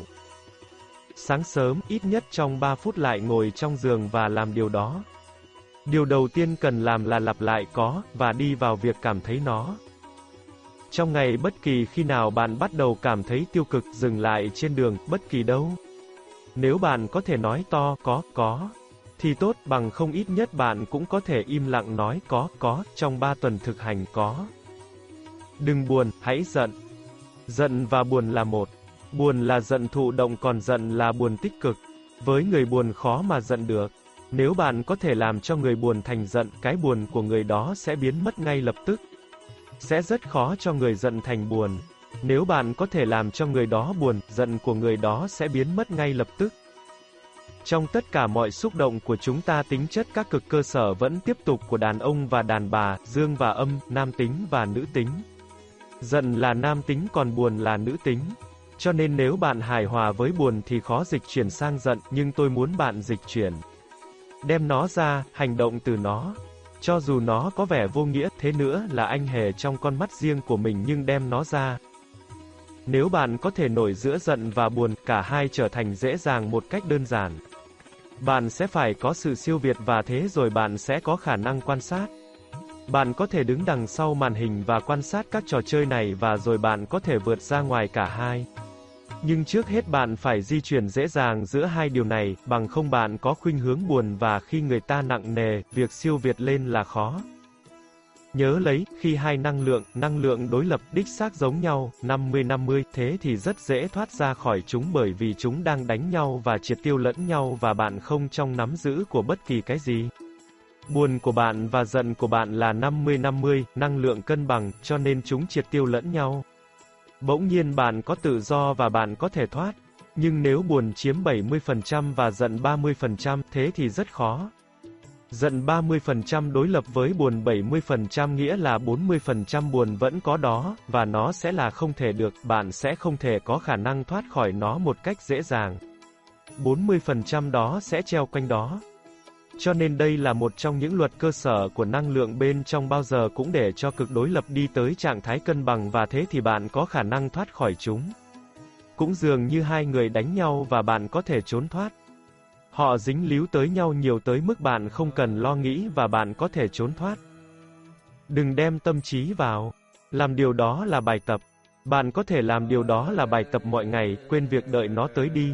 Speaker 1: Sáng sớm, ít nhất trong 3 phút lại ngồi trong giường và làm điều đó. Điều đầu tiên cần làm là lặp lại có, và đi vào việc cảm thấy nó. Trong ngày bất kỳ khi nào bạn bắt đầu cảm thấy tiêu cực dừng lại trên đường, bất kỳ đâu. Nếu bạn có thể nói to có, có, thì tốt bằng không ít nhất bạn cũng có thể im lặng nói có, có, trong 3 tuần thực hành có. Đừng buồn, hãy giận. Giận và buồn là một. Buồn là giận thụ động còn giận là buồn tích cực. Với người buồn khó mà giận được. Nếu bạn có thể làm cho người buồn thành giận, cái buồn của người đó sẽ biến mất ngay lập tức. Sẽ rất khó cho người giận thành buồn. Nếu bạn có thể làm cho người đó buồn, giận của người đó sẽ biến mất ngay lập tức. Trong tất cả mọi xúc động của chúng ta tính chất các cực cơ sở vẫn tiếp tục của đàn ông và đàn bà, dương và âm, nam tính và nữ tính. Giận là nam tính còn buồn là nữ tính. Cho nên nếu bạn hài hòa với buồn thì khó dịch chuyển sang giận, nhưng tôi muốn bạn dịch chuyển. Đem nó ra, hành động từ nó. Cho dù nó có vẻ vô nghĩa, thế nữa là anh hề trong con mắt riêng của mình nhưng đem nó ra. Nếu bạn có thể nổi giữa giận và buồn, cả hai trở thành dễ dàng một cách đơn giản. Bạn sẽ phải có sự siêu việt và thế rồi bạn sẽ có khả năng quan sát. Bạn có thể đứng đằng sau màn hình và quan sát các trò chơi này và rồi bạn có thể vượt ra ngoài cả hai. Nhưng trước hết bạn phải di chuyển dễ dàng giữa hai điều này, bằng không bạn có khuynh hướng buồn và khi người ta nặng nề, việc siêu việt lên là khó. Nhớ lấy, khi hai năng lượng, năng lượng đối lập đích xác giống nhau, 50-50, thế thì rất dễ thoát ra khỏi chúng bởi vì chúng đang đánh nhau và triệt tiêu lẫn nhau và bạn không trong nắm giữ của bất kỳ cái gì. Buồn của bạn và giận của bạn là 50-50, năng lượng cân bằng, cho nên chúng triệt tiêu lẫn nhau. Bỗng nhiên bạn có tự do và bạn có thể thoát. Nhưng nếu buồn chiếm 70% và giận 30%, thế thì rất khó. Giận 30% đối lập với buồn 70% nghĩa là 40% buồn vẫn có đó, và nó sẽ là không thể được, bạn sẽ không thể có khả năng thoát khỏi nó một cách dễ dàng. 40% đó sẽ treo quanh đó. Cho nên đây là một trong những luật cơ sở của năng lượng bên trong bao giờ cũng để cho cực đối lập đi tới trạng thái cân bằng và thế thì bạn có khả năng thoát khỏi chúng. Cũng dường như hai người đánh nhau và bạn có thể trốn thoát. Họ dính líu tới nhau nhiều tới mức bạn không cần lo nghĩ và bạn có thể trốn thoát. Đừng đem tâm trí vào. Làm điều đó là bài tập. Bạn có thể làm điều đó là bài tập mọi ngày, quên việc đợi nó tới đi.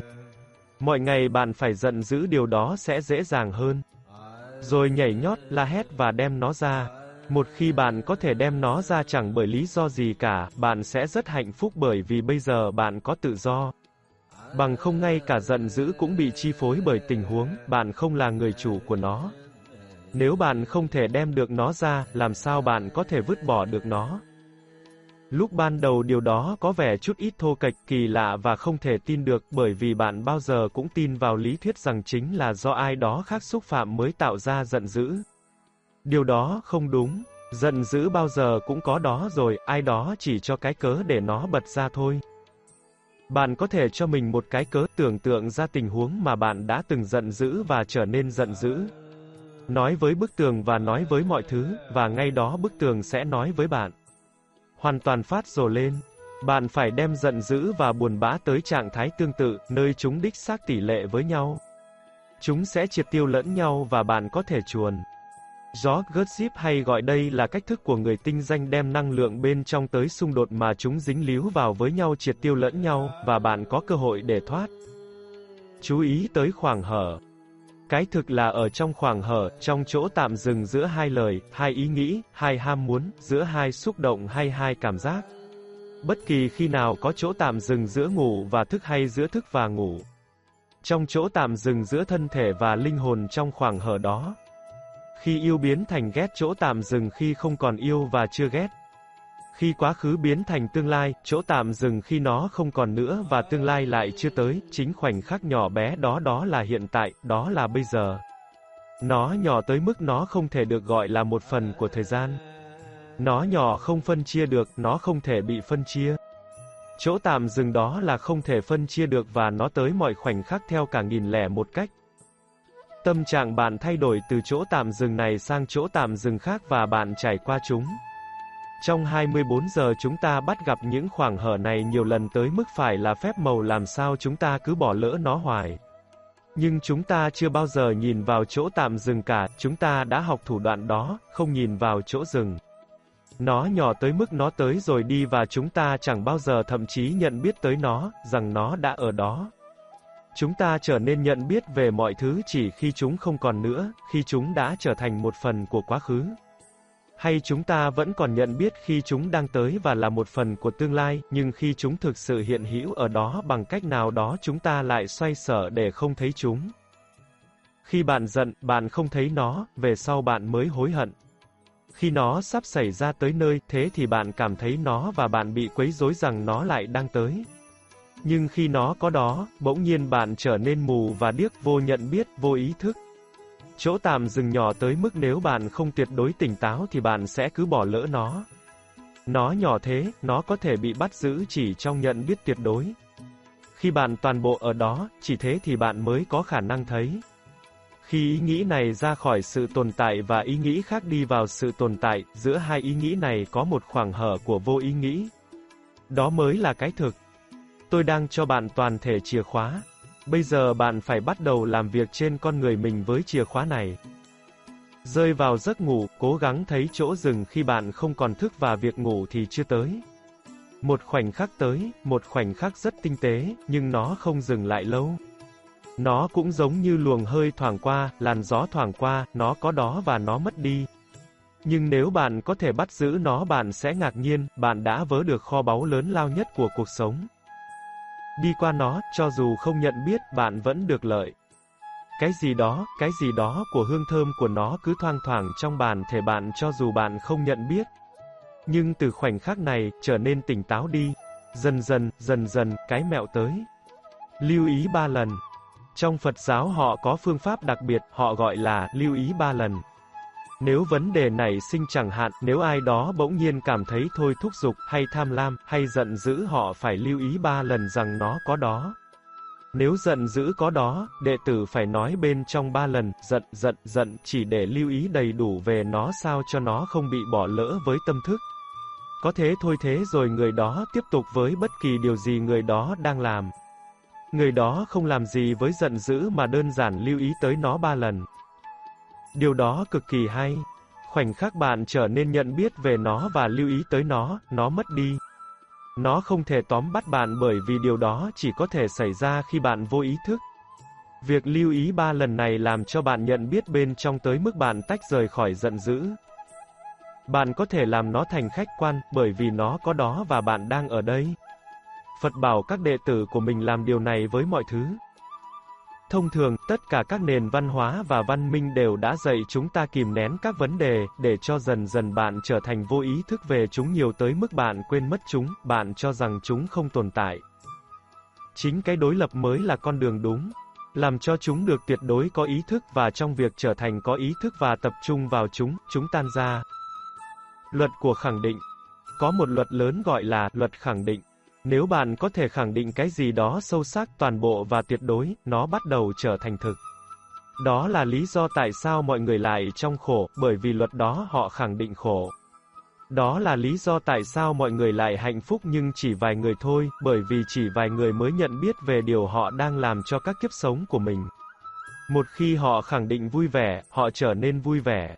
Speaker 1: Mọi ngày bạn phải giận giữ điều đó sẽ dễ dàng hơn. Rồi nhảy nhót, la hét và đem nó ra. Một khi bạn có thể đem nó ra chẳng bởi lý do gì cả, bạn sẽ rất hạnh phúc bởi vì bây giờ bạn có tự do. Bằng không ngay cả giận dữ cũng bị chi phối bởi tình huống, bạn không là người chủ của nó. Nếu bạn không thể đem được nó ra, làm sao bạn có thể vứt bỏ được nó? Lúc ban đầu điều đó có vẻ chút ít thô kệch, kỳ lạ và không thể tin được bởi vì bạn bao giờ cũng tin vào lý thuyết rằng chính là do ai đó khác xúc phạm mới tạo ra giận dữ. Điều đó không đúng, giận dữ bao giờ cũng có đó rồi, ai đó chỉ cho cái cớ để nó bật ra thôi. Bạn có thể cho mình một cái cớ tưởng tượng ra tình huống mà bạn đã từng giận dữ và trở nên giận dữ. Nói với bức tường và nói với mọi thứ, và ngay đó bức tường sẽ nói với bạn. Hoàn toàn phát rồ lên. Bạn phải đem giận dữ và buồn bã tới trạng thái tương tự, nơi chúng đích xác tỷ lệ với nhau. Chúng sẽ triệt tiêu lẫn nhau và bạn có thể chuồn. George Gership hay gọi đây là cách thức của người tinh danh đem năng lượng bên trong tới xung đột mà chúng dính líu vào với nhau triệt tiêu lẫn nhau, và bạn có cơ hội để thoát. Chú ý tới khoảng hở. Cái thực là ở trong khoảng hở, trong chỗ tạm dừng giữa hai lời, hai ý nghĩ, hai ham muốn, giữa hai xúc động hay hai cảm giác. Bất kỳ khi nào có chỗ tạm dừng giữa ngủ và thức hay giữa thức và ngủ. Trong chỗ tạm dừng giữa thân thể và linh hồn trong khoảng hở đó. Khi yêu biến thành ghét chỗ tạm dừng khi không còn yêu và chưa ghét. Khi quá khứ biến thành tương lai, chỗ tạm dừng khi nó không còn nữa và tương lai lại chưa tới, chính khoảnh khắc nhỏ bé đó đó là hiện tại, đó là bây giờ. Nó nhỏ tới mức nó không thể được gọi là một phần của thời gian. Nó nhỏ không phân chia được, nó không thể bị phân chia. Chỗ tạm dừng đó là không thể phân chia được và nó tới mọi khoảnh khắc theo cả nghìn lẻ một cách. Tâm trạng bạn thay đổi từ chỗ tạm dừng này sang chỗ tạm dừng khác và bạn trải qua chúng. Trong 24 giờ chúng ta bắt gặp những khoảng hở này nhiều lần tới mức phải là phép màu làm sao chúng ta cứ bỏ lỡ nó hoài. Nhưng chúng ta chưa bao giờ nhìn vào chỗ tạm dừng cả, chúng ta đã học thủ đoạn đó, không nhìn vào chỗ dừng. Nó nhỏ tới mức nó tới rồi đi và chúng ta chẳng bao giờ thậm chí nhận biết tới nó, rằng nó đã ở đó. Chúng ta trở nên nhận biết về mọi thứ chỉ khi chúng không còn nữa, khi chúng đã trở thành một phần của quá khứ. Hay chúng ta vẫn còn nhận biết khi chúng đang tới và là một phần của tương lai, nhưng khi chúng thực sự hiện hữu ở đó bằng cách nào đó chúng ta lại xoay sở để không thấy chúng. Khi bạn giận, bạn không thấy nó, về sau bạn mới hối hận. Khi nó sắp xảy ra tới nơi, thế thì bạn cảm thấy nó và bạn bị quấy rối rằng nó lại đang tới. Nhưng khi nó có đó, bỗng nhiên bạn trở nên mù và điếc vô nhận biết, vô ý thức. Chỗ tạm dừng nhỏ tới mức nếu bạn không tuyệt đối tỉnh táo thì bạn sẽ cứ bỏ lỡ nó. Nó nhỏ thế, nó có thể bị bắt giữ chỉ trong nhận biết tuyệt đối. Khi bạn toàn bộ ở đó, chỉ thế thì bạn mới có khả năng thấy. Khi ý nghĩ này ra khỏi sự tồn tại và ý nghĩ khác đi vào sự tồn tại, giữa hai ý nghĩ này có một khoảng hở của vô ý nghĩ. Đó mới là cái thực. Tôi đang cho bạn toàn thể chìa khóa. Bây giờ bạn phải bắt đầu làm việc trên con người mình với chìa khóa này. Rơi vào giấc ngủ, cố gắng thấy chỗ dừng khi bạn không còn thức và việc ngủ thì chưa tới. Một khoảnh khắc tới, một khoảnh khắc rất tinh tế, nhưng nó không dừng lại lâu. Nó cũng giống như luồng hơi thoảng qua, làn gió thoảng qua, nó có đó và nó mất đi. Nhưng nếu bạn có thể bắt giữ nó bạn sẽ ngạc nhiên, bạn đã vớ được kho báu lớn lao nhất của cuộc sống. Đi qua nó, cho dù không nhận biết, bạn vẫn được lợi. Cái gì đó, cái gì đó của hương thơm của nó cứ thoang thoảng trong bàn thể bạn cho dù bạn không nhận biết. Nhưng từ khoảnh khắc này, trở nên tỉnh táo đi. Dần dần, dần dần, cái mẹo tới. Lưu ý ba lần. Trong Phật giáo họ có phương pháp đặc biệt, họ gọi là lưu ý ba lần. Nếu vấn đề này sinh chẳng hạn, nếu ai đó bỗng nhiên cảm thấy thôi thúc dục hay tham lam, hay giận dữ họ phải lưu ý ba lần rằng nó có đó. Nếu giận dữ có đó, đệ tử phải nói bên trong ba lần, giận, giận, giận, chỉ để lưu ý đầy đủ về nó sao cho nó không bị bỏ lỡ với tâm thức. Có thế thôi thế rồi người đó tiếp tục với bất kỳ điều gì người đó đang làm. Người đó không làm gì với giận dữ mà đơn giản lưu ý tới nó ba lần. Điều đó cực kỳ hay. Khoảnh khắc bạn trở nên nhận biết về nó và lưu ý tới nó, nó mất đi. Nó không thể tóm bắt bạn bởi vì điều đó chỉ có thể xảy ra khi bạn vô ý thức. Việc lưu ý ba lần này làm cho bạn nhận biết bên trong tới mức bạn tách rời khỏi giận dữ. Bạn có thể làm nó thành khách quan, bởi vì nó có đó và bạn đang ở đây. Phật bảo các đệ tử của mình làm điều này với mọi thứ. Thông thường, tất cả các nền văn hóa và văn minh đều đã dạy chúng ta kìm nén các vấn đề, để cho dần dần bạn trở thành vô ý thức về chúng nhiều tới mức bạn quên mất chúng, bạn cho rằng chúng không tồn tại. Chính cái đối lập mới là con đường đúng, làm cho chúng được tuyệt đối có ý thức và trong việc trở thành có ý thức và tập trung vào chúng, chúng tan ra. Luật của khẳng định Có một luật lớn gọi là luật khẳng định. Nếu bạn có thể khẳng định cái gì đó sâu sắc toàn bộ và tuyệt đối, nó bắt đầu trở thành thực. Đó là lý do tại sao mọi người lại trong khổ, bởi vì luật đó họ khẳng định khổ. Đó là lý do tại sao mọi người lại hạnh phúc nhưng chỉ vài người thôi, bởi vì chỉ vài người mới nhận biết về điều họ đang làm cho các kiếp sống của mình. Một khi họ khẳng định vui vẻ, họ trở nên vui vẻ.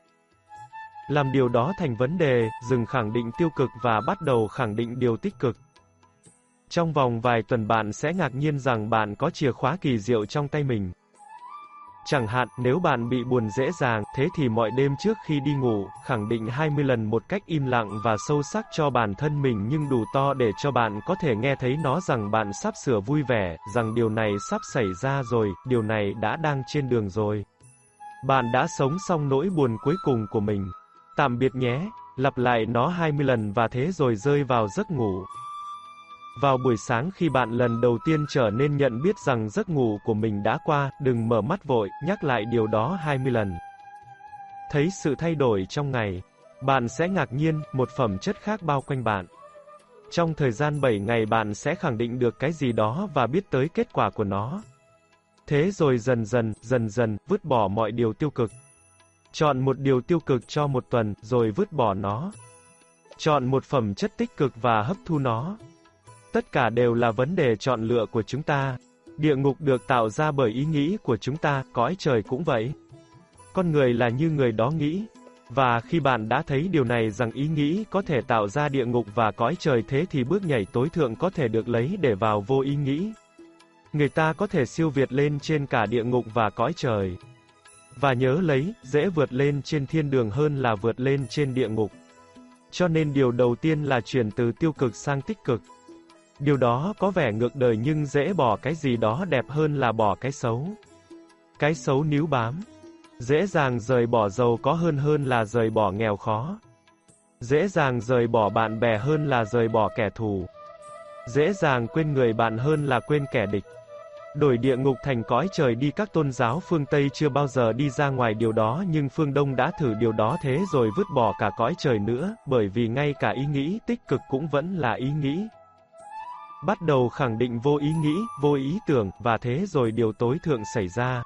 Speaker 1: Làm điều đó thành vấn đề, dừng khẳng định tiêu cực và bắt đầu khẳng định điều tích cực. Trong vòng vài tuần bạn sẽ ngạc nhiên rằng bạn có chìa khóa kỳ diệu trong tay mình. Chẳng hạn, nếu bạn bị buồn dễ dàng, thế thì mọi đêm trước khi đi ngủ, khẳng định 20 lần một cách im lặng và sâu sắc cho bản thân mình nhưng đủ to để cho bạn có thể nghe thấy nó rằng bạn sắp sửa vui vẻ, rằng điều này sắp xảy ra rồi, điều này đã đang trên đường rồi. Bạn đã sống xong nỗi buồn cuối cùng của mình. Tạm biệt nhé, lặp lại nó 20 lần và thế rồi rơi vào giấc ngủ. Vào buổi sáng khi bạn lần đầu tiên trở nên nhận biết rằng giấc ngủ của mình đã qua, đừng mở mắt vội, nhắc lại điều đó 20 lần. Thấy sự thay đổi trong ngày, bạn sẽ ngạc nhiên, một phẩm chất khác bao quanh bạn. Trong thời gian 7 ngày bạn sẽ khẳng định được cái gì đó và biết tới kết quả của nó. Thế rồi dần dần, dần dần, vứt bỏ mọi điều tiêu cực. Chọn một điều tiêu cực cho một tuần, rồi vứt bỏ nó. Chọn một phẩm chất tích cực và hấp thu nó. Tất cả đều là vấn đề chọn lựa của chúng ta. Địa ngục được tạo ra bởi ý nghĩ của chúng ta, cõi trời cũng vậy. Con người là như người đó nghĩ. Và khi bạn đã thấy điều này rằng ý nghĩ có thể tạo ra địa ngục và cõi trời thế thì bước nhảy tối thượng có thể được lấy để vào vô ý nghĩ. Người ta có thể siêu việt lên trên cả địa ngục và cõi trời. Và nhớ lấy, dễ vượt lên trên thiên đường hơn là vượt lên trên địa ngục. Cho nên điều đầu tiên là chuyển từ tiêu cực sang tích cực. Điều đó có vẻ ngược đời nhưng dễ bỏ cái gì đó đẹp hơn là bỏ cái xấu. Cái xấu níu bám. Dễ dàng rời bỏ giàu có hơn hơn là rời bỏ nghèo khó. Dễ dàng rời bỏ bạn bè hơn là rời bỏ kẻ thù. Dễ dàng quên người bạn hơn là quên kẻ địch. Đổi địa ngục thành cõi trời đi các tôn giáo phương Tây chưa bao giờ đi ra ngoài điều đó nhưng phương Đông đã thử điều đó thế rồi vứt bỏ cả cõi trời nữa, bởi vì ngay cả ý nghĩ tích cực cũng vẫn là ý nghĩ, Bắt đầu khẳng định vô ý nghĩ, vô ý tưởng, và thế rồi điều tối thượng xảy ra.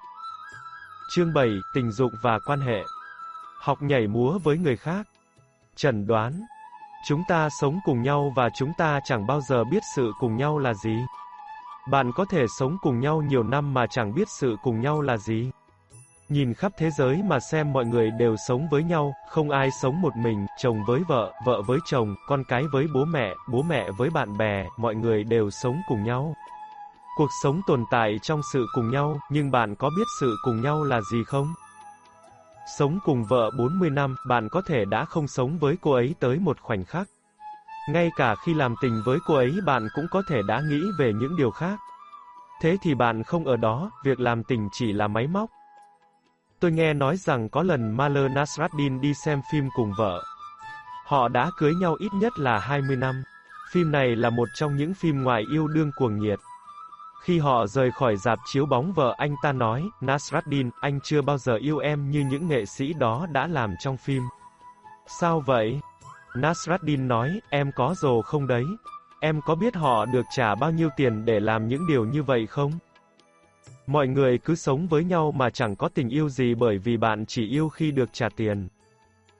Speaker 1: Chương 7, tình dục và quan hệ. Học nhảy múa với người khác. Trần đoán. Chúng ta sống cùng nhau và chúng ta chẳng bao giờ biết sự cùng nhau là gì. Bạn có thể sống cùng nhau nhiều năm mà chẳng biết sự cùng nhau là gì. Nhìn khắp thế giới mà xem mọi người đều sống với nhau, không ai sống một mình, chồng với vợ, vợ với chồng, con cái với bố mẹ, bố mẹ với bạn bè, mọi người đều sống cùng nhau. Cuộc sống tồn tại trong sự cùng nhau, nhưng bạn có biết sự cùng nhau là gì không? Sống cùng vợ 40 năm, bạn có thể đã không sống với cô ấy tới một khoảnh khắc. Ngay cả khi làm tình với cô ấy bạn cũng có thể đã nghĩ về những điều khác. Thế thì bạn không ở đó, việc làm tình chỉ là máy móc. Tôi nghe nói rằng có lần Maler Nasraddin đi xem phim cùng vợ. Họ đã cưới nhau ít nhất là 20 năm. Phim này là một trong những phim ngoài yêu đương cuồng nhiệt. Khi họ rời khỏi dạp chiếu bóng vợ anh ta nói, Nasraddin, anh chưa bao giờ yêu em như những nghệ sĩ đó đã làm trong phim. Sao vậy? Nasraddin nói, em có rồ không đấy? Em có biết họ được trả bao nhiêu tiền để làm những điều như vậy không? Mọi người cứ sống với nhau mà chẳng có tình yêu gì bởi vì bạn chỉ yêu khi được trả tiền.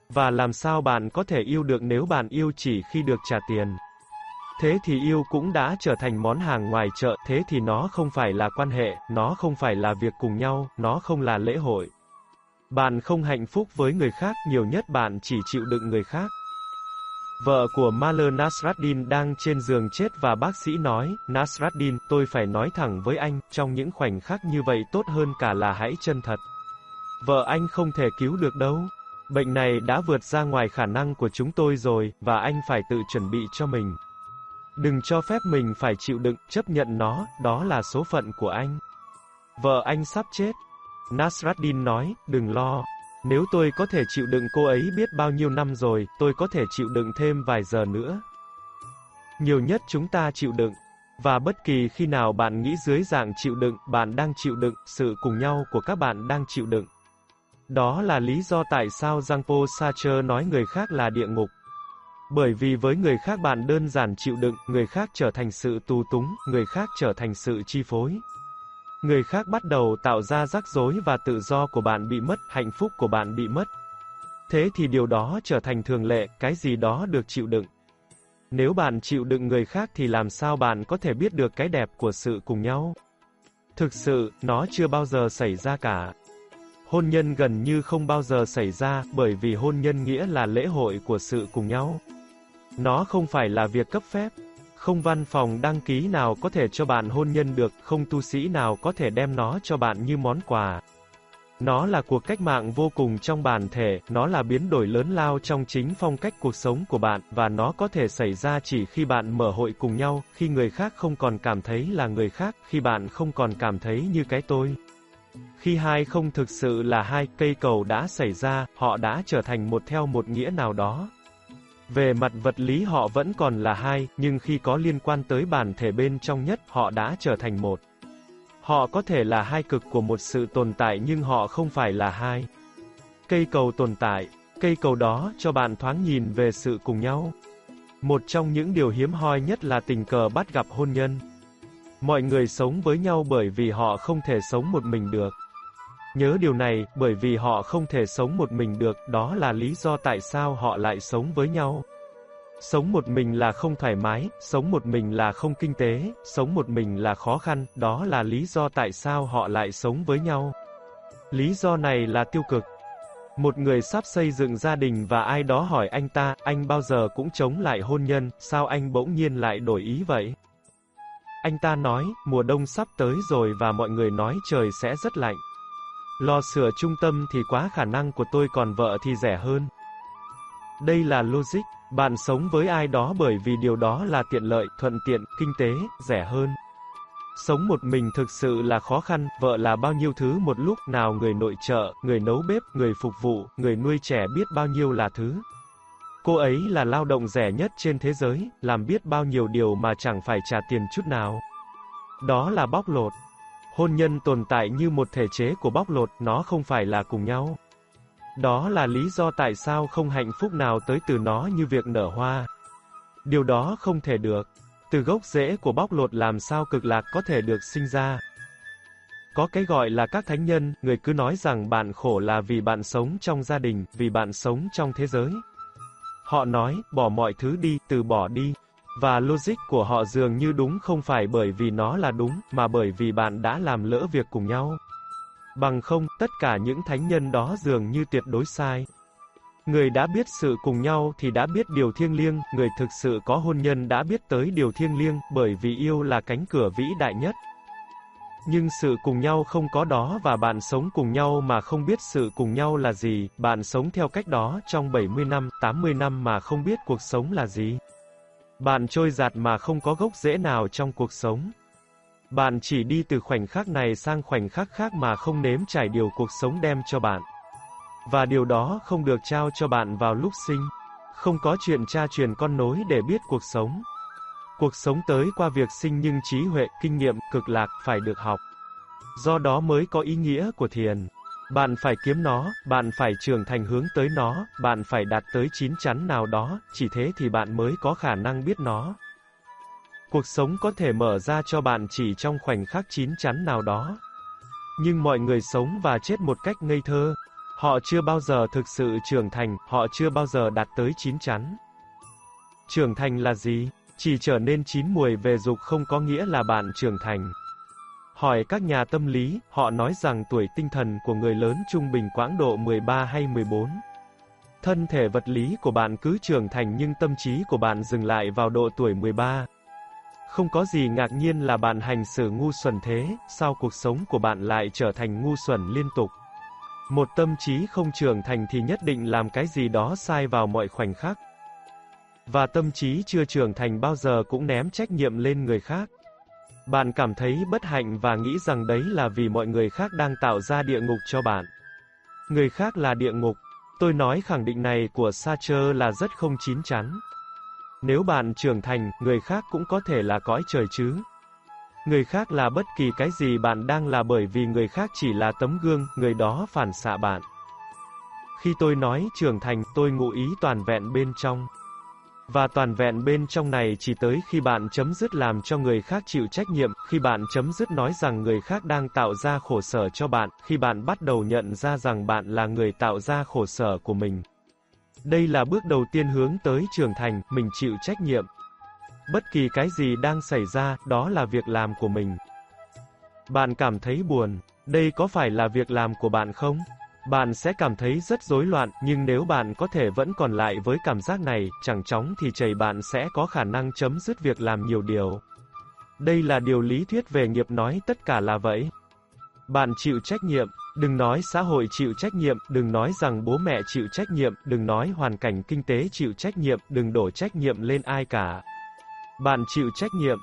Speaker 1: Và làm sao bạn có thể yêu được nếu bạn yêu chỉ khi được trả tiền? Thế thì yêu cũng đã trở thành món hàng ngoài chợ, thế thì nó không phải là quan hệ, nó không phải là việc cùng nhau, nó không là lễ hội. Bạn không hạnh phúc với người khác, nhiều nhất bạn chỉ chịu đựng người khác. Vợ của Maler Nasraddin đang trên giường chết và bác sĩ nói, Nasraddin, tôi phải nói thẳng với anh, trong những khoảnh khắc như vậy tốt hơn cả là hãy chân thật. Vợ anh không thể cứu được đâu. Bệnh này đã vượt ra ngoài khả năng của chúng tôi rồi, và anh phải tự chuẩn bị cho mình. Đừng cho phép mình phải chịu đựng, chấp nhận nó, đó là số phận của anh. Vợ anh sắp chết. Nasraddin nói, đừng lo. Nếu tôi có thể chịu đựng cô ấy biết bao nhiêu năm rồi, tôi có thể chịu đựng thêm vài giờ nữa. Nhiều nhất chúng ta chịu đựng. Và bất kỳ khi nào bạn nghĩ dưới dạng chịu đựng, bạn đang chịu đựng, sự cùng nhau của các bạn đang chịu đựng. Đó là lý do tại sao Giang Sartre nói người khác là địa ngục. Bởi vì với người khác bạn đơn giản chịu đựng, người khác trở thành sự tù túng, người khác trở thành sự chi phối. Người khác bắt đầu tạo ra rắc rối và tự do của bạn bị mất, hạnh phúc của bạn bị mất. Thế thì điều đó trở thành thường lệ, cái gì đó được chịu đựng. Nếu bạn chịu đựng người khác thì làm sao bạn có thể biết được cái đẹp của sự cùng nhau? Thực sự, nó chưa bao giờ xảy ra cả. Hôn nhân gần như không bao giờ xảy ra, bởi vì hôn nhân nghĩa là lễ hội của sự cùng nhau. Nó không phải là việc cấp phép. Không văn phòng đăng ký nào có thể cho bạn hôn nhân được, không tu sĩ nào có thể đem nó cho bạn như món quà. Nó là cuộc cách mạng vô cùng trong bản thể, nó là biến đổi lớn lao trong chính phong cách cuộc sống của bạn, và nó có thể xảy ra chỉ khi bạn mở hội cùng nhau, khi người khác không còn cảm thấy là người khác, khi bạn không còn cảm thấy như cái tôi. Khi hai không thực sự là hai, cây cầu đã xảy ra, họ đã trở thành một theo một nghĩa nào đó. Về mặt vật lý họ vẫn còn là hai, nhưng khi có liên quan tới bản thể bên trong nhất, họ đã trở thành một. Họ có thể là hai cực của một sự tồn tại nhưng họ không phải là hai. Cây cầu tồn tại, cây cầu đó cho bạn thoáng nhìn về sự cùng nhau. Một trong những điều hiếm hoi nhất là tình cờ bắt gặp hôn nhân. Mọi người sống với nhau bởi vì họ không thể sống một mình được. Nhớ điều này, bởi vì họ không thể sống một mình được, đó là lý do tại sao họ lại sống với nhau. Sống một mình là không thoải mái, sống một mình là không kinh tế, sống một mình là khó khăn, đó là lý do tại sao họ lại sống với nhau. Lý do này là tiêu cực. Một người sắp xây dựng gia đình và ai đó hỏi anh ta, anh bao giờ cũng chống lại hôn nhân, sao anh bỗng nhiên lại đổi ý vậy? Anh ta nói, mùa đông sắp tới rồi và mọi người nói trời sẽ rất lạnh. Lo sửa trung tâm thì quá khả năng của tôi còn vợ thì rẻ hơn. Đây là logic, bạn sống với ai đó bởi vì điều đó là tiện lợi, thuận tiện, kinh tế, rẻ hơn. Sống một mình thực sự là khó khăn, vợ là bao nhiêu thứ một lúc, nào người nội trợ, người nấu bếp, người phục vụ, người nuôi trẻ biết bao nhiêu là thứ. Cô ấy là lao động rẻ nhất trên thế giới, làm biết bao nhiêu điều mà chẳng phải trả tiền chút nào. Đó là bóc lột. Hôn nhân tồn tại như một thể chế của bóc lột, nó không phải là cùng nhau. Đó là lý do tại sao không hạnh phúc nào tới từ nó như việc nở hoa. Điều đó không thể được. Từ gốc rễ của bóc lột làm sao cực lạc có thể được sinh ra. Có cái gọi là các thánh nhân, người cứ nói rằng bạn khổ là vì bạn sống trong gia đình, vì bạn sống trong thế giới. Họ nói, bỏ mọi thứ đi, từ bỏ đi. Và logic của họ dường như đúng không phải bởi vì nó là đúng, mà bởi vì bạn đã làm lỡ việc cùng nhau. Bằng không, tất cả những thánh nhân đó dường như tuyệt đối sai. Người đã biết sự cùng nhau thì đã biết điều thiêng liêng, người thực sự có hôn nhân đã biết tới điều thiêng liêng, bởi vì yêu là cánh cửa vĩ đại nhất. Nhưng sự cùng nhau không có đó và bạn sống cùng nhau mà không biết sự cùng nhau là gì, bạn sống theo cách đó trong 70 năm, 80 năm mà không biết cuộc sống là gì. Bạn trôi giạt mà không có gốc rễ nào trong cuộc sống. Bạn chỉ đi từ khoảnh khắc này sang khoảnh khắc khác mà không nếm trải điều cuộc sống đem cho bạn. Và điều đó không được trao cho bạn vào lúc sinh. Không có chuyện cha truyền con nối để biết cuộc sống. Cuộc sống tới qua việc sinh nhưng trí huệ, kinh nghiệm, cực lạc phải được học. Do đó mới có ý nghĩa của thiền. Bạn phải kiếm nó, bạn phải trưởng thành hướng tới nó, bạn phải đạt tới chín chắn nào đó, chỉ thế thì bạn mới có khả năng biết nó. Cuộc sống có thể mở ra cho bạn chỉ trong khoảnh khắc chín chắn nào đó. Nhưng mọi người sống và chết một cách ngây thơ. Họ chưa bao giờ thực sự trưởng thành, họ chưa bao giờ đạt tới chín chắn. Trưởng thành là gì? Chỉ trở nên chín mùi về dục không có nghĩa là bạn trưởng thành. Hỏi các nhà tâm lý, họ nói rằng tuổi tinh thần của người lớn trung bình quãng độ 13 hay 14. Thân thể vật lý của bạn cứ trưởng thành nhưng tâm trí của bạn dừng lại vào độ tuổi 13. Không có gì ngạc nhiên là bạn hành xử ngu xuẩn thế, sao cuộc sống của bạn lại trở thành ngu xuẩn liên tục. Một tâm trí không trưởng thành thì nhất định làm cái gì đó sai vào mọi khoảnh khắc. Và tâm trí chưa trưởng thành bao giờ cũng ném trách nhiệm lên người khác. Bạn cảm thấy bất hạnh và nghĩ rằng đấy là vì mọi người khác đang tạo ra địa ngục cho bạn. Người khác là địa ngục. Tôi nói khẳng định này của Sartre là rất không chín chắn. Nếu bạn trưởng thành, người khác cũng có thể là cõi trời chứ. Người khác là bất kỳ cái gì bạn đang là bởi vì người khác chỉ là tấm gương, người đó phản xạ bạn. Khi tôi nói trưởng thành, tôi ngụ ý toàn vẹn bên trong. Và toàn vẹn bên trong này chỉ tới khi bạn chấm dứt làm cho người khác chịu trách nhiệm, khi bạn chấm dứt nói rằng người khác đang tạo ra khổ sở cho bạn, khi bạn bắt đầu nhận ra rằng bạn là người tạo ra khổ sở của mình. Đây là bước đầu tiên hướng tới trưởng thành, mình chịu trách nhiệm. Bất kỳ cái gì đang xảy ra, đó là việc làm của mình. Bạn cảm thấy buồn, đây có phải là việc làm của bạn không? Bạn sẽ cảm thấy rất rối loạn, nhưng nếu bạn có thể vẫn còn lại với cảm giác này, chẳng chóng thì chảy bạn sẽ có khả năng chấm dứt việc làm nhiều điều. Đây là điều lý thuyết về nghiệp nói tất cả là vậy. Bạn chịu trách nhiệm, đừng nói xã hội chịu trách nhiệm, đừng nói rằng bố mẹ chịu trách nhiệm, đừng nói hoàn cảnh kinh tế chịu trách nhiệm, đừng đổ trách nhiệm lên ai cả. Bạn chịu trách nhiệm.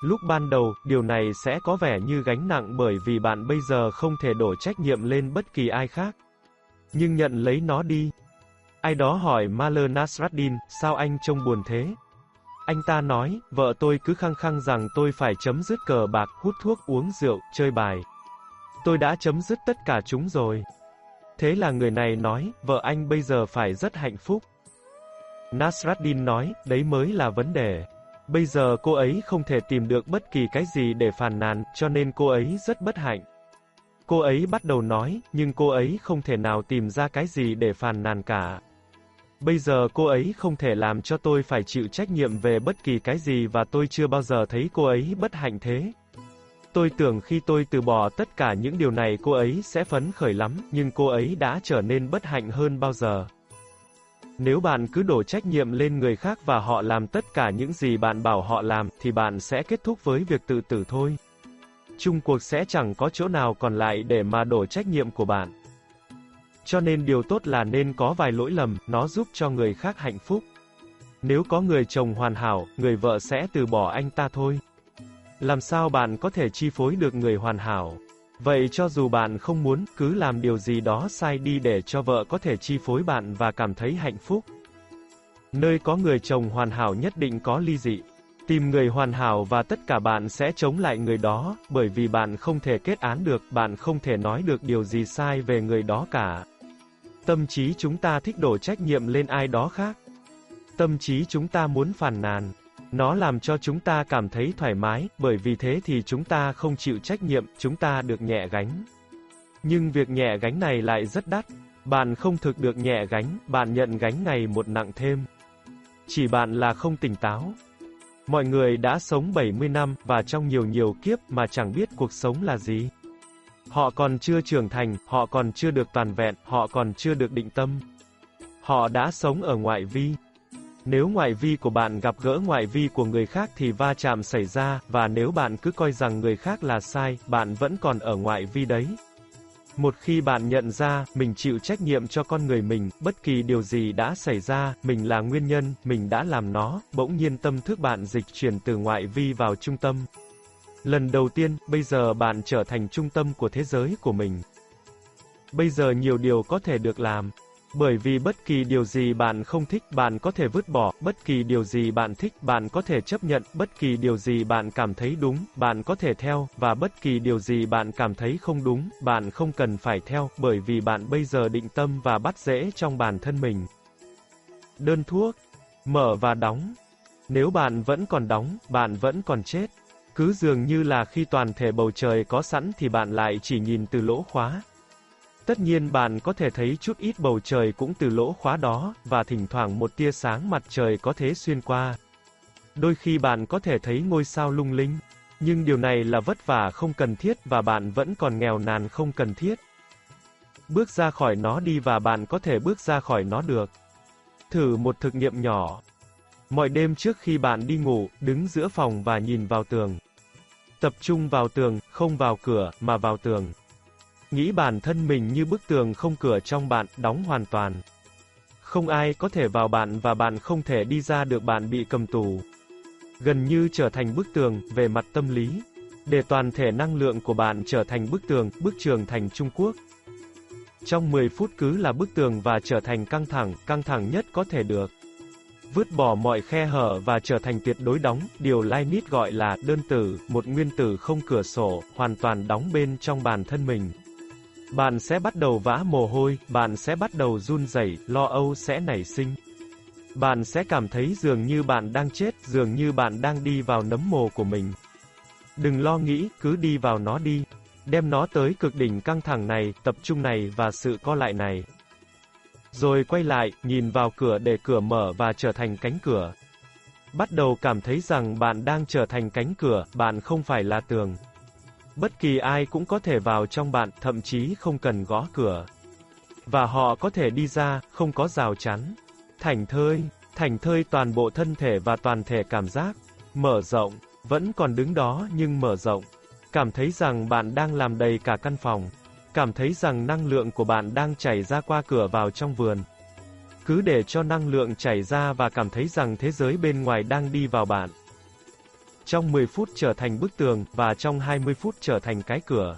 Speaker 1: Lúc ban đầu, điều này sẽ có vẻ như gánh nặng bởi vì bạn bây giờ không thể đổ trách nhiệm lên bất kỳ ai khác. Nhưng nhận lấy nó đi. Ai đó hỏi Maler Nasraddin, sao anh trông buồn thế? Anh ta nói, vợ tôi cứ khăng khăng rằng tôi phải chấm dứt cờ bạc, hút thuốc, uống rượu, chơi bài. Tôi đã chấm dứt tất cả chúng rồi. Thế là người này nói, vợ anh bây giờ phải rất hạnh phúc. Nasraddin nói, đấy mới là vấn đề. Bây giờ cô ấy không thể tìm được bất kỳ cái gì để phàn nàn, cho nên cô ấy rất bất hạnh. Cô ấy bắt đầu nói, nhưng cô ấy không thể nào tìm ra cái gì để phàn nàn cả. Bây giờ cô ấy không thể làm cho tôi phải chịu trách nhiệm về bất kỳ cái gì và tôi chưa bao giờ thấy cô ấy bất hạnh thế. Tôi tưởng khi tôi từ bỏ tất cả những điều này cô ấy sẽ phấn khởi lắm, nhưng cô ấy đã trở nên bất hạnh hơn bao giờ. Nếu bạn cứ đổ trách nhiệm lên người khác và họ làm tất cả những gì bạn bảo họ làm, thì bạn sẽ kết thúc với việc tự tử thôi. Trung cuộc sẽ chẳng có chỗ nào còn lại để mà đổ trách nhiệm của bạn. Cho nên điều tốt là nên có vài lỗi lầm, nó giúp cho người khác hạnh phúc. Nếu có người chồng hoàn hảo, người vợ sẽ từ bỏ anh ta thôi. Làm sao bạn có thể chi phối được người hoàn hảo? Vậy cho dù bạn không muốn, cứ làm điều gì đó sai đi để cho vợ có thể chi phối bạn và cảm thấy hạnh phúc. Nơi có người chồng hoàn hảo nhất định có ly dị. Tìm người hoàn hảo và tất cả bạn sẽ chống lại người đó, bởi vì bạn không thể kết án được, bạn không thể nói được điều gì sai về người đó cả. Tâm trí chúng ta thích đổ trách nhiệm lên ai đó khác. Tâm trí chúng ta muốn phàn nàn. Nó làm cho chúng ta cảm thấy thoải mái, bởi vì thế thì chúng ta không chịu trách nhiệm, chúng ta được nhẹ gánh. Nhưng việc nhẹ gánh này lại rất đắt. Bạn không thực được nhẹ gánh, bạn nhận gánh ngày một nặng thêm. Chỉ bạn là không tỉnh táo. Mọi người đã sống 70 năm và trong nhiều nhiều kiếp mà chẳng biết cuộc sống là gì. Họ còn chưa trưởng thành, họ còn chưa được toàn vẹn, họ còn chưa được định tâm. Họ đã sống ở ngoại vi. Nếu ngoại vi của bạn gặp gỡ ngoại vi của người khác thì va chạm xảy ra, và nếu bạn cứ coi rằng người khác là sai, bạn vẫn còn ở ngoại vi đấy. Một khi bạn nhận ra, mình chịu trách nhiệm cho con người mình, bất kỳ điều gì đã xảy ra, mình là nguyên nhân, mình đã làm nó, bỗng nhiên tâm thức bạn dịch chuyển từ ngoại vi vào trung tâm. Lần đầu tiên, bây giờ bạn trở thành trung tâm của thế giới của mình. Bây giờ nhiều điều có thể được làm, bởi vì bất kỳ điều gì bạn không thích, bạn có thể vứt bỏ, bất kỳ điều gì bạn thích, bạn có thể chấp nhận, bất kỳ điều gì bạn cảm thấy đúng, bạn có thể theo, và bất kỳ điều gì bạn cảm thấy không đúng, bạn không cần phải theo, bởi vì bạn bây giờ định tâm và bắt rễ trong bản thân mình. Đơn thuốc, mở và đóng. Nếu bạn vẫn còn đóng, bạn vẫn còn chết. Cứ dường như là khi toàn thể bầu trời có sẵn thì bạn lại chỉ nhìn từ lỗ khóa, Tất nhiên bạn có thể thấy chút ít bầu trời cũng từ lỗ khóa đó, và thỉnh thoảng một tia sáng mặt trời có thể xuyên qua. Đôi khi bạn có thể thấy ngôi sao lung linh, nhưng điều này là vất vả không cần thiết và bạn vẫn còn nghèo nàn không cần thiết. Bước ra khỏi nó đi và bạn có thể bước ra khỏi nó được. Thử một thực nghiệm nhỏ. Mọi đêm trước khi bạn đi ngủ, đứng giữa phòng và nhìn vào tường. Tập trung vào tường, không vào cửa, mà vào tường. Nghĩ bản thân mình như bức tường không cửa trong bạn, đóng hoàn toàn. Không ai có thể vào bạn và bạn không thể đi ra được bạn bị cầm tù. Gần như trở thành bức tường, về mặt tâm lý. Để toàn thể năng lượng của bạn trở thành bức tường, bức trường thành Trung Quốc. Trong 10 phút cứ là bức tường và trở thành căng thẳng, căng thẳng nhất có thể được. Vứt bỏ mọi khe hở và trở thành tuyệt đối đóng, điều Leibniz gọi là đơn tử, một nguyên tử không cửa sổ, hoàn toàn đóng bên trong bản thân mình. Bạn sẽ bắt đầu vã mồ hôi, bạn sẽ bắt đầu run rẩy, lo âu sẽ nảy sinh. Bạn sẽ cảm thấy dường như bạn đang chết, dường như bạn đang đi vào nấm mồ của mình. Đừng lo nghĩ, cứ đi vào nó đi. Đem nó tới cực đỉnh căng thẳng này, tập trung này và sự co lại này. Rồi quay lại, nhìn vào cửa để cửa mở và trở thành cánh cửa. Bắt đầu cảm thấy rằng bạn đang trở thành cánh cửa, bạn không phải là tường. Bất kỳ ai cũng có thể vào trong bạn, thậm chí không cần gõ cửa. Và họ có thể đi ra, không có rào chắn. Thành thơi, thành thơi toàn bộ thân thể và toàn thể cảm giác. Mở rộng, vẫn còn đứng đó nhưng mở rộng. Cảm thấy rằng bạn đang làm đầy cả căn phòng. Cảm thấy rằng năng lượng của bạn đang chảy ra qua cửa vào trong vườn. Cứ để cho năng lượng chảy ra và cảm thấy rằng thế giới bên ngoài đang đi vào bạn. Trong 10 phút trở thành bức tường, và trong 20 phút trở thành cái cửa.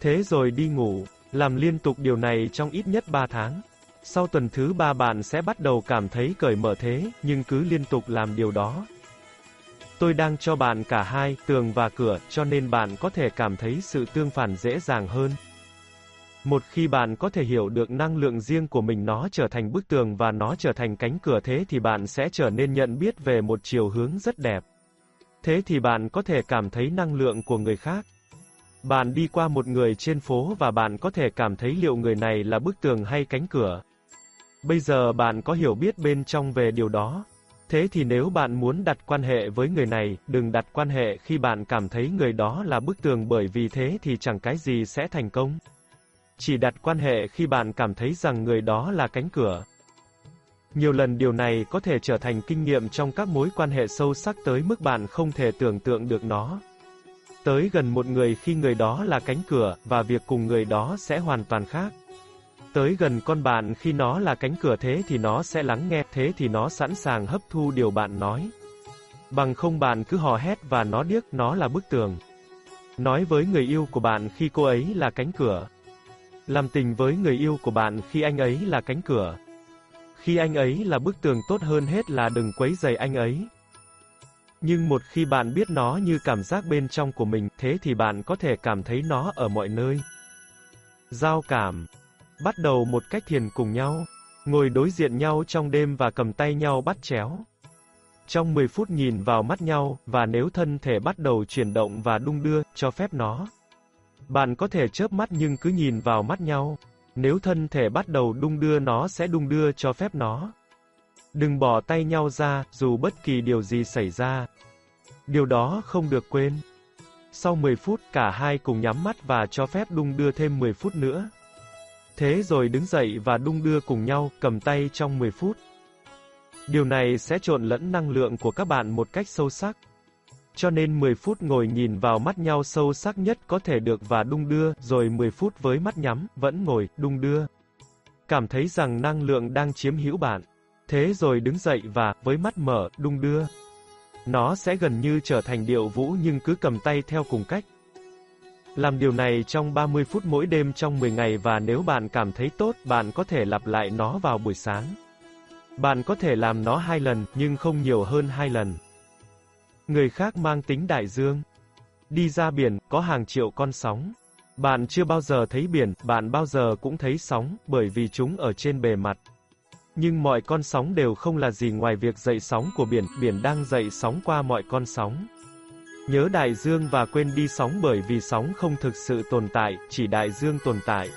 Speaker 1: Thế rồi đi ngủ, làm liên tục điều này trong ít nhất 3 tháng. Sau tuần thứ 3 bạn sẽ bắt đầu cảm thấy cởi mở thế, nhưng cứ liên tục làm điều đó. Tôi đang cho bạn cả hai, tường và cửa, cho nên bạn có thể cảm thấy sự tương phản dễ dàng hơn. Một khi bạn có thể hiểu được năng lượng riêng của mình nó trở thành bức tường và nó trở thành cánh cửa thế thì bạn sẽ trở nên nhận biết về một chiều hướng rất đẹp. Thế thì bạn có thể cảm thấy năng lượng của người khác. Bạn đi qua một người trên phố và bạn có thể cảm thấy liệu người này là bức tường hay cánh cửa. Bây giờ bạn có hiểu biết bên trong về điều đó. Thế thì nếu bạn muốn đặt quan hệ với người này, đừng đặt quan hệ khi bạn cảm thấy người đó là bức tường bởi vì thế thì chẳng cái gì sẽ thành công. Chỉ đặt quan hệ khi bạn cảm thấy rằng người đó là cánh cửa. Nhiều lần điều này có thể trở thành kinh nghiệm trong các mối quan hệ sâu sắc tới mức bạn không thể tưởng tượng được nó. Tới gần một người khi người đó là cánh cửa, và việc cùng người đó sẽ hoàn toàn khác. Tới gần con bạn khi nó là cánh cửa thế thì nó sẽ lắng nghe, thế thì nó sẵn sàng hấp thu điều bạn nói. Bằng không bạn cứ hò hét và nó điếc, nó là bức tường. Nói với người yêu của bạn khi cô ấy là cánh cửa. Làm tình với người yêu của bạn khi anh ấy là cánh cửa. Khi anh ấy là bức tường tốt hơn hết là đừng quấy rầy anh ấy. Nhưng một khi bạn biết nó như cảm giác bên trong của mình, thế thì bạn có thể cảm thấy nó ở mọi nơi. Giao cảm Bắt đầu một cách thiền cùng nhau, ngồi đối diện nhau trong đêm và cầm tay nhau bắt chéo. Trong 10 phút nhìn vào mắt nhau, và nếu thân thể bắt đầu chuyển động và đung đưa, cho phép nó. Bạn có thể chớp mắt nhưng cứ nhìn vào mắt nhau. Nếu thân thể bắt đầu đung đưa nó sẽ đung đưa cho phép nó. Đừng bỏ tay nhau ra, dù bất kỳ điều gì xảy ra. Điều đó không được quên. Sau 10 phút, cả hai cùng nhắm mắt và cho phép đung đưa thêm 10 phút nữa. Thế rồi đứng dậy và đung đưa cùng nhau, cầm tay trong 10 phút. Điều này sẽ trộn lẫn năng lượng của các bạn một cách sâu sắc. Cho nên 10 phút ngồi nhìn vào mắt nhau sâu sắc nhất có thể được và đung đưa, rồi 10 phút với mắt nhắm, vẫn ngồi, đung đưa. Cảm thấy rằng năng lượng đang chiếm hữu bạn. Thế rồi đứng dậy và, với mắt mở, đung đưa. Nó sẽ gần như trở thành điệu vũ nhưng cứ cầm tay theo cùng cách. Làm điều này trong 30 phút mỗi đêm trong 10 ngày và nếu bạn cảm thấy tốt, bạn có thể lặp lại nó vào buổi sáng. Bạn có thể làm nó hai lần, nhưng không nhiều hơn hai lần. Người khác mang tính đại dương. Đi ra biển, có hàng triệu con sóng. Bạn chưa bao giờ thấy biển, bạn bao giờ cũng thấy sóng, bởi vì chúng ở trên bề mặt. Nhưng mọi con sóng đều không là gì ngoài việc dậy sóng của biển, biển đang dậy sóng qua mọi con sóng. Nhớ đại dương và quên đi sóng bởi vì sóng không thực sự tồn tại, chỉ đại dương tồn tại.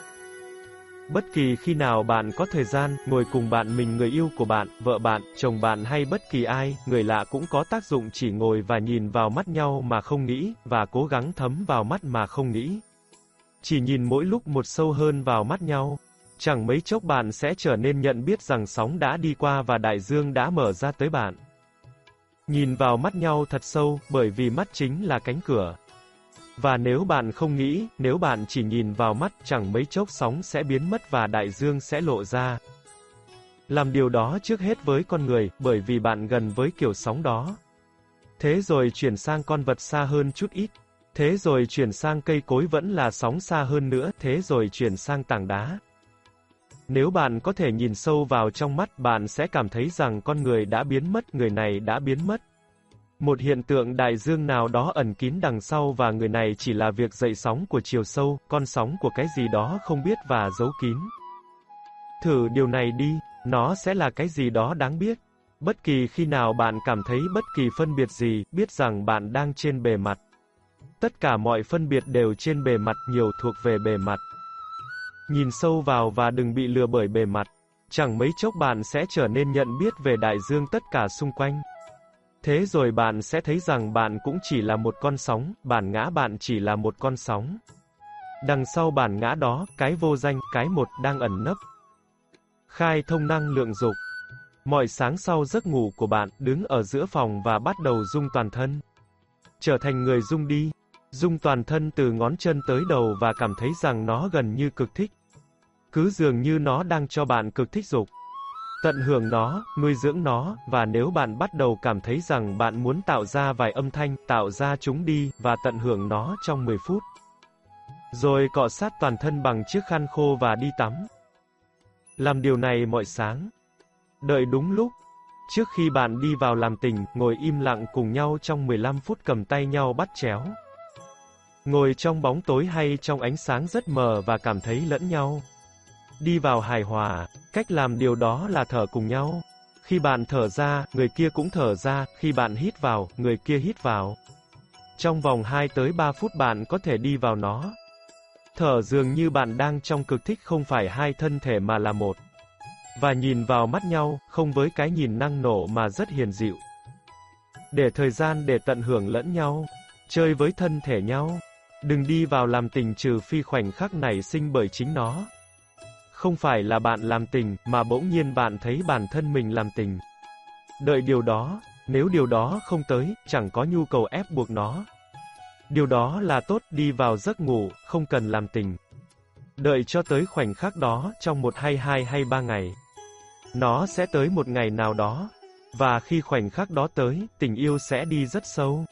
Speaker 1: Bất kỳ khi nào bạn có thời gian, ngồi cùng bạn mình người yêu của bạn, vợ bạn, chồng bạn hay bất kỳ ai, người lạ cũng có tác dụng chỉ ngồi và nhìn vào mắt nhau mà không nghĩ, và cố gắng thấm vào mắt mà không nghĩ. Chỉ nhìn mỗi lúc một sâu hơn vào mắt nhau. Chẳng mấy chốc bạn sẽ trở nên nhận biết rằng sóng đã đi qua và đại dương đã mở ra tới bạn. Nhìn vào mắt nhau thật sâu, bởi vì mắt chính là cánh cửa. Và nếu bạn không nghĩ, nếu bạn chỉ nhìn vào mắt, chẳng mấy chốc sóng sẽ biến mất và đại dương sẽ lộ ra. Làm điều đó trước hết với con người, bởi vì bạn gần với kiểu sóng đó. Thế rồi chuyển sang con vật xa hơn chút ít. Thế rồi chuyển sang cây cối vẫn là sóng xa hơn nữa, thế rồi chuyển sang tảng đá. Nếu bạn có thể nhìn sâu vào trong mắt, bạn sẽ cảm thấy rằng con người đã biến mất, người này đã biến mất. Một hiện tượng đại dương nào đó ẩn kín đằng sau và người này chỉ là việc dậy sóng của chiều sâu, con sóng của cái gì đó không biết và giấu kín. Thử điều này đi, nó sẽ là cái gì đó đáng biết. Bất kỳ khi nào bạn cảm thấy bất kỳ phân biệt gì, biết rằng bạn đang trên bề mặt. Tất cả mọi phân biệt đều trên bề mặt nhiều thuộc về bề mặt. Nhìn sâu vào và đừng bị lừa bởi bề mặt. Chẳng mấy chốc bạn sẽ trở nên nhận biết về đại dương tất cả xung quanh. Thế rồi bạn sẽ thấy rằng bạn cũng chỉ là một con sóng, bản ngã bạn chỉ là một con sóng. Đằng sau bản ngã đó, cái vô danh, cái một đang ẩn nấp. Khai thông năng lượng dục. Mọi sáng sau giấc ngủ của bạn, đứng ở giữa phòng và bắt đầu dung toàn thân. Trở thành người dung đi. dung toàn thân từ ngón chân tới đầu và cảm thấy rằng nó gần như cực thích. Cứ dường như nó đang cho bạn cực thích dục. Tận hưởng nó, nuôi dưỡng nó, và nếu bạn bắt đầu cảm thấy rằng bạn muốn tạo ra vài âm thanh, tạo ra chúng đi, và tận hưởng nó trong 10 phút. Rồi cọ sát toàn thân bằng chiếc khăn khô và đi tắm. Làm điều này mọi sáng. Đợi đúng lúc. Trước khi bạn đi vào làm tình, ngồi im lặng cùng nhau trong 15 phút cầm tay nhau bắt chéo. Ngồi trong bóng tối hay trong ánh sáng rất mờ và cảm thấy lẫn nhau. Đi vào hài hòa, cách làm điều đó là thở cùng nhau. Khi bạn thở ra, người kia cũng thở ra, khi bạn hít vào, người kia hít vào. Trong vòng 2 tới 3 phút bạn có thể đi vào nó. Thở dường như bạn đang trong cực thích không phải hai thân thể mà là một. Và nhìn vào mắt nhau, không với cái nhìn năng nổ mà rất hiền dịu. Để thời gian để tận hưởng lẫn nhau, chơi với thân thể nhau. Đừng đi vào làm tình trừ phi khoảnh khắc này sinh bởi chính nó. Không phải là bạn làm tình, mà bỗng nhiên bạn thấy bản thân mình làm tình. Đợi điều đó, nếu điều đó không tới, chẳng có nhu cầu ép buộc nó. Điều đó là tốt, đi vào giấc ngủ, không cần làm tình. Đợi cho tới khoảnh khắc đó, trong một hay hai hay ba ngày. Nó sẽ tới một ngày nào đó. Và khi khoảnh khắc đó tới, tình yêu sẽ đi rất sâu.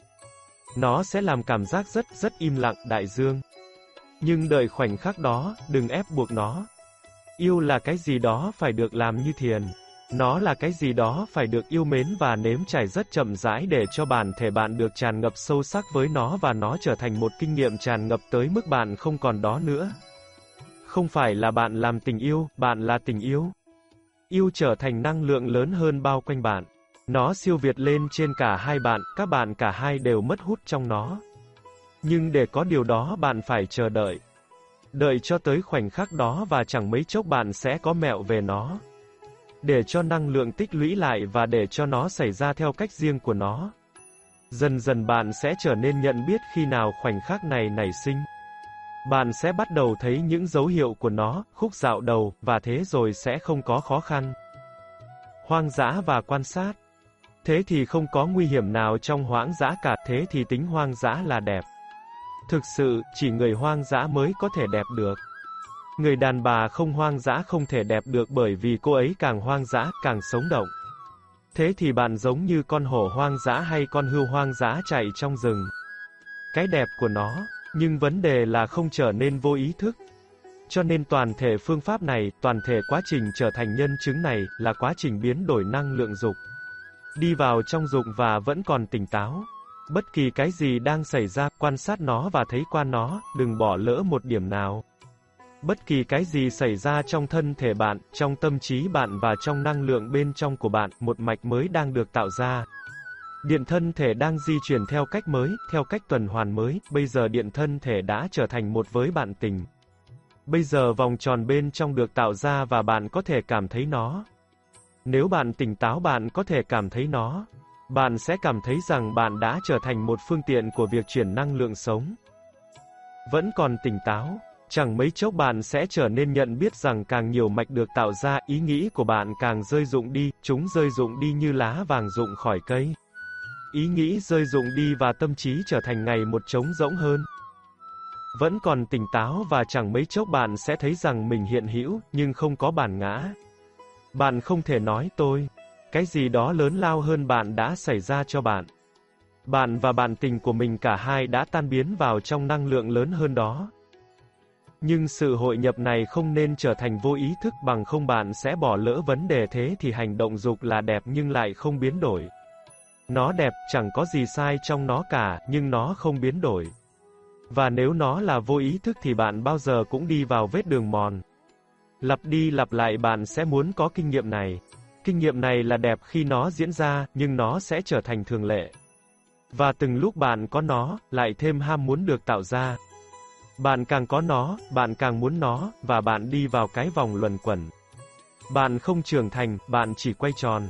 Speaker 1: Nó sẽ làm cảm giác rất rất im lặng đại dương. Nhưng đợi khoảnh khắc đó, đừng ép buộc nó. Yêu là cái gì đó phải được làm như thiền. Nó là cái gì đó phải được yêu mến và nếm trải rất chậm rãi để cho bản thể bạn được tràn ngập sâu sắc với nó và nó trở thành một kinh nghiệm tràn ngập tới mức bạn không còn đó nữa. Không phải là bạn làm tình yêu, bạn là tình yêu. Yêu trở thành năng lượng lớn hơn bao quanh bạn. Nó siêu việt lên trên cả hai bạn, các bạn cả hai đều mất hút trong nó. Nhưng để có điều đó bạn phải chờ đợi. Đợi cho tới khoảnh khắc đó và chẳng mấy chốc bạn sẽ có mẹo về nó. Để cho năng lượng tích lũy lại và để cho nó xảy ra theo cách riêng của nó. Dần dần bạn sẽ trở nên nhận biết khi nào khoảnh khắc này nảy sinh. Bạn sẽ bắt đầu thấy những dấu hiệu của nó, khúc dạo đầu, và thế rồi sẽ không có khó khăn. Hoang dã và quan sát. Thế thì không có nguy hiểm nào trong hoang dã cả, thế thì tính hoang dã là đẹp. Thực sự, chỉ người hoang dã mới có thể đẹp được. Người đàn bà không hoang dã không thể đẹp được bởi vì cô ấy càng hoang dã, càng sống động. Thế thì bạn giống như con hổ hoang dã hay con hươu hoang dã chạy trong rừng. Cái đẹp của nó, nhưng vấn đề là không trở nên vô ý thức. Cho nên toàn thể phương pháp này, toàn thể quá trình trở thành nhân chứng này, là quá trình biến đổi năng lượng dục. Đi vào trong dục và vẫn còn tỉnh táo. Bất kỳ cái gì đang xảy ra, quan sát nó và thấy qua nó, đừng bỏ lỡ một điểm nào. Bất kỳ cái gì xảy ra trong thân thể bạn, trong tâm trí bạn và trong năng lượng bên trong của bạn, một mạch mới đang được tạo ra. Điện thân thể đang di chuyển theo cách mới, theo cách tuần hoàn mới, bây giờ điện thân thể đã trở thành một với bạn tình. Bây giờ vòng tròn bên trong được tạo ra và bạn có thể cảm thấy nó. Nếu bạn tỉnh táo bạn có thể cảm thấy nó. Bạn sẽ cảm thấy rằng bạn đã trở thành một phương tiện của việc chuyển năng lượng sống. Vẫn còn tỉnh táo, chẳng mấy chốc bạn sẽ trở nên nhận biết rằng càng nhiều mạch được tạo ra, ý nghĩ của bạn càng rơi rụng đi, chúng rơi rụng đi như lá vàng rụng khỏi cây. Ý nghĩ rơi rụng đi và tâm trí trở thành ngày một trống rỗng hơn. Vẫn còn tỉnh táo và chẳng mấy chốc bạn sẽ thấy rằng mình hiện hữu, nhưng không có bản ngã. Bạn không thể nói tôi, cái gì đó lớn lao hơn bạn đã xảy ra cho bạn. Bạn và bạn tình của mình cả hai đã tan biến vào trong năng lượng lớn hơn đó. Nhưng sự hội nhập này không nên trở thành vô ý thức bằng không bạn sẽ bỏ lỡ vấn đề thế thì hành động dục là đẹp nhưng lại không biến đổi. Nó đẹp, chẳng có gì sai trong nó cả, nhưng nó không biến đổi. Và nếu nó là vô ý thức thì bạn bao giờ cũng đi vào vết đường mòn. Lặp đi lặp lại bạn sẽ muốn có kinh nghiệm này. Kinh nghiệm này là đẹp khi nó diễn ra, nhưng nó sẽ trở thành thường lệ. Và từng lúc bạn có nó, lại thêm ham muốn được tạo ra. Bạn càng có nó, bạn càng muốn nó, và bạn đi vào cái vòng luẩn quẩn. Bạn không trưởng thành, bạn chỉ quay tròn.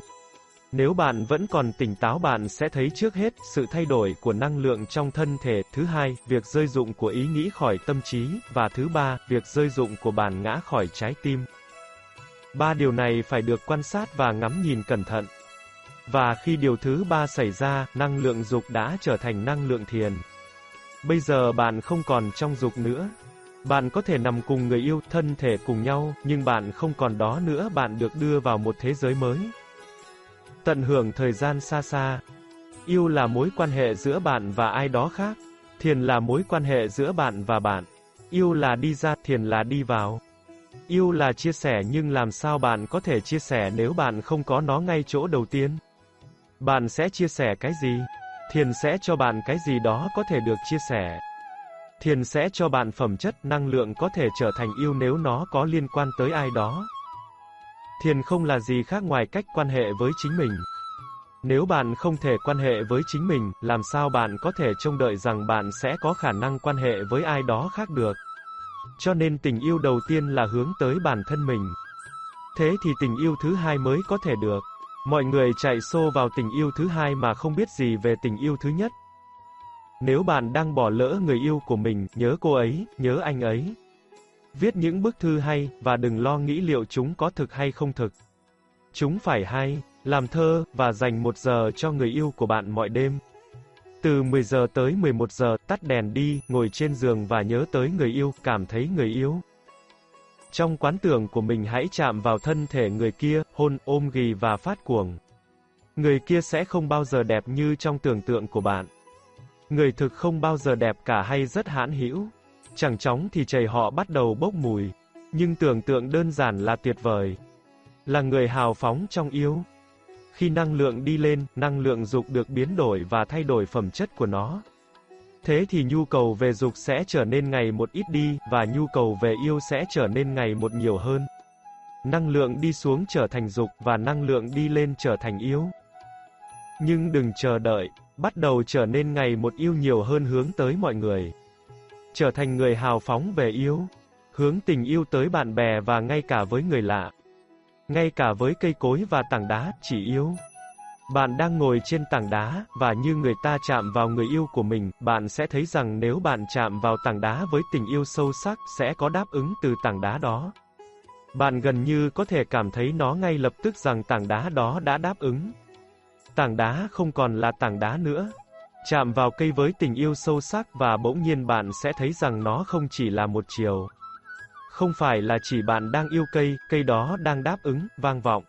Speaker 1: Nếu bạn vẫn còn tỉnh táo bạn sẽ thấy trước hết sự thay đổi của năng lượng trong thân thể, thứ hai, việc rơi dụng của ý nghĩ khỏi tâm trí, và thứ ba, việc rơi dụng của bản ngã khỏi trái tim. Ba điều này phải được quan sát và ngắm nhìn cẩn thận. Và khi điều thứ ba xảy ra, năng lượng dục đã trở thành năng lượng thiền. Bây giờ bạn không còn trong dục nữa. Bạn có thể nằm cùng người yêu, thân thể cùng nhau, nhưng bạn không còn đó nữa, bạn được đưa vào một thế giới mới. Tận hưởng thời gian xa xa. Yêu là mối quan hệ giữa bạn và ai đó khác. Thiền là mối quan hệ giữa bạn và bạn. Yêu là đi ra, thiền là đi vào. Yêu là chia sẻ nhưng làm sao bạn có thể chia sẻ nếu bạn không có nó ngay chỗ đầu tiên? Bạn sẽ chia sẻ cái gì? Thiền sẽ cho bạn cái gì đó có thể được chia sẻ. Thiền sẽ cho bạn phẩm chất năng lượng có thể trở thành yêu nếu nó có liên quan tới ai đó. Thiền không là gì khác ngoài cách quan hệ với chính mình. Nếu bạn không thể quan hệ với chính mình, làm sao bạn có thể trông đợi rằng bạn sẽ có khả năng quan hệ với ai đó khác được? Cho nên tình yêu đầu tiên là hướng tới bản thân mình. Thế thì tình yêu thứ hai mới có thể được. Mọi người chạy xô vào tình yêu thứ hai mà không biết gì về tình yêu thứ nhất. Nếu bạn đang bỏ lỡ người yêu của mình, nhớ cô ấy, nhớ anh ấy. Viết những bức thư hay, và đừng lo nghĩ liệu chúng có thực hay không thực. Chúng phải hay, làm thơ, và dành một giờ cho người yêu của bạn mọi đêm. Từ 10 giờ tới 11 giờ, tắt đèn đi, ngồi trên giường và nhớ tới người yêu, cảm thấy người yêu. Trong quán tưởng của mình hãy chạm vào thân thể người kia, hôn, ôm ghì và phát cuồng. Người kia sẽ không bao giờ đẹp như trong tưởng tượng của bạn. Người thực không bao giờ đẹp cả hay rất hãn hữu. Chẳng chóng thì chảy họ bắt đầu bốc mùi. Nhưng tưởng tượng đơn giản là tuyệt vời. Là người hào phóng trong yêu. Khi năng lượng đi lên, năng lượng dục được biến đổi và thay đổi phẩm chất của nó. Thế thì nhu cầu về dục sẽ trở nên ngày một ít đi, và nhu cầu về yêu sẽ trở nên ngày một nhiều hơn. Năng lượng đi xuống trở thành dục, và năng lượng đi lên trở thành yêu. Nhưng đừng chờ đợi, bắt đầu trở nên ngày một yêu nhiều hơn hướng tới mọi người. Trở thành người hào phóng về yêu, hướng tình yêu tới bạn bè và ngay cả với người lạ. Ngay cả với cây cối và tảng đá, chỉ yêu. Bạn đang ngồi trên tảng đá, và như người ta chạm vào người yêu của mình, bạn sẽ thấy rằng nếu bạn chạm vào tảng đá với tình yêu sâu sắc, sẽ có đáp ứng từ tảng đá đó. Bạn gần như có thể cảm thấy nó ngay lập tức rằng tảng đá đó đã đáp ứng. Tảng đá không còn là tảng đá nữa. Chạm vào cây với tình yêu sâu sắc và bỗng nhiên bạn sẽ thấy rằng nó không chỉ là một chiều. Không phải là chỉ bạn đang yêu cây, cây đó đang đáp ứng, vang vọng.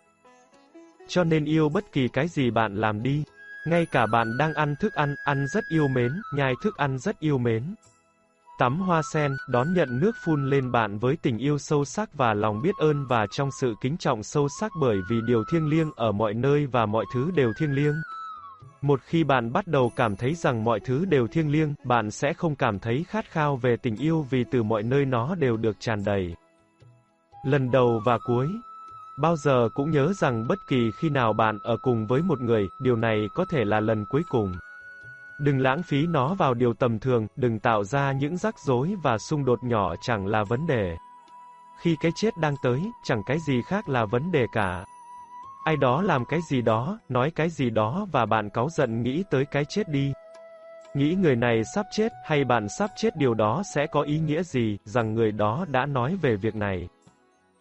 Speaker 1: Cho nên yêu bất kỳ cái gì bạn làm đi. Ngay cả bạn đang ăn thức ăn, ăn rất yêu mến, nhai thức ăn rất yêu mến. Tắm hoa sen, đón nhận nước phun lên bạn với tình yêu sâu sắc và lòng biết ơn và trong sự kính trọng sâu sắc bởi vì điều thiêng liêng ở mọi nơi và mọi thứ đều thiêng liêng. Một khi bạn bắt đầu cảm thấy rằng mọi thứ đều thiêng liêng, bạn sẽ không cảm thấy khát khao về tình yêu vì từ mọi nơi nó đều được tràn đầy. Lần đầu và cuối Bao giờ cũng nhớ rằng bất kỳ khi nào bạn ở cùng với một người, điều này có thể là lần cuối cùng. Đừng lãng phí nó vào điều tầm thường, đừng tạo ra những rắc rối và xung đột nhỏ chẳng là vấn đề. Khi cái chết đang tới, chẳng cái gì khác là vấn đề cả. Ai đó làm cái gì đó, nói cái gì đó và bạn cáu giận nghĩ tới cái chết đi. Nghĩ người này sắp chết, hay bạn sắp chết điều đó sẽ có ý nghĩa gì, rằng người đó đã nói về việc này.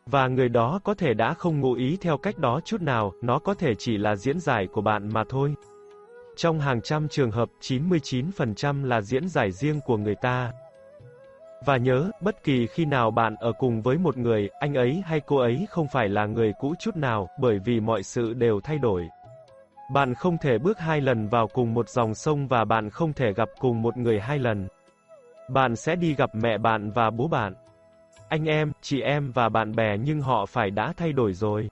Speaker 1: Và người đó có thể đã không ngụ ý theo cách đó chút nào, nó có thể chỉ là diễn giải của bạn mà thôi. Trong hàng trăm trường hợp, 99% là diễn giải riêng của người ta. Và nhớ, bất kỳ khi nào bạn ở cùng với một người, anh ấy hay cô ấy không phải là người cũ chút nào, bởi vì mọi sự đều thay đổi. Bạn không thể bước hai lần vào cùng một dòng sông và bạn không thể gặp cùng một người hai lần. Bạn sẽ đi gặp mẹ bạn và bố bạn. Anh em, chị em và bạn bè nhưng họ phải đã thay đổi rồi.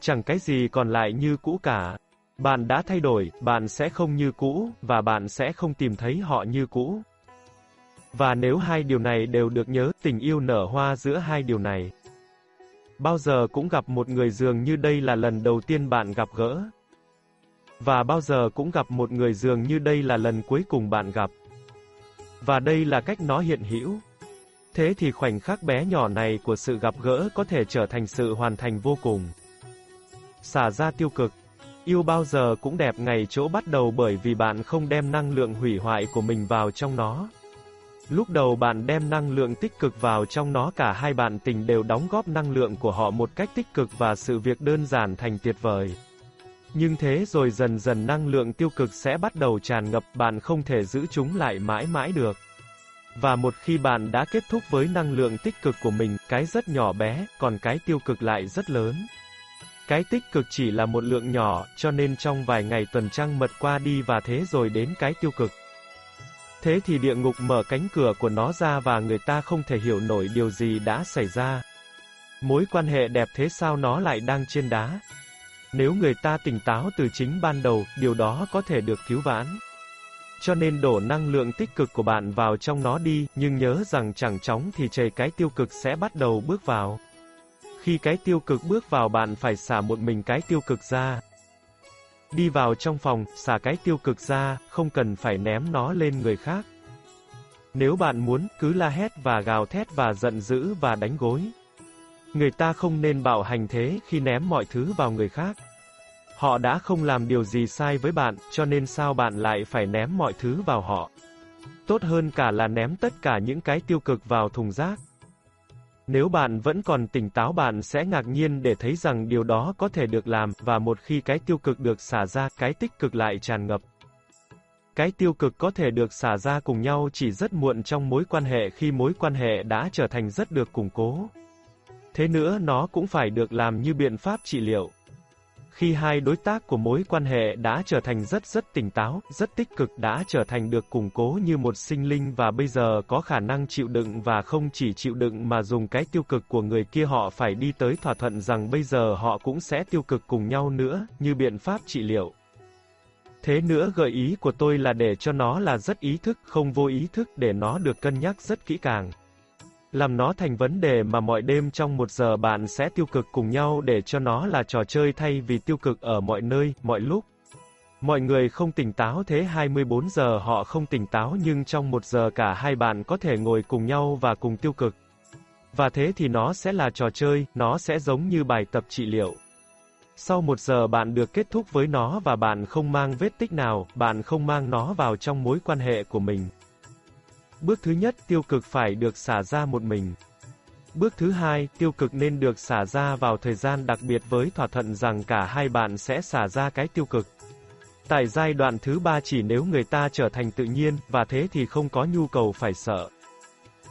Speaker 1: Chẳng cái gì còn lại như cũ cả. Bạn đã thay đổi, bạn sẽ không như cũ, và bạn sẽ không tìm thấy họ như cũ. Và nếu hai điều này đều được nhớ, tình yêu nở hoa giữa hai điều này. Bao giờ cũng gặp một người dường như đây là lần đầu tiên bạn gặp gỡ. Và bao giờ cũng gặp một người dường như đây là lần cuối cùng bạn gặp. Và đây là cách nó hiện hữu. Thế thì khoảnh khắc bé nhỏ này của sự gặp gỡ có thể trở thành sự hoàn thành vô cùng. Xả ra tiêu cực. Yêu bao giờ cũng đẹp ngày chỗ bắt đầu bởi vì bạn không đem năng lượng hủy hoại của mình vào trong nó. Lúc đầu bạn đem năng lượng tích cực vào trong nó cả hai bạn tình đều đóng góp năng lượng của họ một cách tích cực và sự việc đơn giản thành tuyệt vời. Nhưng thế rồi dần dần năng lượng tiêu cực sẽ bắt đầu tràn ngập, bạn không thể giữ chúng lại mãi mãi được. Và một khi bạn đã kết thúc với năng lượng tích cực của mình, cái rất nhỏ bé, còn cái tiêu cực lại rất lớn. Cái tích cực chỉ là một lượng nhỏ, cho nên trong vài ngày tuần trăng mật qua đi và thế rồi đến cái tiêu cực. Thế thì địa ngục mở cánh cửa của nó ra và người ta không thể hiểu nổi điều gì đã xảy ra. Mối quan hệ đẹp thế sao nó lại đang trên đá? Nếu người ta tỉnh táo từ chính ban đầu, điều đó có thể được cứu vãn. Cho nên đổ năng lượng tích cực của bạn vào trong nó đi, nhưng nhớ rằng chẳng chóng thì trời cái tiêu cực sẽ bắt đầu bước vào. Khi cái tiêu cực bước vào bạn phải xả một mình cái tiêu cực ra. Đi vào trong phòng, xả cái tiêu cực ra, không cần phải ném nó lên người khác. Nếu bạn muốn, cứ la hét và gào thét và giận dữ và đánh gối. Người ta không nên bạo hành thế khi ném mọi thứ vào người khác. Họ đã không làm điều gì sai với bạn, cho nên sao bạn lại phải ném mọi thứ vào họ? Tốt hơn cả là ném tất cả những cái tiêu cực vào thùng rác. Nếu bạn vẫn còn tỉnh táo bạn sẽ ngạc nhiên để thấy rằng điều đó có thể được làm, và một khi cái tiêu cực được xả ra, cái tích cực lại tràn ngập. Cái tiêu cực có thể được xả ra cùng nhau chỉ rất muộn trong mối quan hệ khi mối quan hệ đã trở thành rất được củng cố. Thế nữa nó cũng phải được làm như biện pháp trị liệu. Khi hai đối tác của mối quan hệ đã trở thành rất rất tỉnh táo, rất tích cực đã trở thành được củng cố như một sinh linh và bây giờ có khả năng chịu đựng và không chỉ chịu đựng mà dùng cái tiêu cực của người kia họ phải đi tới thỏa thuận rằng bây giờ họ cũng sẽ tiêu cực cùng nhau nữa, như biện pháp trị liệu. Thế nữa gợi ý của tôi là để cho nó là rất ý thức, không vô ý thức để nó được cân nhắc rất kỹ càng. Làm nó thành vấn đề mà mọi đêm trong một giờ bạn sẽ tiêu cực cùng nhau để cho nó là trò chơi thay vì tiêu cực ở mọi nơi, mọi lúc. Mọi người không tỉnh táo thế 24 giờ họ không tỉnh táo nhưng trong một giờ cả hai bạn có thể ngồi cùng nhau và cùng tiêu cực. Và thế thì nó sẽ là trò chơi, nó sẽ giống như bài tập trị liệu. Sau một giờ bạn được kết thúc với nó và bạn không mang vết tích nào, bạn không mang nó vào trong mối quan hệ của mình. Bước thứ nhất, tiêu cực phải được xả ra một mình. Bước thứ hai, tiêu cực nên được xả ra vào thời gian đặc biệt với thỏa thuận rằng cả hai bạn sẽ xả ra cái tiêu cực. Tại giai đoạn thứ ba chỉ nếu người ta trở thành tự nhiên, và thế thì không có nhu cầu phải sợ.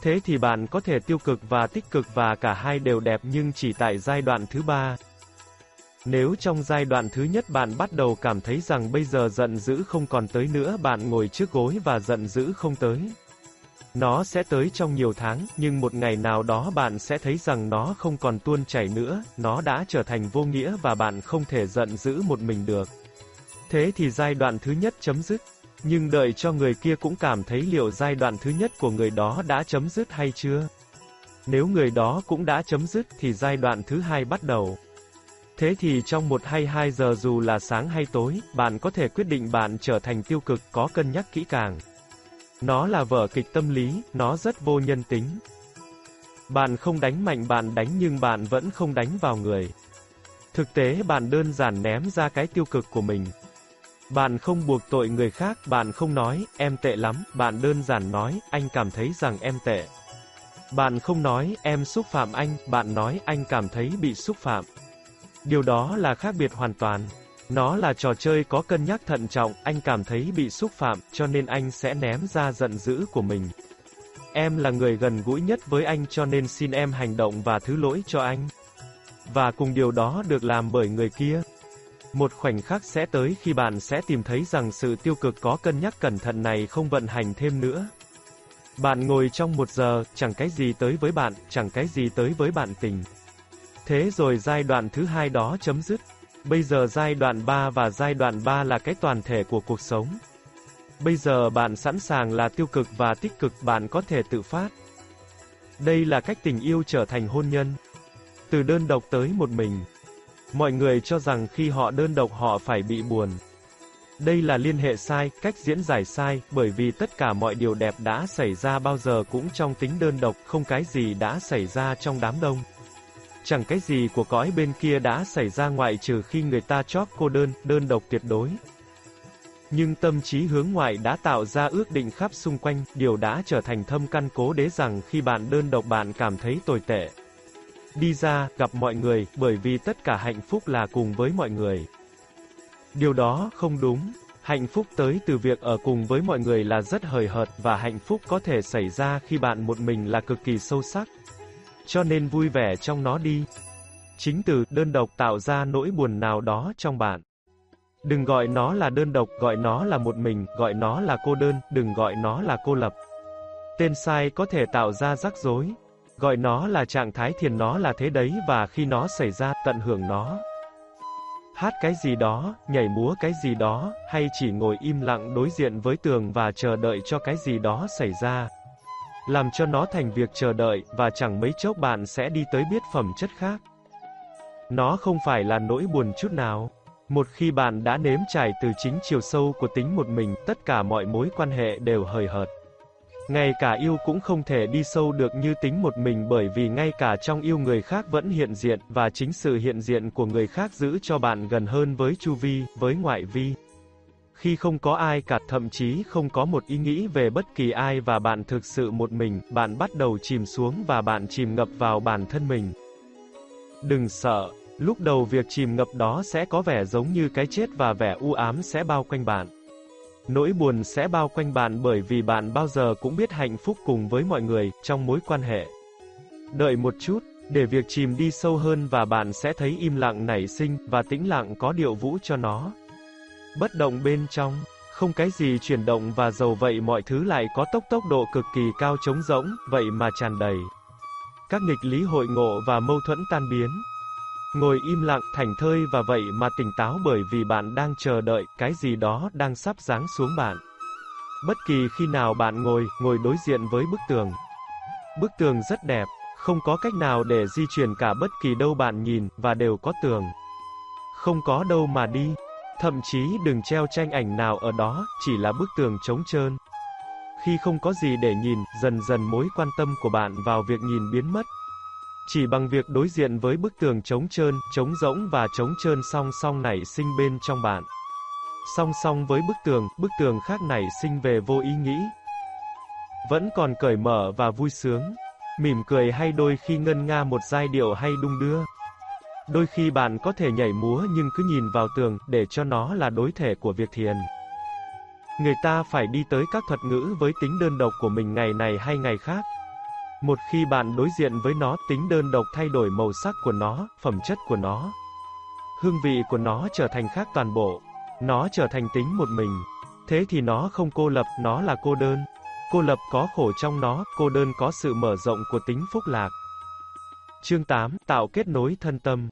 Speaker 1: Thế thì bạn có thể tiêu cực và tích cực và cả hai đều đẹp nhưng chỉ tại giai đoạn thứ ba. Nếu trong giai đoạn thứ nhất bạn bắt đầu cảm thấy rằng bây giờ giận dữ không còn tới nữa bạn ngồi trước gối và giận dữ không tới. Nó sẽ tới trong nhiều tháng, nhưng một ngày nào đó bạn sẽ thấy rằng nó không còn tuôn chảy nữa, nó đã trở thành vô nghĩa và bạn không thể giận dữ một mình được. Thế thì giai đoạn thứ nhất chấm dứt. Nhưng đợi cho người kia cũng cảm thấy liệu giai đoạn thứ nhất của người đó đã chấm dứt hay chưa? Nếu người đó cũng đã chấm dứt thì giai đoạn thứ hai bắt đầu. Thế thì trong một hay hai giờ dù là sáng hay tối, bạn có thể quyết định bạn trở thành tiêu cực có cân nhắc kỹ càng. Nó là vở kịch tâm lý, nó rất vô nhân tính. Bạn không đánh mạnh bạn đánh nhưng bạn vẫn không đánh vào người. Thực tế bạn đơn giản ném ra cái tiêu cực của mình. Bạn không buộc tội người khác, bạn không nói, em tệ lắm, bạn đơn giản nói, anh cảm thấy rằng em tệ. Bạn không nói, em xúc phạm anh, bạn nói, anh cảm thấy bị xúc phạm. Điều đó là khác biệt hoàn toàn. Nó là trò chơi có cân nhắc thận trọng, anh cảm thấy bị xúc phạm, cho nên anh sẽ ném ra giận dữ của mình. Em là người gần gũi nhất với anh cho nên xin em hành động và thứ lỗi cho anh. Và cùng điều đó được làm bởi người kia. Một khoảnh khắc sẽ tới khi bạn sẽ tìm thấy rằng sự tiêu cực có cân nhắc cẩn thận này không vận hành thêm nữa. Bạn ngồi trong một giờ, chẳng cái gì tới với bạn, chẳng cái gì tới với bạn tình. Thế rồi giai đoạn thứ hai đó chấm dứt. Bây giờ giai đoạn 3 và giai đoạn 3 là cái toàn thể của cuộc sống. Bây giờ bạn sẵn sàng là tiêu cực và tích cực bạn có thể tự phát. Đây là cách tình yêu trở thành hôn nhân. Từ đơn độc tới một mình. Mọi người cho rằng khi họ đơn độc họ phải bị buồn. Đây là liên hệ sai, cách diễn giải sai, bởi vì tất cả mọi điều đẹp đã xảy ra bao giờ cũng trong tính đơn độc, không cái gì đã xảy ra trong đám đông. Chẳng cái gì của cõi bên kia đã xảy ra ngoại trừ khi người ta chót cô đơn, đơn độc tuyệt đối. Nhưng tâm trí hướng ngoại đã tạo ra ước định khắp xung quanh, điều đã trở thành thâm căn cố đế rằng khi bạn đơn độc bạn cảm thấy tồi tệ. Đi ra, gặp mọi người, bởi vì tất cả hạnh phúc là cùng với mọi người. Điều đó không đúng. Hạnh phúc tới từ việc ở cùng với mọi người là rất hời hợt và hạnh phúc có thể xảy ra khi bạn một mình là cực kỳ sâu sắc. Cho nên vui vẻ trong nó đi. Chính từ đơn độc tạo ra nỗi buồn nào đó trong bạn. Đừng gọi nó là đơn độc, gọi nó là một mình, gọi nó là cô đơn, đừng gọi nó là cô lập. Tên sai có thể tạo ra rắc rối. Gọi nó là trạng thái thiền nó là thế đấy và khi nó xảy ra, tận hưởng nó. Hát cái gì đó, nhảy múa cái gì đó, hay chỉ ngồi im lặng đối diện với tường và chờ đợi cho cái gì đó xảy ra. Làm cho nó thành việc chờ đợi, và chẳng mấy chốc bạn sẽ đi tới biết phẩm chất khác. Nó không phải là nỗi buồn chút nào. Một khi bạn đã nếm trải từ chính chiều sâu của tính một mình, tất cả mọi mối quan hệ đều hời hợt. Ngay cả yêu cũng không thể đi sâu được như tính một mình bởi vì ngay cả trong yêu người khác vẫn hiện diện, và chính sự hiện diện của người khác giữ cho bạn gần hơn với chu vi, với ngoại vi. Khi không có ai cả, thậm chí không có một ý nghĩ về bất kỳ ai và bạn thực sự một mình, bạn bắt đầu chìm xuống và bạn chìm ngập vào bản thân mình. Đừng sợ, lúc đầu việc chìm ngập đó sẽ có vẻ giống như cái chết và vẻ u ám sẽ bao quanh bạn. Nỗi buồn sẽ bao quanh bạn bởi vì bạn bao giờ cũng biết hạnh phúc cùng với mọi người, trong mối quan hệ. Đợi một chút, để việc chìm đi sâu hơn và bạn sẽ thấy im lặng nảy sinh, và tĩnh lặng có điệu vũ cho nó. Bất động bên trong, không cái gì chuyển động và dầu vậy mọi thứ lại có tốc tốc độ cực kỳ cao trống rỗng, vậy mà tràn đầy. Các nghịch lý hội ngộ và mâu thuẫn tan biến. Ngồi im lặng, thành thơi và vậy mà tỉnh táo bởi vì bạn đang chờ đợi, cái gì đó đang sắp giáng xuống bạn. Bất kỳ khi nào bạn ngồi, ngồi đối diện với bức tường. Bức tường rất đẹp, không có cách nào để di chuyển cả bất kỳ đâu bạn nhìn, và đều có tường. Không có đâu mà đi. Thậm chí đừng treo tranh ảnh nào ở đó, chỉ là bức tường trống trơn. Khi không có gì để nhìn, dần dần mối quan tâm của bạn vào việc nhìn biến mất. Chỉ bằng việc đối diện với bức tường trống trơn, trống rỗng và trống trơn song song nảy sinh bên trong bạn. Song song với bức tường, bức tường khác nảy sinh về vô ý nghĩ. Vẫn còn cởi mở và vui sướng. Mỉm cười hay đôi khi ngân nga một giai điệu hay đung đưa. Đôi khi bạn có thể nhảy múa nhưng cứ nhìn vào tường, để cho nó là đối thể của việc thiền. Người ta phải đi tới các thuật ngữ với tính đơn độc của mình ngày này hay ngày khác. Một khi bạn đối diện với nó, tính đơn độc thay đổi màu sắc của nó, phẩm chất của nó. Hương vị của nó trở thành khác toàn bộ. Nó trở thành tính một mình. Thế thì nó không cô lập, nó là cô đơn. Cô lập có khổ trong nó, cô đơn có sự mở rộng của tính phúc lạc. Chương 8, tạo kết nối thân tâm.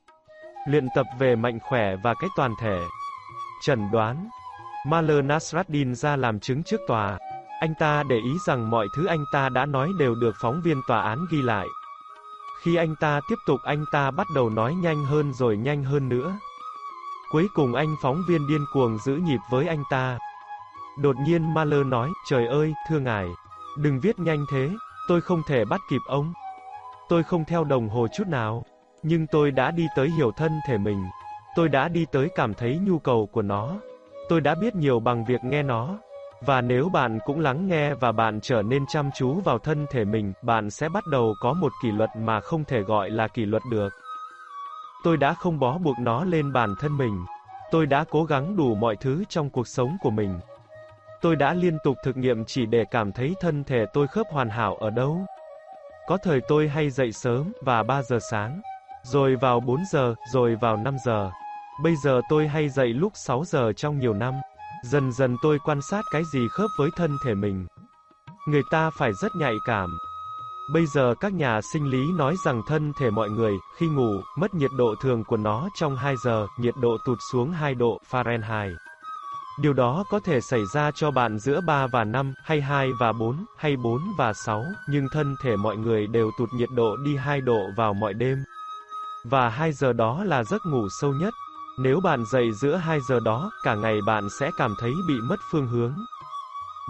Speaker 1: Luyện tập về mạnh khỏe và cái toàn thể. Chẩn đoán. Maler Nasraddin ra làm chứng trước tòa. Anh ta để ý rằng mọi thứ anh ta đã nói đều được phóng viên tòa án ghi lại. Khi anh ta tiếp tục anh ta bắt đầu nói nhanh hơn rồi nhanh hơn nữa. Cuối cùng anh phóng viên điên cuồng giữ nhịp với anh ta. Đột nhiên Maler nói, trời ơi, thưa ngài, đừng viết nhanh thế, tôi không thể bắt kịp ông. Tôi không theo đồng hồ chút nào, nhưng tôi đã đi tới hiểu thân thể mình. Tôi đã đi tới cảm thấy nhu cầu của nó. Tôi đã biết nhiều bằng việc nghe nó. Và nếu bạn cũng lắng nghe và bạn trở nên chăm chú vào thân thể mình, bạn sẽ bắt đầu có một kỷ luật mà không thể gọi là kỷ luật được. Tôi đã không bó buộc nó lên bản thân mình. Tôi đã cố gắng đủ mọi thứ trong cuộc sống của mình. Tôi đã liên tục thực nghiệm chỉ để cảm thấy thân thể tôi khớp hoàn hảo ở đâu. Có thời tôi hay dậy sớm, và 3 giờ sáng, rồi vào 4 giờ, rồi vào 5 giờ. Bây giờ tôi hay dậy lúc 6 giờ trong nhiều năm. Dần dần tôi quan sát cái gì khớp với thân thể mình. Người ta phải rất nhạy cảm. Bây giờ các nhà sinh lý nói rằng thân thể mọi người, khi ngủ, mất nhiệt độ thường của nó trong 2 giờ, nhiệt độ tụt xuống 2 độ Fahrenheit. Điều đó có thể xảy ra cho bạn giữa 3 và 5, hay 2 và 4, hay 4 và 6, nhưng thân thể mọi người đều tụt nhiệt độ đi 2 độ vào mọi đêm. Và 2 giờ đó là giấc ngủ sâu nhất. Nếu bạn dậy giữa 2 giờ đó, cả ngày bạn sẽ cảm thấy bị mất phương hướng.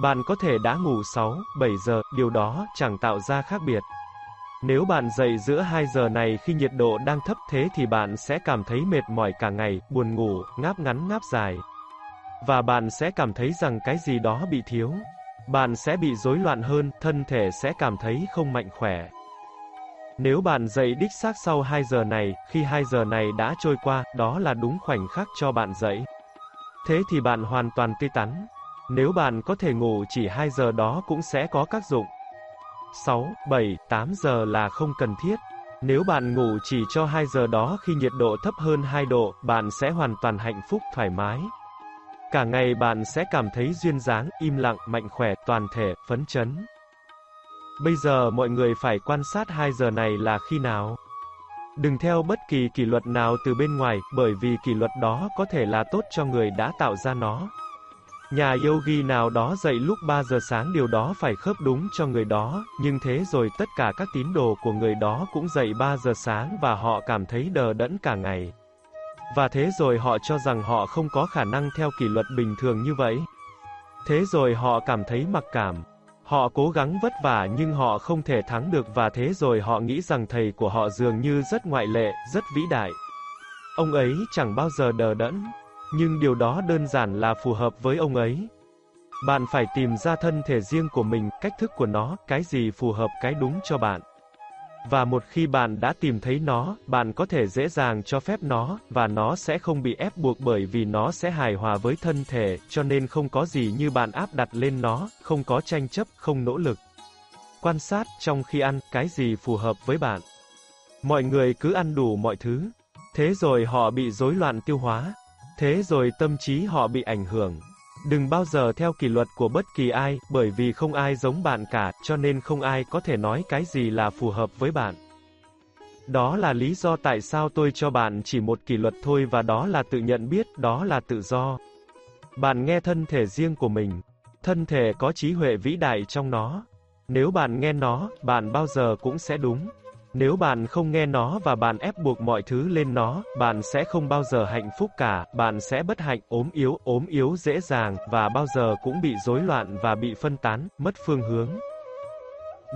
Speaker 1: Bạn có thể đã ngủ 6, 7 giờ, điều đó chẳng tạo ra khác biệt. Nếu bạn dậy giữa 2 giờ này khi nhiệt độ đang thấp thế thì bạn sẽ cảm thấy mệt mỏi cả ngày, buồn ngủ, ngáp ngắn ngáp dài. Và bạn sẽ cảm thấy rằng cái gì đó bị thiếu. Bạn sẽ bị rối loạn hơn, thân thể sẽ cảm thấy không mạnh khỏe. Nếu bạn dậy đích xác sau 2 giờ này, khi 2 giờ này đã trôi qua, đó là đúng khoảnh khắc cho bạn dậy. Thế thì bạn hoàn toàn tươi tắn. Nếu bạn có thể ngủ chỉ 2 giờ đó cũng sẽ có tác dụng. 6, 7, 8 giờ là không cần thiết. Nếu bạn ngủ chỉ cho 2 giờ đó khi nhiệt độ thấp hơn 2 độ, bạn sẽ hoàn toàn hạnh phúc, thoải mái. Cả ngày bạn sẽ cảm thấy duyên dáng, im lặng, mạnh khỏe, toàn thể, phấn chấn. Bây giờ mọi người phải quan sát 2 giờ này là khi nào. Đừng theo bất kỳ kỷ luật nào từ bên ngoài, bởi vì kỷ luật đó có thể là tốt cho người đã tạo ra nó. Nhà yogi nào đó dậy lúc 3 giờ sáng điều đó phải khớp đúng cho người đó, nhưng thế rồi tất cả các tín đồ của người đó cũng dậy 3 giờ sáng và họ cảm thấy đờ đẫn cả ngày. Và thế rồi họ cho rằng họ không có khả năng theo kỷ luật bình thường như vậy. Thế rồi họ cảm thấy mặc cảm. Họ cố gắng vất vả nhưng họ không thể thắng được và thế rồi họ nghĩ rằng thầy của họ dường như rất ngoại lệ, rất vĩ đại. Ông ấy chẳng bao giờ đờ đẫn. Nhưng điều đó đơn giản là phù hợp với ông ấy. Bạn phải tìm ra thân thể riêng của mình, cách thức của nó, cái gì phù hợp cái đúng cho bạn. Và một khi bạn đã tìm thấy nó, bạn có thể dễ dàng cho phép nó, và nó sẽ không bị ép buộc bởi vì nó sẽ hài hòa với thân thể, cho nên không có gì như bạn áp đặt lên nó, không có tranh chấp, không nỗ lực. Quan sát, trong khi ăn, cái gì phù hợp với bạn. Mọi người cứ ăn đủ mọi thứ. Thế rồi họ bị rối loạn tiêu hóa. Thế rồi tâm trí họ bị ảnh hưởng. Đừng bao giờ theo kỷ luật của bất kỳ ai, bởi vì không ai giống bạn cả, cho nên không ai có thể nói cái gì là phù hợp với bạn. Đó là lý do tại sao tôi cho bạn chỉ một kỷ luật thôi và đó là tự nhận biết, đó là tự do. Bạn nghe thân thể riêng của mình. Thân thể có trí huệ vĩ đại trong nó. Nếu bạn nghe nó, bạn bao giờ cũng sẽ đúng. Nếu bạn không nghe nó và bạn ép buộc mọi thứ lên nó, bạn sẽ không bao giờ hạnh phúc cả, bạn sẽ bất hạnh, ốm yếu, ốm yếu dễ dàng, và bao giờ cũng bị rối loạn và bị phân tán, mất phương hướng.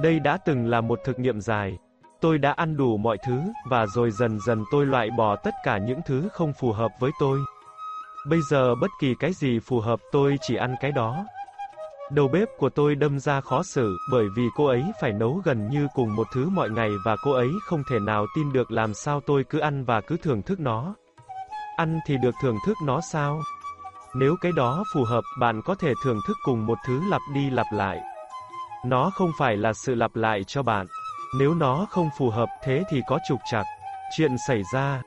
Speaker 1: Đây đã từng là một thực nghiệm dài. Tôi đã ăn đủ mọi thứ, và rồi dần dần tôi loại bỏ tất cả những thứ không phù hợp với tôi. Bây giờ bất kỳ cái gì phù hợp tôi chỉ ăn cái đó. Đầu bếp của tôi đâm ra khó xử, bởi vì cô ấy phải nấu gần như cùng một thứ mọi ngày và cô ấy không thể nào tin được làm sao tôi cứ ăn và cứ thưởng thức nó. Ăn thì được thưởng thức nó sao? Nếu cái đó phù hợp, bạn có thể thưởng thức cùng một thứ lặp đi lặp lại. Nó không phải là sự lặp lại cho bạn. Nếu nó không phù hợp, thế thì có trục trặc. Chuyện xảy ra.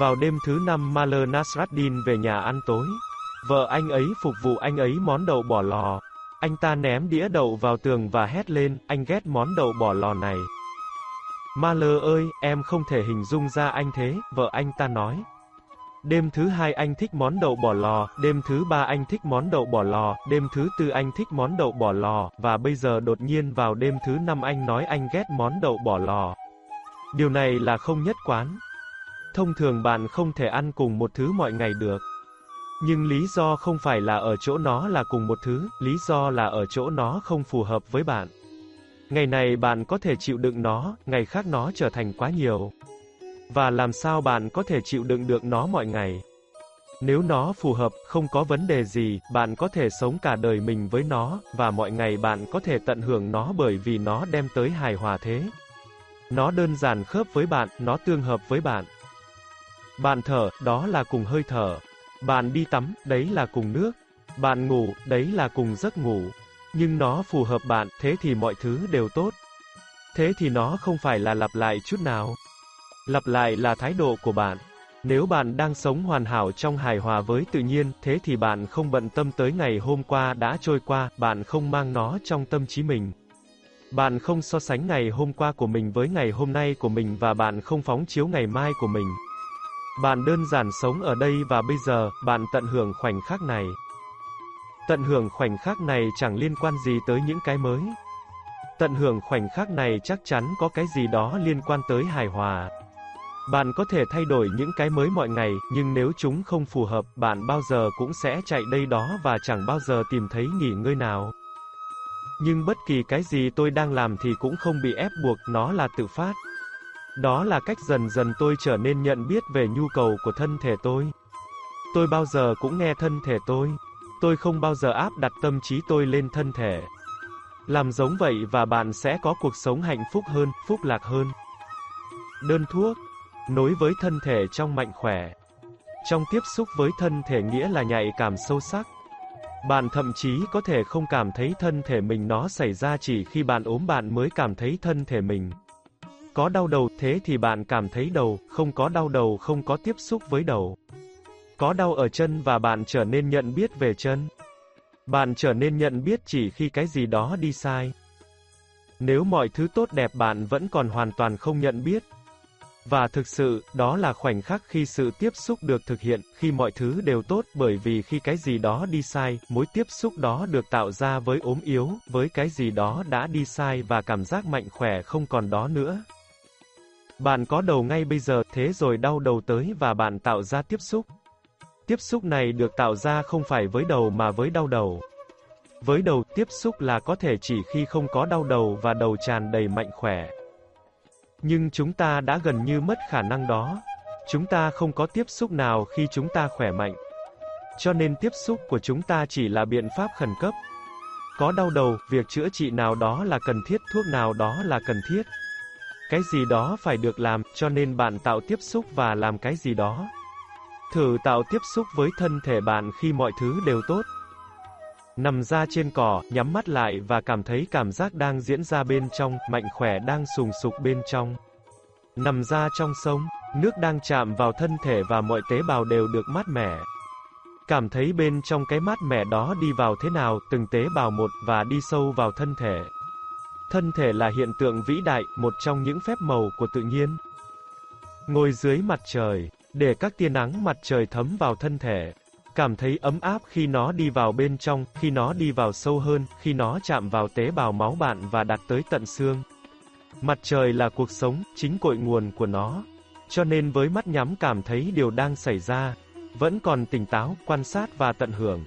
Speaker 1: Vào đêm thứ năm Maler Nasraddin về nhà ăn tối. Vợ anh ấy phục vụ anh ấy món đậu bỏ lò. Anh ta ném đĩa đậu vào tường và hét lên, anh ghét món đậu bỏ lò này. Maler ơi, em không thể hình dung ra anh thế, vợ anh ta nói. Đêm thứ hai anh thích món đậu bỏ lò, đêm thứ ba anh thích món đậu bỏ lò, đêm thứ tư anh thích món đậu bỏ lò, và bây giờ đột nhiên vào đêm thứ năm anh nói anh ghét món đậu bỏ lò. Điều này là không nhất quán. Thông thường bạn không thể ăn cùng một thứ mọi ngày được. Nhưng lý do không phải là ở chỗ nó là cùng một thứ, lý do là ở chỗ nó không phù hợp với bạn. Ngày này bạn có thể chịu đựng nó, ngày khác nó trở thành quá nhiều. Và làm sao bạn có thể chịu đựng được nó mọi ngày? Nếu nó phù hợp, không có vấn đề gì, bạn có thể sống cả đời mình với nó, và mọi ngày bạn có thể tận hưởng nó bởi vì nó đem tới hài hòa thế. Nó đơn giản khớp với bạn, nó tương hợp với bạn. Bạn thở, đó là cùng hơi thở. Bạn đi tắm, đấy là cùng nước. Bạn ngủ, đấy là cùng giấc ngủ. Nhưng nó phù hợp bạn, thế thì mọi thứ đều tốt. Thế thì nó không phải là lặp lại chút nào. Lặp lại là thái độ của bạn. Nếu bạn đang sống hoàn hảo trong hài hòa với tự nhiên, thế thì bạn không bận tâm tới ngày hôm qua đã trôi qua, bạn không mang nó trong tâm trí mình. Bạn không so sánh ngày hôm qua của mình với ngày hôm nay của mình và bạn không phóng chiếu ngày mai của mình. Bạn đơn giản sống ở đây và bây giờ, bạn tận hưởng khoảnh khắc này. Tận hưởng khoảnh khắc này chẳng liên quan gì tới những cái mới. Tận hưởng khoảnh khắc này chắc chắn có cái gì đó liên quan tới hài hòa. Bạn có thể thay đổi những cái mới mọi ngày, nhưng nếu chúng không phù hợp, bạn bao giờ cũng sẽ chạy đây đó và chẳng bao giờ tìm thấy nghỉ ngơi nào. Nhưng bất kỳ cái gì tôi đang làm thì cũng không bị ép buộc, nó là tự phát. Đó là cách dần dần tôi trở nên nhận biết về nhu cầu của thân thể tôi. Tôi bao giờ cũng nghe thân thể tôi. Tôi không bao giờ áp đặt tâm trí tôi lên thân thể. Làm giống vậy và bạn sẽ có cuộc sống hạnh phúc hơn, phúc lạc hơn. Đơn thuốc Nối với thân thể trong mạnh khỏe. Trong tiếp xúc với thân thể nghĩa là nhạy cảm sâu sắc. Bạn thậm chí có thể không cảm thấy thân thể mình nó xảy ra chỉ khi bạn ốm bạn mới cảm thấy thân thể mình. Có đau đầu thế thì bạn cảm thấy đầu, không có đau đầu không có tiếp xúc với đầu. Có đau ở chân và bạn trở nên nhận biết về chân. Bạn trở nên nhận biết chỉ khi cái gì đó đi sai. Nếu mọi thứ tốt đẹp bạn vẫn còn hoàn toàn không nhận biết, và thực sự, đó là khoảnh khắc khi sự tiếp xúc được thực hiện, khi mọi thứ đều tốt bởi vì khi cái gì đó đi sai, mối tiếp xúc đó được tạo ra với ốm yếu, với cái gì đó đã đi sai và cảm giác mạnh khỏe không còn đó nữa. Bạn có đầu ngay bây giờ, thế rồi đau đầu tới và bạn tạo ra tiếp xúc. Tiếp xúc này được tạo ra không phải với đầu mà với đau đầu. Với đầu, tiếp xúc là có thể chỉ khi không có đau đầu và đầu tràn đầy mạnh khỏe. Nhưng chúng ta đã gần như mất khả năng đó. Chúng ta không có tiếp xúc nào khi chúng ta khỏe mạnh. Cho nên tiếp xúc của chúng ta chỉ là biện pháp khẩn cấp. Có đau đầu, việc chữa trị nào đó là cần thiết, thuốc nào đó là cần thiết. Cái gì đó phải được làm, cho nên bạn tạo tiếp xúc và làm cái gì đó. Thử tạo tiếp xúc với thân thể bạn khi mọi thứ đều tốt. Nằm ra trên cỏ, nhắm mắt lại và cảm thấy cảm giác đang diễn ra bên trong, mạnh khỏe đang sùng sục bên trong. Nằm ra trong sông, nước đang chạm vào thân thể và mọi tế bào đều được mát mẻ. Cảm thấy bên trong cái mát mẻ đó đi vào thế nào, từng tế bào một và đi sâu vào thân thể. Thân thể là hiện tượng vĩ đại, một trong những phép màu của tự nhiên. Ngồi dưới mặt trời, để các tia nắng mặt trời thấm vào thân thể. Cảm thấy ấm áp khi nó đi vào bên trong, khi nó đi vào sâu hơn, khi nó chạm vào tế bào máu bạn và đạt tới tận xương. Mặt trời là cuộc sống, chính cội nguồn của nó. Cho nên với mắt nhắm cảm thấy điều đang xảy ra, vẫn còn tỉnh táo, quan sát và tận hưởng.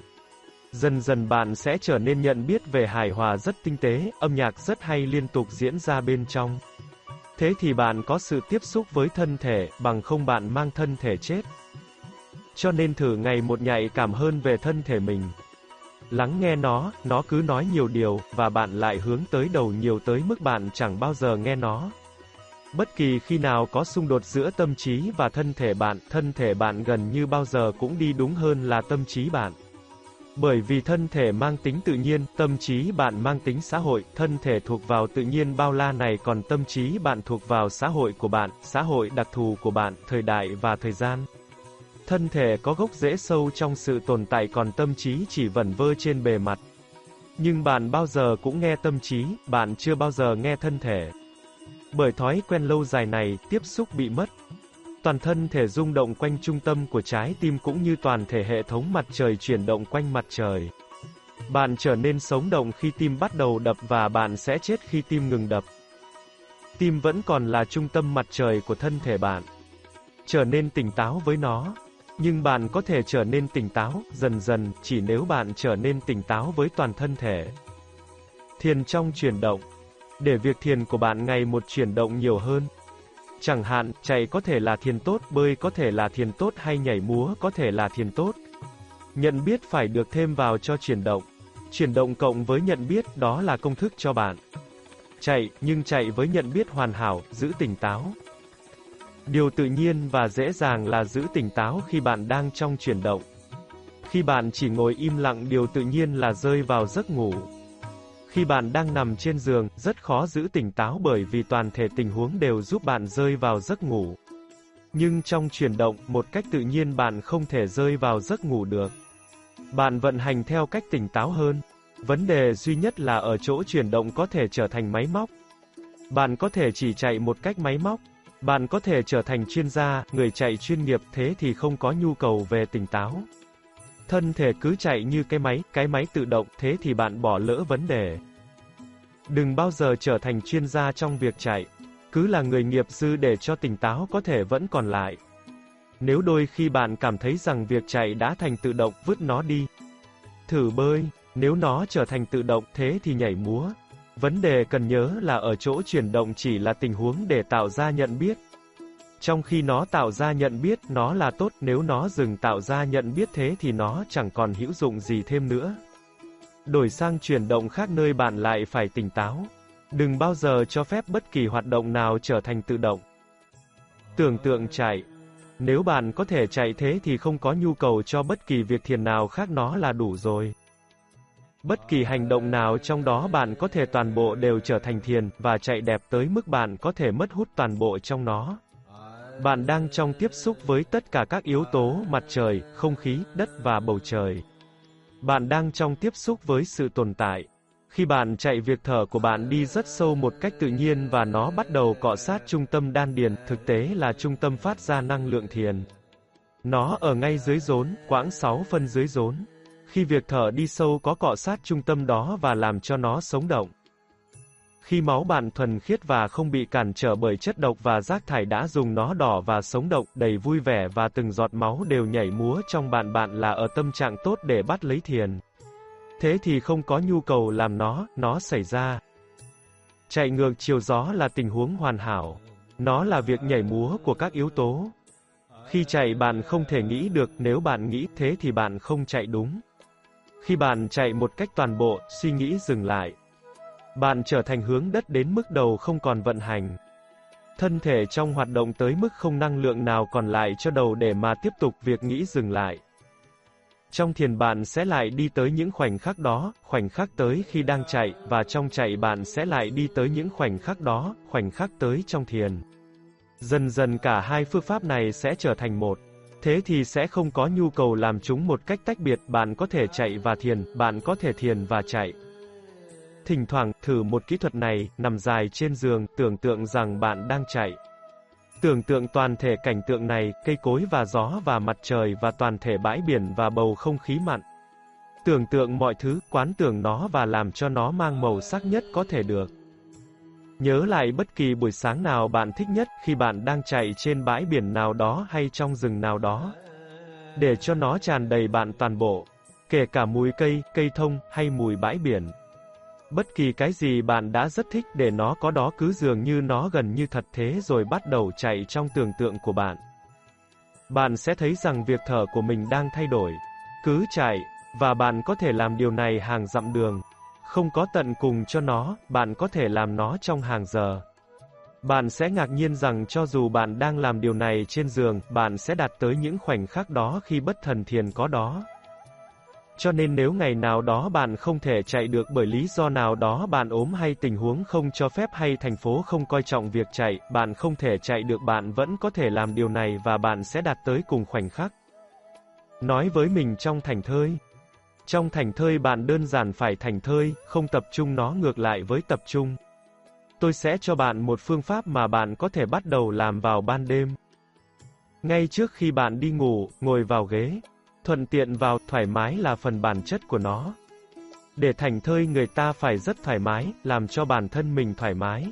Speaker 1: Dần dần bạn sẽ trở nên nhận biết về hài hòa rất tinh tế, âm nhạc rất hay liên tục diễn ra bên trong. Thế thì bạn có sự tiếp xúc với thân thể, bằng không bạn mang thân thể chết cho nên thử ngày một nhạy cảm hơn về thân thể mình. Lắng nghe nó, nó cứ nói nhiều điều, và bạn lại hướng tới đầu nhiều tới mức bạn chẳng bao giờ nghe nó. Bất kỳ khi nào có xung đột giữa tâm trí và thân thể bạn, thân thể bạn gần như bao giờ cũng đi đúng hơn là tâm trí bạn. Bởi vì thân thể mang tính tự nhiên, tâm trí bạn mang tính xã hội, thân thể thuộc vào tự nhiên bao la này còn tâm trí bạn thuộc vào xã hội của bạn, xã hội đặc thù của bạn, thời đại và thời gian. Thân thể có gốc rễ sâu trong sự tồn tại còn tâm trí chỉ vẩn vơ trên bề mặt. Nhưng bạn bao giờ cũng nghe tâm trí, bạn chưa bao giờ nghe thân thể. Bởi thói quen lâu dài này, tiếp xúc bị mất. Toàn thân thể rung động quanh trung tâm của trái tim cũng như toàn thể hệ thống mặt trời chuyển động quanh mặt trời. Bạn trở nên sống động khi tim bắt đầu đập và bạn sẽ chết khi tim ngừng đập. Tim vẫn còn là trung tâm mặt trời của thân thể bạn. Trở nên tỉnh táo với nó. Nhưng bạn có thể trở nên tỉnh táo, dần dần, chỉ nếu bạn trở nên tỉnh táo với toàn thân thể. Thiền trong chuyển động. Để việc thiền của bạn ngày một chuyển động nhiều hơn. Chẳng hạn, chạy có thể là thiền tốt, bơi có thể là thiền tốt hay nhảy múa có thể là thiền tốt. Nhận biết phải được thêm vào cho chuyển động. Chuyển động cộng với nhận biết, đó là công thức cho bạn. Chạy, nhưng chạy với nhận biết hoàn hảo, giữ tỉnh táo. Điều tự nhiên và dễ dàng là giữ tỉnh táo khi bạn đang trong chuyển động. Khi bạn chỉ ngồi im lặng điều tự nhiên là rơi vào giấc ngủ. Khi bạn đang nằm trên giường, rất khó giữ tỉnh táo bởi vì toàn thể tình huống đều giúp bạn rơi vào giấc ngủ. Nhưng trong chuyển động, một cách tự nhiên bạn không thể rơi vào giấc ngủ được. Bạn vận hành theo cách tỉnh táo hơn. Vấn đề duy nhất là ở chỗ chuyển động có thể trở thành máy móc. Bạn có thể chỉ chạy một cách máy móc. Bạn có thể trở thành chuyên gia, người chạy chuyên nghiệp thế thì không có nhu cầu về tỉnh táo. Thân thể cứ chạy như cái máy, cái máy tự động, thế thì bạn bỏ lỡ vấn đề. Đừng bao giờ trở thành chuyên gia trong việc chạy. Cứ là người nghiệp dư để cho tỉnh táo có thể vẫn còn lại. Nếu đôi khi bạn cảm thấy rằng việc chạy đã thành tự động, vứt nó đi. Thử bơi, nếu nó trở thành tự động thế thì nhảy múa. Vấn đề cần nhớ là ở chỗ chuyển động chỉ là tình huống để tạo ra nhận biết. Trong khi nó tạo ra nhận biết nó là tốt, nếu nó dừng tạo ra nhận biết thế thì nó chẳng còn hữu dụng gì thêm nữa. Đổi sang chuyển động khác nơi bạn lại phải tỉnh táo. Đừng bao giờ cho phép bất kỳ hoạt động nào trở thành tự động. Tưởng tượng chạy. Nếu bạn có thể chạy thế thì không có nhu cầu cho bất kỳ việc thiền nào khác nó là đủ rồi. Bất kỳ hành động nào trong đó bạn có thể toàn bộ đều trở thành thiền, và chạy đẹp tới mức bạn có thể mất hút toàn bộ trong nó. Bạn đang trong tiếp xúc với tất cả các yếu tố mặt trời, không khí, đất và bầu trời. Bạn đang trong tiếp xúc với sự tồn tại. Khi bạn chạy việc thở của bạn đi rất sâu một cách tự nhiên và nó bắt đầu cọ sát trung tâm đan điền, thực tế là trung tâm phát ra năng lượng thiền. Nó ở ngay dưới rốn, quãng 6 phân dưới rốn. Khi việc thở đi sâu có cọ sát trung tâm đó và làm cho nó sống động. Khi máu bạn thuần khiết và không bị cản trở bởi chất độc và rác thải đã dùng nó đỏ và sống động, đầy vui vẻ và từng giọt máu đều nhảy múa trong bạn bạn là ở tâm trạng tốt để bắt lấy thiền. Thế thì không có nhu cầu làm nó, nó xảy ra. Chạy ngược chiều gió là tình huống hoàn hảo. Nó là việc nhảy múa của các yếu tố. Khi chạy bạn không thể nghĩ được, nếu bạn nghĩ thế thì bạn không chạy đúng. Khi bạn chạy một cách toàn bộ, suy nghĩ dừng lại. Bạn trở thành hướng đất đến mức đầu không còn vận hành. Thân thể trong hoạt động tới mức không năng lượng nào còn lại cho đầu để mà tiếp tục việc nghĩ dừng lại. Trong thiền bạn sẽ lại đi tới những khoảnh khắc đó, khoảnh khắc tới khi đang chạy, và trong chạy bạn sẽ lại đi tới những khoảnh khắc đó, khoảnh khắc tới trong thiền. Dần dần cả hai phương pháp này sẽ trở thành một. Thế thì sẽ không có nhu cầu làm chúng một cách tách biệt, bạn có thể chạy và thiền, bạn có thể thiền và chạy. Thỉnh thoảng, thử một kỹ thuật này, nằm dài trên giường, tưởng tượng rằng bạn đang chạy. Tưởng tượng toàn thể cảnh tượng này, cây cối và gió và mặt trời và toàn thể bãi biển và bầu không khí mặn. Tưởng tượng mọi thứ, quán tưởng nó và làm cho nó mang màu sắc nhất có thể được. Nhớ lại bất kỳ buổi sáng nào bạn thích nhất khi bạn đang chạy trên bãi biển nào đó hay trong rừng nào đó. Để cho nó tràn đầy bạn toàn bộ, kể cả mùi cây, cây thông hay mùi bãi biển. Bất kỳ cái gì bạn đã rất thích để nó có đó cứ dường như nó gần như thật thế rồi bắt đầu chạy trong tưởng tượng của bạn. Bạn sẽ thấy rằng việc thở của mình đang thay đổi. Cứ chạy, và bạn có thể làm điều này hàng dặm đường. Không có tận cùng cho nó, bạn có thể làm nó trong hàng giờ. Bạn sẽ ngạc nhiên rằng cho dù bạn đang làm điều này trên giường, bạn sẽ đạt tới những khoảnh khắc đó khi bất thần thiền có đó. Cho nên nếu ngày nào đó bạn không thể chạy được bởi lý do nào đó bạn ốm hay tình huống không cho phép hay thành phố không coi trọng việc chạy, bạn không thể chạy được bạn vẫn có thể làm điều này và bạn sẽ đạt tới cùng khoảnh khắc. Nói với mình trong thành thơi. Trong thành thơi bạn đơn giản phải thành thơi, không tập trung nó ngược lại với tập trung. Tôi sẽ cho bạn một phương pháp mà bạn có thể bắt đầu làm vào ban đêm. Ngay trước khi bạn đi ngủ, ngồi vào ghế, thuận tiện vào, thoải mái là phần bản chất của nó. Để thành thơi người ta phải rất thoải mái, làm cho bản thân mình thoải mái.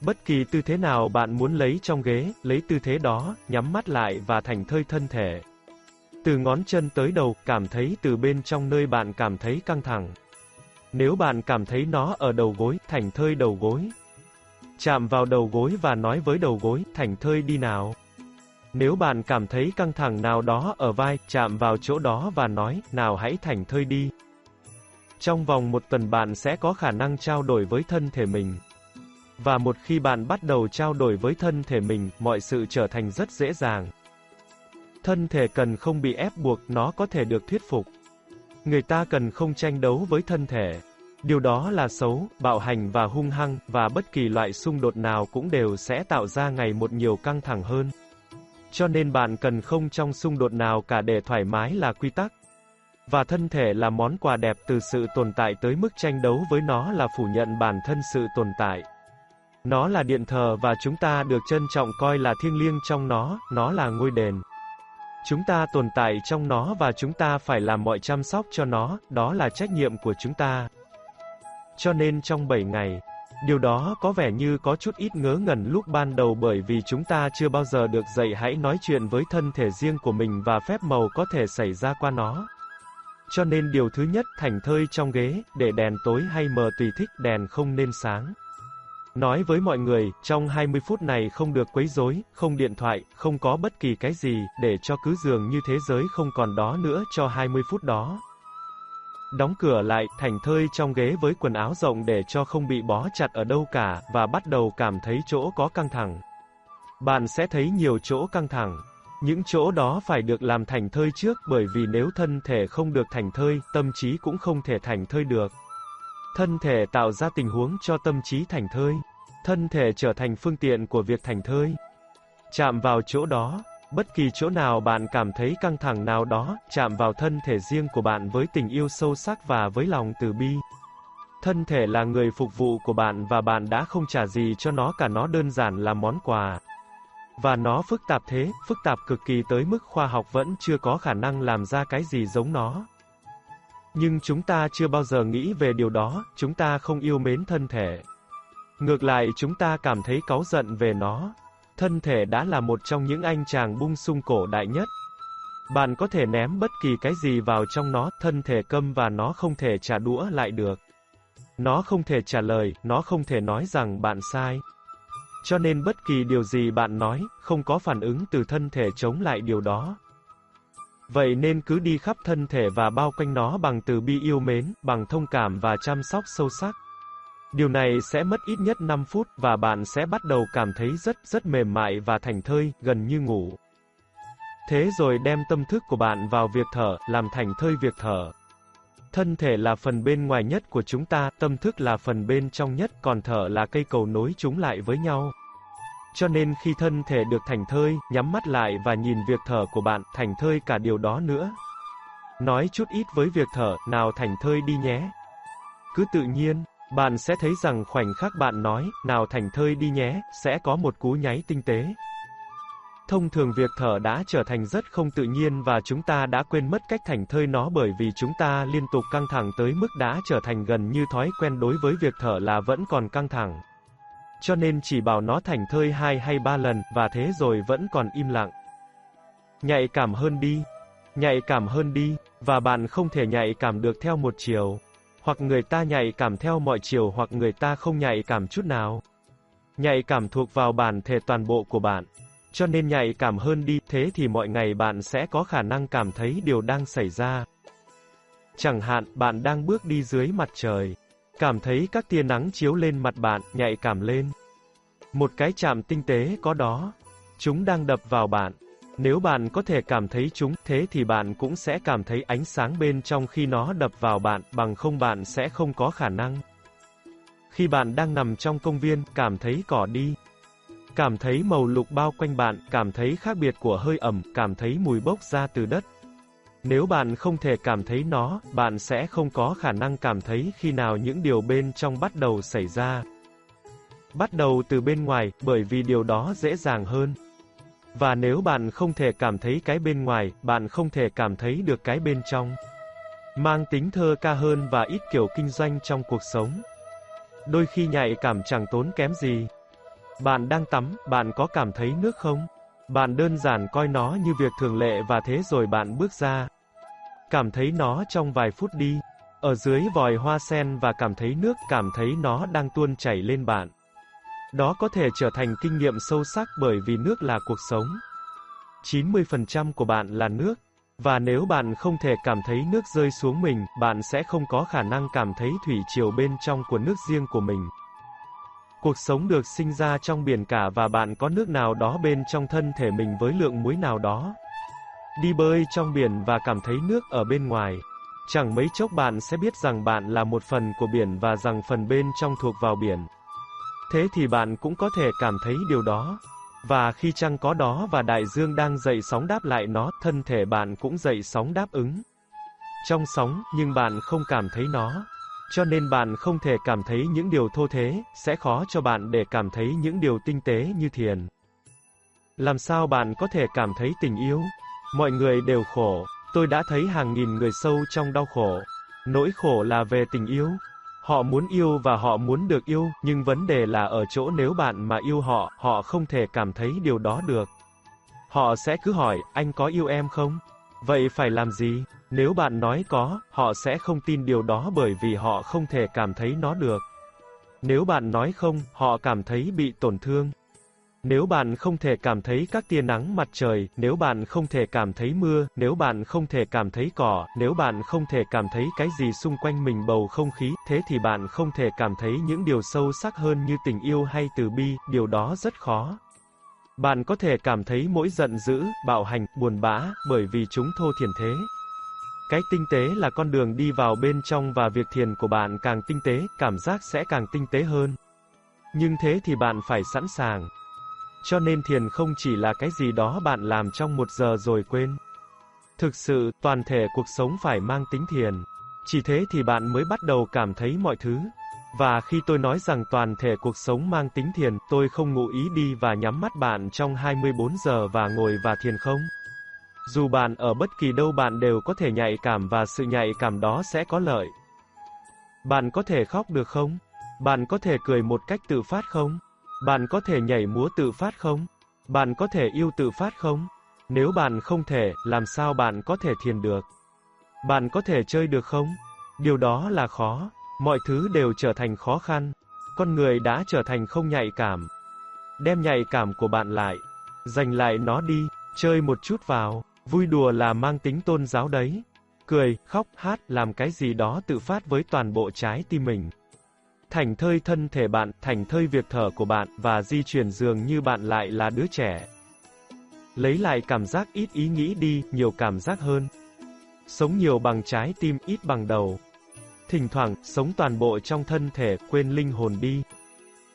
Speaker 1: Bất kỳ tư thế nào bạn muốn lấy trong ghế, lấy tư thế đó, nhắm mắt lại và thành thơi thân thể. Từ ngón chân tới đầu, cảm thấy từ bên trong nơi bạn cảm thấy căng thẳng. Nếu bạn cảm thấy nó ở đầu gối, thành thơi đầu gối. Chạm vào đầu gối và nói với đầu gối, thành thơi đi nào. Nếu bạn cảm thấy căng thẳng nào đó ở vai, chạm vào chỗ đó và nói, nào hãy thành thơi đi. Trong vòng một tuần bạn sẽ có khả năng trao đổi với thân thể mình. Và một khi bạn bắt đầu trao đổi với thân thể mình, mọi sự trở thành rất dễ dàng. Thân thể cần không bị ép buộc, nó có thể được thuyết phục. Người ta cần không tranh đấu với thân thể. Điều đó là xấu, bạo hành và hung hăng, và bất kỳ loại xung đột nào cũng đều sẽ tạo ra ngày một nhiều căng thẳng hơn. Cho nên bạn cần không trong xung đột nào cả để thoải mái là quy tắc. Và thân thể là món quà đẹp từ sự tồn tại tới mức tranh đấu với nó là phủ nhận bản thân sự tồn tại. Nó là điện thờ và chúng ta được trân trọng coi là thiêng liêng trong nó, nó là ngôi đền. Chúng ta tồn tại trong nó và chúng ta phải làm mọi chăm sóc cho nó, đó là trách nhiệm của chúng ta. Cho nên trong 7 ngày, điều đó có vẻ như có chút ít ngớ ngẩn lúc ban đầu bởi vì chúng ta chưa bao giờ được dạy hãy nói chuyện với thân thể riêng của mình và phép màu có thể xảy ra qua nó. Cho nên điều thứ nhất, thành thơi trong ghế, để đèn tối hay mờ tùy thích, đèn không nên sáng. Nói với mọi người, trong 20 phút này không được quấy rối, không điện thoại, không có bất kỳ cái gì, để cho cứ giường như thế giới không còn đó nữa cho 20 phút đó. Đóng cửa lại, thành thơi trong ghế với quần áo rộng để cho không bị bó chặt ở đâu cả, và bắt đầu cảm thấy chỗ có căng thẳng. Bạn sẽ thấy nhiều chỗ căng thẳng. Những chỗ đó phải được làm thành thơi trước bởi vì nếu thân thể không được thành thơi, tâm trí cũng không thể thành thơi được. Thân thể tạo ra tình huống cho tâm trí thành thơi. Thân thể trở thành phương tiện của việc thành thơi. Chạm vào chỗ đó, bất kỳ chỗ nào bạn cảm thấy căng thẳng nào đó, chạm vào thân thể riêng của bạn với tình yêu sâu sắc và với lòng từ bi. Thân thể là người phục vụ của bạn và bạn đã không trả gì cho nó cả nó đơn giản là món quà. Và nó phức tạp thế, phức tạp cực kỳ tới mức khoa học vẫn chưa có khả năng làm ra cái gì giống nó. Nhưng chúng ta chưa bao giờ nghĩ về điều đó, chúng ta không yêu mến thân thể. Ngược lại chúng ta cảm thấy cáu giận về nó. Thân thể đã là một trong những anh chàng bung sung cổ đại nhất. Bạn có thể ném bất kỳ cái gì vào trong nó, thân thể câm và nó không thể trả đũa lại được. Nó không thể trả lời, nó không thể nói rằng bạn sai. Cho nên bất kỳ điều gì bạn nói, không có phản ứng từ thân thể chống lại điều đó. Vậy nên cứ đi khắp thân thể và bao quanh nó bằng từ bi yêu mến, bằng thông cảm và chăm sóc sâu sắc. Điều này sẽ mất ít nhất 5 phút và bạn sẽ bắt đầu cảm thấy rất rất mềm mại và thành thơi, gần như ngủ. Thế rồi đem tâm thức của bạn vào việc thở, làm thành thơi việc thở. Thân thể là phần bên ngoài nhất của chúng ta, tâm thức là phần bên trong nhất, còn thở là cây cầu nối chúng lại với nhau. Cho nên khi thân thể được thành thơi, nhắm mắt lại và nhìn việc thở của bạn, thành thơi cả điều đó nữa. Nói chút ít với việc thở, nào thành thơi đi nhé. Cứ tự nhiên, bạn sẽ thấy rằng khoảnh khắc bạn nói, nào thành thơi đi nhé, sẽ có một cú nháy tinh tế. Thông thường việc thở đã trở thành rất không tự nhiên và chúng ta đã quên mất cách thành thơi nó bởi vì chúng ta liên tục căng thẳng tới mức đã trở thành gần như thói quen đối với việc thở là vẫn còn căng thẳng. Cho nên chỉ bảo nó thành thơi hai hay ba lần, và thế rồi vẫn còn im lặng. Nhạy cảm hơn đi. Nhạy cảm hơn đi, và bạn không thể nhạy cảm được theo một chiều. Hoặc người ta nhạy cảm theo mọi chiều hoặc người ta không nhạy cảm chút nào. Nhạy cảm thuộc vào bản thể toàn bộ của bạn. Cho nên nhạy cảm hơn đi, thế thì mọi ngày bạn sẽ có khả năng cảm thấy điều đang xảy ra. Chẳng hạn, bạn đang bước đi dưới mặt trời. Cảm thấy các tia nắng chiếu lên mặt bạn, nhạy cảm lên. Một cái chạm tinh tế có đó. Chúng đang đập vào bạn. Nếu bạn có thể cảm thấy chúng, thế thì bạn cũng sẽ cảm thấy ánh sáng bên trong khi nó đập vào bạn, bằng không bạn sẽ không có khả năng. Khi bạn đang nằm trong công viên, cảm thấy cỏ đi. Cảm thấy màu lục bao quanh bạn, cảm thấy khác biệt của hơi ẩm, cảm thấy mùi bốc ra từ đất. Nếu bạn không thể cảm thấy nó, bạn sẽ không có khả năng cảm thấy khi nào những điều bên trong bắt đầu xảy ra. Bắt đầu từ bên ngoài, bởi vì điều đó dễ dàng hơn. Và nếu bạn không thể cảm thấy cái bên ngoài, bạn không thể cảm thấy được cái bên trong. Mang tính thơ ca hơn và ít kiểu kinh doanh trong cuộc sống. Đôi khi nhạy cảm chẳng tốn kém gì. Bạn đang tắm, bạn có cảm thấy nước không? Bạn đơn giản coi nó như việc thường lệ và thế rồi bạn bước ra. Cảm thấy nó trong vài phút đi. Ở dưới vòi hoa sen và cảm thấy nước, cảm thấy nó đang tuôn chảy lên bạn. Đó có thể trở thành kinh nghiệm sâu sắc bởi vì nước là cuộc sống. 90% của bạn là nước. Và nếu bạn không thể cảm thấy nước rơi xuống mình, bạn sẽ không có khả năng cảm thấy thủy triều bên trong của nước riêng của mình. Cuộc sống được sinh ra trong biển cả và bạn có nước nào đó bên trong thân thể mình với lượng muối nào đó. đi bơi trong biển và cảm thấy nước ở bên ngoài. Chẳng mấy chốc bạn sẽ biết rằng bạn là một phần của biển và rằng phần bên trong thuộc vào biển. Thế thì bạn cũng có thể cảm thấy điều đó. Và khi trăng có đó và đại dương đang dậy sóng đáp lại nó, thân thể bạn cũng dậy sóng đáp ứng. Trong sóng, nhưng bạn không cảm thấy nó. Cho nên bạn không thể cảm thấy những điều thô thế, sẽ khó cho bạn để cảm thấy những điều tinh tế như thiền. Làm sao bạn có thể cảm thấy tình yêu? Mọi người đều khổ, tôi đã thấy hàng nghìn người sâu trong đau khổ. Nỗi khổ là về tình yêu. Họ muốn yêu và họ muốn được yêu, nhưng vấn đề là ở chỗ nếu bạn mà yêu họ, họ không thể cảm thấy điều đó được. Họ sẽ cứ hỏi, anh có yêu em không? Vậy phải làm gì? Nếu bạn nói có, họ sẽ không tin điều đó bởi vì họ không thể cảm thấy nó được. Nếu bạn nói không, họ cảm thấy bị tổn thương. Nếu bạn không thể cảm thấy các tia nắng mặt trời, nếu bạn không thể cảm thấy mưa, nếu bạn không thể cảm thấy cỏ, nếu bạn không thể cảm thấy cái gì xung quanh mình bầu không khí, thế thì bạn không thể cảm thấy những điều sâu sắc hơn như tình yêu hay từ bi, điều đó rất khó. Bạn có thể cảm thấy mỗi giận dữ, bạo hành, buồn bã, bởi vì chúng thô thiển thế. Cái tinh tế là con đường đi vào bên trong và việc thiền của bạn càng tinh tế, cảm giác sẽ càng tinh tế hơn. Nhưng thế thì bạn phải sẵn sàng. Cho nên thiền không chỉ là cái gì đó bạn làm trong một giờ rồi quên. Thực sự, toàn thể cuộc sống phải mang tính thiền. Chỉ thế thì bạn mới bắt đầu cảm thấy mọi thứ. Và khi tôi nói rằng toàn thể cuộc sống mang tính thiền, tôi không ngụ ý đi và nhắm mắt bạn trong 24 giờ và ngồi và thiền không. Dù bạn ở bất kỳ đâu bạn đều có thể nhạy cảm và sự nhạy cảm đó sẽ có lợi. Bạn có thể khóc được không? Bạn có thể cười một cách tự phát không? Bạn có thể nhảy múa tự phát không? Bạn có thể yêu tự phát không? Nếu bạn không thể, làm sao bạn có thể thiền được? Bạn có thể chơi được không? Điều đó là khó. Mọi thứ đều trở thành khó khăn. Con người đã trở thành không nhạy cảm. Đem nhạy cảm của bạn lại. Dành lại nó đi. Chơi một chút vào. Vui đùa là mang tính tôn giáo đấy. Cười, khóc, hát, làm cái gì đó tự phát với toàn bộ trái tim mình. Thành thơi thân thể bạn, thành thơi việc thở của bạn, và di chuyển dường như bạn lại là đứa trẻ. Lấy lại cảm giác ít ý nghĩ đi, nhiều cảm giác hơn. Sống nhiều bằng trái tim, ít bằng đầu. Thỉnh thoảng, sống toàn bộ trong thân thể, quên linh hồn đi.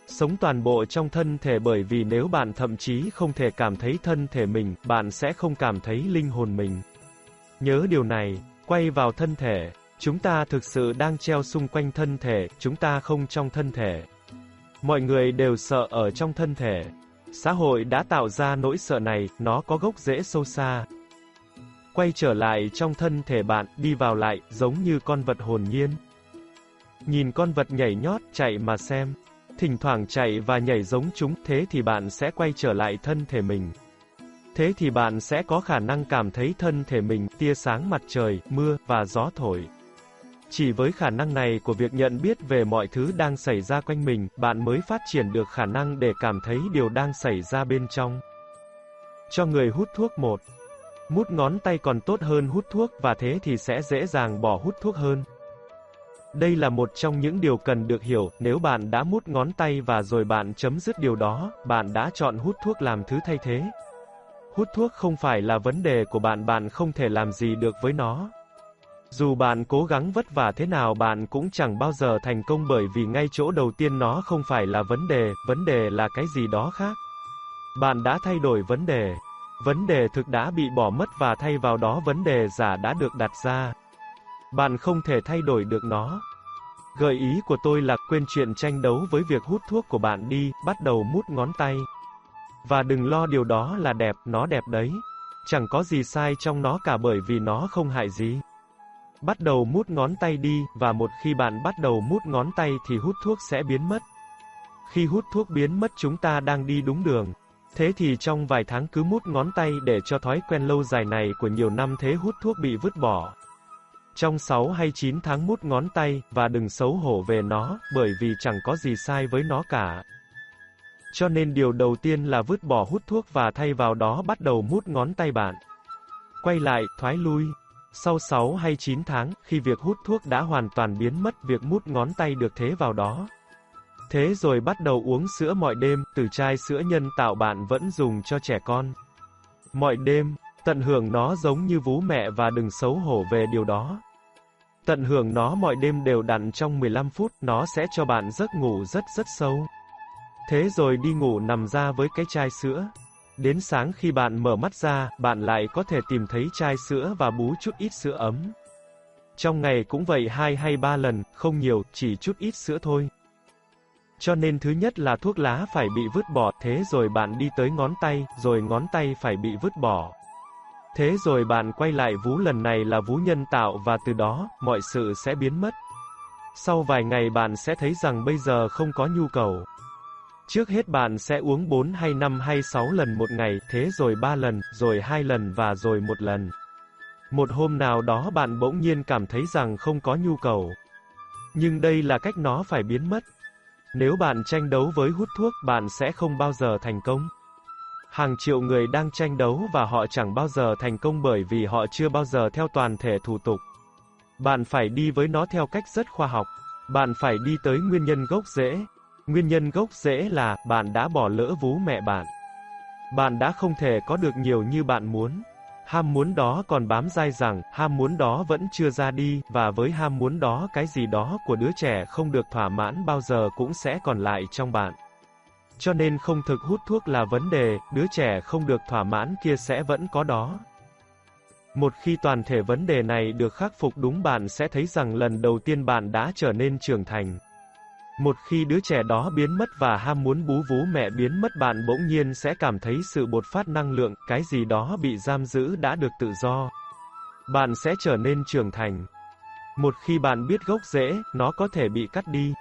Speaker 1: Sống toàn bộ trong thân thể bởi vì nếu bạn thậm chí không thể cảm thấy thân thể mình, bạn sẽ không cảm thấy linh hồn mình. Nhớ điều này, quay vào thân thể, chúng ta thực sự đang treo xung quanh thân thể, chúng ta không trong thân thể. Mọi người đều sợ ở trong thân thể. Xã hội đã tạo ra nỗi sợ này, nó có gốc rễ sâu xa. Quay trở lại trong thân thể bạn, đi vào lại, giống như con vật hồn nhiên. Nhìn con vật nhảy nhót, chạy mà xem. Thỉnh thoảng chạy và nhảy giống chúng, thế thì bạn sẽ quay trở lại thân thể mình. Thế thì bạn sẽ có khả năng cảm thấy thân thể mình, tia sáng mặt trời, mưa, và gió thổi. Chỉ với khả năng này của việc nhận biết về mọi thứ đang xảy ra quanh mình, bạn mới phát triển được khả năng để cảm thấy điều đang xảy ra bên trong. Cho người hút thuốc một. Mút ngón tay còn tốt hơn hút thuốc và thế thì sẽ dễ dàng bỏ hút thuốc hơn. Đây là một trong những điều cần được hiểu, nếu bạn đã mút ngón tay và rồi bạn chấm dứt điều đó, bạn đã chọn hút thuốc làm thứ thay thế. Hút thuốc không phải là vấn đề của bạn, bạn không thể làm gì được với nó. Dù bạn cố gắng vất vả thế nào bạn cũng chẳng bao giờ thành công bởi vì ngay chỗ đầu tiên nó không phải là vấn đề, vấn đề là cái gì đó khác. Bạn đã thay đổi vấn đề. Vấn đề thực đã bị bỏ mất và thay vào đó vấn đề giả đã được đặt ra. Bạn không thể thay đổi được nó. Gợi ý của tôi là quên chuyện tranh đấu với việc hút thuốc của bạn đi, bắt đầu mút ngón tay. Và đừng lo điều đó là đẹp, nó đẹp đấy. Chẳng có gì sai trong nó cả bởi vì nó không hại gì. Bắt đầu mút ngón tay đi, và một khi bạn bắt đầu mút ngón tay thì hút thuốc sẽ biến mất. Khi hút thuốc biến mất chúng ta đang đi đúng đường. Thế thì trong vài tháng cứ mút ngón tay để cho thói quen lâu dài này của nhiều năm thế hút thuốc bị vứt bỏ. Trong 6 hay 9 tháng mút ngón tay, và đừng xấu hổ về nó, bởi vì chẳng có gì sai với nó cả. Cho nên điều đầu tiên là vứt bỏ hút thuốc và thay vào đó bắt đầu mút ngón tay bạn. Quay lại, thoái lui. Sau 6 hay 9 tháng, khi việc hút thuốc đã hoàn toàn biến mất, việc mút ngón tay được thế vào đó. Thế rồi bắt đầu uống sữa mọi đêm, từ chai sữa nhân tạo bạn vẫn dùng cho trẻ con. Mọi đêm, Tận hưởng nó giống như vú mẹ và đừng xấu hổ về điều đó. Tận hưởng nó mọi đêm đều đặn trong 15 phút, nó sẽ cho bạn giấc ngủ rất rất sâu. Thế rồi đi ngủ nằm ra với cái chai sữa. Đến sáng khi bạn mở mắt ra, bạn lại có thể tìm thấy chai sữa và bú chút ít sữa ấm. Trong ngày cũng vậy hai hay ba lần, không nhiều, chỉ chút ít sữa thôi. Cho nên thứ nhất là thuốc lá phải bị vứt bỏ, thế rồi bạn đi tới ngón tay, rồi ngón tay phải bị vứt bỏ. Thế rồi bạn quay lại vú lần này là vú nhân tạo và từ đó, mọi sự sẽ biến mất. Sau vài ngày bạn sẽ thấy rằng bây giờ không có nhu cầu. Trước hết bạn sẽ uống 4 hay 5 hay 6 lần một ngày, thế rồi 3 lần, rồi 2 lần và rồi một lần. Một hôm nào đó bạn bỗng nhiên cảm thấy rằng không có nhu cầu. Nhưng đây là cách nó phải biến mất. Nếu bạn tranh đấu với hút thuốc, bạn sẽ không bao giờ thành công. Hàng triệu người đang tranh đấu và họ chẳng bao giờ thành công bởi vì họ chưa bao giờ theo toàn thể thủ tục. Bạn phải đi với nó theo cách rất khoa học. Bạn phải đi tới nguyên nhân gốc rễ. Nguyên nhân gốc rễ là bạn đã bỏ lỡ vú mẹ bạn. Bạn đã không thể có được nhiều như bạn muốn. Ham muốn đó còn bám dai rằng, ham muốn đó vẫn chưa ra đi, và với ham muốn đó cái gì đó của đứa trẻ không được thỏa mãn bao giờ cũng sẽ còn lại trong bạn. Cho nên không thực hút thuốc là vấn đề, đứa trẻ không được thỏa mãn kia sẽ vẫn có đó. Một khi toàn thể vấn đề này được khắc phục đúng bạn sẽ thấy rằng lần đầu tiên bạn đã trở nên trưởng thành. Một khi đứa trẻ đó biến mất và ham muốn bú vú mẹ biến mất bạn bỗng nhiên sẽ cảm thấy sự bột phát năng lượng, cái gì đó bị giam giữ đã được tự do. Bạn sẽ trở nên trưởng thành. Một khi bạn biết gốc rễ, nó có thể bị cắt đi.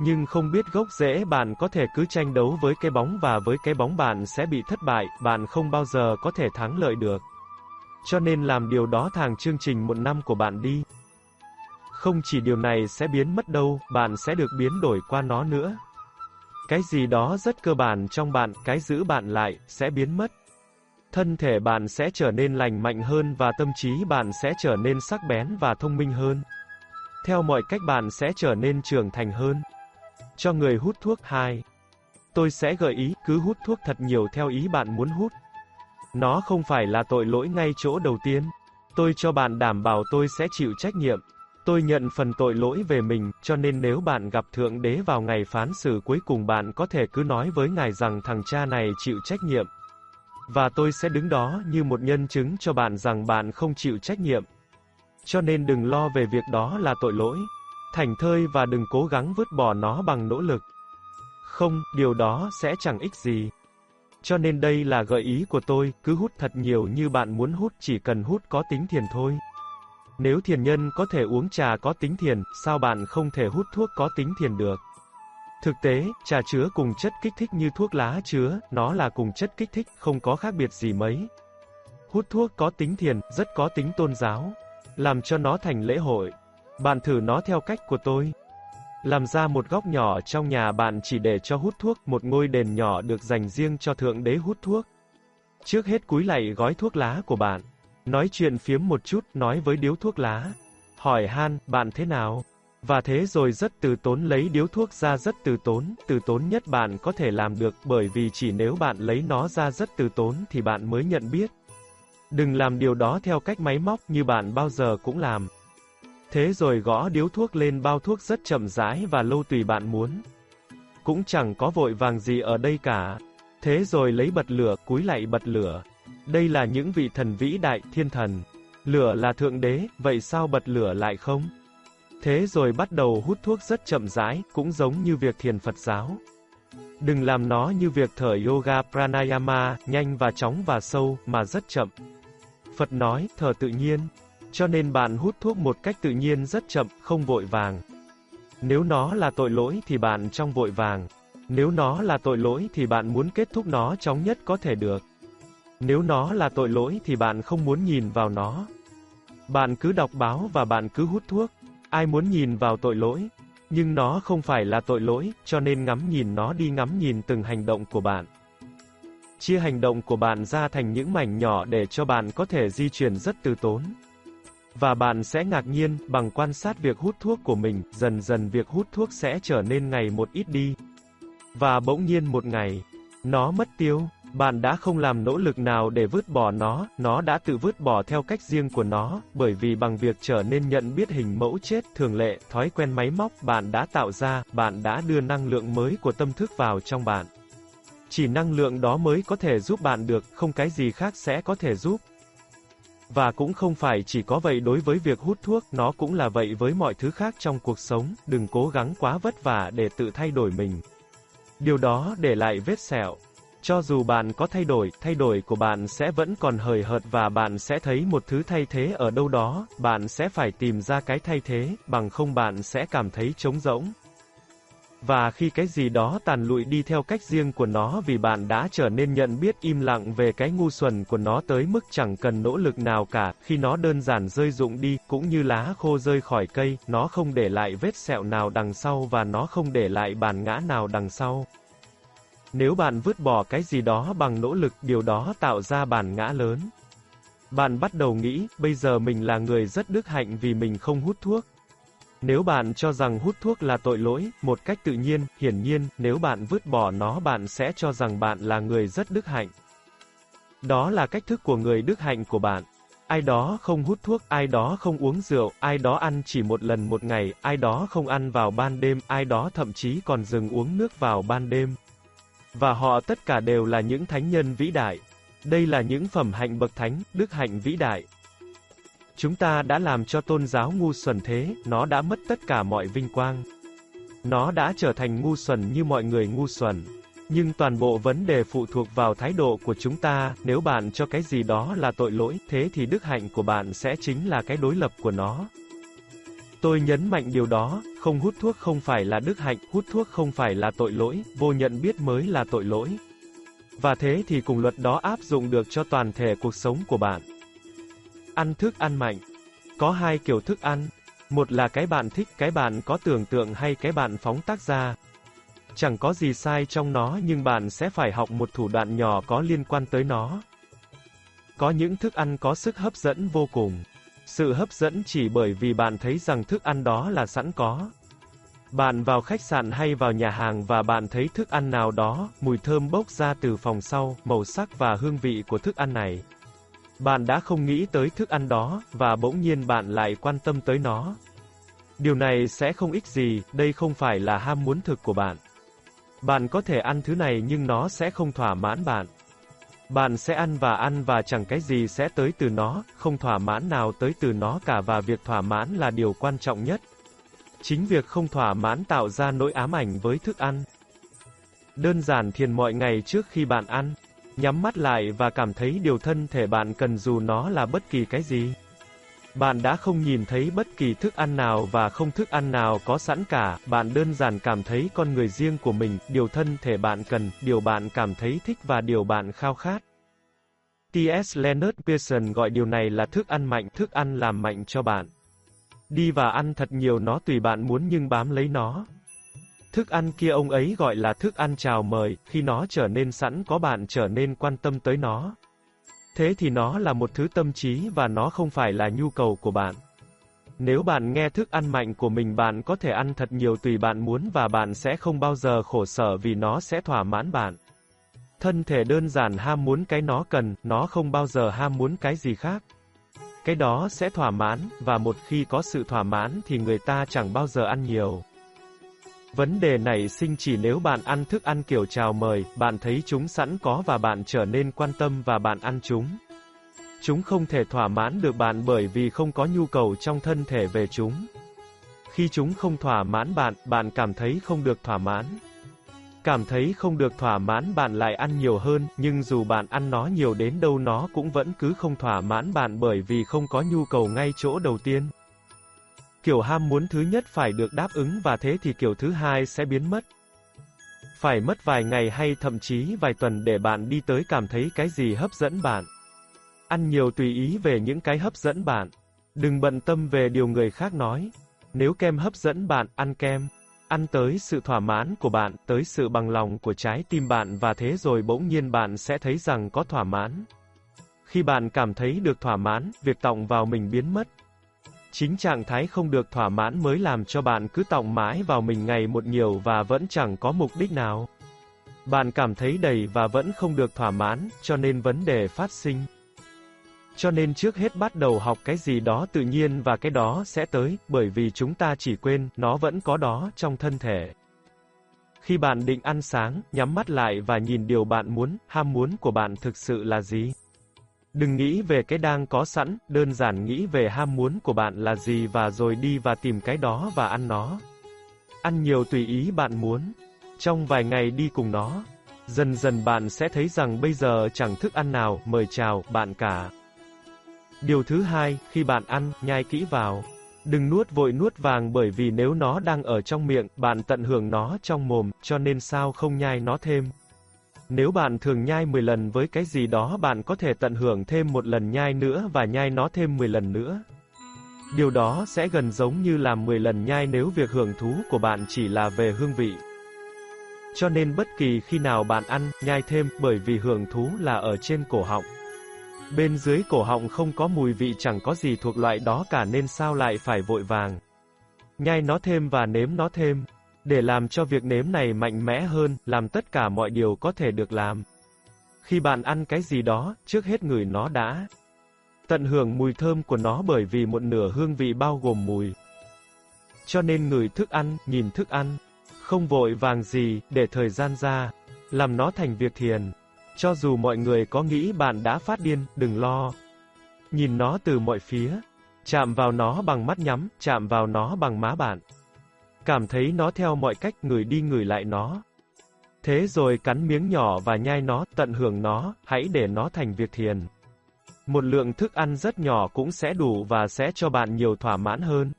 Speaker 1: Nhưng không biết gốc rễ bạn có thể cứ tranh đấu với cái bóng và với cái bóng bạn sẽ bị thất bại, bạn không bao giờ có thể thắng lợi được. Cho nên làm điều đó thàng chương trình một năm của bạn đi. Không chỉ điều này sẽ biến mất đâu, bạn sẽ được biến đổi qua nó nữa. Cái gì đó rất cơ bản trong bạn, cái giữ bạn lại, sẽ biến mất. Thân thể bạn sẽ trở nên lành mạnh hơn và tâm trí bạn sẽ trở nên sắc bén và thông minh hơn. Theo mọi cách bạn sẽ trở nên trưởng thành hơn. Cho người hút thuốc 2. Tôi sẽ gợi ý, cứ hút thuốc thật nhiều theo ý bạn muốn hút. Nó không phải là tội lỗi ngay chỗ đầu tiên. Tôi cho bạn đảm bảo tôi sẽ chịu trách nhiệm. Tôi nhận phần tội lỗi về mình, cho nên nếu bạn gặp Thượng Đế vào ngày phán xử cuối cùng bạn có thể cứ nói với Ngài rằng thằng cha này chịu trách nhiệm. Và tôi sẽ đứng đó như một nhân chứng cho bạn rằng bạn không chịu trách nhiệm. Cho nên đừng lo về việc đó là tội lỗi. Thành thơi và đừng cố gắng vứt bỏ nó bằng nỗ lực. Không, điều đó sẽ chẳng ích gì. Cho nên đây là gợi ý của tôi, cứ hút thật nhiều như bạn muốn hút chỉ cần hút có tính thiền thôi. Nếu thiền nhân có thể uống trà có tính thiền, sao bạn không thể hút thuốc có tính thiền được? Thực tế, trà chứa cùng chất kích thích như thuốc lá chứa, nó là cùng chất kích thích, không có khác biệt gì mấy. Hút thuốc có tính thiền, rất có tính tôn giáo. Làm cho nó thành lễ hội. Bạn thử nó theo cách của tôi. Làm ra một góc nhỏ trong nhà bạn chỉ để cho hút thuốc, một ngôi đền nhỏ được dành riêng cho Thượng Đế hút thuốc. Trước hết cúi lạy gói thuốc lá của bạn. Nói chuyện phiếm một chút, nói với điếu thuốc lá. Hỏi han, bạn thế nào? Và thế rồi rất từ tốn lấy điếu thuốc ra rất từ tốn, từ tốn nhất bạn có thể làm được bởi vì chỉ nếu bạn lấy nó ra rất từ tốn thì bạn mới nhận biết. Đừng làm điều đó theo cách máy móc như bạn bao giờ cũng làm. Thế rồi gõ điếu thuốc lên bao thuốc rất chậm rãi và lâu tùy bạn muốn. Cũng chẳng có vội vàng gì ở đây cả. Thế rồi lấy bật lửa, cúi lại bật lửa. Đây là những vị thần vĩ đại, thiên thần. Lửa là thượng đế, vậy sao bật lửa lại không? Thế rồi bắt đầu hút thuốc rất chậm rãi, cũng giống như việc thiền Phật giáo. Đừng làm nó như việc thở yoga pranayama, nhanh và chóng và sâu, mà rất chậm. Phật nói, thở tự nhiên. Cho nên bạn hút thuốc một cách tự nhiên rất chậm, không vội vàng. Nếu nó là tội lỗi thì bạn trong vội vàng. Nếu nó là tội lỗi thì bạn muốn kết thúc nó chóng nhất có thể được. Nếu nó là tội lỗi thì bạn không muốn nhìn vào nó. Bạn cứ đọc báo và bạn cứ hút thuốc. Ai muốn nhìn vào tội lỗi? Nhưng nó không phải là tội lỗi, cho nên ngắm nhìn nó đi ngắm nhìn từng hành động của bạn. Chia hành động của bạn ra thành những mảnh nhỏ để cho bạn có thể di chuyển rất từ tốn. Và bạn sẽ ngạc nhiên, bằng quan sát việc hút thuốc của mình, dần dần việc hút thuốc sẽ trở nên ngày một ít đi. Và bỗng nhiên một ngày, nó mất tiêu. Bạn đã không làm nỗ lực nào để vứt bỏ nó, nó đã tự vứt bỏ theo cách riêng của nó, bởi vì bằng việc trở nên nhận biết hình mẫu chết, thường lệ, thói quen máy móc bạn đã tạo ra, bạn đã đưa năng lượng mới của tâm thức vào trong bạn. Chỉ năng lượng đó mới có thể giúp bạn được, không cái gì khác sẽ có thể giúp. Và cũng không phải chỉ có vậy đối với việc hút thuốc, nó cũng là vậy với mọi thứ khác trong cuộc sống, đừng cố gắng quá vất vả để tự thay đổi mình. Điều đó để lại vết sẹo. Cho dù bạn có thay đổi, thay đổi của bạn sẽ vẫn còn hời hợt và bạn sẽ thấy một thứ thay thế ở đâu đó, bạn sẽ phải tìm ra cái thay thế, bằng không bạn sẽ cảm thấy trống rỗng. Và khi cái gì đó tàn lụi đi theo cách riêng của nó vì bạn đã trở nên nhận biết im lặng về cái ngu xuẩn của nó tới mức chẳng cần nỗ lực nào cả, khi nó đơn giản rơi rụng đi, cũng như lá khô rơi khỏi cây, nó không để lại vết sẹo nào đằng sau và nó không để lại bản ngã nào đằng sau. Nếu bạn vứt bỏ cái gì đó bằng nỗ lực, điều đó tạo ra bản ngã lớn. Bạn bắt đầu nghĩ, bây giờ mình là người rất đức hạnh vì mình không hút thuốc. Nếu bạn cho rằng hút thuốc là tội lỗi, một cách tự nhiên, hiển nhiên, nếu bạn vứt bỏ nó bạn sẽ cho rằng bạn là người rất đức hạnh. Đó là cách thức của người đức hạnh của bạn. Ai đó không hút thuốc, ai đó không uống rượu, ai đó ăn chỉ một lần một ngày, ai đó không ăn vào ban đêm, ai đó thậm chí còn dừng uống nước vào ban đêm. Và họ tất cả đều là những thánh nhân vĩ đại. Đây là những phẩm hạnh bậc thánh, đức hạnh vĩ đại. Chúng ta đã làm cho tôn giáo ngu xuẩn thế, nó đã mất tất cả mọi vinh quang. Nó đã trở thành ngu xuẩn như mọi người ngu xuẩn. Nhưng toàn bộ vấn đề phụ thuộc vào thái độ của chúng ta, nếu bạn cho cái gì đó là tội lỗi, thế thì đức hạnh của bạn sẽ chính là cái đối lập của nó. Tôi nhấn mạnh điều đó, không hút thuốc không phải là đức hạnh, hút thuốc không phải là tội lỗi, vô nhận biết mới là tội lỗi. Và thế thì cùng luật đó áp dụng được cho toàn thể cuộc sống của bạn. Ăn thức ăn mạnh. Có hai kiểu thức ăn. Một là cái bạn thích, cái bạn có tưởng tượng hay cái bạn phóng tác ra. Chẳng có gì sai trong nó nhưng bạn sẽ phải học một thủ đoạn nhỏ có liên quan tới nó. Có những thức ăn có sức hấp dẫn vô cùng. Sự hấp dẫn chỉ bởi vì bạn thấy rằng thức ăn đó là sẵn có. Bạn vào khách sạn hay vào nhà hàng và bạn thấy thức ăn nào đó, mùi thơm bốc ra từ phòng sau, màu sắc và hương vị của thức ăn này. Bạn đã không nghĩ tới thức ăn đó, và bỗng nhiên bạn lại quan tâm tới nó. Điều này sẽ không ích gì, đây không phải là ham muốn thực của bạn. Bạn có thể ăn thứ này nhưng nó sẽ không thỏa mãn bạn. Bạn sẽ ăn và ăn và chẳng cái gì sẽ tới từ nó, không thỏa mãn nào tới từ nó cả và việc thỏa mãn là điều quan trọng nhất. Chính việc không thỏa mãn tạo ra nỗi ám ảnh với thức ăn. Đơn giản thiền mọi ngày trước khi bạn ăn. Nhắm mắt lại và cảm thấy điều thân thể bạn cần dù nó là bất kỳ cái gì. Bạn đã không nhìn thấy bất kỳ thức ăn nào và không thức ăn nào có sẵn cả, bạn đơn giản cảm thấy con người riêng của mình, điều thân thể bạn cần, điều bạn cảm thấy thích và điều bạn khao khát. T.S. Leonard Pearson gọi điều này là thức ăn mạnh, thức ăn làm mạnh cho bạn. Đi và ăn thật nhiều nó tùy bạn muốn nhưng bám lấy nó. Thức ăn kia ông ấy gọi là thức ăn chào mời, khi nó trở nên sẵn có bạn trở nên quan tâm tới nó. Thế thì nó là một thứ tâm trí và nó không phải là nhu cầu của bạn. Nếu bạn nghe thức ăn mạnh của mình bạn có thể ăn thật nhiều tùy bạn muốn và bạn sẽ không bao giờ khổ sở vì nó sẽ thỏa mãn bạn. Thân thể đơn giản ham muốn cái nó cần, nó không bao giờ ham muốn cái gì khác. Cái đó sẽ thỏa mãn, và một khi có sự thỏa mãn thì người ta chẳng bao giờ ăn nhiều. Vấn đề này sinh chỉ nếu bạn ăn thức ăn kiểu chào mời, bạn thấy chúng sẵn có và bạn trở nên quan tâm và bạn ăn chúng. Chúng không thể thỏa mãn được bạn bởi vì không có nhu cầu trong thân thể về chúng. Khi chúng không thỏa mãn bạn, bạn cảm thấy không được thỏa mãn. Cảm thấy không được thỏa mãn bạn lại ăn nhiều hơn, nhưng dù bạn ăn nó nhiều đến đâu nó cũng vẫn cứ không thỏa mãn bạn bởi vì không có nhu cầu ngay chỗ đầu tiên. Kiểu ham muốn thứ nhất phải được đáp ứng và thế thì kiểu thứ hai sẽ biến mất. Phải mất vài ngày hay thậm chí vài tuần để bạn đi tới cảm thấy cái gì hấp dẫn bạn. Ăn nhiều tùy ý về những cái hấp dẫn bạn. Đừng bận tâm về điều người khác nói. Nếu kem hấp dẫn bạn, ăn kem. Ăn tới sự thỏa mãn của bạn, tới sự bằng lòng của trái tim bạn và thế rồi bỗng nhiên bạn sẽ thấy rằng có thỏa mãn. Khi bạn cảm thấy được thỏa mãn, việc tọng vào mình biến mất. Chính trạng thái không được thỏa mãn mới làm cho bạn cứ tọng mãi vào mình ngày một nhiều và vẫn chẳng có mục đích nào. Bạn cảm thấy đầy và vẫn không được thỏa mãn, cho nên vấn đề phát sinh. Cho nên trước hết bắt đầu học cái gì đó tự nhiên và cái đó sẽ tới, bởi vì chúng ta chỉ quên, nó vẫn có đó trong thân thể. Khi bạn định ăn sáng, nhắm mắt lại và nhìn điều bạn muốn, ham muốn của bạn thực sự là gì? Đừng nghĩ về cái đang có sẵn, đơn giản nghĩ về ham muốn của bạn là gì và rồi đi và tìm cái đó và ăn nó. Ăn nhiều tùy ý bạn muốn. Trong vài ngày đi cùng nó. Dần dần bạn sẽ thấy rằng bây giờ chẳng thức ăn nào mời chào bạn cả. Điều thứ hai, khi bạn ăn, nhai kỹ vào. Đừng nuốt vội nuốt vàng bởi vì nếu nó đang ở trong miệng, bạn tận hưởng nó trong mồm, cho nên sao không nhai nó thêm. Nếu bạn thường nhai 10 lần với cái gì đó bạn có thể tận hưởng thêm một lần nhai nữa và nhai nó thêm 10 lần nữa. Điều đó sẽ gần giống như làm 10 lần nhai nếu việc hưởng thú của bạn chỉ là về hương vị. Cho nên bất kỳ khi nào bạn ăn, nhai thêm, bởi vì hưởng thú là ở trên cổ họng. Bên dưới cổ họng không có mùi vị chẳng có gì thuộc loại đó cả nên sao lại phải vội vàng. Nhai nó thêm và nếm nó thêm. Để làm cho việc nếm này mạnh mẽ hơn, làm tất cả mọi điều có thể được làm. Khi bạn ăn cái gì đó, trước hết người nó đã. Tận hưởng mùi thơm của nó bởi vì một nửa hương vị bao gồm mùi. Cho nên người thức ăn, nhìn thức ăn, không vội vàng gì, để thời gian ra, làm nó thành việc thiền. Cho dù mọi người có nghĩ bạn đã phát điên, đừng lo. Nhìn nó từ mọi phía, chạm vào nó bằng mắt nhắm, chạm vào nó bằng má bạn. Cảm thấy nó theo mọi cách người đi người lại nó. Thế rồi cắn miếng nhỏ và nhai nó, tận hưởng nó, hãy để nó thành việc thiền. Một lượng thức ăn rất nhỏ cũng sẽ đủ và sẽ cho bạn nhiều thỏa mãn hơn.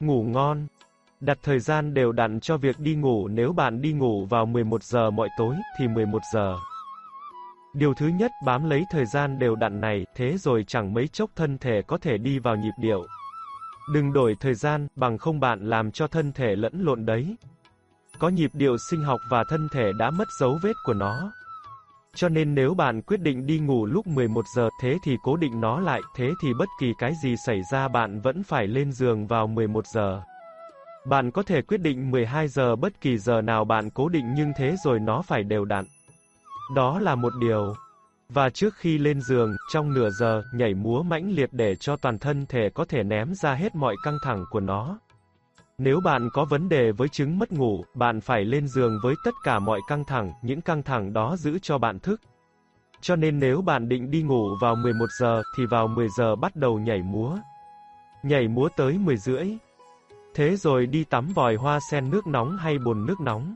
Speaker 1: Ngủ ngon. Đặt thời gian đều đặn cho việc đi ngủ nếu bạn đi ngủ vào 11 giờ mỗi tối thì 11 giờ. Điều thứ nhất bám lấy thời gian đều đặn này, thế rồi chẳng mấy chốc thân thể có thể đi vào nhịp điệu. Đừng đổi thời gian, bằng không bạn làm cho thân thể lẫn lộn đấy. Có nhịp điệu sinh học và thân thể đã mất dấu vết của nó. Cho nên nếu bạn quyết định đi ngủ lúc 11 giờ, thế thì cố định nó lại, thế thì bất kỳ cái gì xảy ra bạn vẫn phải lên giường vào 11 giờ. Bạn có thể quyết định 12 giờ bất kỳ giờ nào bạn cố định nhưng thế rồi nó phải đều đặn. Đó là một điều. Và trước khi lên giường, trong nửa giờ, nhảy múa mãnh liệt để cho toàn thân thể có thể ném ra hết mọi căng thẳng của nó. Nếu bạn có vấn đề với chứng mất ngủ, bạn phải lên giường với tất cả mọi căng thẳng, những căng thẳng đó giữ cho bạn thức. Cho nên nếu bạn định đi ngủ vào 11 giờ, thì vào 10 giờ bắt đầu nhảy múa. Nhảy múa tới 10 rưỡi. Thế rồi đi tắm vòi hoa sen nước nóng hay bồn nước nóng.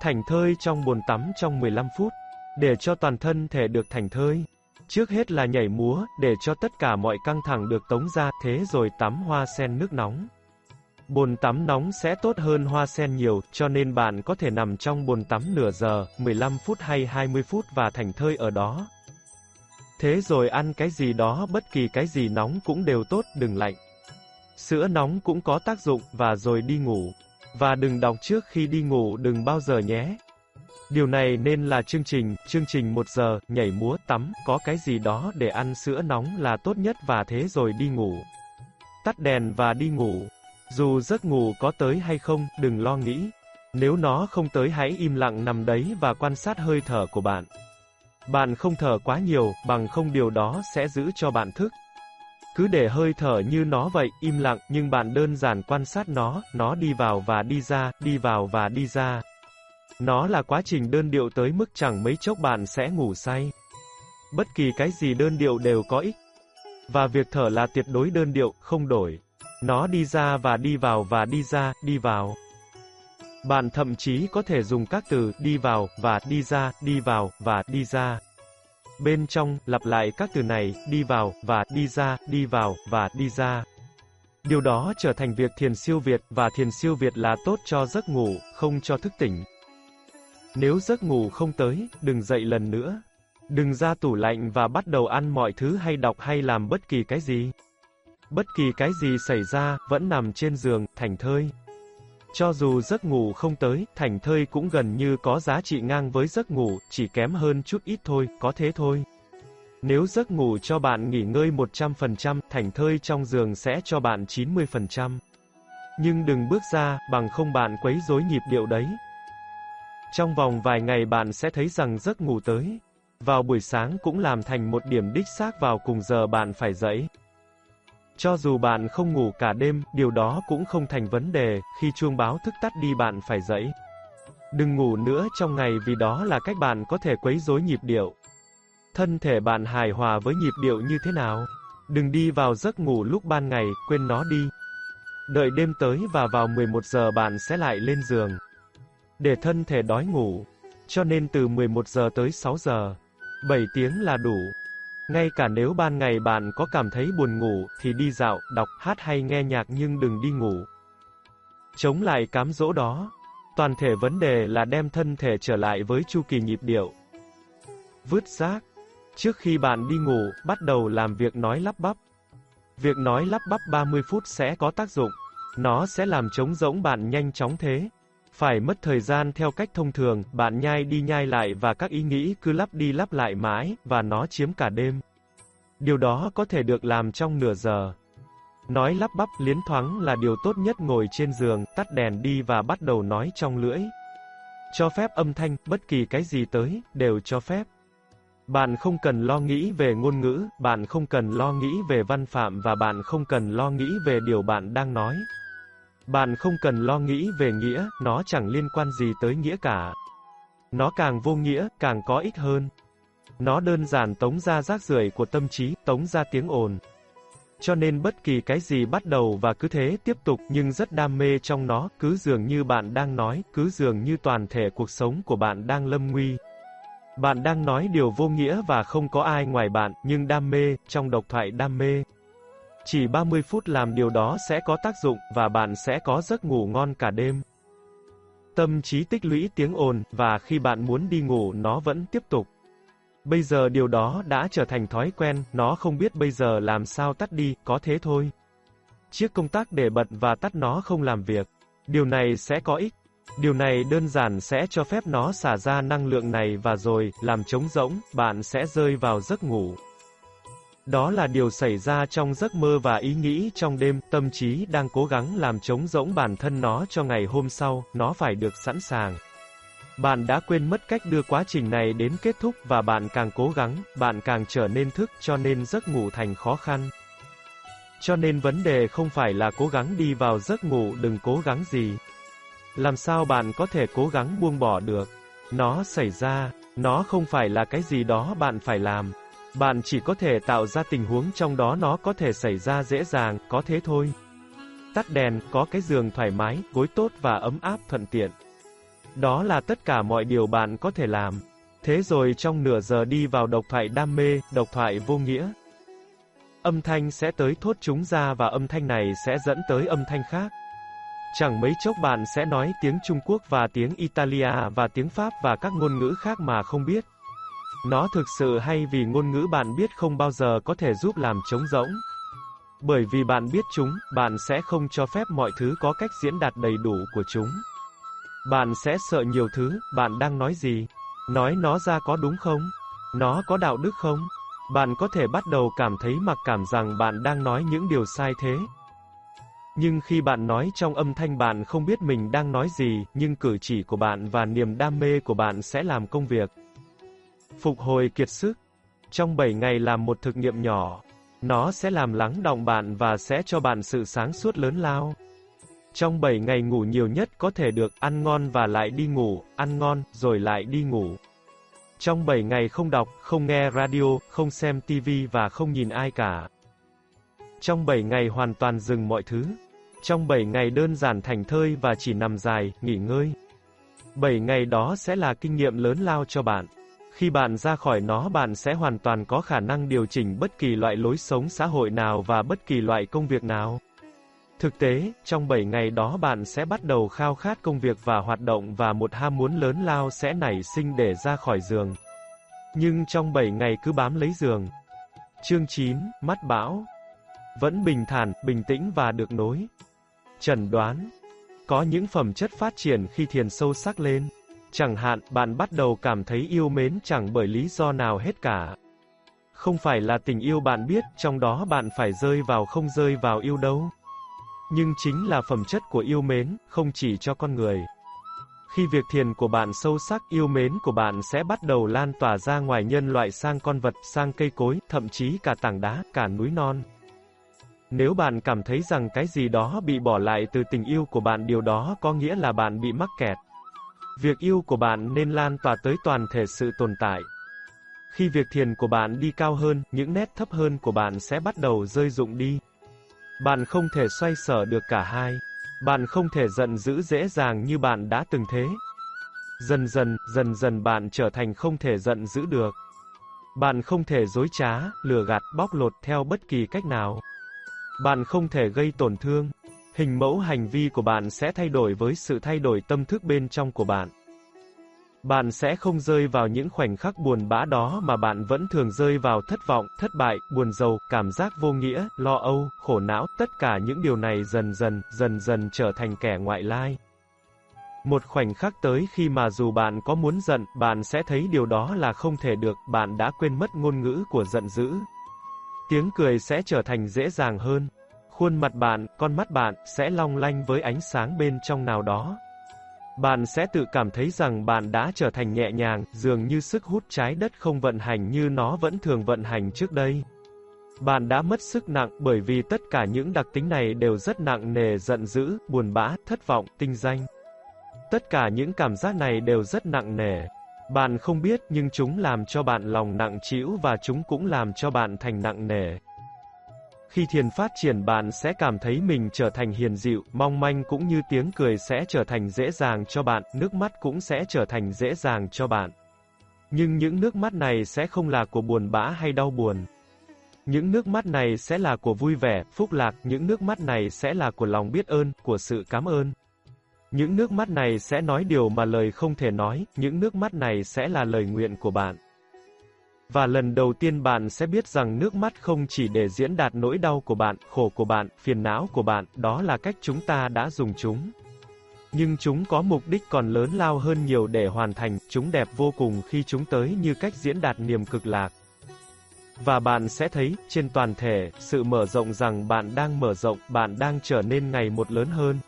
Speaker 1: Thành thơi trong bồn tắm trong 15 phút, để cho toàn thân thể được thành thơi. Trước hết là nhảy múa, để cho tất cả mọi căng thẳng được tống ra, thế rồi tắm hoa sen nước nóng. Bồn tắm nóng sẽ tốt hơn hoa sen nhiều, cho nên bạn có thể nằm trong bồn tắm nửa giờ, 15 phút hay 20 phút và thành thơi ở đó. Thế rồi ăn cái gì đó bất kỳ cái gì nóng cũng đều tốt, đừng lạnh. Sữa nóng cũng có tác dụng, và rồi đi ngủ. Và đừng đọc trước khi đi ngủ đừng bao giờ nhé. Điều này nên là chương trình, chương trình 1 giờ, nhảy múa, tắm, có cái gì đó để ăn sữa nóng là tốt nhất và thế rồi đi ngủ. Tắt đèn và đi ngủ. Dù giấc ngủ có tới hay không, đừng lo nghĩ. Nếu nó không tới hãy im lặng nằm đấy và quan sát hơi thở của bạn. Bạn không thở quá nhiều, bằng không điều đó sẽ giữ cho bạn thức. Cứ để hơi thở như nó vậy, im lặng, nhưng bạn đơn giản quan sát nó, nó đi vào và đi ra, đi vào và đi ra. Nó là quá trình đơn điệu tới mức chẳng mấy chốc bạn sẽ ngủ say. Bất kỳ cái gì đơn điệu đều có ích. Và việc thở là tuyệt đối đơn điệu, không đổi. Nó đi ra và đi vào và đi ra, đi vào. Bạn thậm chí có thể dùng các từ đi vào và đi ra, đi vào và đi ra. Bên trong, lặp lại các từ này, đi vào, và đi ra, đi vào, và đi ra. Điều đó trở thành việc thiền siêu việt, và thiền siêu việt là tốt cho giấc ngủ, không cho thức tỉnh. Nếu giấc ngủ không tới, đừng dậy lần nữa. Đừng ra tủ lạnh và bắt đầu ăn mọi thứ hay đọc hay làm bất kỳ cái gì. Bất kỳ cái gì xảy ra, vẫn nằm trên giường, thành thơi. Cho dù giấc ngủ không tới, thành thơi cũng gần như có giá trị ngang với giấc ngủ, chỉ kém hơn chút ít thôi, có thế thôi. Nếu giấc ngủ cho bạn nghỉ ngơi 100%, thành thơi trong giường sẽ cho bạn 90%. Nhưng đừng bước ra, bằng không bạn quấy rối nhịp điệu đấy. Trong vòng vài ngày bạn sẽ thấy rằng giấc ngủ tới. Vào buổi sáng cũng làm thành một điểm đích xác vào cùng giờ bạn phải dậy. Cho dù bạn không ngủ cả đêm, điều đó cũng không thành vấn đề, khi chuông báo thức tắt đi bạn phải dậy. Đừng ngủ nữa trong ngày vì đó là cách bạn có thể quấy rối nhịp điệu. Thân thể bạn hài hòa với nhịp điệu như thế nào? Đừng đi vào giấc ngủ lúc ban ngày, quên nó đi. Đợi đêm tới và vào 11 giờ bạn sẽ lại lên giường. Để thân thể đói ngủ. Cho nên từ 11 giờ tới 6 giờ, 7 tiếng là đủ. Ngay cả nếu ban ngày bạn có cảm thấy buồn ngủ, thì đi dạo, đọc, hát hay nghe nhạc nhưng đừng đi ngủ. Chống lại cám dỗ đó. Toàn thể vấn đề là đem thân thể trở lại với chu kỳ nhịp điệu. Vứt rác. Trước khi bạn đi ngủ, bắt đầu làm việc nói lắp bắp. Việc nói lắp bắp 30 phút sẽ có tác dụng. Nó sẽ làm trống rỗng bạn nhanh chóng thế. Phải mất thời gian theo cách thông thường, bạn nhai đi nhai lại và các ý nghĩ cứ lắp đi lắp lại mãi, và nó chiếm cả đêm. Điều đó có thể được làm trong nửa giờ. Nói lắp bắp liến thoáng là điều tốt nhất ngồi trên giường, tắt đèn đi và bắt đầu nói trong lưỡi. Cho phép âm thanh, bất kỳ cái gì tới, đều cho phép. Bạn không cần lo nghĩ về ngôn ngữ, bạn không cần lo nghĩ về văn phạm và bạn không cần lo nghĩ về điều bạn đang nói. Bạn không cần lo nghĩ về nghĩa, nó chẳng liên quan gì tới nghĩa cả. Nó càng vô nghĩa, càng có ích hơn. Nó đơn giản tống ra rác rưởi của tâm trí, tống ra tiếng ồn. Cho nên bất kỳ cái gì bắt đầu và cứ thế tiếp tục nhưng rất đam mê trong nó, cứ dường như bạn đang nói, cứ dường như toàn thể cuộc sống của bạn đang lâm nguy. Bạn đang nói điều vô nghĩa và không có ai ngoài bạn, nhưng đam mê, trong độc thoại đam mê. Chỉ 30 phút làm điều đó sẽ có tác dụng, và bạn sẽ có giấc ngủ ngon cả đêm. Tâm trí tích lũy tiếng ồn, và khi bạn muốn đi ngủ nó vẫn tiếp tục. Bây giờ điều đó đã trở thành thói quen, nó không biết bây giờ làm sao tắt đi, có thế thôi. Chiếc công tắc để bật và tắt nó không làm việc. Điều này sẽ có ích. Điều này đơn giản sẽ cho phép nó xả ra năng lượng này và rồi, làm trống rỗng, bạn sẽ rơi vào giấc ngủ. Đó là điều xảy ra trong giấc mơ và ý nghĩ trong đêm, tâm trí đang cố gắng làm trống rỗng bản thân nó cho ngày hôm sau, nó phải được sẵn sàng. Bạn đã quên mất cách đưa quá trình này đến kết thúc và bạn càng cố gắng, bạn càng trở nên thức cho nên giấc ngủ thành khó khăn. Cho nên vấn đề không phải là cố gắng đi vào giấc ngủ đừng cố gắng gì. Làm sao bạn có thể cố gắng buông bỏ được? Nó xảy ra, nó không phải là cái gì đó bạn phải làm. Bạn chỉ có thể tạo ra tình huống trong đó nó có thể xảy ra dễ dàng, có thế thôi. Tắt đèn, có cái giường thoải mái, gối tốt và ấm áp thuận tiện. Đó là tất cả mọi điều bạn có thể làm. Thế rồi trong nửa giờ đi vào độc thoại đam mê, độc thoại vô nghĩa. Âm thanh sẽ tới thốt chúng ra và âm thanh này sẽ dẫn tới âm thanh khác. Chẳng mấy chốc bạn sẽ nói tiếng Trung Quốc và tiếng Italia và tiếng Pháp và các ngôn ngữ khác mà không biết. Nó thực sự hay vì ngôn ngữ bạn biết không bao giờ có thể giúp làm trống rỗng. Bởi vì bạn biết chúng, bạn sẽ không cho phép mọi thứ có cách diễn đạt đầy đủ của chúng. Bạn sẽ sợ nhiều thứ, bạn đang nói gì? Nói nó ra có đúng không? Nó có đạo đức không? Bạn có thể bắt đầu cảm thấy mặc cảm rằng bạn đang nói những điều sai thế. Nhưng khi bạn nói trong âm thanh bạn không biết mình đang nói gì, nhưng cử chỉ của bạn và niềm đam mê của bạn sẽ làm công việc. Phục hồi kiệt sức. Trong 7 ngày làm một thực nghiệm nhỏ, nó sẽ làm lắng động bạn và sẽ cho bạn sự sáng suốt lớn lao. Trong 7 ngày ngủ nhiều nhất có thể được ăn ngon và lại đi ngủ, ăn ngon, rồi lại đi ngủ. Trong 7 ngày không đọc, không nghe radio, không xem TV và không nhìn ai cả. Trong 7 ngày hoàn toàn dừng mọi thứ. Trong 7 ngày đơn giản thành thơi và chỉ nằm dài, nghỉ ngơi. 7 ngày đó sẽ là kinh nghiệm lớn lao cho bạn. Khi bạn ra khỏi nó bạn sẽ hoàn toàn có khả năng điều chỉnh bất kỳ loại lối sống xã hội nào và bất kỳ loại công việc nào. Thực tế, trong 7 ngày đó bạn sẽ bắt đầu khao khát công việc và hoạt động và một ham muốn lớn lao sẽ nảy sinh để ra khỏi giường. Nhưng trong 7 ngày cứ bám lấy giường. Chương 9, mắt bão. Vẫn bình thản, bình tĩnh và được nối. Trần đoán. Có những phẩm chất phát triển khi thiền sâu sắc lên. Chẳng hạn, bạn bắt đầu cảm thấy yêu mến chẳng bởi lý do nào hết cả. Không phải là tình yêu bạn biết, trong đó bạn phải rơi vào không rơi vào yêu đâu. Nhưng chính là phẩm chất của yêu mến, không chỉ cho con người. Khi việc thiền của bạn sâu sắc, yêu mến của bạn sẽ bắt đầu lan tỏa ra ngoài nhân loại sang con vật, sang cây cối, thậm chí cả tảng đá, cả núi non. Nếu bạn cảm thấy rằng cái gì đó bị bỏ lại từ tình yêu của bạn điều đó có nghĩa là bạn bị mắc kẹt. Việc yêu của bạn nên lan tỏa tới toàn thể sự tồn tại. Khi việc thiền của bạn đi cao hơn, những nét thấp hơn của bạn sẽ bắt đầu rơi rụng đi. Bạn không thể xoay sở được cả hai. Bạn không thể giận dữ dễ dàng như bạn đã từng thế. Dần dần, dần dần bạn trở thành không thể giận dữ được. Bạn không thể dối trá, lừa gạt, bóc lột theo bất kỳ cách nào. Bạn không thể gây tổn thương. Hình mẫu hành vi của bạn sẽ thay đổi với sự thay đổi tâm thức bên trong của bạn. Bạn sẽ không rơi vào những khoảnh khắc buồn bã đó mà bạn vẫn thường rơi vào thất vọng, thất bại, buồn rầu, cảm giác vô nghĩa, lo âu, khổ não, tất cả những điều này dần dần, dần dần trở thành kẻ ngoại lai. Một khoảnh khắc tới khi mà dù bạn có muốn giận, bạn sẽ thấy điều đó là không thể được, bạn đã quên mất ngôn ngữ của giận dữ. Tiếng cười sẽ trở thành dễ dàng hơn. Khuôn mặt bạn, con mắt bạn, sẽ long lanh với ánh sáng bên trong nào đó. Bạn sẽ tự cảm thấy rằng bạn đã trở thành nhẹ nhàng, dường như sức hút trái đất không vận hành như nó vẫn thường vận hành trước đây. Bạn đã mất sức nặng bởi vì tất cả những đặc tính này đều rất nặng nề giận dữ, buồn bã, thất vọng, tinh danh. Tất cả những cảm giác này đều rất nặng nề. Bạn không biết nhưng chúng làm cho bạn lòng nặng trĩu và chúng cũng làm cho bạn thành nặng nề. Khi thiền phát triển bạn sẽ cảm thấy mình trở thành hiền dịu, mong manh cũng như tiếng cười sẽ trở thành dễ dàng cho bạn, nước mắt cũng sẽ trở thành dễ dàng cho bạn. Nhưng những nước mắt này sẽ không là của buồn bã hay đau buồn. Những nước mắt này sẽ là của vui vẻ, phúc lạc, những nước mắt này sẽ là của lòng biết ơn, của sự cảm ơn. Những nước mắt này sẽ nói điều mà lời không thể nói, những nước mắt này sẽ là lời nguyện của bạn. Và lần đầu tiên bạn sẽ biết rằng nước mắt không chỉ để diễn đạt nỗi đau của bạn, khổ của bạn, phiền não của bạn, đó là cách chúng ta đã dùng chúng. Nhưng chúng có mục đích còn lớn lao hơn nhiều để hoàn thành, chúng đẹp vô cùng khi chúng tới như cách diễn đạt niềm cực lạc. Và bạn sẽ thấy, trên toàn thể, sự mở rộng rằng bạn đang mở rộng, bạn đang trở nên ngày một lớn hơn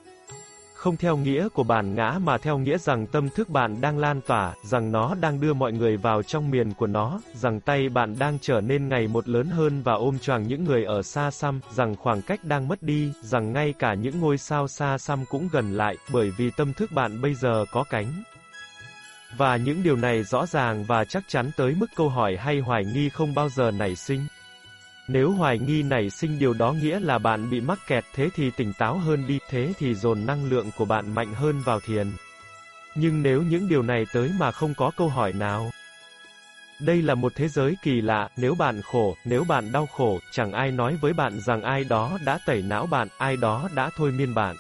Speaker 1: không theo nghĩa của bản ngã mà theo nghĩa rằng tâm thức bạn đang lan tỏa, rằng nó đang đưa mọi người vào trong miền của nó, rằng tay bạn đang trở nên ngày một lớn hơn và ôm choàng những người ở xa xăm, rằng khoảng cách đang mất đi, rằng ngay cả những ngôi sao xa xăm cũng gần lại, bởi vì tâm thức bạn bây giờ có cánh. Và những điều này rõ ràng và chắc chắn tới mức câu hỏi hay hoài nghi không bao giờ nảy sinh. Nếu hoài nghi nảy sinh điều đó nghĩa là bạn bị mắc kẹt thế thì tỉnh táo hơn đi, thế thì dồn năng lượng của bạn mạnh hơn vào thiền. Nhưng nếu những điều này tới mà không có câu hỏi nào, đây là một thế giới kỳ lạ, nếu bạn khổ, nếu bạn đau khổ, chẳng ai nói với bạn rằng ai đó đã tẩy não bạn, ai đó đã thôi miên bạn.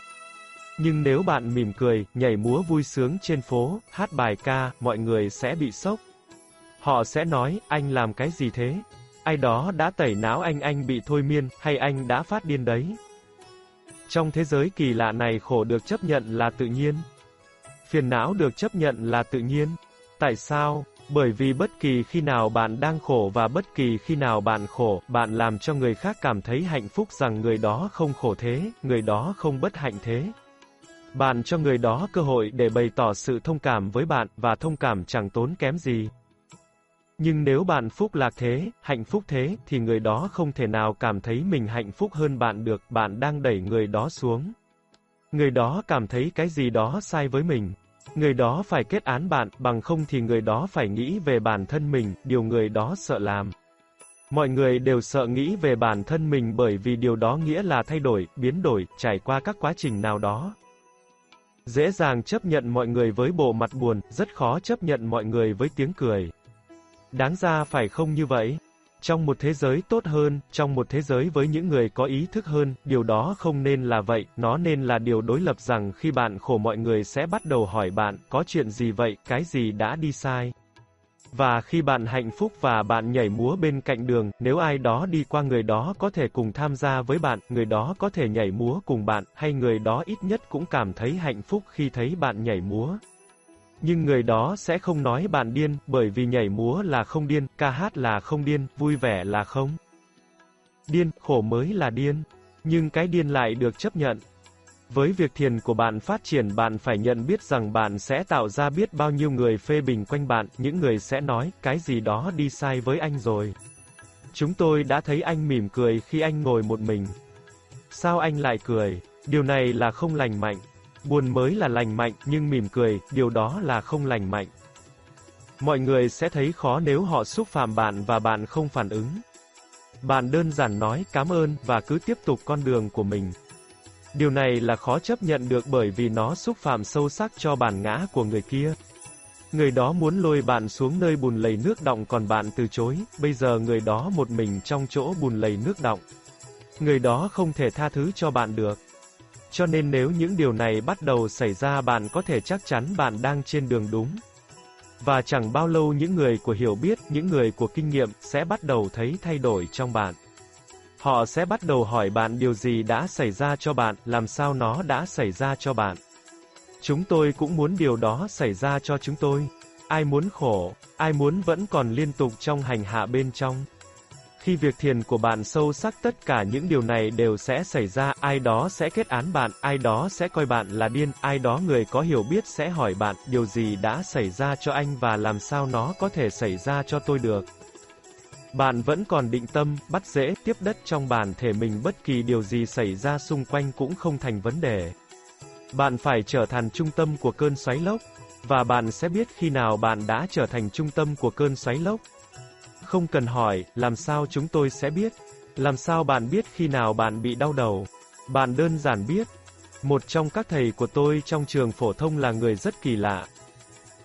Speaker 1: Nhưng nếu bạn mỉm cười, nhảy múa vui sướng trên phố, hát bài ca, mọi người sẽ bị sốc. Họ sẽ nói, anh làm cái gì thế? Ai đó đã tẩy não anh anh bị thôi miên, hay anh đã phát điên đấy. Trong thế giới kỳ lạ này khổ được chấp nhận là tự nhiên. Phiền não được chấp nhận là tự nhiên. Tại sao? Bởi vì bất kỳ khi nào bạn đang khổ và bất kỳ khi nào bạn khổ, bạn làm cho người khác cảm thấy hạnh phúc rằng người đó không khổ thế, người đó không bất hạnh thế. Bạn cho người đó cơ hội để bày tỏ sự thông cảm với bạn, và thông cảm chẳng tốn kém gì. Nhưng nếu bạn phúc lạc thế, hạnh phúc thế, thì người đó không thể nào cảm thấy mình hạnh phúc hơn bạn được, bạn đang đẩy người đó xuống. Người đó cảm thấy cái gì đó sai với mình. Người đó phải kết án bạn, bằng không thì người đó phải nghĩ về bản thân mình, điều người đó sợ làm. Mọi người đều sợ nghĩ về bản thân mình bởi vì điều đó nghĩa là thay đổi, biến đổi, trải qua các quá trình nào đó. Dễ dàng chấp nhận mọi người với bộ mặt buồn, rất khó chấp nhận mọi người với tiếng cười. Đáng ra phải không như vậy? Trong một thế giới tốt hơn, trong một thế giới với những người có ý thức hơn, điều đó không nên là vậy, nó nên là điều đối lập rằng khi bạn khổ mọi người sẽ bắt đầu hỏi bạn, có chuyện gì vậy, cái gì đã đi sai. Và khi bạn hạnh phúc và bạn nhảy múa bên cạnh đường, nếu ai đó đi qua người đó có thể cùng tham gia với bạn, người đó có thể nhảy múa cùng bạn, hay người đó ít nhất cũng cảm thấy hạnh phúc khi thấy bạn nhảy múa. Nhưng người đó sẽ không nói bạn điên, bởi vì nhảy múa là không điên, ca hát là không điên, vui vẻ là không. Điên, khổ mới là điên. Nhưng cái điên lại được chấp nhận. Với việc thiền của bạn phát triển bạn phải nhận biết rằng bạn sẽ tạo ra biết bao nhiêu người phê bình quanh bạn, những người sẽ nói, cái gì đó đi sai với anh rồi. Chúng tôi đã thấy anh mỉm cười khi anh ngồi một mình. Sao anh lại cười? Điều này là không lành mạnh. Buồn mới là lành mạnh, nhưng mỉm cười, điều đó là không lành mạnh. Mọi người sẽ thấy khó nếu họ xúc phạm bạn và bạn không phản ứng. Bạn đơn giản nói cảm ơn và cứ tiếp tục con đường của mình. Điều này là khó chấp nhận được bởi vì nó xúc phạm sâu sắc cho bản ngã của người kia. Người đó muốn lôi bạn xuống nơi bùn lầy nước động còn bạn từ chối, bây giờ người đó một mình trong chỗ bùn lầy nước động. Người đó không thể tha thứ cho bạn được. Cho nên nếu những điều này bắt đầu xảy ra bạn có thể chắc chắn bạn đang trên đường đúng. Và chẳng bao lâu những người của hiểu biết, những người của kinh nghiệm sẽ bắt đầu thấy thay đổi trong bạn. Họ sẽ bắt đầu hỏi bạn điều gì đã xảy ra cho bạn, làm sao nó đã xảy ra cho bạn. Chúng tôi cũng muốn điều đó xảy ra cho chúng tôi. Ai muốn khổ, ai muốn vẫn còn liên tục trong hành hạ bên trong. Khi việc thiền của bạn sâu sắc tất cả những điều này đều sẽ xảy ra, ai đó sẽ kết án bạn, ai đó sẽ coi bạn là điên, ai đó người có hiểu biết sẽ hỏi bạn, điều gì đã xảy ra cho anh và làm sao nó có thể xảy ra cho tôi được. Bạn vẫn còn định tâm, bắt dễ, tiếp đất trong bản thể mình bất kỳ điều gì xảy ra xung quanh cũng không thành vấn đề. Bạn phải trở thành trung tâm của cơn xoáy lốc, và bạn sẽ biết khi nào bạn đã trở thành trung tâm của cơn xoáy lốc. Không cần hỏi, làm sao chúng tôi sẽ biết? Làm sao bạn biết khi nào bạn bị đau đầu? Bạn đơn giản biết. Một trong các thầy của tôi trong trường phổ thông là người rất kỳ lạ.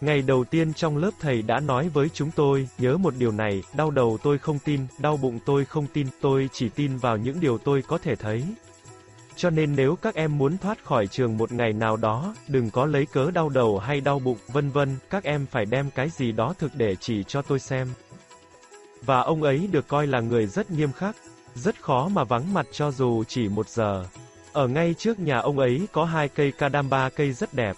Speaker 1: Ngày đầu tiên trong lớp thầy đã nói với chúng tôi, nhớ một điều này, đau đầu tôi không tin, đau bụng tôi không tin, tôi chỉ tin vào những điều tôi có thể thấy. Cho nên nếu các em muốn thoát khỏi trường một ngày nào đó, đừng có lấy cớ đau đầu hay đau bụng, vân vân, các em phải đem cái gì đó thực để chỉ cho tôi xem. Và ông ấy được coi là người rất nghiêm khắc, rất khó mà vắng mặt cho dù chỉ một giờ. Ở ngay trước nhà ông ấy có hai cây kadamba cây rất đẹp.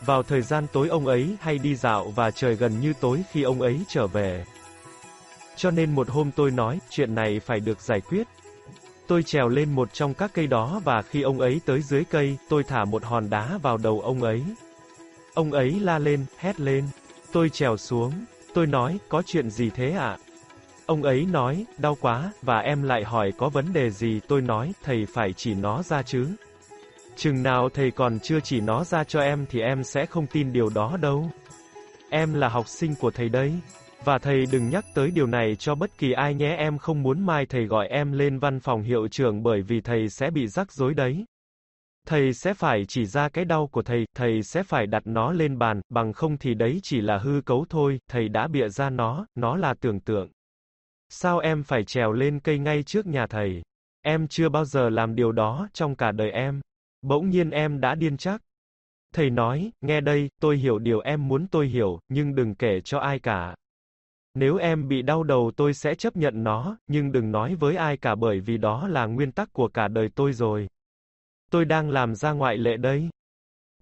Speaker 1: Vào thời gian tối ông ấy hay đi dạo và trời gần như tối khi ông ấy trở về. Cho nên một hôm tôi nói, chuyện này phải được giải quyết. Tôi trèo lên một trong các cây đó và khi ông ấy tới dưới cây, tôi thả một hòn đá vào đầu ông ấy. Ông ấy la lên, hét lên. Tôi trèo xuống. Tôi nói, có chuyện gì thế ạ? À? Ông ấy nói, đau quá, và em lại hỏi có vấn đề gì, tôi nói, thầy phải chỉ nó ra chứ. Chừng nào thầy còn chưa chỉ nó ra cho em thì em sẽ không tin điều đó đâu. Em là học sinh của thầy đấy. Và thầy đừng nhắc tới điều này cho bất kỳ ai nhé em không muốn mai thầy gọi em lên văn phòng hiệu trưởng bởi vì thầy sẽ bị rắc rối đấy. Thầy sẽ phải chỉ ra cái đau của thầy, thầy sẽ phải đặt nó lên bàn, bằng không thì đấy chỉ là hư cấu thôi, thầy đã bịa ra nó, nó là tưởng tượng. Sao em phải trèo lên cây ngay trước nhà thầy? Em chưa bao giờ làm điều đó trong cả đời em. Bỗng nhiên em đã điên chắc. Thầy nói, nghe đây, tôi hiểu điều em muốn tôi hiểu, nhưng đừng kể cho ai cả. Nếu em bị đau đầu tôi sẽ chấp nhận nó, nhưng đừng nói với ai cả bởi vì đó là nguyên tắc của cả đời tôi rồi. Tôi đang làm ra ngoại lệ đấy.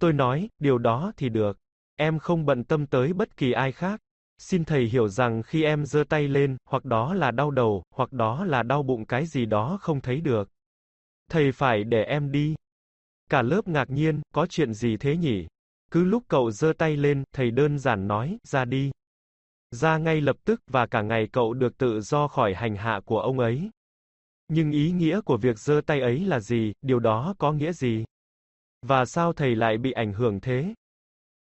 Speaker 1: Tôi nói, điều đó thì được. Em không bận tâm tới bất kỳ ai khác. Xin thầy hiểu rằng khi em giơ tay lên, hoặc đó là đau đầu, hoặc đó là đau bụng cái gì đó không thấy được. Thầy phải để em đi. Cả lớp ngạc nhiên, có chuyện gì thế nhỉ? Cứ lúc cậu giơ tay lên, thầy đơn giản nói, ra đi. Ra ngay lập tức và cả ngày cậu được tự do khỏi hành hạ của ông ấy. Nhưng ý nghĩa của việc giơ tay ấy là gì, điều đó có nghĩa gì? Và sao thầy lại bị ảnh hưởng thế?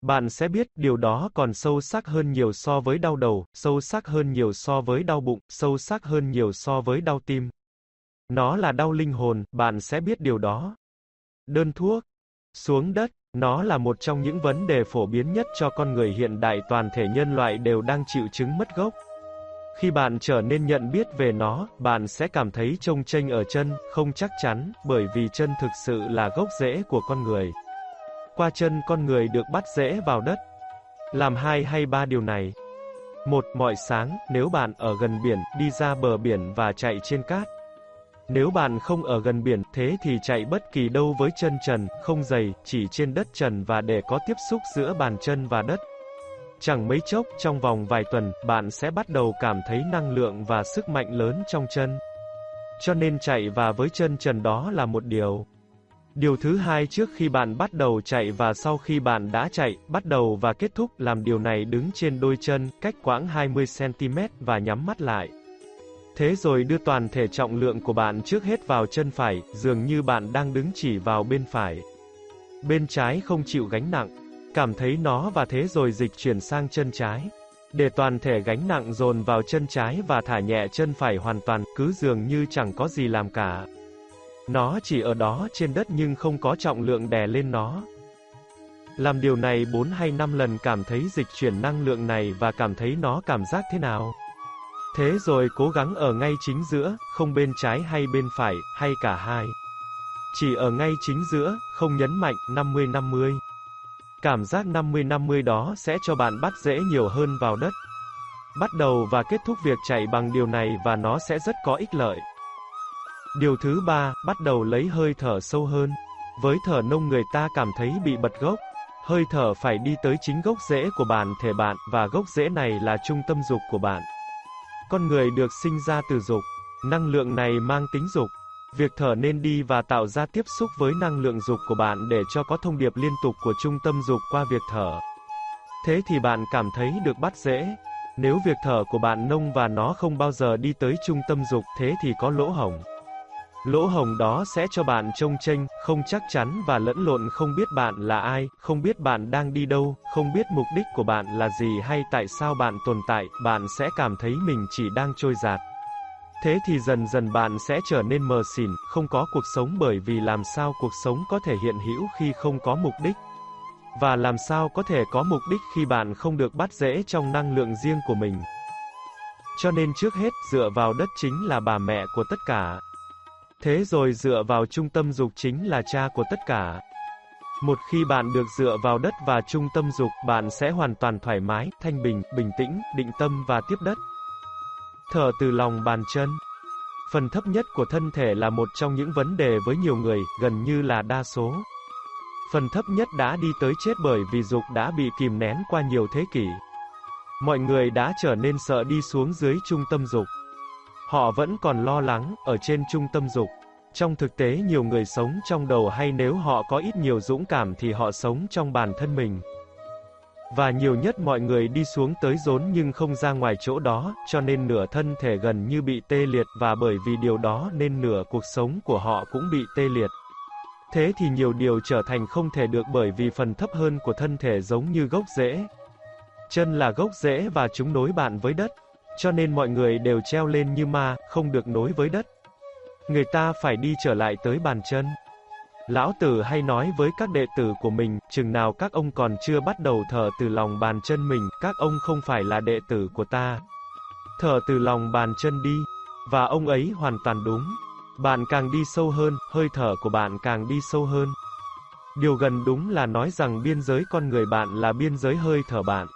Speaker 1: Bạn sẽ biết điều đó còn sâu sắc hơn nhiều so với đau đầu, sâu sắc hơn nhiều so với đau bụng, sâu sắc hơn nhiều so với đau tim. Nó là đau linh hồn, bạn sẽ biết điều đó. Đơn thuốc, xuống đất, nó là một trong những vấn đề phổ biến nhất cho con người hiện đại toàn thể nhân loại đều đang chịu chứng mất gốc. Khi bạn trở nên nhận biết về nó, bạn sẽ cảm thấy trông chênh ở chân, không chắc chắn, bởi vì chân thực sự là gốc rễ của con người. Qua chân con người được bắt rễ vào đất. Làm hai hay ba điều này. Một, mọi sáng, nếu bạn ở gần biển, đi ra bờ biển và chạy trên cát. Nếu bạn không ở gần biển, thế thì chạy bất kỳ đâu với chân trần, không giày, chỉ trên đất trần và để có tiếp xúc giữa bàn chân và đất. Chẳng mấy chốc, trong vòng vài tuần, bạn sẽ bắt đầu cảm thấy năng lượng và sức mạnh lớn trong chân. Cho nên chạy và với chân trần đó là một điều. Điều thứ hai trước khi bạn bắt đầu chạy và sau khi bạn đã chạy, bắt đầu và kết thúc, làm điều này đứng trên đôi chân, cách quãng 20cm và nhắm mắt lại. Thế rồi đưa toàn thể trọng lượng của bạn trước hết vào chân phải, dường như bạn đang đứng chỉ vào bên phải. Bên trái không chịu gánh nặng, cảm thấy nó và thế rồi dịch chuyển sang chân trái. Để toàn thể gánh nặng dồn vào chân trái và thả nhẹ chân phải hoàn toàn, cứ dường như chẳng có gì làm cả. Nó chỉ ở đó trên đất nhưng không có trọng lượng đè lên nó. Làm điều này 4 hay 5 lần cảm thấy dịch chuyển năng lượng này và cảm thấy nó cảm giác thế nào. Thế rồi cố gắng ở ngay chính giữa, không bên trái hay bên phải, hay cả hai. Chỉ ở ngay chính giữa, không nhấn mạnh, 50-50. Cảm giác 50-50 đó sẽ cho bạn bắt dễ nhiều hơn vào đất. Bắt đầu và kết thúc việc chạy bằng điều này và nó sẽ rất có ích lợi. Điều thứ ba, bắt đầu lấy hơi thở sâu hơn. Với thở nông người ta cảm thấy bị bật gốc. Hơi thở phải đi tới chính gốc rễ của bản thể bạn, và gốc rễ này là trung tâm dục của bạn. Con người được sinh ra từ dục. Năng lượng này mang tính dục. Việc thở nên đi và tạo ra tiếp xúc với năng lượng dục của bạn để cho có thông điệp liên tục của trung tâm dục qua việc thở. Thế thì bạn cảm thấy được bắt dễ. Nếu việc thở của bạn nông và nó không bao giờ đi tới trung tâm dục thế thì có lỗ hổng. Lỗ hồng đó sẽ cho bạn trông chênh không chắc chắn và lẫn lộn không biết bạn là ai, không biết bạn đang đi đâu, không biết mục đích của bạn là gì hay tại sao bạn tồn tại, bạn sẽ cảm thấy mình chỉ đang trôi giạt. Thế thì dần dần bạn sẽ trở nên mờ xỉn, không có cuộc sống bởi vì làm sao cuộc sống có thể hiện hữu khi không có mục đích. Và làm sao có thể có mục đích khi bạn không được bắt rễ trong năng lượng riêng của mình. Cho nên trước hết, dựa vào đất chính là bà mẹ của tất cả. Thế rồi dựa vào trung tâm dục chính là cha của tất cả. Một khi bạn được dựa vào đất và trung tâm dục, bạn sẽ hoàn toàn thoải mái, thanh bình, bình tĩnh, định tâm và tiếp đất. Thở từ lòng bàn chân. Phần thấp nhất của thân thể là một trong những vấn đề với nhiều người, gần như là đa số. Phần thấp nhất đã đi tới chết bởi vì dục đã bị kìm nén qua nhiều thế kỷ. Mọi người đã trở nên sợ đi xuống dưới trung tâm dục. Họ vẫn còn lo lắng, ở trên trung tâm dục. Trong thực tế nhiều người sống trong đầu hay nếu họ có ít nhiều dũng cảm thì họ sống trong bản thân mình. Và nhiều nhất mọi người đi xuống tới rốn nhưng không ra ngoài chỗ đó, cho nên nửa thân thể gần như bị tê liệt và bởi vì điều đó nên nửa cuộc sống của họ cũng bị tê liệt. Thế thì nhiều điều trở thành không thể được bởi vì phần thấp hơn của thân thể giống như gốc rễ. Chân là gốc rễ và chúng nối bạn với đất. Cho nên mọi người đều treo lên như ma, không được nối với đất. Người ta phải đi trở lại tới bàn chân. Lão tử hay nói với các đệ tử của mình, chừng nào các ông còn chưa bắt đầu thở từ lòng bàn chân mình, các ông không phải là đệ tử của ta. Thở từ lòng bàn chân đi. Và ông ấy hoàn toàn đúng. Bạn càng đi sâu hơn, hơi thở của bạn càng đi sâu hơn. Điều gần đúng là nói rằng biên giới con người bạn là biên giới hơi thở bạn.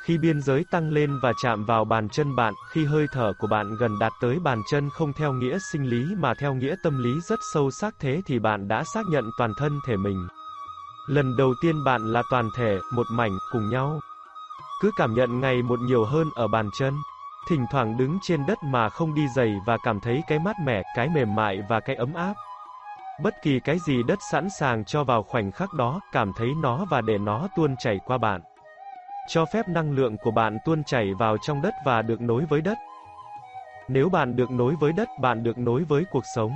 Speaker 1: Khi biên giới tăng lên và chạm vào bàn chân bạn, khi hơi thở của bạn gần đạt tới bàn chân không theo nghĩa sinh lý mà theo nghĩa tâm lý rất sâu sắc thế thì bạn đã xác nhận toàn thân thể mình. Lần đầu tiên bạn là toàn thể, một mảnh, cùng nhau. Cứ cảm nhận ngày một nhiều hơn ở bàn chân. Thỉnh thoảng đứng trên đất mà không đi giày và cảm thấy cái mát mẻ, cái mềm mại và cái ấm áp. Bất kỳ cái gì đất sẵn sàng cho vào khoảnh khắc đó, cảm thấy nó và để nó tuôn chảy qua bạn. Cho phép năng lượng của bạn tuôn chảy vào trong đất và được nối với đất. Nếu bạn được nối với đất, bạn được nối với cuộc sống.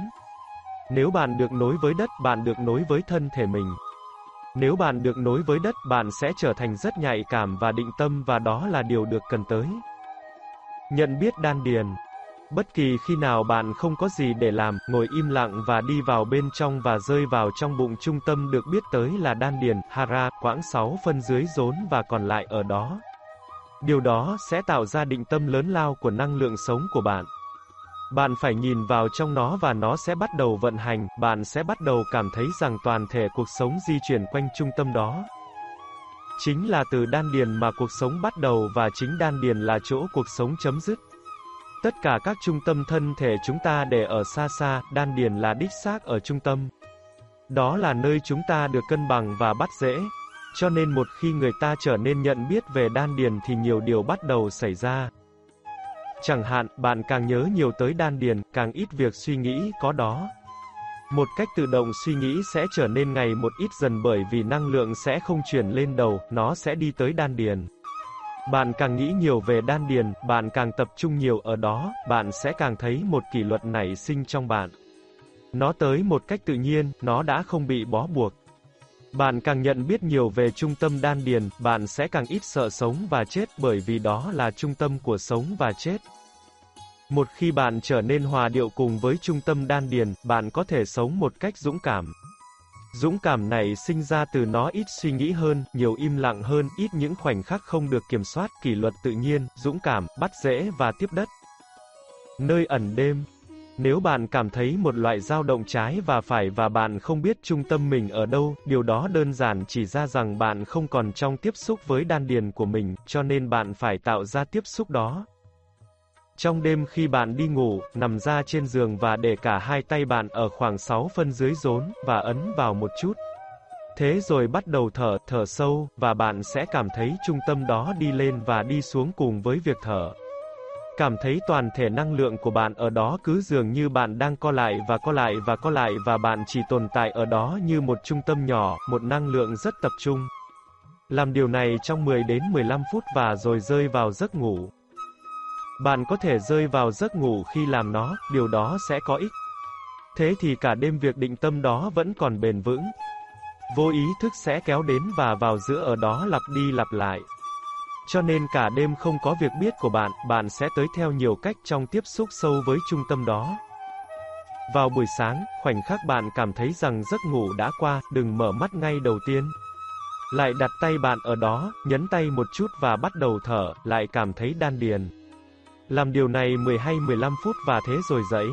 Speaker 1: Nếu bạn được nối với đất, bạn được nối với thân thể mình. Nếu bạn được nối với đất, bạn sẽ trở thành rất nhạy cảm và định tâm và đó là điều được cần tới. Nhận biết đan điền Bất kỳ khi nào bạn không có gì để làm, ngồi im lặng và đi vào bên trong và rơi vào trong bụng trung tâm được biết tới là đan điền, hara, quãng 6 phân dưới rốn và còn lại ở đó. Điều đó sẽ tạo ra định tâm lớn lao của năng lượng sống của bạn. Bạn phải nhìn vào trong nó và nó sẽ bắt đầu vận hành, bạn sẽ bắt đầu cảm thấy rằng toàn thể cuộc sống di chuyển quanh trung tâm đó. Chính là từ đan điền mà cuộc sống bắt đầu và chính đan điền là chỗ cuộc sống chấm dứt. Tất cả các trung tâm thân thể chúng ta để ở xa xa, đan điền là đích xác ở trung tâm. Đó là nơi chúng ta được cân bằng và bắt dễ. Cho nên một khi người ta trở nên nhận biết về đan điền thì nhiều điều bắt đầu xảy ra. Chẳng hạn, bạn càng nhớ nhiều tới đan điền, càng ít việc suy nghĩ có đó. Một cách tự động suy nghĩ sẽ trở nên ngày một ít dần bởi vì năng lượng sẽ không chuyển lên đầu, nó sẽ đi tới đan điền. Bạn càng nghĩ nhiều về đan điền, bạn càng tập trung nhiều ở đó, bạn sẽ càng thấy một kỷ luật nảy sinh trong bạn. Nó tới một cách tự nhiên, nó đã không bị bó buộc. Bạn càng nhận biết nhiều về trung tâm đan điền, bạn sẽ càng ít sợ sống và chết bởi vì đó là trung tâm của sống và chết. Một khi bạn trở nên hòa điệu cùng với trung tâm đan điền, bạn có thể sống một cách dũng cảm. Dũng cảm này sinh ra từ nó ít suy nghĩ hơn, nhiều im lặng hơn, ít những khoảnh khắc không được kiểm soát, kỷ luật tự nhiên, dũng cảm, bắt dễ và tiếp đất. Nơi ẩn đêm Nếu bạn cảm thấy một loại dao động trái và phải và bạn không biết trung tâm mình ở đâu, điều đó đơn giản chỉ ra rằng bạn không còn trong tiếp xúc với đan điền của mình, cho nên bạn phải tạo ra tiếp xúc đó. Trong đêm khi bạn đi ngủ, nằm ra trên giường và để cả hai tay bạn ở khoảng 6 phân dưới rốn, và ấn vào một chút. Thế rồi bắt đầu thở, thở sâu, và bạn sẽ cảm thấy trung tâm đó đi lên và đi xuống cùng với việc thở. Cảm thấy toàn thể năng lượng của bạn ở đó cứ dường như bạn đang co lại và co lại và co lại và bạn chỉ tồn tại ở đó như một trung tâm nhỏ, một năng lượng rất tập trung. Làm điều này trong 10 đến 15 phút và rồi rơi vào giấc ngủ. Bạn có thể rơi vào giấc ngủ khi làm nó, điều đó sẽ có ích. Thế thì cả đêm việc định tâm đó vẫn còn bền vững. Vô ý thức sẽ kéo đến và vào giữa ở đó lặp đi lặp lại. Cho nên cả đêm không có việc biết của bạn, bạn sẽ tới theo nhiều cách trong tiếp xúc sâu với trung tâm đó. Vào buổi sáng, khoảnh khắc bạn cảm thấy rằng giấc ngủ đã qua, đừng mở mắt ngay đầu tiên. Lại đặt tay bạn ở đó, nhấn tay một chút và bắt đầu thở, lại cảm thấy đan điền. Làm điều này 10 hay 15 phút và thế rồi dậy.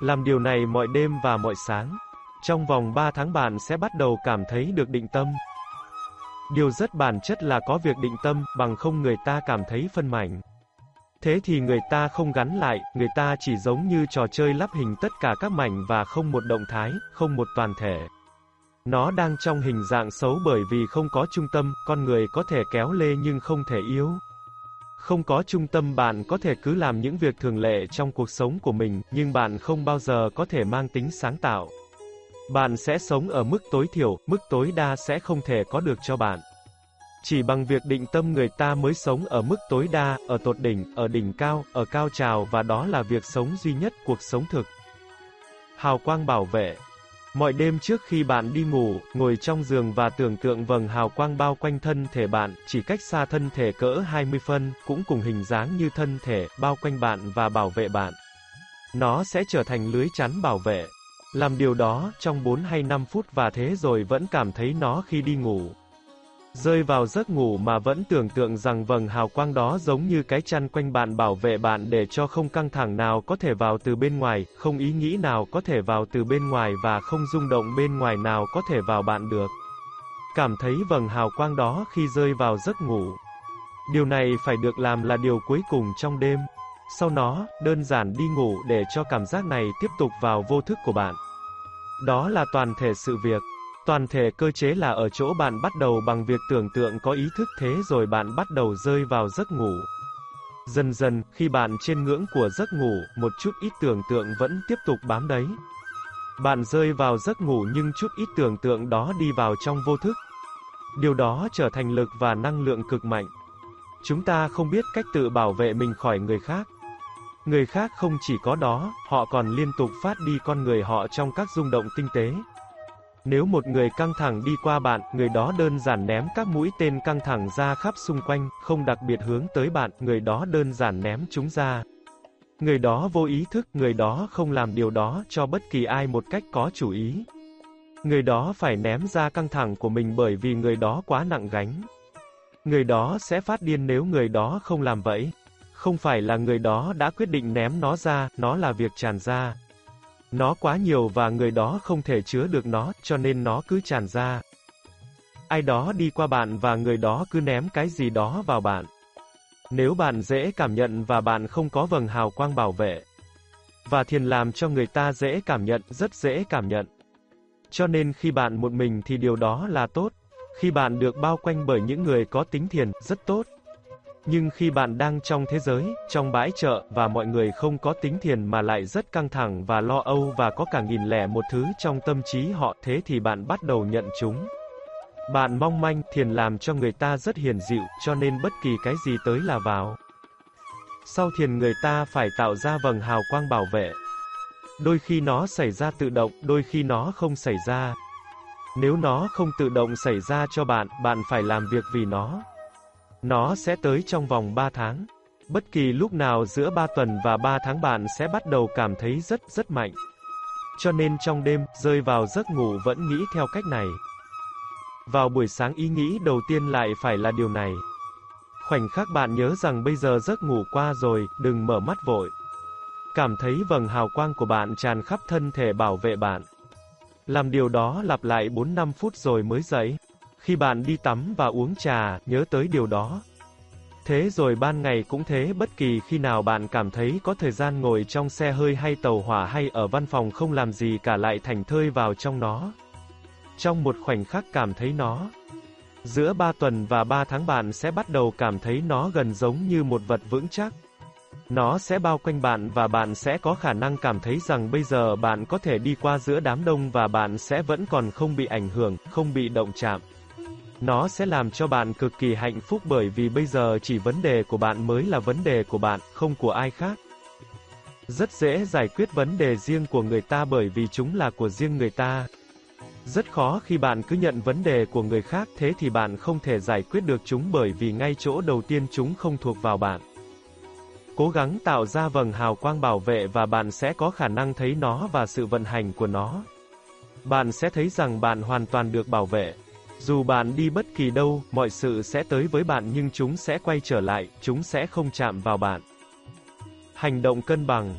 Speaker 1: Làm điều này mọi đêm và mọi sáng. Trong vòng 3 tháng bạn sẽ bắt đầu cảm thấy được định tâm. Điều rất bản chất là có việc định tâm, bằng không người ta cảm thấy phân mảnh. Thế thì người ta không gắn lại, người ta chỉ giống như trò chơi lắp hình tất cả các mảnh và không một động thái, không một toàn thể. Nó đang trong hình dạng xấu bởi vì không có trung tâm, con người có thể kéo lê nhưng không thể yếu. Không có trung tâm bạn có thể cứ làm những việc thường lệ trong cuộc sống của mình, nhưng bạn không bao giờ có thể mang tính sáng tạo. Bạn sẽ sống ở mức tối thiểu, mức tối đa sẽ không thể có được cho bạn. Chỉ bằng việc định tâm người ta mới sống ở mức tối đa, ở tột đỉnh, ở đỉnh cao, ở cao trào và đó là việc sống duy nhất cuộc sống thực. Hào quang bảo vệ Mọi đêm trước khi bạn đi ngủ, ngồi trong giường và tưởng tượng vầng hào quang bao quanh thân thể bạn, chỉ cách xa thân thể cỡ 20 phân, cũng cùng hình dáng như thân thể, bao quanh bạn và bảo vệ bạn. Nó sẽ trở thành lưới chắn bảo vệ. Làm điều đó trong 4 hay 5 phút và thế rồi vẫn cảm thấy nó khi đi ngủ. Rơi vào giấc ngủ mà vẫn tưởng tượng rằng vầng hào quang đó giống như cái chăn quanh bạn bảo vệ bạn để cho không căng thẳng nào có thể vào từ bên ngoài, không ý nghĩ nào có thể vào từ bên ngoài và không rung động bên ngoài nào có thể vào bạn được. Cảm thấy vầng hào quang đó khi rơi vào giấc ngủ. Điều này phải được làm là điều cuối cùng trong đêm. Sau đó, đơn giản đi ngủ để cho cảm giác này tiếp tục vào vô thức của bạn. Đó là toàn thể sự việc. Toàn thể cơ chế là ở chỗ bạn bắt đầu bằng việc tưởng tượng có ý thức thế rồi bạn bắt đầu rơi vào giấc ngủ. Dần dần, khi bạn trên ngưỡng của giấc ngủ, một chút ít tưởng tượng vẫn tiếp tục bám đấy. Bạn rơi vào giấc ngủ nhưng chút ít tưởng tượng đó đi vào trong vô thức. Điều đó trở thành lực và năng lượng cực mạnh. Chúng ta không biết cách tự bảo vệ mình khỏi người khác. Người khác không chỉ có đó, họ còn liên tục phát đi con người họ trong các rung động tinh tế. Nếu một người căng thẳng đi qua bạn, người đó đơn giản ném các mũi tên căng thẳng ra khắp xung quanh, không đặc biệt hướng tới bạn, người đó đơn giản ném chúng ra. Người đó vô ý thức, người đó không làm điều đó cho bất kỳ ai một cách có chủ ý. Người đó phải ném ra căng thẳng của mình bởi vì người đó quá nặng gánh. Người đó sẽ phát điên nếu người đó không làm vậy. Không phải là người đó đã quyết định ném nó ra, nó là việc tràn ra. Nó quá nhiều và người đó không thể chứa được nó, cho nên nó cứ tràn ra. Ai đó đi qua bạn và người đó cứ ném cái gì đó vào bạn. Nếu bạn dễ cảm nhận và bạn không có vầng hào quang bảo vệ, và thiền làm cho người ta dễ cảm nhận, rất dễ cảm nhận. Cho nên khi bạn một mình thì điều đó là tốt. Khi bạn được bao quanh bởi những người có tính thiền, rất tốt. Nhưng khi bạn đang trong thế giới, trong bãi chợ, và mọi người không có tính thiền mà lại rất căng thẳng và lo âu và có cả nghìn lẻ một thứ trong tâm trí họ, thế thì bạn bắt đầu nhận chúng. Bạn mong manh, thiền làm cho người ta rất hiền dịu, cho nên bất kỳ cái gì tới là vào. Sau thiền người ta phải tạo ra vầng hào quang bảo vệ. Đôi khi nó xảy ra tự động, đôi khi nó không xảy ra. Nếu nó không tự động xảy ra cho bạn, bạn phải làm việc vì nó. Nó sẽ tới trong vòng 3 tháng. Bất kỳ lúc nào giữa 3 tuần và 3 tháng bạn sẽ bắt đầu cảm thấy rất rất mạnh. Cho nên trong đêm, rơi vào giấc ngủ vẫn nghĩ theo cách này. Vào buổi sáng ý nghĩ đầu tiên lại phải là điều này. Khoảnh khắc bạn nhớ rằng bây giờ giấc ngủ qua rồi, đừng mở mắt vội. Cảm thấy vầng hào quang của bạn tràn khắp thân thể bảo vệ bạn. Làm điều đó lặp lại 4-5 phút rồi mới dậy. Khi bạn đi tắm và uống trà, nhớ tới điều đó. Thế rồi ban ngày cũng thế bất kỳ khi nào bạn cảm thấy có thời gian ngồi trong xe hơi hay tàu hỏa hay ở văn phòng không làm gì cả lại thành thơi vào trong nó. Trong một khoảnh khắc cảm thấy nó. Giữa 3 tuần và 3 tháng bạn sẽ bắt đầu cảm thấy nó gần giống như một vật vững chắc. Nó sẽ bao quanh bạn và bạn sẽ có khả năng cảm thấy rằng bây giờ bạn có thể đi qua giữa đám đông và bạn sẽ vẫn còn không bị ảnh hưởng, không bị động chạm. Nó sẽ làm cho bạn cực kỳ hạnh phúc bởi vì bây giờ chỉ vấn đề của bạn mới là vấn đề của bạn, không của ai khác. Rất dễ giải quyết vấn đề riêng của người ta bởi vì chúng là của riêng người ta. Rất khó khi bạn cứ nhận vấn đề của người khác thế thì bạn không thể giải quyết được chúng bởi vì ngay chỗ đầu tiên chúng không thuộc vào bạn. Cố gắng tạo ra vầng hào quang bảo vệ và bạn sẽ có khả năng thấy nó và sự vận hành của nó. Bạn sẽ thấy rằng bạn hoàn toàn được bảo vệ. Dù bạn đi bất kỳ đâu, mọi sự sẽ tới với bạn nhưng chúng sẽ quay trở lại, chúng sẽ không chạm vào bạn. Hành động cân bằng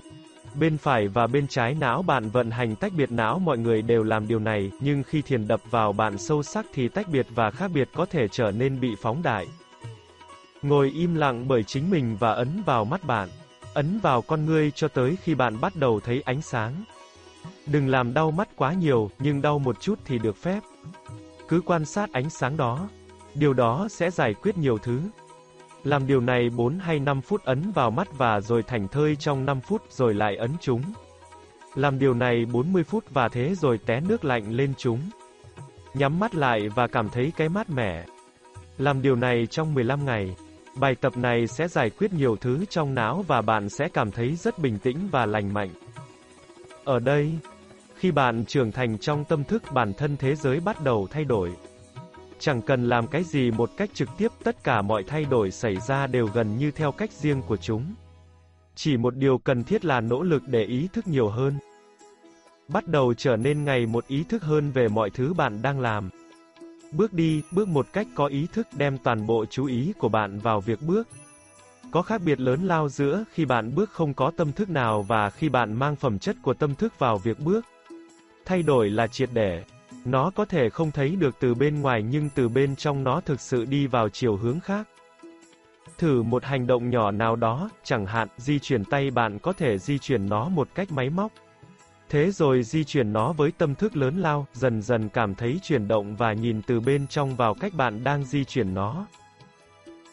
Speaker 1: Bên phải và bên trái não bạn vận hành tách biệt não mọi người đều làm điều này, nhưng khi thiền đập vào bạn sâu sắc thì tách biệt và khác biệt có thể trở nên bị phóng đại. Ngồi im lặng bởi chính mình và ấn vào mắt bạn. Ấn vào con ngươi cho tới khi bạn bắt đầu thấy ánh sáng. Đừng làm đau mắt quá nhiều, nhưng đau một chút thì được phép. Cứ quan sát ánh sáng đó. Điều đó sẽ giải quyết nhiều thứ. Làm điều này 4 hay 5 phút ấn vào mắt và rồi thành thơi trong 5 phút rồi lại ấn chúng. Làm điều này 40 phút và thế rồi té nước lạnh lên chúng. Nhắm mắt lại và cảm thấy cái mát mẻ. Làm điều này trong 15 ngày. Bài tập này sẽ giải quyết nhiều thứ trong não và bạn sẽ cảm thấy rất bình tĩnh và lành mạnh. Ở đây, khi bạn trưởng thành trong tâm thức bản thân thế giới bắt đầu thay đổi. Chẳng cần làm cái gì một cách trực tiếp, tất cả mọi thay đổi xảy ra đều gần như theo cách riêng của chúng. Chỉ một điều cần thiết là nỗ lực để ý thức nhiều hơn. Bắt đầu trở nên ngày một ý thức hơn về mọi thứ bạn đang làm. Bước đi, bước một cách có ý thức đem toàn bộ chú ý của bạn vào việc bước. Có khác biệt lớn lao giữa khi bạn bước không có tâm thức nào và khi bạn mang phẩm chất của tâm thức vào việc bước. Thay đổi là triệt để. Nó có thể không thấy được từ bên ngoài nhưng từ bên trong nó thực sự đi vào chiều hướng khác. Thử một hành động nhỏ nào đó, chẳng hạn, di chuyển tay bạn có thể di chuyển nó một cách máy móc. Thế rồi di chuyển nó với tâm thức lớn lao, dần dần cảm thấy chuyển động và nhìn từ bên trong vào cách bạn đang di chuyển nó.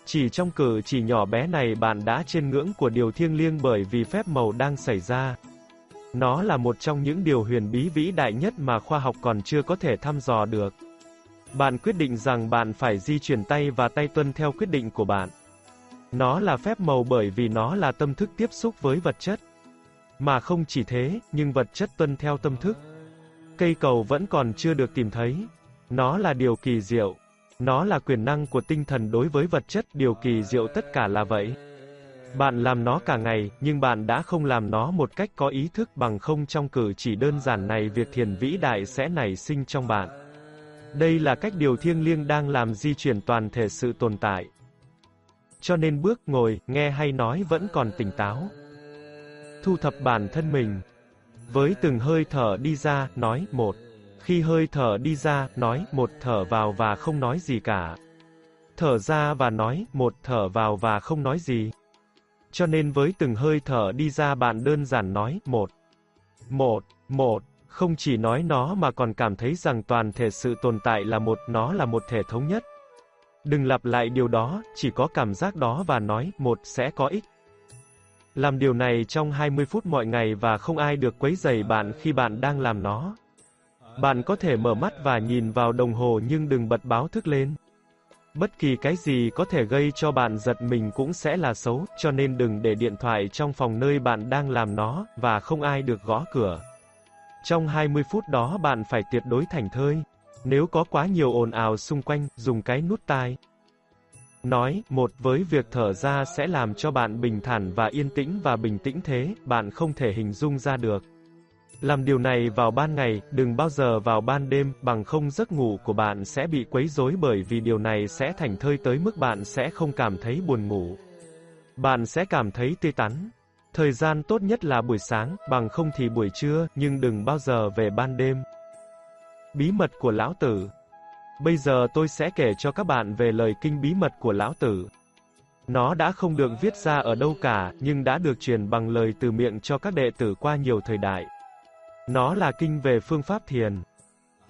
Speaker 1: Chỉ trong cử chỉ nhỏ bé này bạn đã trên ngưỡng của điều thiêng liêng bởi vì phép màu đang xảy ra. Nó là một trong những điều huyền bí vĩ đại nhất mà khoa học còn chưa có thể thăm dò được. Bạn quyết định rằng bạn phải di chuyển tay và tay tuân theo quyết định của bạn. Nó là phép màu bởi vì nó là tâm thức tiếp xúc với vật chất. Mà không chỉ thế, nhưng vật chất tuân theo tâm thức. Cây cầu vẫn còn chưa được tìm thấy. Nó là điều kỳ diệu. Nó là quyền năng của tinh thần đối với vật chất, điều kỳ diệu tất cả là vậy. Bạn làm nó cả ngày, nhưng bạn đã không làm nó một cách có ý thức bằng không trong cử chỉ đơn giản này việc thiền vĩ đại sẽ nảy sinh trong bạn. Đây là cách điều thiêng liêng đang làm di chuyển toàn thể sự tồn tại. Cho nên bước ngồi, nghe hay nói vẫn còn tỉnh táo. Thu thập bản thân mình. Với từng hơi thở đi ra, nói một. Khi hơi thở đi ra, nói một thở vào và không nói gì cả. Thở ra và nói một thở vào và không nói gì. Cho nên với từng hơi thở đi ra bạn đơn giản nói một, một, một, không chỉ nói nó mà còn cảm thấy rằng toàn thể sự tồn tại là một, nó là một thể thống nhất. Đừng lặp lại điều đó, chỉ có cảm giác đó và nói, một, sẽ có ích. Làm điều này trong 20 phút mọi ngày và không ai được quấy rầy bạn khi bạn đang làm nó. Bạn có thể mở mắt và nhìn vào đồng hồ nhưng đừng bật báo thức lên. Bất kỳ cái gì có thể gây cho bạn giật mình cũng sẽ là xấu, cho nên đừng để điện thoại trong phòng nơi bạn đang làm nó, và không ai được gõ cửa. Trong 20 phút đó bạn phải tuyệt đối thành thơi. Nếu có quá nhiều ồn ào xung quanh, dùng cái nút tai. Nói, một với việc thở ra sẽ làm cho bạn bình thản và yên tĩnh và bình tĩnh thế, bạn không thể hình dung ra được. Làm điều này vào ban ngày, đừng bao giờ vào ban đêm, bằng không giấc ngủ của bạn sẽ bị quấy rối bởi vì điều này sẽ thành thơi tới mức bạn sẽ không cảm thấy buồn ngủ. Bạn sẽ cảm thấy tươi tắn. Thời gian tốt nhất là buổi sáng, bằng không thì buổi trưa, nhưng đừng bao giờ về ban đêm. Bí mật của Lão Tử Bây giờ tôi sẽ kể cho các bạn về lời kinh bí mật của Lão Tử. Nó đã không được viết ra ở đâu cả, nhưng đã được truyền bằng lời từ miệng cho các đệ tử qua nhiều thời đại. Nó là kinh về phương pháp thiền.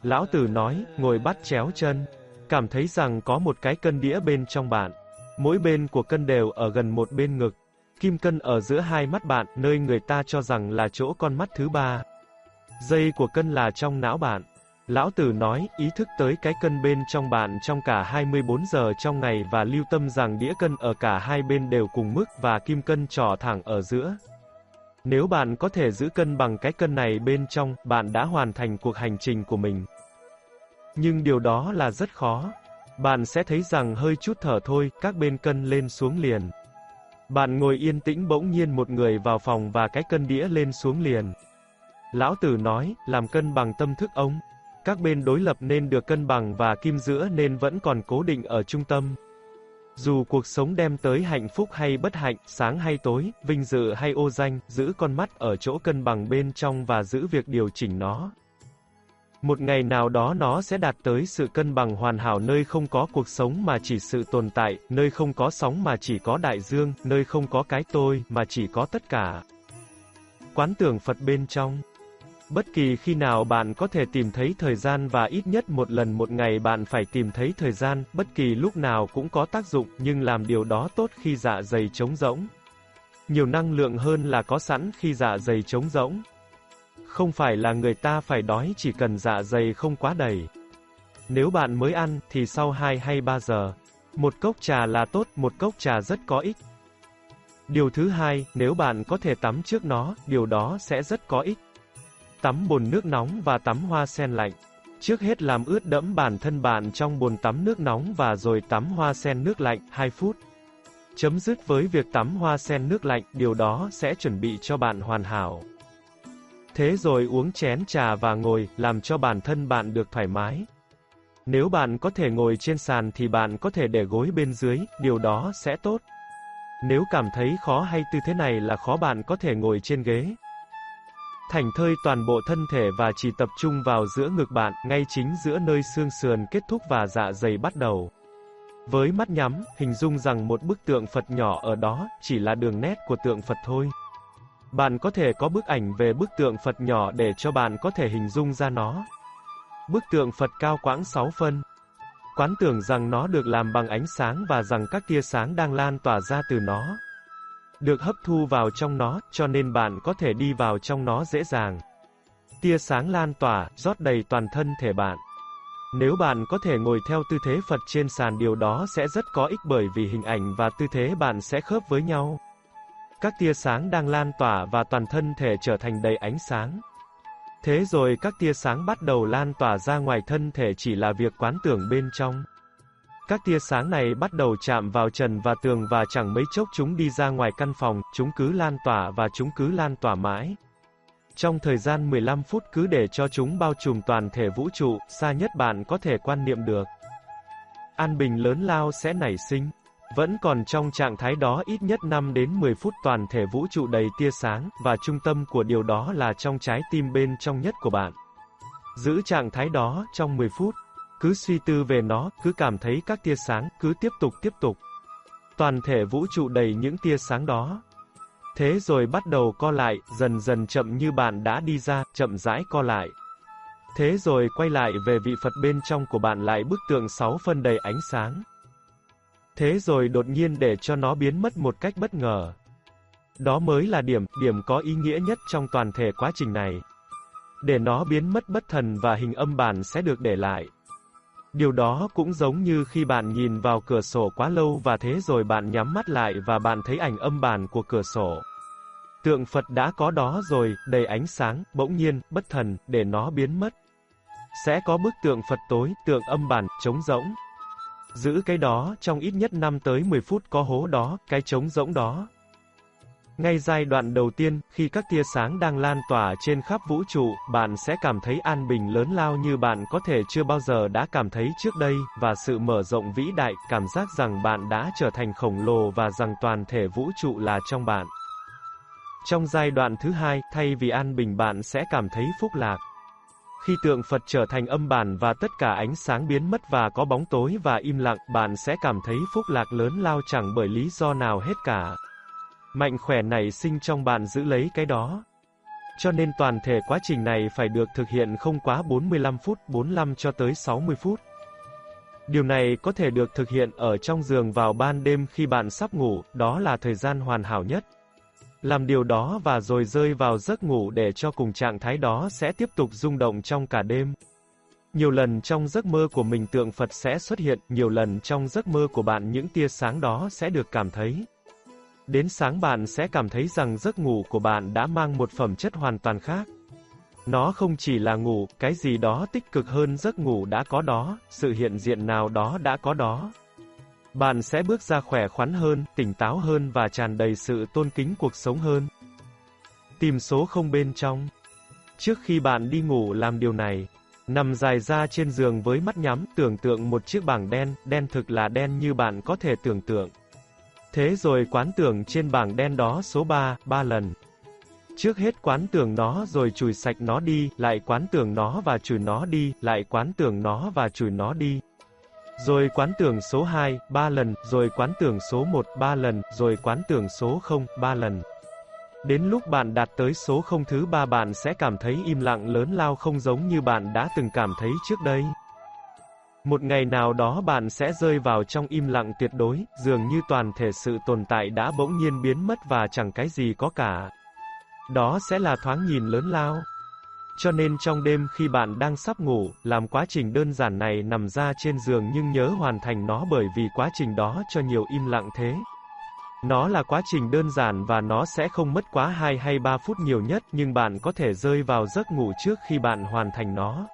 Speaker 1: Lão Tử nói, ngồi bắt chéo chân, cảm thấy rằng có một cái cân đĩa bên trong bạn. Mỗi bên của cân đều ở gần một bên ngực. Kim cân ở giữa hai mắt bạn, nơi người ta cho rằng là chỗ con mắt thứ ba. Dây của cân là trong não bạn. Lão Tử nói, ý thức tới cái cân bên trong bạn trong cả 24 giờ trong ngày và lưu tâm rằng đĩa cân ở cả hai bên đều cùng mức và kim cân trò thẳng ở giữa. Nếu bạn có thể giữ cân bằng cái cân này bên trong, bạn đã hoàn thành cuộc hành trình của mình. Nhưng điều đó là rất khó. Bạn sẽ thấy rằng hơi chút thở thôi, các bên cân lên xuống liền. Bạn ngồi yên tĩnh bỗng nhiên một người vào phòng và cái cân đĩa lên xuống liền. Lão Tử nói, làm cân bằng tâm thức ông. Các bên đối lập nên được cân bằng và kim giữa nên vẫn còn cố định ở trung tâm. Dù cuộc sống đem tới hạnh phúc hay bất hạnh, sáng hay tối, vinh dự hay ô danh, giữ con mắt ở chỗ cân bằng bên trong và giữ việc điều chỉnh nó. Một ngày nào đó nó sẽ đạt tới sự cân bằng hoàn hảo nơi không có cuộc sống mà chỉ sự tồn tại, nơi không có sóng mà chỉ có đại dương, nơi không có cái tôi mà chỉ có tất cả. Quán tưởng Phật bên trong Bất kỳ khi nào bạn có thể tìm thấy thời gian và ít nhất một lần một ngày bạn phải tìm thấy thời gian, bất kỳ lúc nào cũng có tác dụng, nhưng làm điều đó tốt khi dạ dày trống rỗng. Nhiều năng lượng hơn là có sẵn khi dạ dày trống rỗng. Không phải là người ta phải đói chỉ cần dạ dày không quá đầy. Nếu bạn mới ăn, thì sau 2 hay 3 giờ. Một cốc trà là tốt, một cốc trà rất có ích. Điều thứ hai, nếu bạn có thể tắm trước nó, điều đó sẽ rất có ích tắm bồn nước nóng và tắm hoa sen lạnh. Trước hết làm ướt đẫm bản thân bạn trong bồn tắm nước nóng và rồi tắm hoa sen nước lạnh 2 phút. Chấm dứt với việc tắm hoa sen nước lạnh, điều đó sẽ chuẩn bị cho bạn hoàn hảo. Thế rồi uống chén trà và ngồi, làm cho bản thân bạn được thoải mái. Nếu bạn có thể ngồi trên sàn thì bạn có thể để gối bên dưới, điều đó sẽ tốt. Nếu cảm thấy khó hay tư thế này là khó bạn có thể ngồi trên ghế. Thành thơi toàn bộ thân thể và chỉ tập trung vào giữa ngực bạn, ngay chính giữa nơi xương sườn kết thúc và dạ dày bắt đầu. Với mắt nhắm, hình dung rằng một bức tượng Phật nhỏ ở đó, chỉ là đường nét của tượng Phật thôi. Bạn có thể có bức ảnh về bức tượng Phật nhỏ để cho bạn có thể hình dung ra nó. Bức tượng Phật cao quãng 6 phân. Quán tưởng rằng nó được làm bằng ánh sáng và rằng các tia sáng đang lan tỏa ra từ nó được hấp thu vào trong nó, cho nên bạn có thể đi vào trong nó dễ dàng. Tia sáng lan tỏa, rót đầy toàn thân thể bạn. Nếu bạn có thể ngồi theo tư thế Phật trên sàn điều đó sẽ rất có ích bởi vì hình ảnh và tư thế bạn sẽ khớp với nhau. Các tia sáng đang lan tỏa và toàn thân thể trở thành đầy ánh sáng. Thế rồi các tia sáng bắt đầu lan tỏa ra ngoài thân thể chỉ là việc quán tưởng bên trong. Các tia sáng này bắt đầu chạm vào trần và tường và chẳng mấy chốc chúng đi ra ngoài căn phòng, chúng cứ lan tỏa và chúng cứ lan tỏa mãi. Trong thời gian 15 phút cứ để cho chúng bao trùm toàn thể vũ trụ, xa nhất bạn có thể quan niệm được. An bình lớn lao sẽ nảy sinh. Vẫn còn trong trạng thái đó ít nhất 5 đến 10 phút toàn thể vũ trụ đầy tia sáng, và trung tâm của điều đó là trong trái tim bên trong nhất của bạn. Giữ trạng thái đó trong 10 phút. Cứ suy tư về nó, cứ cảm thấy các tia sáng, cứ tiếp tục tiếp tục. Toàn thể vũ trụ đầy những tia sáng đó. Thế rồi bắt đầu co lại, dần dần chậm như bạn đã đi ra, chậm rãi co lại. Thế rồi quay lại về vị Phật bên trong của bạn lại bức tượng sáu phân đầy ánh sáng. Thế rồi đột nhiên để cho nó biến mất một cách bất ngờ. Đó mới là điểm, điểm có ý nghĩa nhất trong toàn thể quá trình này. Để nó biến mất bất thần và hình âm bản sẽ được để lại. Điều đó cũng giống như khi bạn nhìn vào cửa sổ quá lâu và thế rồi bạn nhắm mắt lại và bạn thấy ảnh âm bản của cửa sổ. Tượng Phật đã có đó rồi, đầy ánh sáng, bỗng nhiên, bất thần, để nó biến mất. Sẽ có bức tượng Phật tối, tượng âm bản, trống rỗng. Giữ cái đó, trong ít nhất 5 tới 10 phút có hố đó, cái trống rỗng đó. Ngay giai đoạn đầu tiên, khi các tia sáng đang lan tỏa trên khắp vũ trụ, bạn sẽ cảm thấy an bình lớn lao như bạn có thể chưa bao giờ đã cảm thấy trước đây, và sự mở rộng vĩ đại, cảm giác rằng bạn đã trở thành khổng lồ và rằng toàn thể vũ trụ là trong bạn. Trong giai đoạn thứ hai, thay vì an bình bạn sẽ cảm thấy phúc lạc. Khi tượng Phật trở thành âm bản và tất cả ánh sáng biến mất và có bóng tối và im lặng, bạn sẽ cảm thấy phúc lạc lớn lao chẳng bởi lý do nào hết cả. Mạnh khỏe nảy sinh trong bạn giữ lấy cái đó. Cho nên toàn thể quá trình này phải được thực hiện không quá 45 phút, 45 cho tới 60 phút. Điều này có thể được thực hiện ở trong giường vào ban đêm khi bạn sắp ngủ, đó là thời gian hoàn hảo nhất. Làm điều đó và rồi rơi vào giấc ngủ để cho cùng trạng thái đó sẽ tiếp tục rung động trong cả đêm. Nhiều lần trong giấc mơ của mình tượng Phật sẽ xuất hiện, nhiều lần trong giấc mơ của bạn những tia sáng đó sẽ được cảm thấy. Đến sáng bạn sẽ cảm thấy rằng giấc ngủ của bạn đã mang một phẩm chất hoàn toàn khác. Nó không chỉ là ngủ, cái gì đó tích cực hơn giấc ngủ đã có đó, sự hiện diện nào đó đã có đó. Bạn sẽ bước ra khỏe khoắn hơn, tỉnh táo hơn và tràn đầy sự tôn kính cuộc sống hơn. Tìm số không bên trong. Trước khi bạn đi ngủ làm điều này, nằm dài ra trên giường với mắt nhắm, tưởng tượng một chiếc bảng đen, đen thực là đen như bạn có thể tưởng tượng. Thế rồi quán tưởng trên bảng đen đó số 3, 3 lần. Trước hết quán tưởng nó rồi chùi sạch nó đi, lại quán tưởng nó và chùi nó đi, lại quán tưởng nó và chùi nó đi. Rồi quán tưởng số 2, 3 lần, rồi quán tưởng số 1, 3 lần, rồi quán tưởng số 0, 3 lần. Đến lúc bạn đạt tới số 0 thứ 3 bạn sẽ cảm thấy im lặng lớn lao không giống như bạn đã từng cảm thấy trước đây. Một ngày nào đó bạn sẽ rơi vào trong im lặng tuyệt đối, dường như toàn thể sự tồn tại đã bỗng nhiên biến mất và chẳng cái gì có cả. Đó sẽ là thoáng nhìn lớn lao. Cho nên trong đêm khi bạn đang sắp ngủ, làm quá trình đơn giản này nằm ra trên giường nhưng nhớ hoàn thành nó bởi vì quá trình đó cho nhiều im lặng thế. Nó là quá trình đơn giản và nó sẽ không mất quá 2 hay 3 phút nhiều nhất nhưng bạn có thể rơi vào giấc ngủ trước khi bạn hoàn thành nó.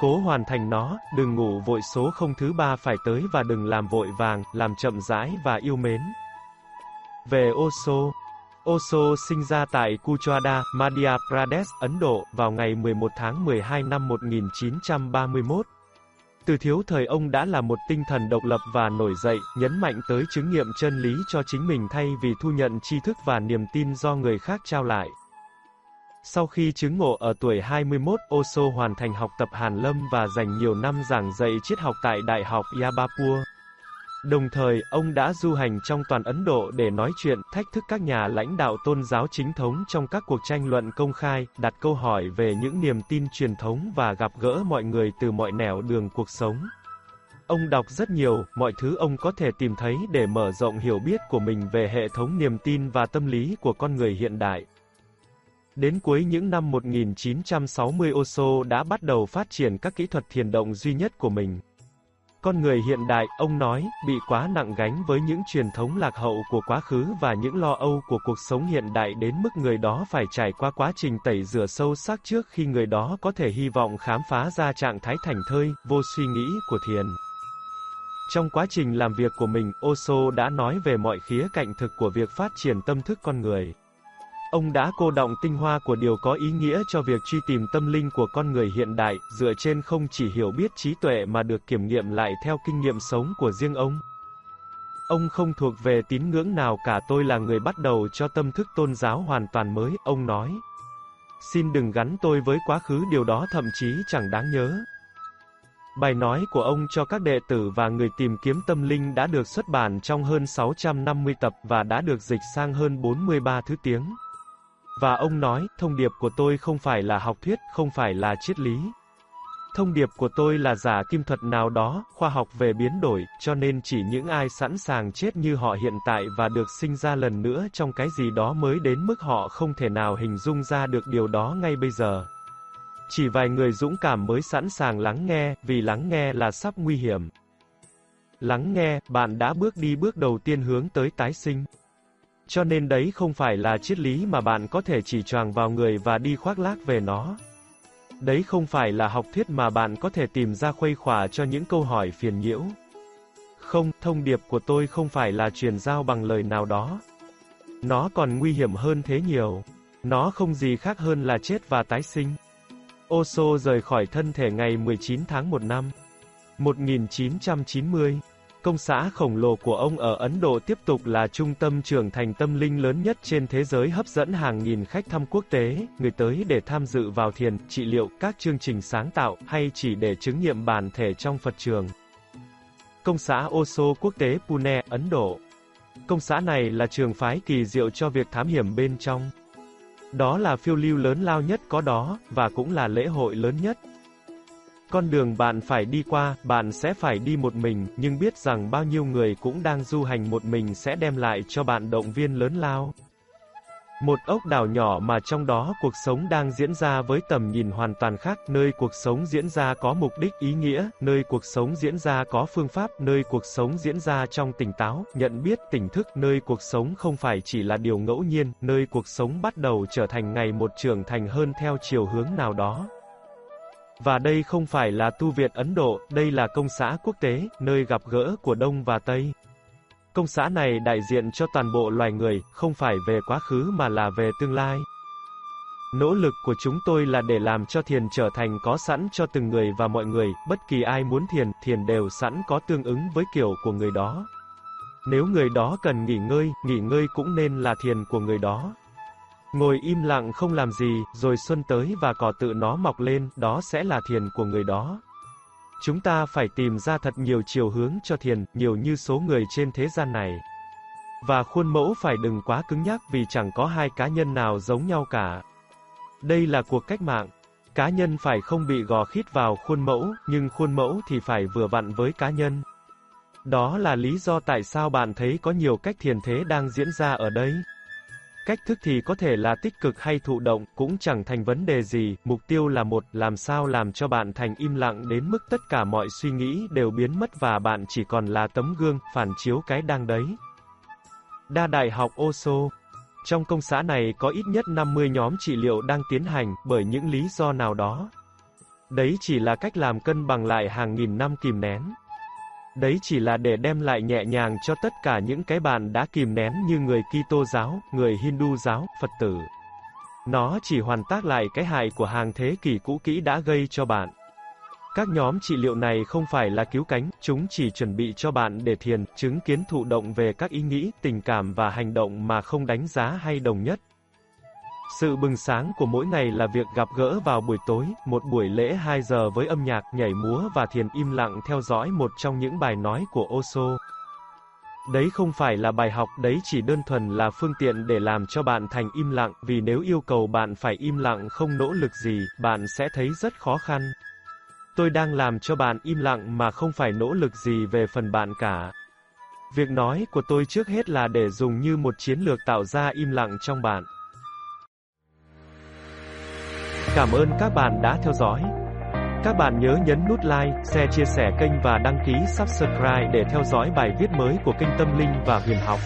Speaker 1: Cố hoàn thành nó, đừng ngủ vội số không thứ ba phải tới và đừng làm vội vàng, làm chậm rãi và yêu mến. Về Osho Osho sinh ra tại Kuchwada, Madhya Pradesh, Ấn Độ, vào ngày 11 tháng 12 năm 1931. Từ thiếu thời ông đã là một tinh thần độc lập và nổi dậy, nhấn mạnh tới chứng nghiệm chân lý cho chính mình thay vì thu nhận tri thức và niềm tin do người khác trao lại. Sau khi chứng ngộ ở tuổi 21, Osho hoàn thành học tập Hàn Lâm và dành nhiều năm giảng dạy triết học tại Đại học Yabapur. Đồng thời, ông đã du hành trong toàn Ấn Độ để nói chuyện, thách thức các nhà lãnh đạo tôn giáo chính thống trong các cuộc tranh luận công khai, đặt câu hỏi về những niềm tin truyền thống và gặp gỡ mọi người từ mọi nẻo đường cuộc sống. Ông đọc rất nhiều, mọi thứ ông có thể tìm thấy để mở rộng hiểu biết của mình về hệ thống niềm tin và tâm lý của con người hiện đại. Đến cuối những năm 1960 Osho đã bắt đầu phát triển các kỹ thuật thiền động duy nhất của mình. Con người hiện đại, ông nói, bị quá nặng gánh với những truyền thống lạc hậu của quá khứ và những lo âu của cuộc sống hiện đại đến mức người đó phải trải qua quá trình tẩy rửa sâu sắc trước khi người đó có thể hy vọng khám phá ra trạng thái thành thơi, vô suy nghĩ của thiền. Trong quá trình làm việc của mình, Osho đã nói về mọi khía cạnh thực của việc phát triển tâm thức con người. Ông đã cô động tinh hoa của điều có ý nghĩa cho việc truy tìm tâm linh của con người hiện đại, dựa trên không chỉ hiểu biết trí tuệ mà được kiểm nghiệm lại theo kinh nghiệm sống của riêng ông. Ông không thuộc về tín ngưỡng nào cả tôi là người bắt đầu cho tâm thức tôn giáo hoàn toàn mới, ông nói. Xin đừng gắn tôi với quá khứ điều đó thậm chí chẳng đáng nhớ. Bài nói của ông cho các đệ tử và người tìm kiếm tâm linh đã được xuất bản trong hơn 650 tập và đã được dịch sang hơn 43 thứ tiếng. Và ông nói, thông điệp của tôi không phải là học thuyết, không phải là triết lý. Thông điệp của tôi là giả kim thuật nào đó, khoa học về biến đổi, cho nên chỉ những ai sẵn sàng chết như họ hiện tại và được sinh ra lần nữa trong cái gì đó mới đến mức họ không thể nào hình dung ra được điều đó ngay bây giờ. Chỉ vài người dũng cảm mới sẵn sàng lắng nghe, vì lắng nghe là sắp nguy hiểm. Lắng nghe, bạn đã bước đi bước đầu tiên hướng tới tái sinh. Cho nên đấy không phải là triết lý mà bạn có thể chỉ choàng vào người và đi khoác lác về nó. Đấy không phải là học thuyết mà bạn có thể tìm ra khuây khỏa cho những câu hỏi phiền nhiễu. Không, thông điệp của tôi không phải là truyền giao bằng lời nào đó. Nó còn nguy hiểm hơn thế nhiều. Nó không gì khác hơn là chết và tái sinh. Osho rời khỏi thân thể ngày 19 tháng 1 năm 1990. Công xã khổng lồ của ông ở Ấn Độ tiếp tục là trung tâm trưởng thành tâm linh lớn nhất trên thế giới hấp dẫn hàng nghìn khách thăm quốc tế, người tới để tham dự vào thiền, trị liệu, các chương trình sáng tạo, hay chỉ để chứng nghiệm bản thể trong Phật trường. Công xã Osho quốc tế Pune, Ấn Độ. Công xã này là trường phái kỳ diệu cho việc thám hiểm bên trong. Đó là phiêu lưu lớn lao nhất có đó, và cũng là lễ hội lớn nhất. Con đường bạn phải đi qua, bạn sẽ phải đi một mình, nhưng biết rằng bao nhiêu người cũng đang du hành một mình sẽ đem lại cho bạn động viên lớn lao. Một ốc đảo nhỏ mà trong đó cuộc sống đang diễn ra với tầm nhìn hoàn toàn khác, nơi cuộc sống diễn ra có mục đích ý nghĩa, nơi cuộc sống diễn ra có phương pháp, nơi cuộc sống diễn ra trong tỉnh táo, nhận biết tỉnh thức, nơi cuộc sống không phải chỉ là điều ngẫu nhiên, nơi cuộc sống bắt đầu trở thành ngày một trưởng thành hơn theo chiều hướng nào đó. Và đây không phải là tu viện Ấn Độ, đây là công xã quốc tế, nơi gặp gỡ của Đông và Tây. Công xã này đại diện cho toàn bộ loài người, không phải về quá khứ mà là về tương lai. Nỗ lực của chúng tôi là để làm cho thiền trở thành có sẵn cho từng người và mọi người, bất kỳ ai muốn thiền, thiền đều sẵn có tương ứng với kiểu của người đó. Nếu người đó cần nghỉ ngơi, nghỉ ngơi cũng nên là thiền của người đó. Ngồi im lặng không làm gì, rồi xuân tới và cỏ tự nó mọc lên, đó sẽ là thiền của người đó. Chúng ta phải tìm ra thật nhiều chiều hướng cho thiền, nhiều như số người trên thế gian này. Và khuôn mẫu phải đừng quá cứng nhắc vì chẳng có hai cá nhân nào giống nhau cả. Đây là cuộc cách mạng. Cá nhân phải không bị gò khít vào khuôn mẫu, nhưng khuôn mẫu thì phải vừa vặn với cá nhân. Đó là lý do tại sao bạn thấy có nhiều cách thiền thế đang diễn ra ở đây. Cách thức thì có thể là tích cực hay thụ động, cũng chẳng thành vấn đề gì, mục tiêu là một, làm sao làm cho bạn thành im lặng đến mức tất cả mọi suy nghĩ đều biến mất và bạn chỉ còn là tấm gương, phản chiếu cái đang đấy. Đa Đại học Oslo Trong công xã này có ít nhất 50 nhóm trị liệu đang tiến hành, bởi những lý do nào đó. Đấy chỉ là cách làm cân bằng lại hàng nghìn năm kìm nén. Đấy chỉ là để đem lại nhẹ nhàng cho tất cả những cái bạn đã kìm nén như người Kitô giáo, người Hindu giáo, Phật tử. Nó chỉ hoàn tác lại cái hại của hàng thế kỷ cũ kỹ đã gây cho bạn. Các nhóm trị liệu này không phải là cứu cánh, chúng chỉ chuẩn bị cho bạn để thiền, chứng kiến thụ động về các ý nghĩ, tình cảm và hành động mà không đánh giá hay đồng nhất. Sự bừng sáng của mỗi ngày là việc gặp gỡ vào buổi tối, một buổi lễ 2 giờ với âm nhạc, nhảy múa và thiền im lặng theo dõi một trong những bài nói của Osho. Đấy không phải là bài học, đấy chỉ đơn thuần là phương tiện để làm cho bạn thành im lặng, vì nếu yêu cầu bạn phải im lặng không nỗ lực gì, bạn sẽ thấy rất khó khăn. Tôi đang làm cho bạn im lặng mà không phải nỗ lực gì về phần bạn cả. Việc nói của tôi trước hết là để dùng như một chiến lược tạo ra im lặng trong bạn. Cảm ơn các bạn đã theo dõi. Các bạn nhớ nhấn nút like, share chia sẻ kênh và đăng ký subscribe để theo dõi bài viết mới của kênh Tâm Linh và Huyền Học.